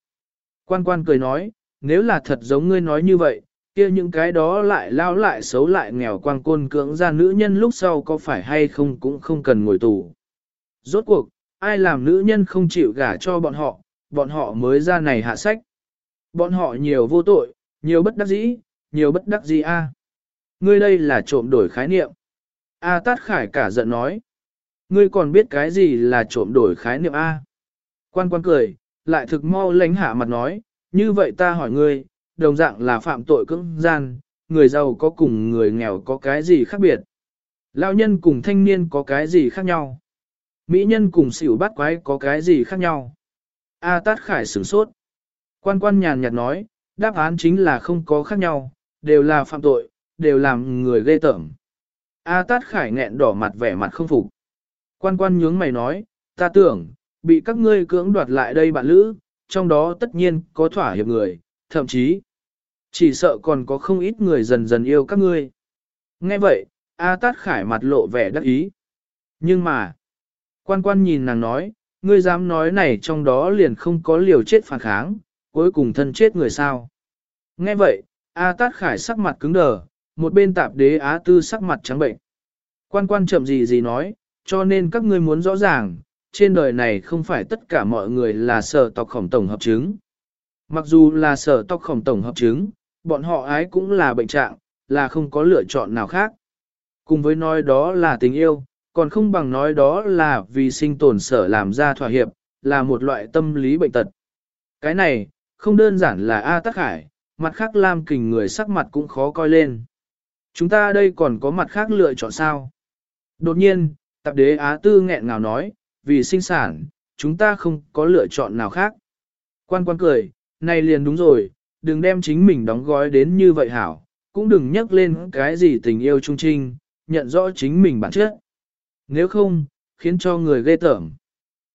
Quan quan cười nói, nếu là thật giống ngươi nói như vậy, kia những cái đó lại lao lại xấu lại nghèo quang côn cưỡng ra nữ nhân lúc sau có phải hay không cũng không cần ngồi tù. Rốt cuộc, ai làm nữ nhân không chịu gả cho bọn họ, bọn họ mới ra này hạ sách. Bọn họ nhiều vô tội, nhiều bất đắc dĩ, nhiều bất đắc dĩ a. Ngươi đây là trộm đổi khái niệm. A Tát Khải cả giận nói. Ngươi còn biết cái gì là trộm đổi khái niệm A. Quan quan cười, lại thực mau lánh hạ mặt nói, như vậy ta hỏi ngươi, đồng dạng là phạm tội cưỡng gian, người giàu có cùng người nghèo có cái gì khác biệt? Lão nhân cùng thanh niên có cái gì khác nhau? Mỹ nhân cùng xỉu bắt quái có cái gì khác nhau? A Tát Khải sửng sốt. Quan quan nhàn nhạt nói, đáp án chính là không có khác nhau, đều là phạm tội, đều làm người ghê tởm. A Tát Khải nghẹn đỏ mặt vẻ mặt không phục. Quan quan nhướng mày nói, ta tưởng, bị các ngươi cưỡng đoạt lại đây bạn lữ, trong đó tất nhiên có thỏa hiệp người, thậm chí, chỉ sợ còn có không ít người dần dần yêu các ngươi. Nghe vậy, A Tát Khải mặt lộ vẻ đắc ý. Nhưng mà, quan quan nhìn nàng nói, ngươi dám nói này trong đó liền không có liều chết phản kháng, cuối cùng thân chết người sao. Nghe vậy, A Tát Khải sắc mặt cứng đờ, một bên tạp đế Á Tư sắc mặt trắng bệnh. Quan quan chậm gì gì nói, cho nên các ngươi muốn rõ ràng, trên đời này không phải tất cả mọi người là sở tộc khổng tổng hợp chứng. Mặc dù là sở tộc khổng tổng hợp chứng, bọn họ ái cũng là bệnh trạng, là không có lựa chọn nào khác. Cùng với nói đó là tình yêu, còn không bằng nói đó là vì sinh tồn sở làm ra thỏa hiệp, là một loại tâm lý bệnh tật. Cái này, không đơn giản là A Tắc Hải, mặt khác Lam Kình người sắc mặt cũng khó coi lên. Chúng ta đây còn có mặt khác lựa chọn sao? Đột nhiên, tạp đế Á Tư nghẹn ngào nói, vì sinh sản, chúng ta không có lựa chọn nào khác. Quan quan cười, này liền đúng rồi, đừng đem chính mình đóng gói đến như vậy hảo, cũng đừng nhắc lên cái gì tình yêu trung trinh, nhận rõ chính mình bản chất. Nếu không, khiến cho người ghê tởm.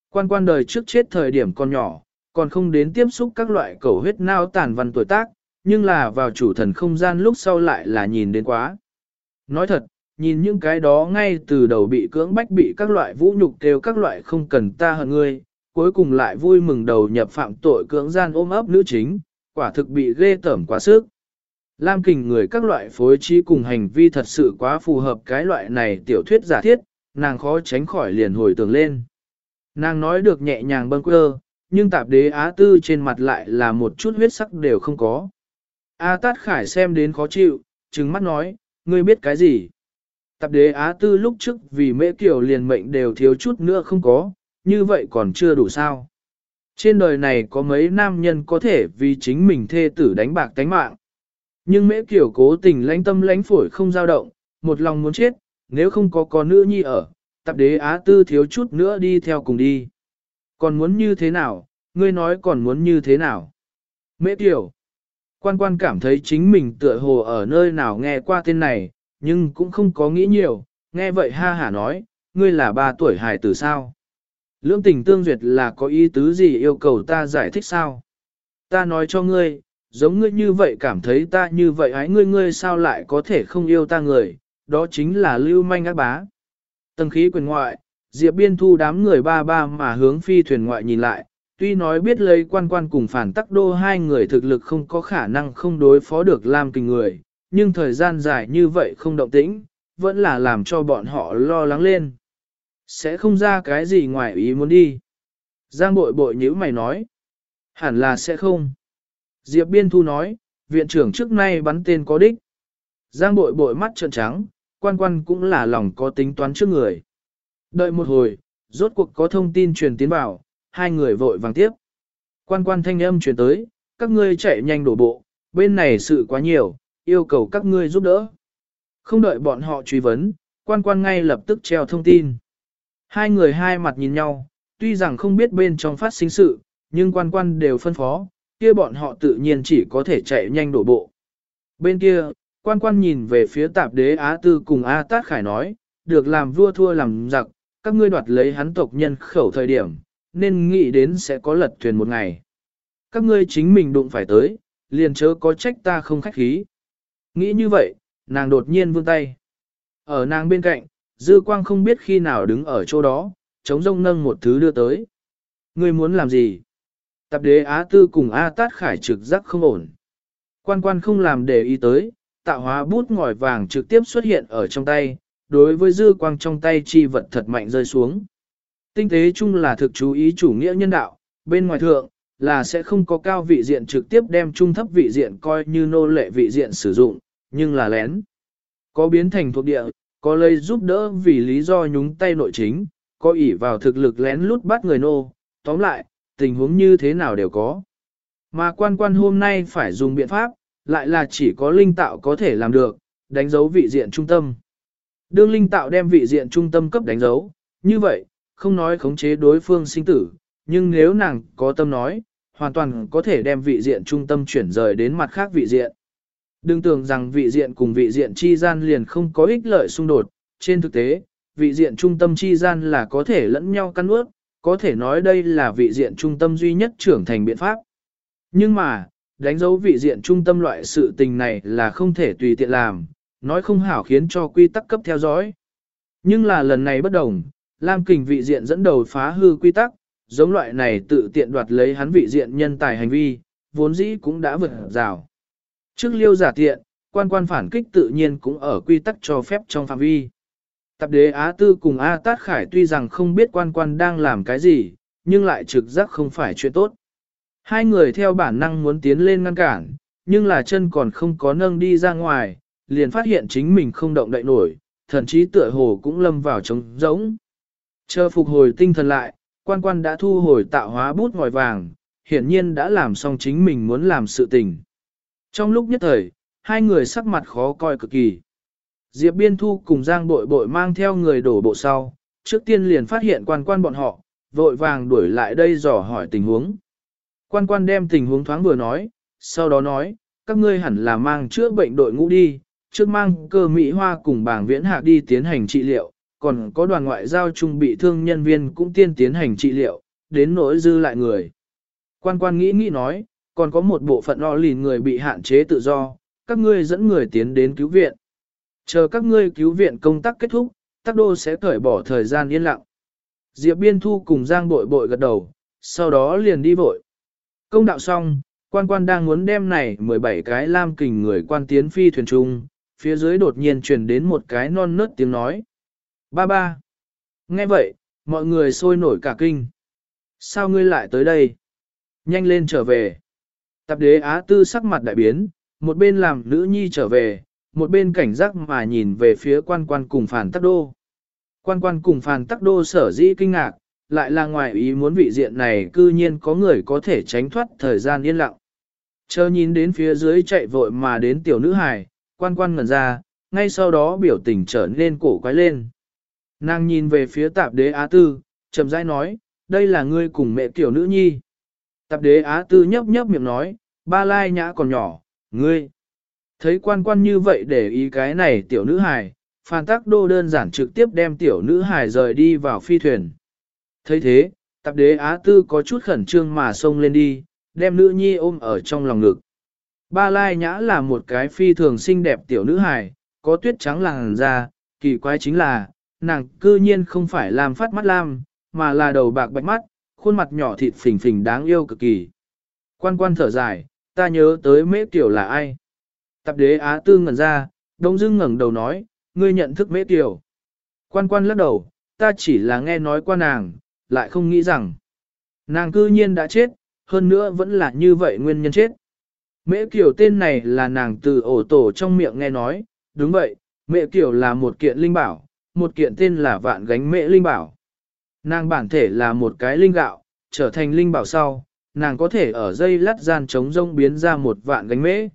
Quan quan đời trước chết thời điểm còn nhỏ, còn không đến tiếp xúc các loại cầu huyết nao tàn văn tuổi tác, nhưng là vào chủ thần không gian lúc sau lại là nhìn đến quá. Nói thật, nhìn những cái đó ngay từ đầu bị cưỡng bách bị các loại vũ nhục kêu các loại không cần ta hận ngươi, cuối cùng lại vui mừng đầu nhập phạm tội cưỡng gian ôm ấp nữ chính, quả thực bị ghê tởm quá sức. Lam kình người các loại phối trí cùng hành vi thật sự quá phù hợp cái loại này tiểu thuyết giả thiết, nàng khó tránh khỏi liền hồi tưởng lên. Nàng nói được nhẹ nhàng bâng quơ, nhưng tạp đế Á Tư trên mặt lại là một chút huyết sắc đều không có. A Tát Khải xem đến khó chịu, trừng mắt nói, ngươi biết cái gì? Tạp đế Á Tư lúc trước vì mễ kiểu liền mệnh đều thiếu chút nữa không có, như vậy còn chưa đủ sao? Trên đời này có mấy nam nhân có thể vì chính mình thê tử đánh bạc tánh mạng. Nhưng mễ kiểu cố tình lãnh tâm lãnh phổi không dao động, một lòng muốn chết, nếu không có con nữ nhi ở, tạp đế Á Tư thiếu chút nữa đi theo cùng đi. Còn muốn như thế nào, ngươi nói còn muốn như thế nào? Mễ kiểu, quan quan cảm thấy chính mình tựa hồ ở nơi nào nghe qua tên này, nhưng cũng không có nghĩ nhiều, nghe vậy ha hả nói, ngươi là ba tuổi hài tử sao? Lưỡng tình tương duyệt là có ý tứ gì yêu cầu ta giải thích sao? Ta nói cho ngươi, giống ngươi như vậy cảm thấy ta như vậy ái ngươi ngươi sao lại có thể không yêu ta người, đó chính là lưu manh ác bá. Tầng khí quyền ngoại, Diệp Biên thu đám người ba ba mà hướng phi thuyền ngoại nhìn lại, tuy nói biết lấy quan quan cùng phản tắc đô hai người thực lực không có khả năng không đối phó được Lam Kình người, nhưng thời gian dài như vậy không động tĩnh, vẫn là làm cho bọn họ lo lắng lên. Sẽ không ra cái gì ngoài ý muốn đi. Giang bội bội nhữ mày nói. Hẳn là sẽ không. Diệp Biên Thu nói, viện trưởng trước nay bắn tên có đích. Giang bội bội mắt trợn trắng, quan quan cũng là lòng có tính toán trước người. Đợi một hồi, rốt cuộc có thông tin truyền tiến vào, hai người vội vàng tiếp. Quan quan thanh âm truyền tới, các ngươi chạy nhanh đổ bộ, bên này sự quá nhiều, yêu cầu các ngươi giúp đỡ. Không đợi bọn họ truy vấn, quan quan ngay lập tức treo thông tin. Hai người hai mặt nhìn nhau, tuy rằng không biết bên trong phát sinh sự, nhưng quan quan đều phân phó, kia bọn họ tự nhiên chỉ có thể chạy nhanh đổ bộ. Bên kia, quan quan nhìn về phía tạp đế Á Tư cùng A Tát Khải nói, được làm vua thua làm giặc, các ngươi đoạt lấy hắn tộc nhân khẩu thời điểm, nên nghĩ đến sẽ có lật thuyền một ngày. Các ngươi chính mình đụng phải tới, liền chớ có trách ta không khách khí. Nghĩ như vậy, nàng đột nhiên vươn tay. Ở nàng bên cạnh, dư quang không biết khi nào đứng ở chỗ đó, chống rông nâng một thứ đưa tới. Ngươi muốn làm gì? Tạp đế Á Tư cùng A Tát Khải trực giác không ổn. Quan quan không làm để ý tới, tạo hóa bút ngòi vàng trực tiếp xuất hiện ở trong tay, đối với dư quang trong tay chi vật thật mạnh rơi xuống. Tinh tế chung là thực chú ý chủ nghĩa nhân đạo, bên ngoài thượng, là sẽ không có cao vị diện trực tiếp đem trung thấp vị diện coi như nô lệ vị diện sử dụng, nhưng là lén. Có biến thành thuộc địa, có lây giúp đỡ vì lý do nhúng tay nội chính, có ỷ vào thực lực lén lút bắt người nô, tóm lại, tình huống như thế nào đều có. Mà quan quan hôm nay phải dùng biện pháp, lại là chỉ có linh tạo có thể làm được, đánh dấu vị diện trung tâm. Đương linh tạo đem vị diện trung tâm cấp đánh dấu, như vậy, không nói khống chế đối phương sinh tử, nhưng nếu nàng có tâm nói, hoàn toàn có thể đem vị diện trung tâm chuyển rời đến mặt khác vị diện. Đừng tưởng rằng vị diện cùng vị diện chi gian liền không có ích lợi xung đột, trên thực tế, vị diện trung tâm chi gian là có thể lẫn nhau căn ướt, có thể nói đây là vị diện trung tâm duy nhất trưởng thành biện pháp. Nhưng mà, đánh dấu vị diện trung tâm loại sự tình này là không thể tùy tiện làm, nói không hảo khiến cho quy tắc cấp theo dõi. Nhưng là lần này bất đồng, Lam Kình vị diện dẫn đầu phá hư quy tắc, giống loại này tự tiện đoạt lấy hắn vị diện nhân tài hành vi, vốn dĩ cũng đã vượt rào. Trước liêu giả tiện, quan quan phản kích tự nhiên cũng ở quy tắc cho phép trong phạm vi. Tập đế Á Tư cùng A Tát Khải tuy rằng không biết quan quan đang làm cái gì, nhưng lại trực giác không phải chuyện tốt. Hai người theo bản năng muốn tiến lên ngăn cản, nhưng là chân còn không có nâng đi ra ngoài, liền phát hiện chính mình không động đậy nổi, thậm chí tựa hồ cũng lâm vào trống rỗng. Chờ phục hồi tinh thần lại, quan quan đã thu hồi tạo hóa bút ngòi vàng, hiển nhiên đã làm xong chính mình muốn làm sự tình. Trong lúc nhất thời, hai người sắc mặt khó coi cực kỳ. Diệp Biên Thu cùng Giang Bội Bội mang theo người đổ bộ sau, trước tiên liền phát hiện quan quan bọn họ, vội vàng đuổi lại đây dò hỏi tình huống. Quan quan đem tình huống thoáng vừa nói, sau đó nói, các ngươi hẳn là mang chữa bệnh đội ngũ đi, trước mang cơ Mỹ Hoa cùng bảng viễn hạ đi tiến hành trị liệu, còn có đoàn ngoại giao trung bị thương nhân viên cũng tiên tiến hành trị liệu, đến nỗi dư lại người. Quan quan nghĩ nghĩ nói, còn có một bộ phận o lìn người bị hạn chế tự do, các ngươi dẫn người tiến đến cứu viện. Chờ các ngươi cứu viện công tác kết thúc, tác đô sẽ cởi bỏ thời gian yên lặng. Diệp Biên Thu cùng Giang Bội Bội gật đầu, sau đó liền đi vội. Công đạo xong, quan quan đang muốn đem này 17 cái lam kình người quan tiến phi thuyền trung, phía dưới đột nhiên truyền đến một cái non nớt tiếng nói. Ba ba. Nghe vậy, mọi người sôi nổi cả kinh. Sao ngươi lại tới đây? Nhanh lên trở về. Tạp đế Á Tư sắc mặt đại biến, một bên làm nữ nhi trở về, một bên cảnh giác mà nhìn về phía quan quan cùng phản tắc đô. Quan quan cùng phản tắc đô sở dĩ kinh ngạc, lại là ngoài ý muốn vị diện này cư nhiên có người có thể tránh thoát thời gian yên lặng. Chờ nhìn đến phía dưới chạy vội mà đến tiểu nữ hài, quan quan ngẩn ra, ngay sau đó biểu tình trở nên cổ quái lên. Nàng nhìn về phía tạp đế Á Tư, chậm rãi nói, đây là ngươi cùng mẹ tiểu nữ nhi. Tạp đế Á Tư nhấp nhấp miệng nói, ba lai nhã còn nhỏ, ngươi. Thấy quan quan như vậy để ý cái này tiểu nữ hài, Phan Tắc Đô đơn giản trực tiếp đem tiểu nữ hài rời đi vào phi thuyền. thấy thế, tạp đế Á Tư có chút khẩn trương mà xông lên đi, đem nữ nhi ôm ở trong lòng ngực. Ba Lai Nhã là một cái phi thường xinh đẹp tiểu nữ hài, có tuyết trắng làng da, kỳ quái chính là, nàng cư nhiên không phải làm phát mắt lam, mà là đầu bạc bạch mắt, khuôn mặt nhỏ thịt phình phình đáng yêu cực kỳ. Quan quan thở dài, ta nhớ tới mễ tiểu là ai. Tập đế Á Tư ngẩn ra, đông dưng ngẩng đầu nói, ngươi nhận thức mễ tiểu. Quan quan lắc đầu, ta chỉ là nghe nói qua nàng, lại không nghĩ rằng. Nàng cư nhiên đã chết, hơn nữa vẫn là như vậy nguyên nhân chết. Mễ Kiều tên này là nàng từ ổ tổ trong miệng nghe nói, đúng vậy, Mễ Kiều là một kiện linh bảo, một kiện tên là vạn gánh mễ linh bảo. Nàng bản thể là một cái linh gạo, trở thành linh bảo sau, nàng có thể ở dây lắt gian chống rông biến ra một vạn gánh mễ.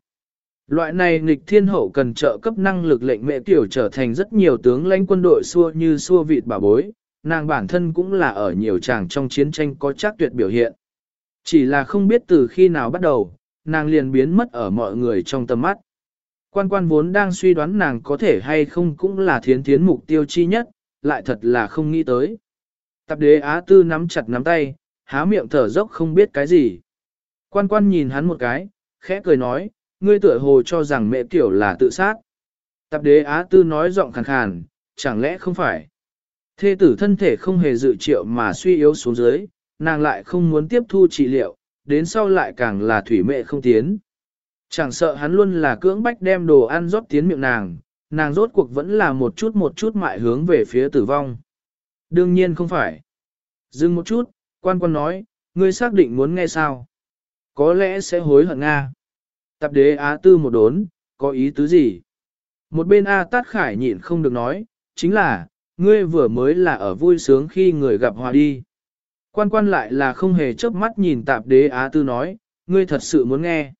Loại này nghịch thiên hậu cần trợ cấp năng lực lệnh mẹ tiểu trở thành rất nhiều tướng lãnh quân đội xua như xua vịt bà bối, nàng bản thân cũng là ở nhiều tràng trong chiến tranh có chắc tuyệt biểu hiện. Chỉ là không biết từ khi nào bắt đầu, nàng liền biến mất ở mọi người trong tầm mắt. Quan quan vốn đang suy đoán nàng có thể hay không cũng là thiến thiến mục tiêu chi nhất, lại thật là không nghĩ tới. Tạp đế Á Tư nắm chặt nắm tay, há miệng thở dốc không biết cái gì. Quan quan nhìn hắn một cái, khẽ cười nói, ngươi tựa hồ cho rằng mẹ tiểu là tự sát. Tạp đế Á Tư nói giọng khàn khàn, chẳng lẽ không phải. Thê tử thân thể không hề dự triệu mà suy yếu xuống dưới, nàng lại không muốn tiếp thu trị liệu, đến sau lại càng là thủy mệ không tiến. Chẳng sợ hắn luôn là cưỡng bách đem đồ ăn rót tiến miệng nàng, nàng rốt cuộc vẫn là một chút một chút mại hướng về phía tử vong. Đương nhiên không phải. Dừng một chút, quan quan nói, ngươi xác định muốn nghe sao? Có lẽ sẽ hối hận Nga. Tập đế Á Tư một đốn, có ý tứ gì? Một bên A Tát Khải nhịn không được nói, chính là, ngươi vừa mới là ở vui sướng khi người gặp hòa đi. Quan quan lại là không hề chớp mắt nhìn tạp đế Á Tư nói, ngươi thật sự muốn nghe.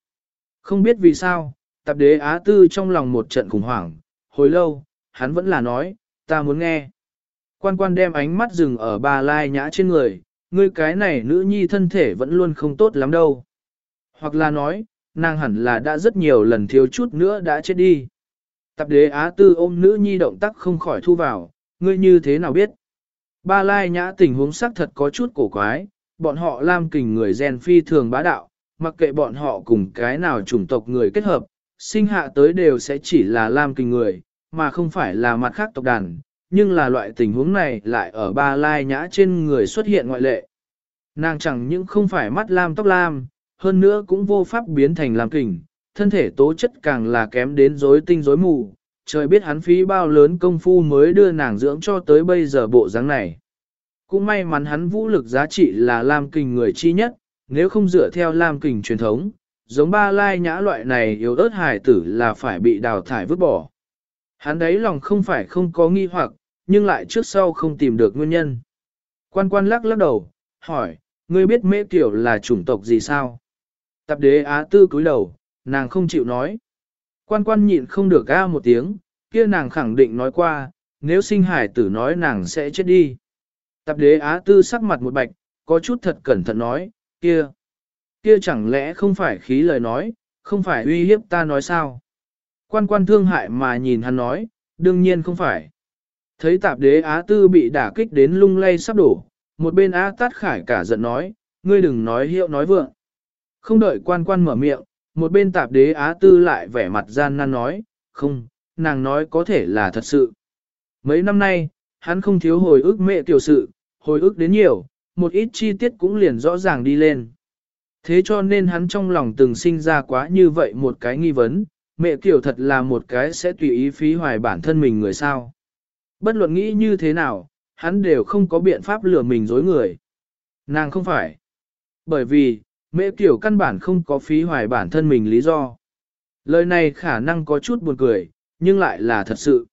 Không biết vì sao, tạp đế Á Tư trong lòng một trận khủng hoảng, hồi lâu, hắn vẫn là nói, ta muốn nghe. Quan quan đem ánh mắt dừng ở ba lai nhã trên người, ngươi cái này nữ nhi thân thể vẫn luôn không tốt lắm đâu. Hoặc là nói, nàng hẳn là đã rất nhiều lần thiếu chút nữa đã chết đi. Tạp đế Á Tư ôm nữ nhi động tác không khỏi thu vào, ngươi như thế nào biết? Ba lai nhã tình huống xác thật có chút cổ quái, bọn họ lam kình người gen phi thường bá đạo, mặc kệ bọn họ cùng cái nào chủng tộc người kết hợp, sinh hạ tới đều sẽ chỉ là lam kình người, mà không phải là mặt khác tộc đàn, nhưng là loại tình huống này lại ở ba lai nhã trên người xuất hiện ngoại lệ. Nàng chẳng những không phải mắt lam tóc lam, hơn nữa cũng vô pháp biến thành lam kình, thân thể tố chất càng là kém đến rối tinh rối mù, trời biết hắn phí bao lớn công phu mới đưa nàng dưỡng cho tới bây giờ bộ dáng này. Cũng may mắn hắn vũ lực giá trị là Lam Kình người chi nhất, nếu không dựa theo Lam Kình truyền thống, giống ba lai nhã loại này yếu ớt hài tử là phải bị đào thải vứt bỏ. Hắn đấy lòng không phải không có nghi hoặc, nhưng lại trước sau không tìm được nguyên nhân. Quan quan lắc lắc đầu, hỏi, ngươi biết mễ tiểu là chủng tộc gì sao? Tập đế Á Tư cúi đầu, nàng không chịu nói. Quan quan nhịn không được ga một tiếng, kia nàng khẳng định nói qua, nếu sinh hải tử nói nàng sẽ chết đi. Tập đế Á Tư sắc mặt một bạch, có chút thật cẩn thận nói, kia, kia chẳng lẽ không phải khí lời nói, không phải uy hiếp ta nói sao? Quan quan thương hại mà nhìn hắn nói, đương nhiên không phải. Thấy tạp đế Á Tư bị đả kích đến lung lay sắp đổ, một bên Á Tát Khải cả giận nói, ngươi đừng nói hiệu nói vượng. Không đợi quan quan mở miệng, một bên tạp đế Á Tư lại vẻ mặt gian nan nói, không, nàng nói có thể là thật sự. Mấy năm nay, hắn không thiếu hồi ức mẹ tiểu sự, hồi ức đến nhiều, một ít chi tiết cũng liền rõ ràng đi lên. Thế cho nên hắn trong lòng từng sinh ra quá như vậy một cái nghi vấn, mẹ kiểu thật là một cái sẽ tùy ý phí hoài bản thân mình người sao. Bất luận nghĩ như thế nào, hắn đều không có biện pháp lừa mình dối người. Nàng không phải. Bởi vì, mẹ kiểu căn bản không có phí hoài bản thân mình lý do. Lời này khả năng có chút buồn cười, nhưng lại là thật sự.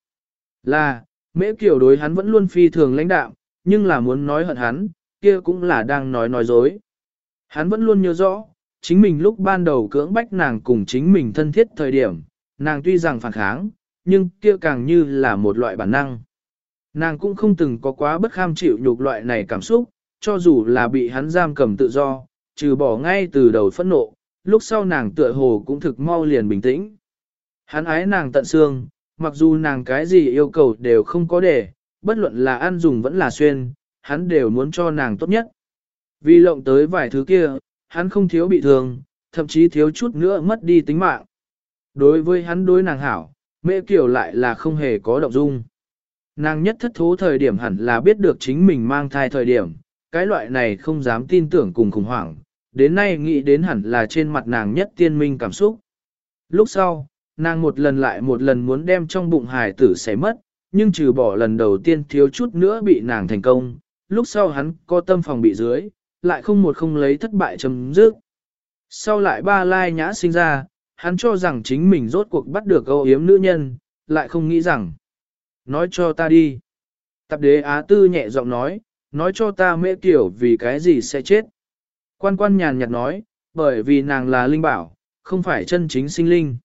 Là, mẹ kiểu đối hắn vẫn luôn phi thường lãnh đạo, nhưng là muốn nói hận hắn, kia cũng là đang nói nói dối. Hắn vẫn luôn nhớ rõ, chính mình lúc ban đầu cưỡng bách nàng cùng chính mình thân thiết thời điểm, nàng tuy rằng phản kháng, nhưng kia càng như là một loại bản năng. Nàng cũng không từng có quá bất kham chịu nhục loại này cảm xúc, cho dù là bị hắn giam cầm tự do, trừ bỏ ngay từ đầu phẫn nộ, lúc sau nàng tựa hồ cũng thực mau liền bình tĩnh. Hắn ái nàng tận xương, mặc dù nàng cái gì yêu cầu đều không có để, bất luận là ăn dùng vẫn là xuyên, hắn đều muốn cho nàng tốt nhất. Vì lộng tới vài thứ kia, hắn không thiếu bị thương, thậm chí thiếu chút nữa mất đi tính mạng. Đối với hắn đối nàng hảo, mẹ kiểu lại là không hề có động dung. Nàng nhất thất thố thời điểm hẳn là biết được chính mình mang thai thời điểm, cái loại này không dám tin tưởng cùng khủng hoảng, đến nay nghĩ đến hẳn là trên mặt nàng nhất tiên minh cảm xúc. Lúc sau, nàng một lần lại một lần muốn đem trong bụng hài tử xé mất, nhưng trừ bỏ lần đầu tiên thiếu chút nữa bị nàng thành công, lúc sau hắn có tâm phòng bị dưới, lại không một không lấy thất bại chấm dứt. Sau lại ba lai nhã sinh ra, hắn cho rằng chính mình rốt cuộc bắt được âu yếm nữ nhân, lại không nghĩ rằng. Nói cho ta đi. Tập đế Á Tư nhẹ giọng nói, nói cho ta mễ kiểu vì cái gì sẽ chết. Quan quan nhàn nhạt nói, bởi vì nàng là linh bảo, không phải chân chính sinh linh.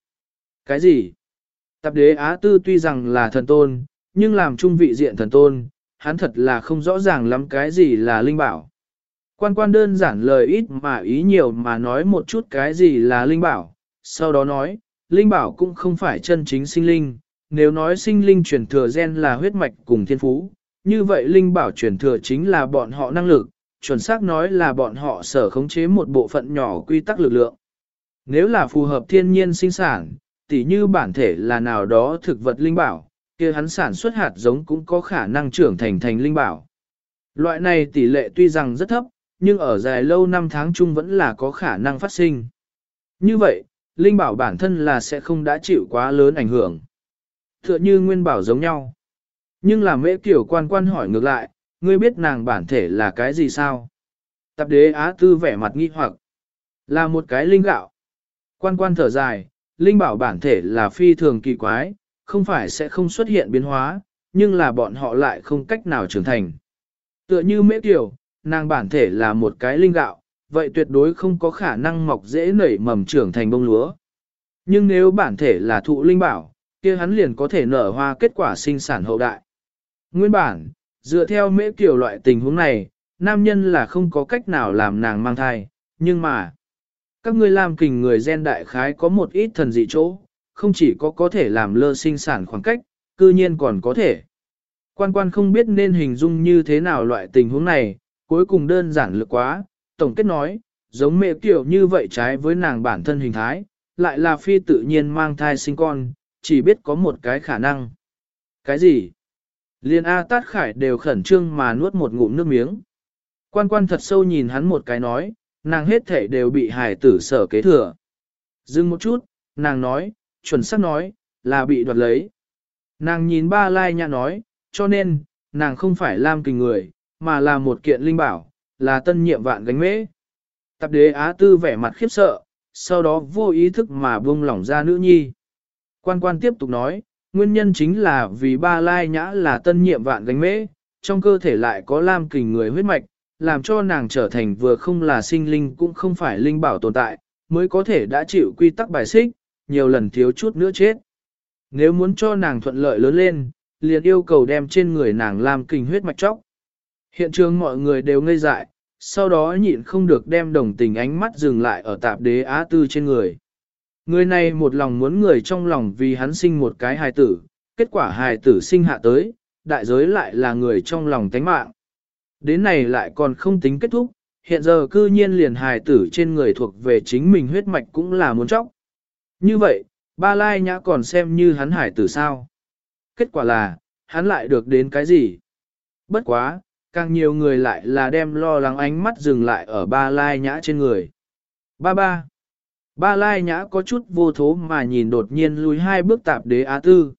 Cái gì? Tập đế Á Tư tuy rằng là thần tôn, nhưng làm trung vị diện thần tôn, hắn thật là không rõ ràng lắm cái gì là linh bảo. Quan quan đơn giản lời ít mà ý nhiều mà nói một chút cái gì là linh bảo, sau đó nói, linh bảo cũng không phải chân chính sinh linh, nếu nói sinh linh truyền thừa gen là huyết mạch cùng thiên phú, như vậy linh bảo truyền thừa chính là bọn họ năng lực, chuẩn xác nói là bọn họ sở khống chế một bộ phận nhỏ quy tắc lực lượng. Nếu là phù hợp thiên nhiên sinh sản, tỉ như bản thể là nào đó thực vật linh bảo, kia hắn sản xuất hạt giống cũng có khả năng trưởng thành thành linh bảo. Loại này tỷ lệ tuy rằng rất thấp, nhưng ở dài lâu năm tháng chung vẫn là có khả năng phát sinh. Như vậy, linh bảo bản thân là sẽ không đã chịu quá lớn ảnh hưởng. Tựa như nguyên bảo giống nhau. Nhưng là mễ kiểu quan quan hỏi ngược lại, ngươi biết nàng bản thể là cái gì sao? Tập đế Á Tư vẻ mặt nghi hoặc. Là một cái linh gạo. Quan quan thở dài, linh bảo bản thể là phi thường kỳ quái, không phải sẽ không xuất hiện biến hóa, nhưng là bọn họ lại không cách nào trưởng thành. Tựa như mễ tiểu, nàng bản thể là một cái linh gạo, vậy tuyệt đối không có khả năng mọc dễ nảy mầm trưởng thành bông lúa. Nhưng nếu bản thể là thụ linh bảo, kia hắn liền có thể nở hoa kết quả sinh sản hậu đại. Nguyên bản, dựa theo mễ kiểu loại tình huống này, nam nhân là không có cách nào làm nàng mang thai, nhưng mà, các ngươi làm kình người gen đại khái có một ít thần dị chỗ, không chỉ có có thể làm lơ sinh sản khoảng cách, cư nhiên còn có thể. Quan quan không biết nên hình dung như thế nào loại tình huống này, cuối cùng đơn giản lực quá, tổng kết nói, giống mẹ kiểu như vậy trái với nàng bản thân hình thái, lại là phi tự nhiên mang thai sinh con, chỉ biết có một cái khả năng. Cái gì? Liên A Tát Khải đều khẩn trương mà nuốt một ngụm nước miếng. Quan quan thật sâu nhìn hắn một cái nói, nàng hết thể đều bị hải tử sở kế thừa. Dừng một chút, nàng nói, chuẩn xác nói, là bị đoạt lấy. Nàng nhìn ba lai nhã nói, cho nên, nàng không phải lam kình người, mà là một kiện linh bảo, là tân nhiệm vạn gánh mễ. Tập đế Á Tư vẻ mặt khiếp sợ, sau đó vô ý thức mà buông lỏng ra nữ nhi. Quan quan tiếp tục nói, nguyên nhân chính là vì ba lai nhã là tân nhiệm vạn gánh mễ, trong cơ thể lại có lam kình người huyết mạch, làm cho nàng trở thành vừa không là sinh linh cũng không phải linh bảo tồn tại, mới có thể đã chịu quy tắc bài xích, nhiều lần thiếu chút nữa chết. Nếu muốn cho nàng thuận lợi lớn lên, liền yêu cầu đem trên người nàng làm kình huyết mạch chóc. Hiện trường mọi người đều ngây dại, sau đó nhịn không được đem đồng tình ánh mắt dừng lại ở tạp đế Á Tư trên người. Người này một lòng muốn người trong lòng vì hắn sinh một cái hài tử, kết quả hài tử sinh hạ tới, đại giới lại là người trong lòng tánh mạng. Đến này lại còn không tính kết thúc, hiện giờ cư nhiên liền hài tử trên người thuộc về chính mình huyết mạch cũng là muốn chóc. Như vậy, ba lai nhã còn xem như hắn hải tử sao. Kết quả là, hắn lại được đến cái gì? Bất quá, càng nhiều người lại là đem lo lắng ánh mắt dừng lại ở ba lai nhã trên người. Ba ba. Ba lai nhã có chút vô thố mà nhìn đột nhiên lùi hai bước tạp đế á tư.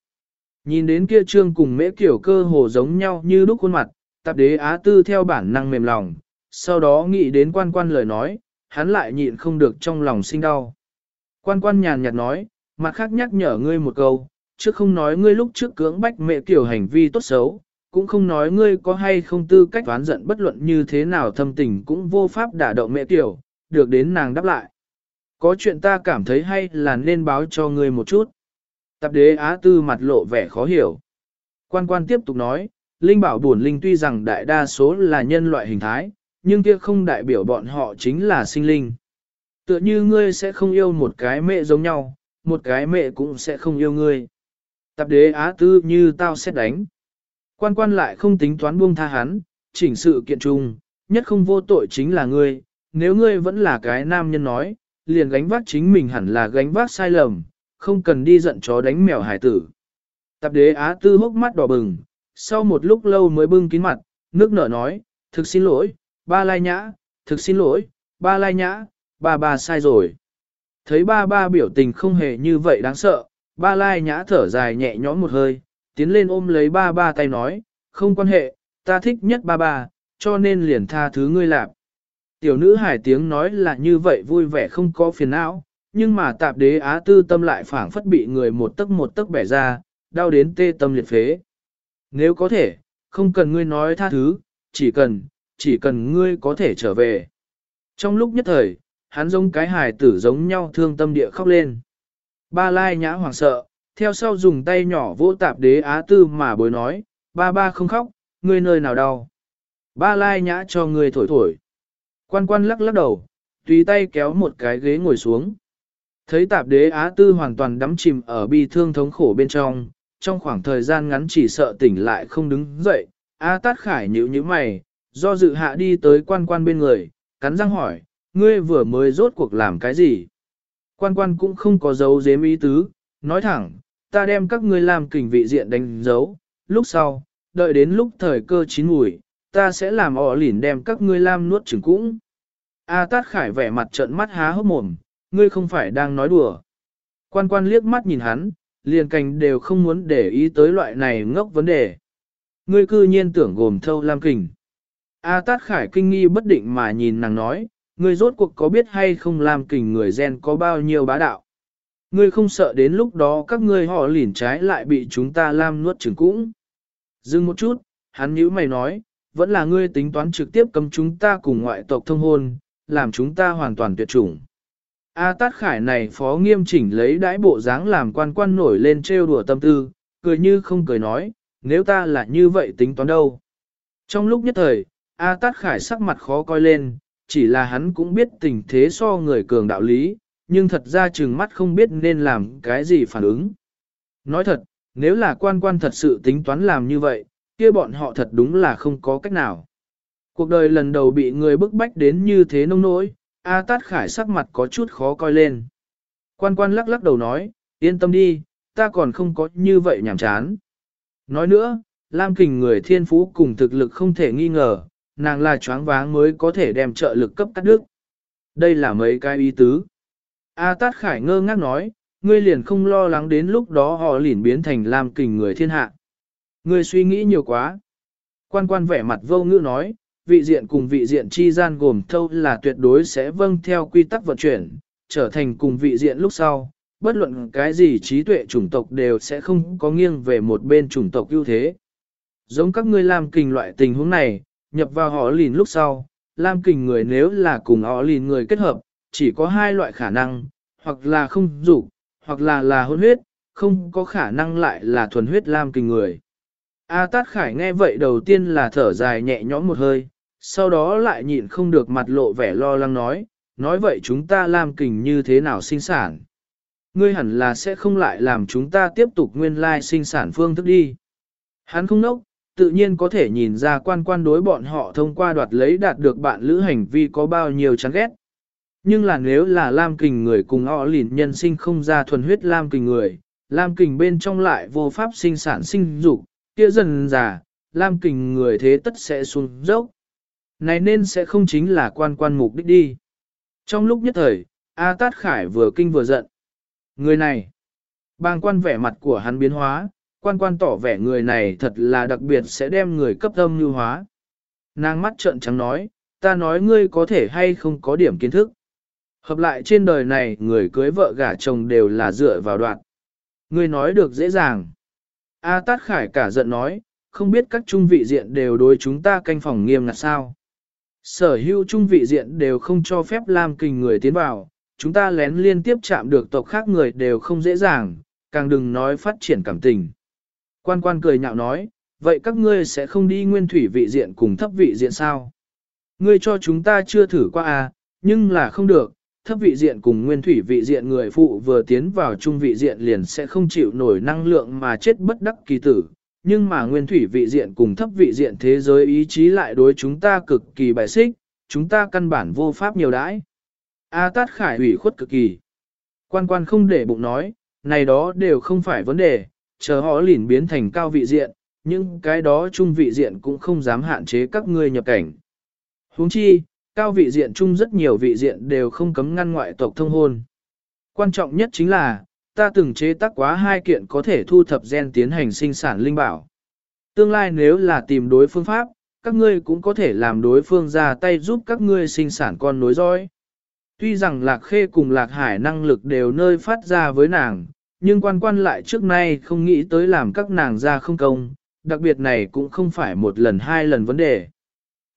Nhìn đến kia trương cùng mễ kiểu cơ hồ giống nhau như đúc khuôn mặt, tạp đế á tư theo bản năng mềm lòng, sau đó nghĩ đến quan quan lời nói, hắn lại nhịn không được trong lòng sinh đau. Quan quan nhàn nhạt nói, mặt khác nhắc nhở ngươi một câu, chứ không nói ngươi lúc trước cưỡng bách mẹ kiểu hành vi tốt xấu, cũng không nói ngươi có hay không tư cách toán giận bất luận như thế nào thâm tình cũng vô pháp đả động mẹ kiểu, được đến nàng đáp lại. Có chuyện ta cảm thấy hay là nên báo cho ngươi một chút. Tạp đế Á Tư mặt lộ vẻ khó hiểu. Quan quan tiếp tục nói, Linh bảo buồn linh tuy rằng đại đa số là nhân loại hình thái, nhưng kia không đại biểu bọn họ chính là sinh linh. Tựa như ngươi sẽ không yêu một cái mẹ giống nhau, một cái mẹ cũng sẽ không yêu ngươi. Tạp đế Á Tư như tao sẽ đánh. Quan quan lại không tính toán buông tha hắn, chỉnh sự kiện trùng, nhất không vô tội chính là ngươi, nếu ngươi vẫn là cái nam nhân nói, liền gánh vác chính mình hẳn là gánh vác sai lầm, không cần đi giận chó đánh mèo hải tử. Tạp đế Á Tư hốc mắt đỏ bừng, sau một lúc lâu mới bưng kín mặt, nước nở nói, thực xin lỗi, ba lai nhã, thực xin lỗi, ba lai nhã, ba ba sai rồi. Thấy ba ba biểu tình không hề như vậy đáng sợ, ba lai nhã thở dài nhẹ nhõm một hơi, tiến lên ôm lấy ba ba tay nói, không quan hệ, ta thích nhất ba ba, cho nên liền tha thứ ngươi lạp. Tiểu nữ hải tiếng nói là như vậy vui vẻ không có phiền não, nhưng mà tạp đế á tư tâm lại phảng phất bị người một tấc một tấc bẻ ra, đau đến tê tâm liệt phế. Nếu có thể, không cần ngươi nói tha thứ, chỉ cần, chỉ cần ngươi có thể trở về. Trong lúc nhất thời, hắn giống cái hài tử giống nhau thương tâm địa khóc lên. Ba lai nhã hoảng sợ, theo sau dùng tay nhỏ vỗ tạp đế á tư mà bối nói, ba ba không khóc, ngươi nơi nào đau. Ba lai nhã cho ngươi thổi thổi. Quan quan lắc lắc đầu, tùy tay kéo một cái ghế ngồi xuống. Thấy tạp đế á tư hoàn toàn đắm chìm ở bi thương thống khổ bên trong, trong khoảng thời gian ngắn chỉ sợ tỉnh lại không đứng dậy, A Tát Khải nhíu nhíu mày, do dự hạ đi tới quan quan bên người, cắn răng hỏi, ngươi vừa mới rốt cuộc làm cái gì? Quan quan cũng không có dấu dếm ý tứ, nói thẳng, ta đem các ngươi làm kình vị diện đánh dấu, lúc sau, đợi đến lúc thời cơ chín mùi, ta sẽ làm ỏ lỉn đem các ngươi làm nuốt chừng cũng. A Tát Khải vẻ mặt trợn mắt há hốc mồm, ngươi không phải đang nói đùa. Quan quan liếc mắt nhìn hắn, liền cành đều không muốn để ý tới loại này ngốc vấn đề. Ngươi cư nhiên tưởng gồm thâu lam kình. A Tát Khải kinh nghi bất định mà nhìn nàng nói, ngươi rốt cuộc có biết hay không làm kình người gen có bao nhiêu bá đạo. Ngươi không sợ đến lúc đó các ngươi họ lỉn trái lại bị chúng ta lam nuốt chừng cũng. Dừng một chút, hắn nhíu mày nói, vẫn là ngươi tính toán trực tiếp cấm chúng ta cùng ngoại tộc thông hôn, làm chúng ta hoàn toàn tuyệt chủng. A Tát Khải này phó nghiêm chỉnh lấy đãi bộ dáng làm quan quan nổi lên trêu đùa tâm tư, cười như không cười nói, nếu ta là như vậy tính toán đâu. Trong lúc nhất thời, A Tát Khải sắc mặt khó coi lên, chỉ là hắn cũng biết tình thế so người cường đạo lý, nhưng thật ra chừng mắt không biết nên làm cái gì phản ứng. Nói thật, nếu là quan quan thật sự tính toán làm như vậy, kia bọn họ thật đúng là không có cách nào. Cuộc đời lần đầu bị người bức bách đến như thế nông nỗi, A Tát Khải sắc mặt có chút khó coi lên. Quan quan lắc lắc đầu nói, yên tâm đi, ta còn không có như vậy nhảm chán. Nói nữa, Lam Kình người thiên phú cùng thực lực không thể nghi ngờ, nàng là choáng váng mới có thể đem trợ lực cấp cắt đứt. Đây là mấy cái ý tứ. A Tát Khải ngơ ngác nói, ngươi liền không lo lắng đến lúc đó họ liền biến thành làm Kình người thiên hạ. Ngươi suy nghĩ nhiều quá. Quan quan vẻ mặt vô ngữ nói, vị diện cùng vị diện chi gian gồm thâu là tuyệt đối sẽ vâng theo quy tắc vận chuyển, trở thành cùng vị diện lúc sau, bất luận cái gì trí tuệ chủng tộc đều sẽ không có nghiêng về một bên chủng tộc ưu thế. Giống các ngươi làm kình loại tình huống này, nhập vào họ lìn lúc sau, lam kình người nếu là cùng họ lìn người kết hợp, chỉ có hai loại khả năng, hoặc là không dục hoặc là là hôn huyết, không có khả năng lại là thuần huyết lam kình người. A Tát Khải nghe vậy đầu tiên là thở dài nhẹ nhõm một hơi, sau đó lại nhịn không được mặt lộ vẻ lo lắng nói, nói vậy chúng ta lam kình như thế nào sinh sản. Ngươi hẳn là sẽ không lại làm chúng ta tiếp tục nguyên lai sinh sản phương thức đi. Hắn không nốc, tự nhiên có thể nhìn ra quan quan đối bọn họ thông qua đoạt lấy đạt được bạn lữ hành vi có bao nhiêu chán ghét. Nhưng là nếu là Lam Kình người cùng họ lìn nhân sinh không ra thuần huyết Lam Kình người, Lam Kình bên trong lại vô pháp sinh sản sinh dục, kia dần già, Lam Kình người thế tất sẽ xuống dốc. Này nên sẽ không chính là quan quan mục đích đi. Trong lúc nhất thời, A Tát Khải vừa kinh vừa giận. Người này, bang quan vẻ mặt của hắn biến hóa, quan quan tỏ vẻ người này thật là đặc biệt sẽ đem người cấp âm lưu hóa. Nàng mắt trợn trắng nói, ta nói ngươi có thể hay không có điểm kiến thức. Hợp lại trên đời này người cưới vợ gả chồng đều là dựa vào đoạn. Ngươi nói được dễ dàng. A Tát Khải cả giận nói, không biết các trung vị diện đều đối chúng ta canh phòng nghiêm ngặt sao. Sở hữu trung vị diện đều không cho phép làm Kình người tiến vào, chúng ta lén liên tiếp chạm được tộc khác người đều không dễ dàng, càng đừng nói phát triển cảm tình. Quan quan cười nhạo nói, vậy các ngươi sẽ không đi nguyên thủy vị diện cùng thấp vị diện sao? Ngươi cho chúng ta chưa thử qua à, nhưng là không được, thấp vị diện cùng nguyên thủy vị diện người phụ vừa tiến vào trung vị diện liền sẽ không chịu nổi năng lượng mà chết bất đắc kỳ tử. Nhưng mà nguyên thủy vị diện cùng thấp vị diện thế giới ý chí lại đối chúng ta cực kỳ bài xích, chúng ta căn bản vô pháp nhiều đãi. A Tát Khải ủy khuất cực kỳ. Quan quan không để bụng nói, này đó đều không phải vấn đề, chờ họ lìn biến thành cao vị diện, nhưng cái đó trung vị diện cũng không dám hạn chế các ngươi nhập cảnh. huống chi, cao vị diện chung rất nhiều vị diện đều không cấm ngăn ngoại tộc thông hôn. Quan trọng nhất chính là, ta từng chế tác quá hai kiện có thể thu thập gen tiến hành sinh sản linh bảo. Tương lai nếu là tìm đối phương pháp, các ngươi cũng có thể làm đối phương ra tay giúp các ngươi sinh sản con nối dõi. Tuy rằng Lạc Khê cùng Lạc Hải năng lực đều nơi phát ra với nàng, nhưng quan quan lại trước nay không nghĩ tới làm các nàng ra không công, đặc biệt này cũng không phải một lần hai lần vấn đề.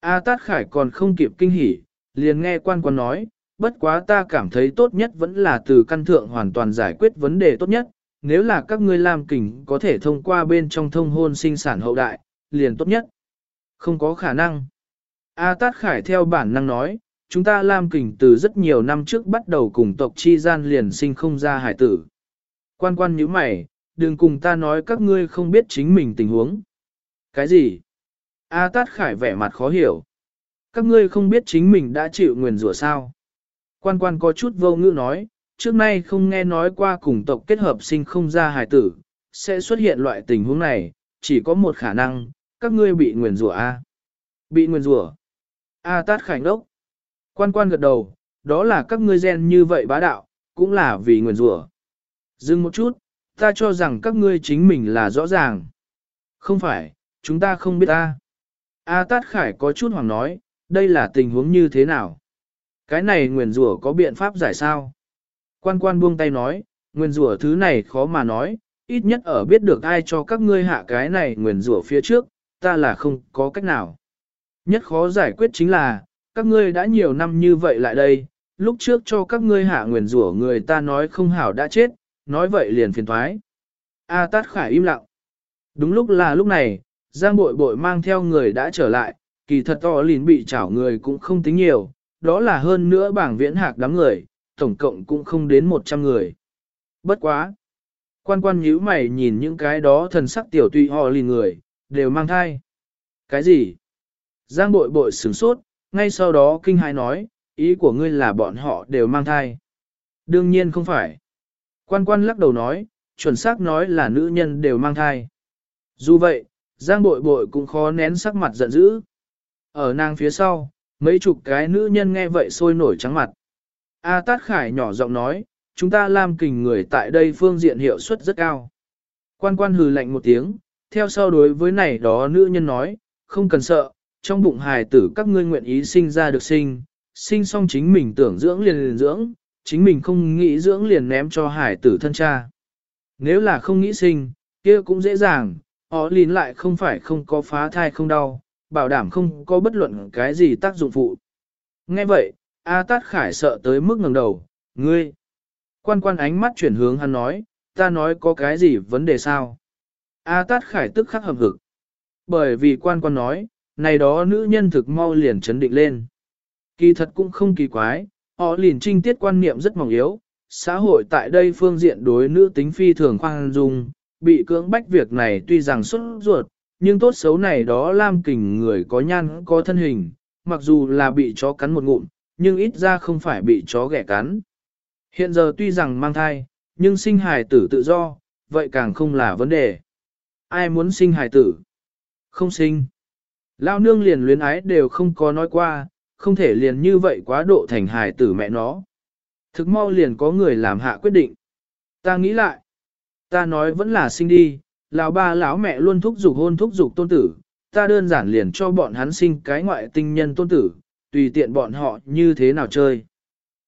A Tát Khải còn không kịp kinh hỉ, liền nghe quan quan nói, bất quá ta cảm thấy tốt nhất vẫn là từ căn thượng hoàn toàn giải quyết vấn đề tốt nhất, nếu là các ngươi làm kình có thể thông qua bên trong thông hôn sinh sản hậu đại, liền tốt nhất. Không có khả năng. A Tát Khải theo bản năng nói, chúng ta làm Kình từ rất nhiều năm trước bắt đầu cùng tộc chi gian liền sinh không ra hải tử. Quan quan như mày, đừng cùng ta nói các ngươi không biết chính mình tình huống. Cái gì? A Tát Khải vẻ mặt khó hiểu. Các ngươi không biết chính mình đã chịu nguyền rủa sao? Quan quan có chút vô ngữ nói, trước nay không nghe nói qua cùng tộc kết hợp sinh không ra hài tử, sẽ xuất hiện loại tình huống này, chỉ có một khả năng, các ngươi bị nguyền rủa A. Bị nguyền rủa. A Tát Khải đốc. Quan quan gật đầu, đó là các ngươi gen như vậy bá đạo, cũng là vì nguyền rủa. Dừng một chút, ta cho rằng các ngươi chính mình là rõ ràng. Không phải, chúng ta không biết ta. A Tát Khải có chút hoàng nói, đây là tình huống như thế nào? Cái này nguyền rủa có biện pháp giải sao? Quan quan buông tay nói, nguyền rủa thứ này khó mà nói, ít nhất ở biết được ai cho các ngươi hạ cái này nguyền rủa phía trước, ta là không có cách nào. Nhất khó giải quyết chính là, các ngươi đã nhiều năm như vậy lại đây, lúc trước cho các ngươi hạ nguyền rủa người ta nói không hảo đã chết, nói vậy liền phiền thoái. A Tát Khải im lặng. Đúng lúc là lúc này, Giang bội bội mang theo người đã trở lại, kỳ thật to lìn bị chảo người cũng không tính nhiều, đó là hơn nữa bảng viễn hạc đám người, tổng cộng cũng không đến 100 người. Bất quá! Quan quan nhíu mày nhìn những cái đó thần sắc tiểu tùy họ lìn người, đều mang thai. Cái gì? Giang bội bội sửng sốt, ngay sau đó kinh hãi nói, ý của ngươi là bọn họ đều mang thai. Đương nhiên không phải. Quan quan lắc đầu nói, chuẩn xác nói là nữ nhân đều mang thai. Dù vậy, Giang bội bội cũng khó nén sắc mặt giận dữ. Ở nàng phía sau, mấy chục cái nữ nhân nghe vậy sôi nổi trắng mặt. A Tát Khải nhỏ giọng nói, chúng ta làm kình người tại đây phương diện hiệu suất rất cao. Quan quan hừ lạnh một tiếng, theo sau đối với này đó nữ nhân nói, không cần sợ, trong bụng hài tử các ngươi nguyện ý sinh ra được sinh, sinh xong chính mình tưởng dưỡng liền liền dưỡng, chính mình không nghĩ dưỡng liền ném cho hải tử thân cha. Nếu là không nghĩ sinh, kia cũng dễ dàng, họ lín lại không phải không có phá thai không đau, bảo đảm không có bất luận cái gì tác dụng phụ. Nghe vậy, A Tát Khải sợ tới mức ngẩng đầu, ngươi. Quan quan ánh mắt chuyển hướng hắn nói, ta nói có cái gì vấn đề sao? A Tát Khải tức khắc hợp hực. Bởi vì quan quan nói, này đó nữ nhân thực mau liền chấn định lên. Kỳ thật cũng không kỳ quái, họ liền trinh tiết quan niệm rất mỏng yếu, xã hội tại đây phương diện đối nữ tính phi thường khoan dung, bị cưỡng bách việc này tuy rằng xuất ruột, nhưng tốt xấu này đó Lam Kình người có nhan có thân hình, mặc dù là bị chó cắn một ngụm, nhưng ít ra không phải bị chó ghẻ cắn. Hiện giờ tuy rằng mang thai, nhưng sinh hài tử tự do, vậy càng không là vấn đề. Ai muốn sinh hài tử? Không sinh. Lao nương liền luyến ái đều không có nói qua, không thể liền như vậy quá độ thành hài tử mẹ nó. Thực mau liền có người làm hạ quyết định. Ta nghĩ lại. Ta nói vẫn là sinh đi, lão ba lão mẹ luôn thúc giục hôn thúc giục tôn tử, ta đơn giản liền cho bọn hắn sinh cái ngoại tinh nhân tôn tử, tùy tiện bọn họ như thế nào chơi.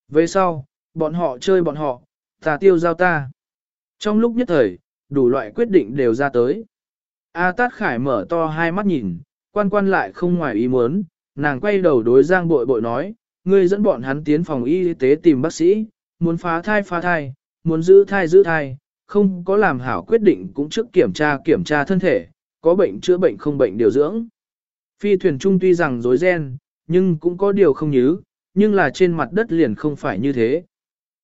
Về sau, bọn họ chơi bọn họ, ta tiêu giao ta. Trong lúc nhất thời, đủ loại quyết định đều ra tới. A Tát Khải mở to hai mắt nhìn, quan quan lại không ngoài ý muốn, nàng quay đầu đối Giang bội bội nói, ngươi dẫn bọn hắn tiến phòng y tế tìm bác sĩ, muốn phá thai phá thai, muốn giữ thai giữ thai, không có làm hảo quyết định cũng trước kiểm tra kiểm tra thân thể, có bệnh chữa bệnh không bệnh điều dưỡng. Phi thuyền trung tuy rằng rối ren, nhưng cũng có điều không nhớ, nhưng là trên mặt đất liền không phải như thế.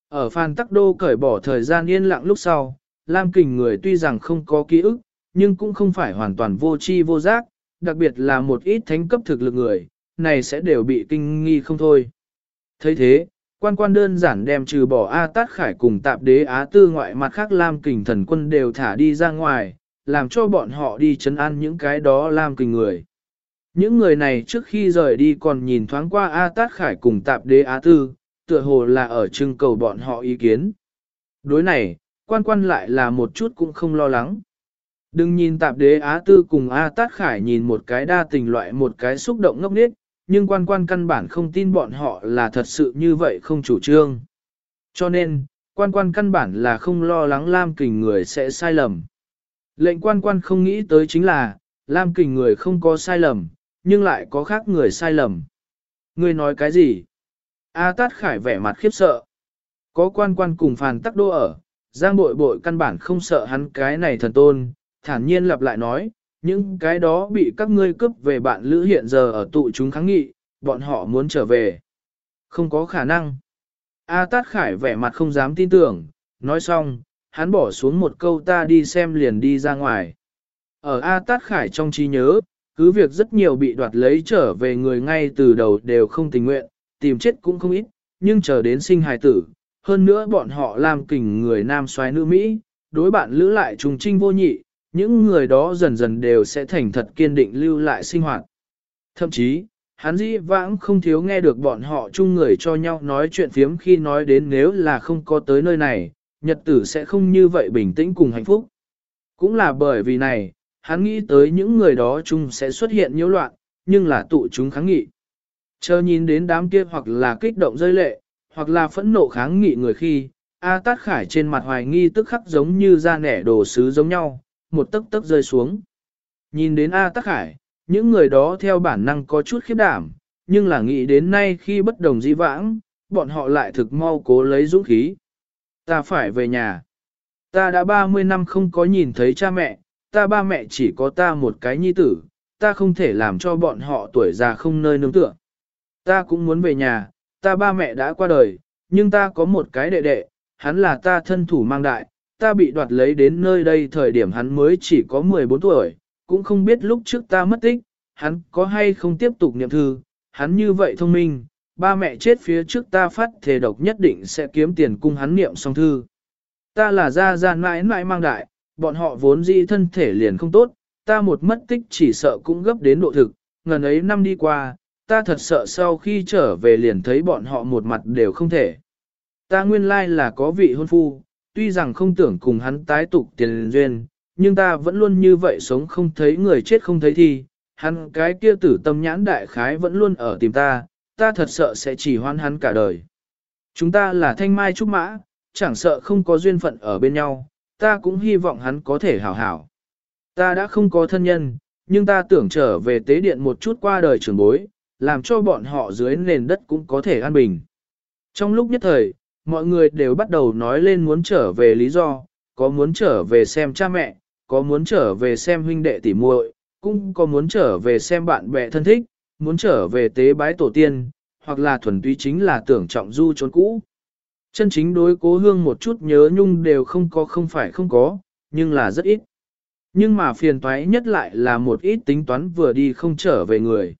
Ở Phan Tắc Đô cởi bỏ thời gian yên lặng lúc sau, Lam Kình người tuy rằng không có ký ức, nhưng cũng không phải hoàn toàn vô tri vô giác, đặc biệt là một ít thánh cấp thực lực người, này sẽ đều bị kinh nghi không thôi. thấy thế, quan quan đơn giản đem trừ bỏ A Tát Khải cùng tạp đế Á Tư ngoại mặt khác Lam Kình thần quân đều thả đi ra ngoài, làm cho bọn họ đi chấn an những cái đó Lam Kình người. Những người này trước khi rời đi còn nhìn thoáng qua A Tát Khải cùng tạp đế Á Tư, tựa hồ là ở trưng cầu bọn họ ý kiến. Đối này, quan quan lại là một chút cũng không lo lắng. Đừng nhìn tạp đế Á Tư cùng A Tát Khải nhìn một cái đa tình loại một cái xúc động ngốc nghếch, nhưng quan quan căn bản không tin bọn họ là thật sự như vậy không chủ trương. Cho nên, quan quan căn bản là không lo lắng Lam Kình người sẽ sai lầm. Lệnh quan quan không nghĩ tới chính là, Lam Kình người không có sai lầm, nhưng lại có khác người sai lầm. Người nói cái gì? A Tát Khải vẻ mặt khiếp sợ. Có quan quan cùng phàn tắc đô ở, Giang bội bội căn bản không sợ hắn cái này thần tôn, thản nhiên lặp lại nói, những cái đó bị các ngươi cướp về bạn lữ hiện giờ ở tụ chúng kháng nghị, bọn họ muốn trở về. Không có khả năng. A Tát Khải vẻ mặt không dám tin tưởng, nói xong, hắn bỏ xuống một câu ta đi xem liền đi ra ngoài. Ở A Tát Khải trong trí nhớ, cứ việc rất nhiều bị đoạt lấy trở về người ngay từ đầu đều không tình nguyện, tìm chết cũng không ít, nhưng chờ đến sinh hài tử, hơn nữa bọn họ làm kình người nam xoái nữ Mỹ, đối bạn lữ lại trùng trinh vô nhị, những người đó dần dần đều sẽ thành thật kiên định lưu lại sinh hoạt. Thậm chí, hắn dĩ vãng không thiếu nghe được bọn họ chung người cho nhau nói chuyện phiếm khi nói đến nếu là không có tới nơi này, nhật tử sẽ không như vậy bình tĩnh cùng hạnh phúc. Cũng là bởi vì này, hắn nghĩ tới những người đó chung sẽ xuất hiện nhiễu loạn, nhưng là tụ chúng kháng nghị. Chờ nhìn đến đám kia hoặc là kích động rơi lệ, hoặc là phẫn nộ kháng nghị người khi, A Tát Khải trên mặt hoài nghi tức khắc giống như da nẻ đồ sứ giống nhau, một tấc tấc rơi xuống. Nhìn đến A Tắc Khải, những người đó theo bản năng có chút khiếp đảm, nhưng là nghĩ đến nay khi bất đồng dĩ vãng, bọn họ lại thực mau cố lấy dũng khí. Ta phải về nhà. Ta đã 30 năm không có nhìn thấy cha mẹ, ta ba mẹ chỉ có ta một cái nhi tử, ta không thể làm cho bọn họ tuổi già không nơi nương tựa. Ta cũng muốn về nhà, ta ba mẹ đã qua đời, nhưng ta có một cái đệ đệ, hắn là ta thân thủ mang đại, ta bị đoạt lấy đến nơi đây thời điểm hắn mới chỉ có 14 tuổi, cũng không biết lúc trước ta mất tích, hắn có hay không tiếp tục niệm thư, hắn như vậy thông minh, ba mẹ chết phía trước ta phát thề độc nhất định sẽ kiếm tiền cung hắn niệm xong thư. Ta là gia gian mãi mãi mang đại, bọn họ vốn dĩ thân thể liền không tốt, ta một mất tích chỉ sợ cũng gấp đến độ thực, ngần ấy năm đi qua, ta thật sợ sau khi trở về liền thấy bọn họ một mặt đều không thể. Ta nguyên lai là có vị hôn phu, tuy rằng không tưởng cùng hắn tái tục tiền duyên, nhưng ta vẫn luôn như vậy sống không thấy người chết không thấy thi, hắn cái kia tử tâm nhãn đại khái vẫn luôn ở tìm ta, ta thật sợ sẽ chỉ hoan hắn cả đời. Chúng ta là thanh mai trúc mã, chẳng sợ không có duyên phận ở bên nhau, ta cũng hy vọng hắn có thể hảo hảo. Ta đã không có thân nhân, nhưng ta tưởng trở về tế điện một chút qua đời trường bối, làm cho bọn họ dưới nền đất cũng có thể an bình. Trong lúc nhất thời, mọi người đều bắt đầu nói lên muốn trở về lý do, có muốn trở về xem cha mẹ, có muốn trở về xem huynh đệ tỉ muội, cũng có muốn trở về xem bạn bè thân thích, muốn trở về tế bái tổ tiên, hoặc là thuần túy chính là tưởng trọng du trốn cũ. Chân chính đối cố hương một chút nhớ nhung đều không có không phải không có, nhưng là rất ít. Nhưng mà phiền toái nhất lại là một ít tính toán vừa đi không trở về người.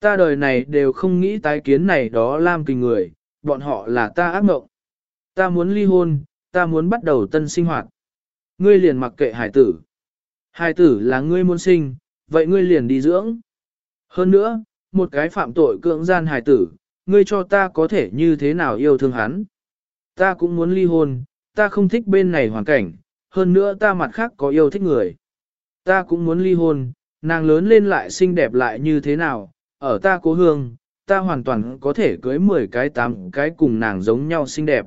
Ta đời này đều không nghĩ tái kiến này đó làm kinh người, bọn họ là ta ác mộng. Ta muốn ly hôn, ta muốn bắt đầu tân sinh hoạt. Ngươi liền mặc kệ hải tử. Hải tử là ngươi muốn sinh, vậy ngươi liền đi dưỡng. Hơn nữa, một cái phạm tội cưỡng gian hải tử, ngươi cho ta có thể như thế nào yêu thương hắn. Ta cũng muốn ly hôn, ta không thích bên này hoàn cảnh, hơn nữa ta mặt khác có yêu thích người. Ta cũng muốn ly hôn, nàng lớn lên lại xinh đẹp lại như thế nào, ở ta cố hương, ta hoàn toàn có thể cưới 10 cái 8 cái cùng nàng giống nhau xinh đẹp.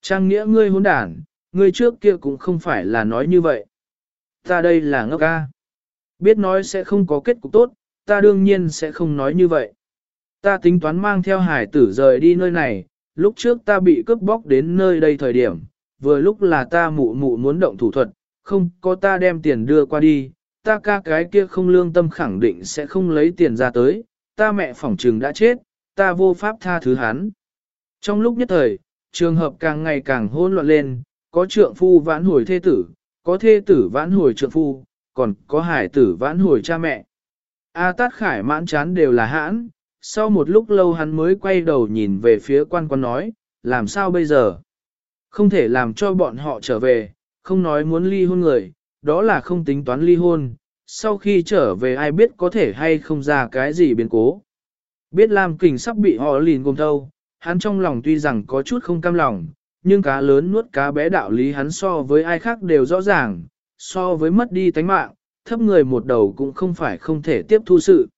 Trang nghĩa ngươi hôn đản, ngươi trước kia cũng không phải là nói như vậy. Ta đây là ngốc ca. Biết nói sẽ không có kết cục tốt, ta đương nhiên sẽ không nói như vậy. Ta tính toán mang theo hải tử rời đi nơi này, lúc trước ta bị cướp bóc đến nơi đây thời điểm, vừa lúc là ta mụ mụ muốn động thủ thuật, không có ta đem tiền đưa qua đi, ta ca cái kia không lương tâm khẳng định sẽ không lấy tiền ra tới, ta mẹ phỏng trừng đã chết, ta vô pháp tha thứ hắn. Trong lúc nhất thời, trường hợp càng ngày càng hỗn loạn lên, có trượng phu vãn hồi thê tử, có thê tử vãn hồi trượng phu, còn có hải tử vãn hồi cha mẹ. A tát khải mãn chán đều là hãn, sau một lúc lâu hắn mới quay đầu nhìn về phía quan quan nói, làm sao bây giờ? Không thể làm cho bọn họ trở về, không nói muốn ly hôn người, đó là không tính toán ly hôn, sau khi trở về ai biết có thể hay không ra cái gì biến cố. Biết Lam Kình sắp bị họ lìn gồm thâu, hắn trong lòng tuy rằng có chút không cam lòng, nhưng cá lớn nuốt cá bé đạo lý hắn so với ai khác đều rõ ràng, so với mất đi tánh mạng, thấp người một đầu cũng không phải không thể tiếp thu sự.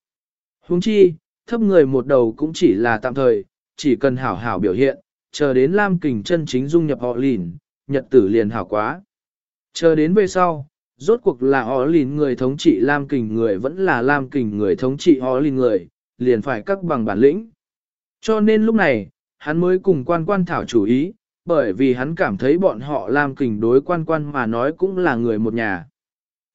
Huống chi, thấp người một đầu cũng chỉ là tạm thời, chỉ cần hảo hảo biểu hiện, chờ đến Lam Kình chân chính dung nhập họ lìn, nhật tử liền hảo quá. Chờ đến về sau, rốt cuộc là họ lìn người thống trị Lam Kình người vẫn là Lam Kình người thống trị họ lìn người, liền phải các bằng bản lĩnh. Cho nên lúc này, hắn mới cùng quan quan thảo chủ ý, bởi vì hắn cảm thấy bọn họ Lam Kình đối quan quan mà nói cũng là người một nhà.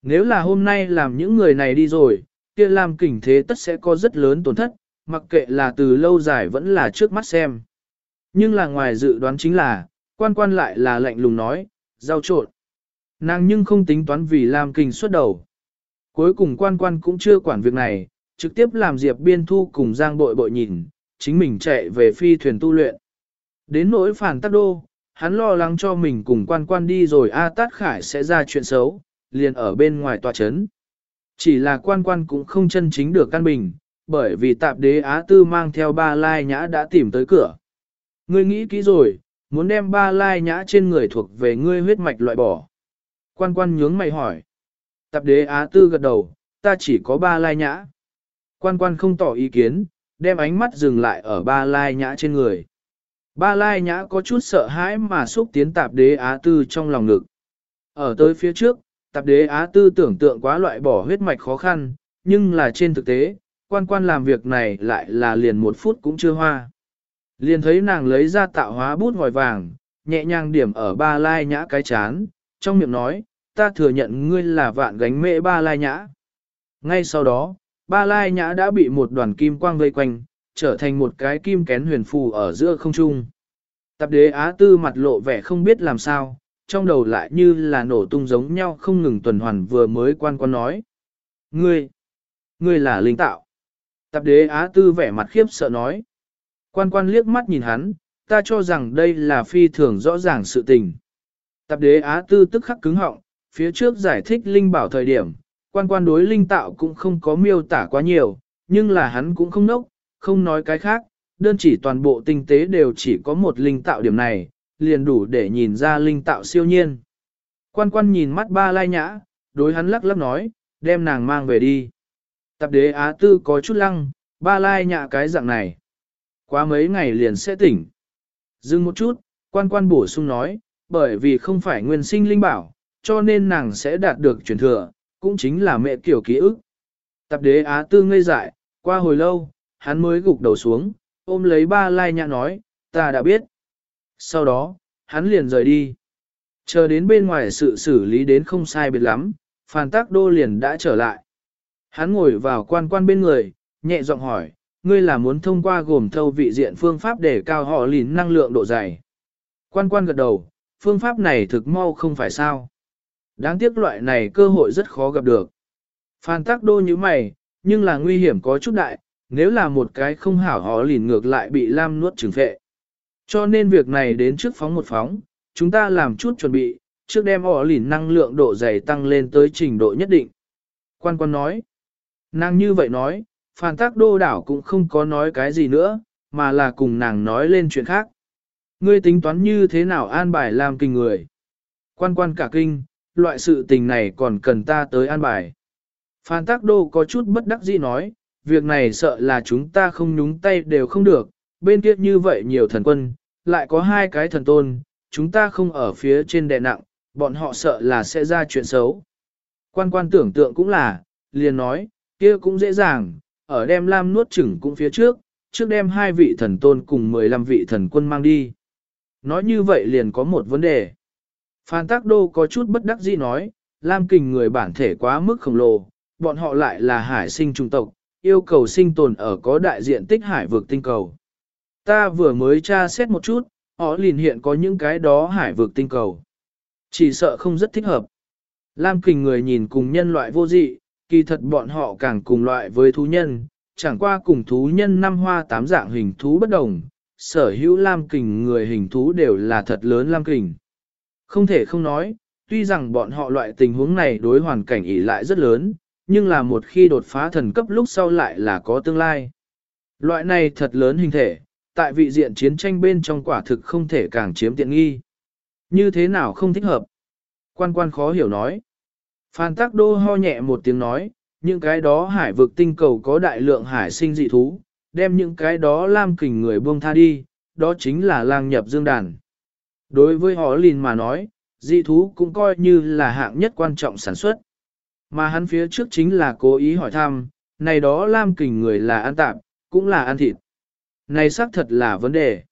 Nếu là hôm nay làm những người này đi rồi, kia Lam Kình thế tất sẽ có rất lớn tổn thất, mặc kệ là từ lâu dài vẫn là trước mắt xem. Nhưng là ngoài dự đoán chính là, quan quan lại là lạnh lùng nói, giao trộn. Nàng nhưng không tính toán vì Lam Kình xuất đầu. Cuối cùng quan quan cũng chưa quản việc này, trực tiếp làm Diệp Biên Thu cùng Giang Bội Bội nhìn, chính mình chạy về phi thuyền tu luyện. Đến nỗi phản tắc đô, hắn lo lắng cho mình cùng quan quan đi rồi A Tát Khải sẽ ra chuyện xấu, liền ở bên ngoài tòa chấn. Chỉ là quan quan cũng không chân chính được căn bình, bởi vì tạp đế Á Tư mang theo ba lai nhã đã tìm tới cửa. Ngươi nghĩ kỹ rồi, muốn đem ba lai nhã trên người thuộc về ngươi huyết mạch loại bỏ. Quan quan nhướng mày hỏi. Tạp đế Á Tư gật đầu, ta chỉ có ba lai nhã. Quan quan không tỏ ý kiến, đem ánh mắt dừng lại ở ba lai nhã trên người. Ba lai nhã có chút sợ hãi mà xúc tiến tạp đế Á Tư trong lòng ngực. Ở tới phía trước, tạp đế Á Tư tưởng tượng quá loại bỏ huyết mạch khó khăn, nhưng là trên thực tế, quan quan làm việc này lại là liền một phút cũng chưa hoa. Liền thấy nàng lấy ra tạo hóa bút ngòi vàng, nhẹ nhàng điểm ở ba lai nhã cái chán, trong miệng nói, ta thừa nhận ngươi là vạn gánh mễ ba lai nhã. Ngay sau đó, ba lai nhã đã bị một đoàn kim quang vây quanh, trở thành một cái kim kén huyền phù ở giữa không trung. Tập đế Á Tư mặt lộ vẻ không biết làm sao, trong đầu lại như là nổ tung giống nhau không ngừng tuần hoàn vừa mới quan quan nói. Ngươi, ngươi là linh tạo. Tập đế Á Tư vẻ mặt khiếp sợ nói. Quan quan liếc mắt nhìn hắn, ta cho rằng đây là phi thường rõ ràng sự tình. Tập đế Á Tư tức khắc cứng họng, phía trước giải thích linh bảo thời điểm, quan quan đối linh tạo cũng không có miêu tả quá nhiều, nhưng là hắn cũng không nốc, không nói cái khác, đơn chỉ toàn bộ tinh tế đều chỉ có một linh tạo điểm này, liền đủ để nhìn ra linh tạo siêu nhiên. Quan quan nhìn mắt ba lai nhã, đối hắn lắc lắc nói, đem nàng mang về đi. Tập đế Á Tư có chút lăng, ba lai nhã cái dạng này. Quá mấy ngày liền sẽ tỉnh. Dừng một chút, quan quan bổ sung nói, bởi vì không phải nguyên sinh linh bảo, cho nên nàng sẽ đạt được truyền thừa, cũng chính là mẹ kiểu ký ức. Tập đế Á Tư ngây dại, qua hồi lâu, hắn mới gục đầu xuống, ôm lấy ba lai nhã nói, ta đã biết. Sau đó, hắn liền rời đi. Chờ đến bên ngoài sự xử lý đến không sai biệt lắm, Phan Tác Đô liền đã trở lại. Hắn ngồi vào quan quan bên người, nhẹ giọng hỏi, ngươi là muốn thông qua gồm thâu vị diện phương pháp để cao họ lìn năng lượng độ dày. Quan quan gật đầu, phương pháp này thực mau không phải sao. Đáng tiếc loại này cơ hội rất khó gặp được. Phan Tác Đô như mày, nhưng là nguy hiểm có chút đại, nếu là một cái không hảo họ lìn ngược lại bị Lam nuốt trừng phệ. Cho nên việc này đến trước phóng một phóng, chúng ta làm chút chuẩn bị, trước đem họ lìn năng lượng độ dày tăng lên tới trình độ nhất định. Quan quan nói, Nàng như vậy nói, phản tác đô đảo cũng không có nói cái gì nữa, mà là cùng nàng nói lên chuyện khác. Ngươi tính toán như thế nào an bài làm kinh người? Quan quan cả kinh, loại sự tình này còn cần ta tới an bài. Phan Tác Đô có chút bất đắc dĩ nói, việc này sợ là chúng ta không nhúng tay đều không được, bên kia như vậy nhiều thần quân, lại có hai cái thần tôn, chúng ta không ở phía trên đè nặng, bọn họ sợ là sẽ ra chuyện xấu. Quan quan tưởng tượng cũng là, liền nói, kia cũng dễ dàng, ở đem lam nuốt chửng cũng phía trước, trước đem hai vị thần tôn cùng 15 vị thần quân mang đi. Nói như vậy liền có một vấn đề. Phan Tác Đô có chút bất đắc dĩ nói, Lam Kình người bản thể quá mức khổng lồ, bọn họ lại là hải sinh trung tộc, yêu cầu sinh tồn ở có đại diện tích hải vực tinh cầu. Ta vừa mới tra xét một chút, họ liền hiện có những cái đó hải vực tinh cầu. Chỉ sợ không rất thích hợp. Lam Kình người nhìn cùng nhân loại vô dị, kỳ thật bọn họ càng cùng loại với thú nhân, chẳng qua cùng thú nhân năm hoa tám dạng hình thú bất đồng, sở hữu Lam Kình người hình thú đều là thật lớn Lam Kình. Không thể không nói, tuy rằng bọn họ loại tình huống này đối hoàn cảnh ỷ lại rất lớn, nhưng là một khi đột phá thần cấp lúc sau lại là có tương lai. Loại này thật lớn hình thể, tại vị diện chiến tranh bên trong quả thực không thể càng chiếm tiện nghi. Như thế nào không thích hợp? Quan quan khó hiểu nói. Phan Tắc Đô ho nhẹ một tiếng nói, những cái đó hải vực tinh cầu có đại lượng hải sinh dị thú, đem những cái đó lam kình người buông tha đi, đó chính là lang nhập dương đàn. Đối với họ lìn mà nói, dị thú cũng coi như là hạng nhất quan trọng sản xuất. Mà hắn phía trước chính là cố ý hỏi thăm, này đó lam kình người là ăn tạm, cũng là ăn thịt. Này xác thật là vấn đề.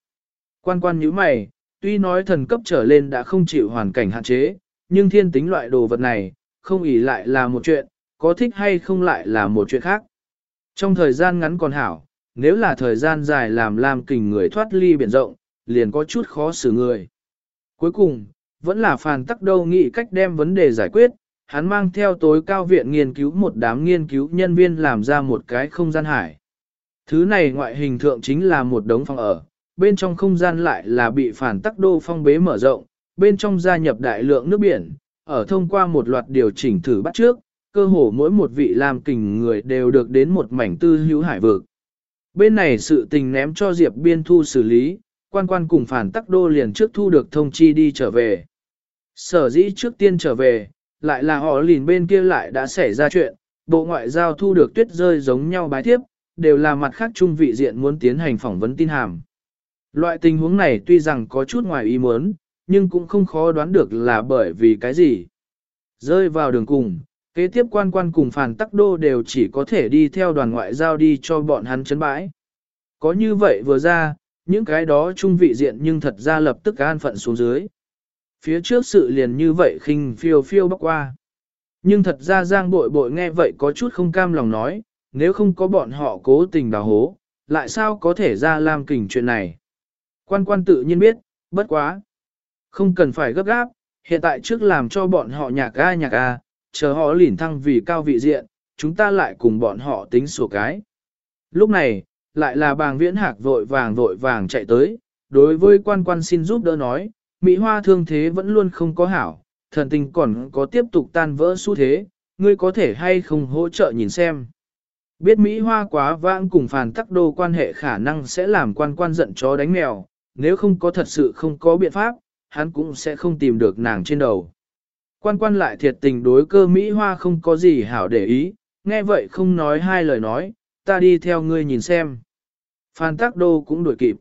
Quan quan như mày, tuy nói thần cấp trở lên đã không chịu hoàn cảnh hạn chế, nhưng thiên tính loại đồ vật này, không ỷ lại là một chuyện, có thích hay không lại là một chuyện khác. Trong thời gian ngắn còn hảo, nếu là thời gian dài làm lam kình người thoát ly biển rộng, liền có chút khó xử người. Cuối cùng, vẫn là phàn tắc đâu nghĩ cách đem vấn đề giải quyết, hắn mang theo tối cao viện nghiên cứu một đám nghiên cứu nhân viên làm ra một cái không gian hải. Thứ này ngoại hình thượng chính là một đống phòng ở, bên trong không gian lại là bị phản tắc đô phong bế mở rộng, bên trong gia nhập đại lượng nước biển, ở thông qua một loạt điều chỉnh thử bắt trước, cơ hồ mỗi một vị làm kình người đều được đến một mảnh tư hữu hải vực. Bên này sự tình ném cho Diệp Biên Thu xử lý, quan quan cùng phản tắc đô liền trước thu được thông chi đi trở về. Sở dĩ trước tiên trở về, lại là họ lìn bên kia lại đã xảy ra chuyện, bộ ngoại giao thu được tuyết rơi giống nhau bái tiếp, đều là mặt khác trung vị diện muốn tiến hành phỏng vấn tin hàm. Loại tình huống này tuy rằng có chút ngoài ý muốn, nhưng cũng không khó đoán được là bởi vì cái gì. Rơi vào đường cùng, kế tiếp quan quan cùng phản tắc đô đều chỉ có thể đi theo đoàn ngoại giao đi cho bọn hắn chấn bãi. Có như vậy vừa ra, những cái đó trung vị diện nhưng thật ra lập tức an phận xuống dưới. Phía trước sự liền như vậy khinh phiêu phiêu bắc qua. Nhưng thật ra giang bội bội nghe vậy có chút không cam lòng nói, nếu không có bọn họ cố tình đào hố, lại sao có thể ra làm kình chuyện này. Quan quan tự nhiên biết, bất quá. Không cần phải gấp gáp, hiện tại trước làm cho bọn họ nhạc a nhạc a, chờ họ lỉn thăng vì cao vị diện, chúng ta lại cùng bọn họ tính sổ cái. Lúc này, lại là bàng viễn hạc vội vàng vội vàng chạy tới, đối với quan quan xin giúp đỡ nói, Mỹ Hoa thương thế vẫn luôn không có hảo, thần tình còn có tiếp tục tan vỡ xu thế, ngươi có thể hay không hỗ trợ nhìn xem. Biết Mỹ Hoa quá vãng cùng phàn tắc đô quan hệ khả năng sẽ làm quan quan giận chó đánh mèo, nếu không có thật sự không có biện pháp, hắn cũng sẽ không tìm được nàng trên đầu. Quan quan lại thiệt tình đối cơ Mỹ Hoa không có gì hảo để ý, nghe vậy không nói hai lời nói, ta đi theo ngươi nhìn xem. Phan Tắc Đô cũng đuổi kịp.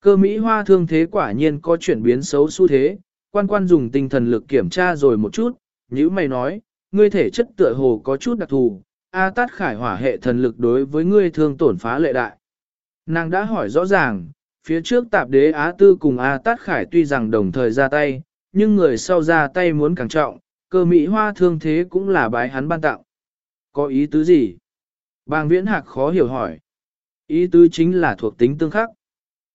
Cơ Mỹ Hoa thương thế quả nhiên có chuyển biến xấu xu thế, quan quan dùng tinh thần lực kiểm tra rồi một chút, như mày nói, ngươi thể chất tựa hồ có chút đặc thù, A Tát Khải hỏa hệ thần lực đối với ngươi thương tổn phá lệ đại. Nàng đã hỏi rõ ràng, phía trước tạp đế Á Tư cùng A Tát Khải tuy rằng đồng thời ra tay, nhưng người sau ra tay muốn càng trọng, cơ Mỹ Hoa thương thế cũng là bái hắn ban tặng. Có ý tứ gì? Bàng viễn hạc khó hiểu hỏi. Ý tứ chính là thuộc tính tương khắc.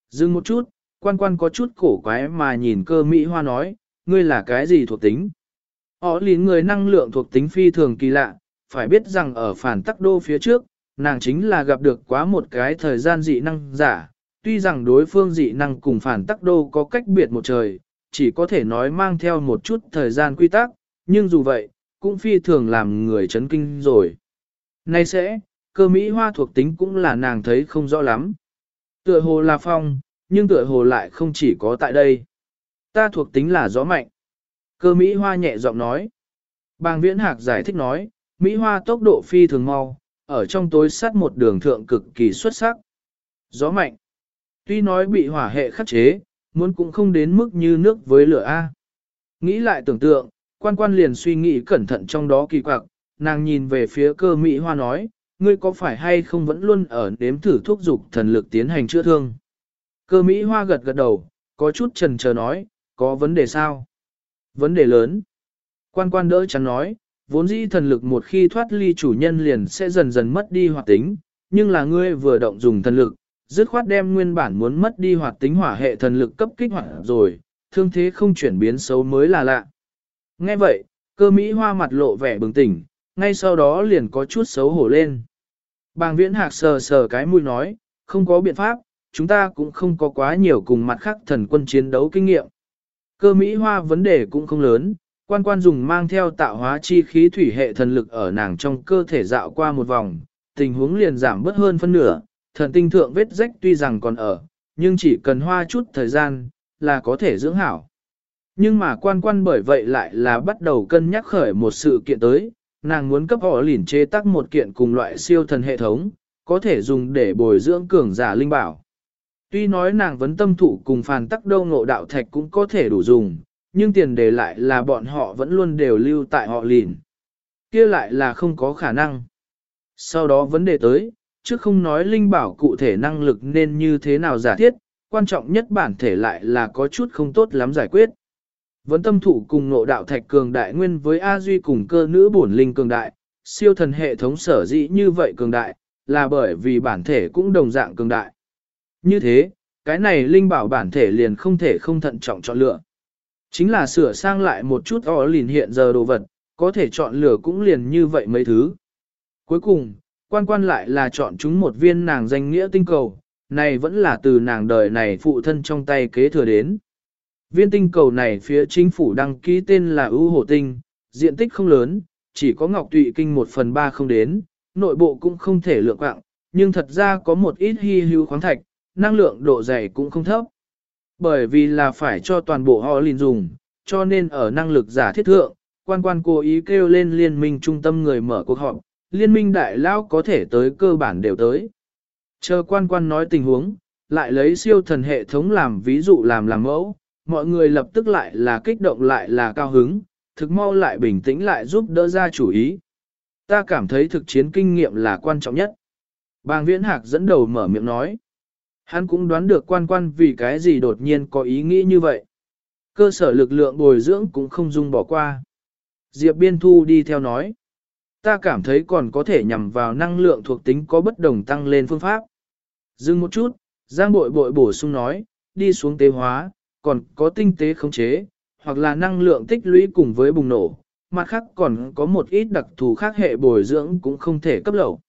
Dừng một chút, quan quan có chút cổ quái mà nhìn cơ Mỹ Hoa nói, ngươi là cái gì thuộc tính? Họ lín người năng lượng thuộc tính phi thường kỳ lạ, phải biết rằng ở phản tắc đô phía trước, nàng chính là gặp được quá một cái thời gian dị năng giả, tuy rằng đối phương dị năng cùng phản tắc đô có cách biệt một trời, chỉ có thể nói mang theo một chút thời gian quy tắc, nhưng dù vậy, cũng phi thường làm người chấn kinh rồi. Nay sẽ, cơ Mỹ hoa thuộc tính cũng là nàng thấy không rõ lắm. Tựa hồ là phong, nhưng tựa hồ lại không chỉ có tại đây. Ta thuộc tính là gió mạnh. Cơ Mỹ hoa nhẹ giọng nói. Bàng viễn hạc giải thích nói, Mỹ hoa tốc độ phi thường mau, ở trong tối sát một đường thượng cực kỳ xuất sắc. Gió mạnh. Tuy nói bị hỏa hệ khắc chế, muốn cũng không đến mức như nước với lửa A. Nghĩ lại tưởng tượng, quan quan liền suy nghĩ cẩn thận trong đó kỳ quặc, nàng nhìn về phía cơ Mỹ Hoa nói, ngươi có phải hay không vẫn luôn ở nếm thử thuốc dục thần lực tiến hành chữa thương. Cơ Mỹ Hoa gật gật đầu, có chút trần chờ nói, có vấn đề sao? Vấn đề lớn. Quan quan đỡ chắn nói, vốn dĩ thần lực một khi thoát ly chủ nhân liền sẽ dần dần mất đi hoạt tính, nhưng là ngươi vừa động dùng thần lực, dứt khoát đem nguyên bản muốn mất đi hoạt tính hỏa hệ thần lực cấp kích hoạt rồi, thương thế không chuyển biến xấu mới là lạ. Nghe vậy, cơ Mỹ Hoa mặt lộ vẻ bừng tỉnh, ngay sau đó liền có chút xấu hổ lên. Bàng viễn hạc sờ sờ cái mũi nói, không có biện pháp, chúng ta cũng không có quá nhiều cùng mặt khác thần quân chiến đấu kinh nghiệm. Cơ Mỹ Hoa vấn đề cũng không lớn, quan quan dùng mang theo tạo hóa chi khí thủy hệ thần lực ở nàng trong cơ thể dạo qua một vòng, tình huống liền giảm bớt hơn phân nửa, thần tinh thượng vết rách tuy rằng còn ở, nhưng chỉ cần hoa chút thời gian, là có thể dưỡng hảo. Nhưng mà quan quan bởi vậy lại là bắt đầu cân nhắc khởi một sự kiện tới, nàng muốn cấp họ lỉn chế tác một kiện cùng loại siêu thần hệ thống, có thể dùng để bồi dưỡng cường giả linh bảo. Tuy nói nàng vẫn tâm thụ cùng phàn tắc đâu ngộ đạo thạch cũng có thể đủ dùng, nhưng tiền đề lại là bọn họ vẫn luôn đều lưu tại họ lìn. kia lại là không có khả năng. Sau đó vấn đề tới, chứ không nói linh bảo cụ thể năng lực nên như thế nào giả thiết, quan trọng nhất bản thể lại là có chút không tốt lắm giải quyết. Vẫn tâm thủ cùng nộ đạo thạch cường đại nguyên với A Duy cùng cơ nữ bổn linh cường đại, siêu thần hệ thống sở dĩ như vậy cường đại, là bởi vì bản thể cũng đồng dạng cường đại. Như thế, cái này linh bảo bản thể liền không thể không thận trọng chọn lựa. Chính là sửa sang lại một chút o liền hiện giờ đồ vật, có thể chọn lựa cũng liền như vậy mấy thứ. Cuối cùng, quan quan lại là chọn chúng một viên nàng danh nghĩa tinh cầu, này vẫn là từ nàng đời này phụ thân trong tay kế thừa đến. Viên tinh cầu này phía chính phủ đăng ký tên là ưu hồ tinh, diện tích không lớn, chỉ có ngọc tụy kinh một phần ba không đến, nội bộ cũng không thể lượng quạng, nhưng thật ra có một ít hy hữu khoáng thạch, năng lượng độ dày cũng không thấp. Bởi vì là phải cho toàn bộ họ liền dùng, cho nên ở năng lực giả thiết thượng, quan quan cố ý kêu lên liên minh trung tâm người mở cuộc họp, liên minh đại lao có thể tới cơ bản đều tới. Chờ quan quan nói tình huống, lại lấy siêu thần hệ thống làm ví dụ làm làm mẫu, mọi người lập tức lại là kích động lại là cao hứng, thực mau lại bình tĩnh lại giúp đỡ ra chủ ý. Ta cảm thấy thực chiến kinh nghiệm là quan trọng nhất. Bàng viễn hạc dẫn đầu mở miệng nói. Hắn cũng đoán được quan quan vì cái gì đột nhiên có ý nghĩ như vậy. Cơ sở lực lượng bồi dưỡng cũng không dung bỏ qua. Diệp Biên Thu đi theo nói. Ta cảm thấy còn có thể nhằm vào năng lượng thuộc tính có bất đồng tăng lên phương pháp. Dừng một chút, Giang bội bội bổ sung nói, đi xuống tế hóa, còn có tinh tế khống chế, hoặc là năng lượng tích lũy cùng với bùng nổ, mặt khác còn có một ít đặc thù khác hệ bồi dưỡng cũng không thể cấp lậu.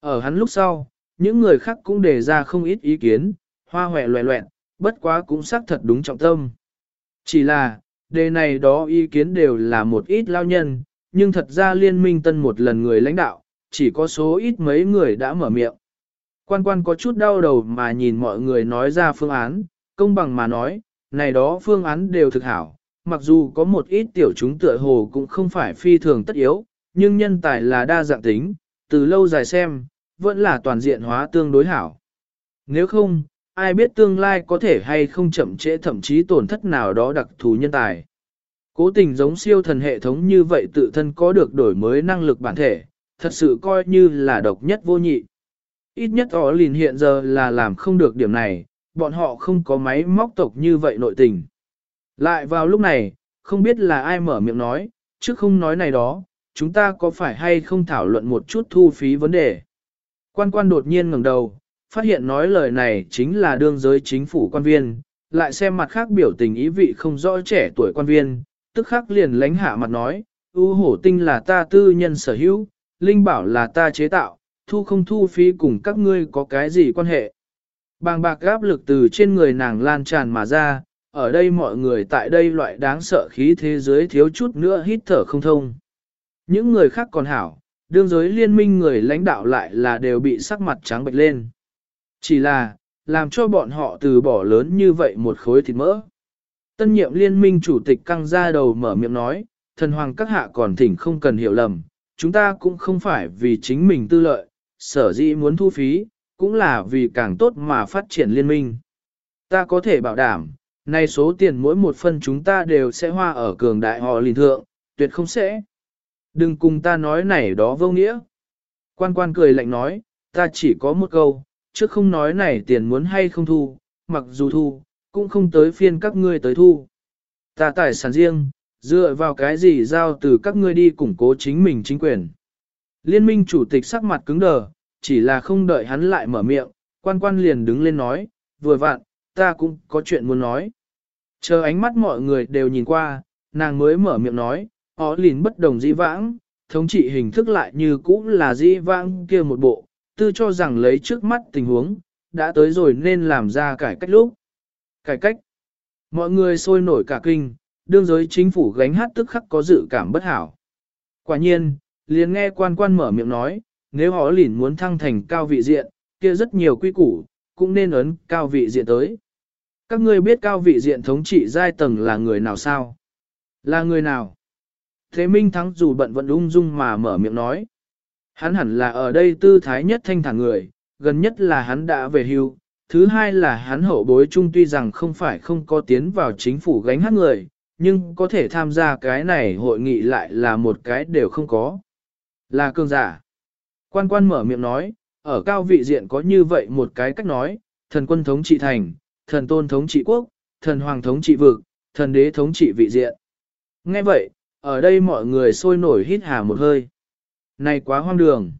Ở hắn lúc sau, những người khác cũng đề ra không ít ý kiến, hoa hòe loẹ loẹn, bất quá cũng xác thật đúng trọng tâm. Chỉ là, đề này đó ý kiến đều là một ít lao nhân, nhưng thật ra liên minh tân một lần người lãnh đạo, chỉ có số ít mấy người đã mở miệng. Quan quan có chút đau đầu mà nhìn mọi người nói ra phương án, công bằng mà nói, này đó phương án đều thực hảo, mặc dù có một ít tiểu chúng tựa hồ cũng không phải phi thường tất yếu, nhưng nhân tài là đa dạng tính, từ lâu dài xem, vẫn là toàn diện hóa tương đối hảo. Nếu không, ai biết tương lai có thể hay không chậm trễ thậm chí tổn thất nào đó đặc thù nhân tài. Cố tình giống siêu thần hệ thống như vậy tự thân có được đổi mới năng lực bản thể, thật sự coi như là độc nhất vô nhị. Ít nhất họ lìn hiện giờ là làm không được điểm này, bọn họ không có máy móc tộc như vậy nội tình. Lại vào lúc này, không biết là ai mở miệng nói, chứ không nói này đó, chúng ta có phải hay không thảo luận một chút thu phí vấn đề. Quan quan đột nhiên ngẩng đầu, phát hiện nói lời này chính là đương giới chính phủ quan viên, lại xem mặt khác biểu tình ý vị không rõ trẻ tuổi quan viên, tức khắc liền lánh hạ mặt nói, ưu hổ tinh là ta tư nhân sở hữu, linh bảo là ta chế tạo, thu không thu phí cùng các ngươi có cái gì quan hệ. Bàng bạc áp lực từ trên người nàng lan tràn mà ra, ở đây mọi người tại đây loại đáng sợ khí thế giới thiếu chút nữa hít thở không thông. Những người khác còn hảo, đương giới liên minh người lãnh đạo lại là đều bị sắc mặt trắng bệch lên. Chỉ là, làm cho bọn họ từ bỏ lớn như vậy một khối thịt mỡ. Tân nhiệm liên minh chủ tịch căng ra đầu mở miệng nói, thần hoàng các hạ còn thỉnh không cần hiểu lầm, chúng ta cũng không phải vì chính mình tư lợi, sở dĩ muốn thu phí, cũng là vì càng tốt mà phát triển liên minh. Ta có thể bảo đảm, nay số tiền mỗi một phân chúng ta đều sẽ hoa ở cường đại họ lìn thượng, tuyệt không sẽ. Đừng cùng ta nói này đó vô nghĩa. Quan quan cười lạnh nói, ta chỉ có một câu, chứ không nói này tiền muốn hay không thu, mặc dù thu, cũng không tới phiên các ngươi tới thu. Ta tài sản riêng, dựa vào cái gì giao từ các ngươi đi củng cố chính mình chính quyền. Liên minh chủ tịch sắc mặt cứng đờ, chỉ là không đợi hắn lại mở miệng, quan quan liền đứng lên nói, vừa vặn, ta cũng có chuyện muốn nói. Chờ ánh mắt mọi người đều nhìn qua, nàng mới mở miệng nói, ó lìn bất đồng dĩ vãng, thống trị hình thức lại như cũ là dĩ vãng kia một bộ, tư cho rằng lấy trước mắt tình huống, đã tới rồi nên làm ra cải cách lúc. Cải cách. Mọi người sôi nổi cả kinh, đương giới chính phủ gánh hát tức khắc có dự cảm bất hảo. Quả nhiên, liền nghe quan quan mở miệng nói, nếu họ lỉn muốn thăng thành cao vị diện, kia rất nhiều quy củ, cũng nên ấn cao vị diện tới. Các ngươi biết cao vị diện thống trị giai tầng là người nào sao? Là người nào? Thế Minh Thắng dù bận vẫn ung dung mà mở miệng nói. Hắn hẳn là ở đây tư thái nhất thanh thản người, gần nhất là hắn đã về hưu, thứ hai là hắn hậu bối chung tuy rằng không phải không có tiến vào chính phủ gánh hát người, nhưng có thể tham gia cái này hội nghị lại là một cái đều không có. Là cương giả. Quan quan mở miệng nói, ở cao vị diện có như vậy một cái cách nói, thần quân thống trị thành, thần tôn thống trị quốc, thần hoàng thống trị vực, thần đế thống trị vị diện. Nghe vậy, ở đây mọi người sôi nổi hít hà một hơi. Này quá hoang đường.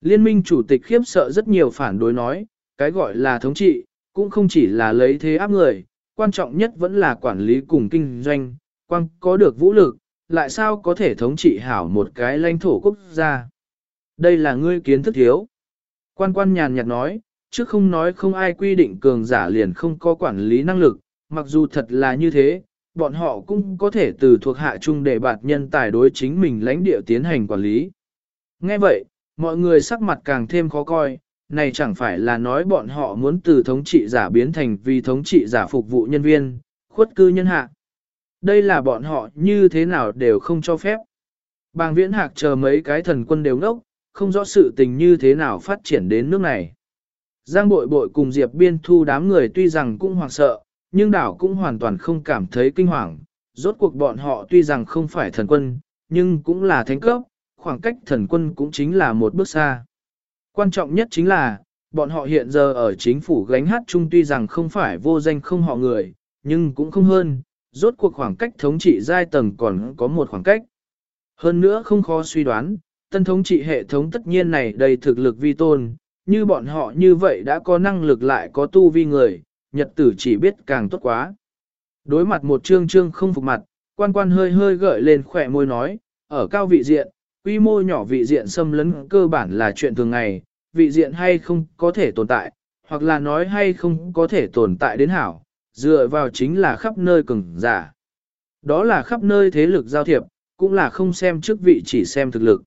Liên minh chủ tịch khiếp sợ rất nhiều phản đối nói, cái gọi là thống trị, cũng không chỉ là lấy thế áp người, quan trọng nhất vẫn là quản lý cùng kinh doanh, quan có được vũ lực, lại sao có thể thống trị hảo một cái lãnh thổ quốc gia. Đây là ngươi kiến thức thiếu. Quan quan nhàn nhạt nói, chứ không nói không ai quy định cường giả liền không có quản lý năng lực, mặc dù thật là như thế, bọn họ cũng có thể từ thuộc hạ chung để bạt nhân tài đối chính mình lãnh địa tiến hành quản lý. Nghe vậy, mọi người sắc mặt càng thêm khó coi, này chẳng phải là nói bọn họ muốn từ thống trị giả biến thành vì thống trị giả phục vụ nhân viên, khuất cư nhân hạ. Đây là bọn họ như thế nào đều không cho phép. Bàng viễn hạc chờ mấy cái thần quân đều ngốc, không rõ sự tình như thế nào phát triển đến nước này. Giang bội bội cùng Diệp biên thu đám người tuy rằng cũng hoảng sợ, nhưng đảo cũng hoàn toàn không cảm thấy kinh hoàng. Rốt cuộc bọn họ tuy rằng không phải thần quân, nhưng cũng là thánh cấp, khoảng cách thần quân cũng chính là một bước xa. Quan trọng nhất chính là, bọn họ hiện giờ ở chính phủ gánh hát chung tuy rằng không phải vô danh không họ người, nhưng cũng không hơn, rốt cuộc khoảng cách thống trị giai tầng còn có một khoảng cách. Hơn nữa không khó suy đoán, tân thống trị hệ thống tất nhiên này đầy thực lực vi tôn, như bọn họ như vậy đã có năng lực lại có tu vi người, nhật tử chỉ biết càng tốt quá. Đối mặt một trương trương không phục mặt, quan quan hơi hơi gợi lên khỏe môi nói, ở cao vị diện, quy mô nhỏ vị diện xâm lấn cơ bản là chuyện thường ngày, vị diện hay không có thể tồn tại, hoặc là nói hay không có thể tồn tại đến hảo, dựa vào chính là khắp nơi cường giả. Đó là khắp nơi thế lực giao thiệp, cũng là không xem chức vị chỉ xem thực lực.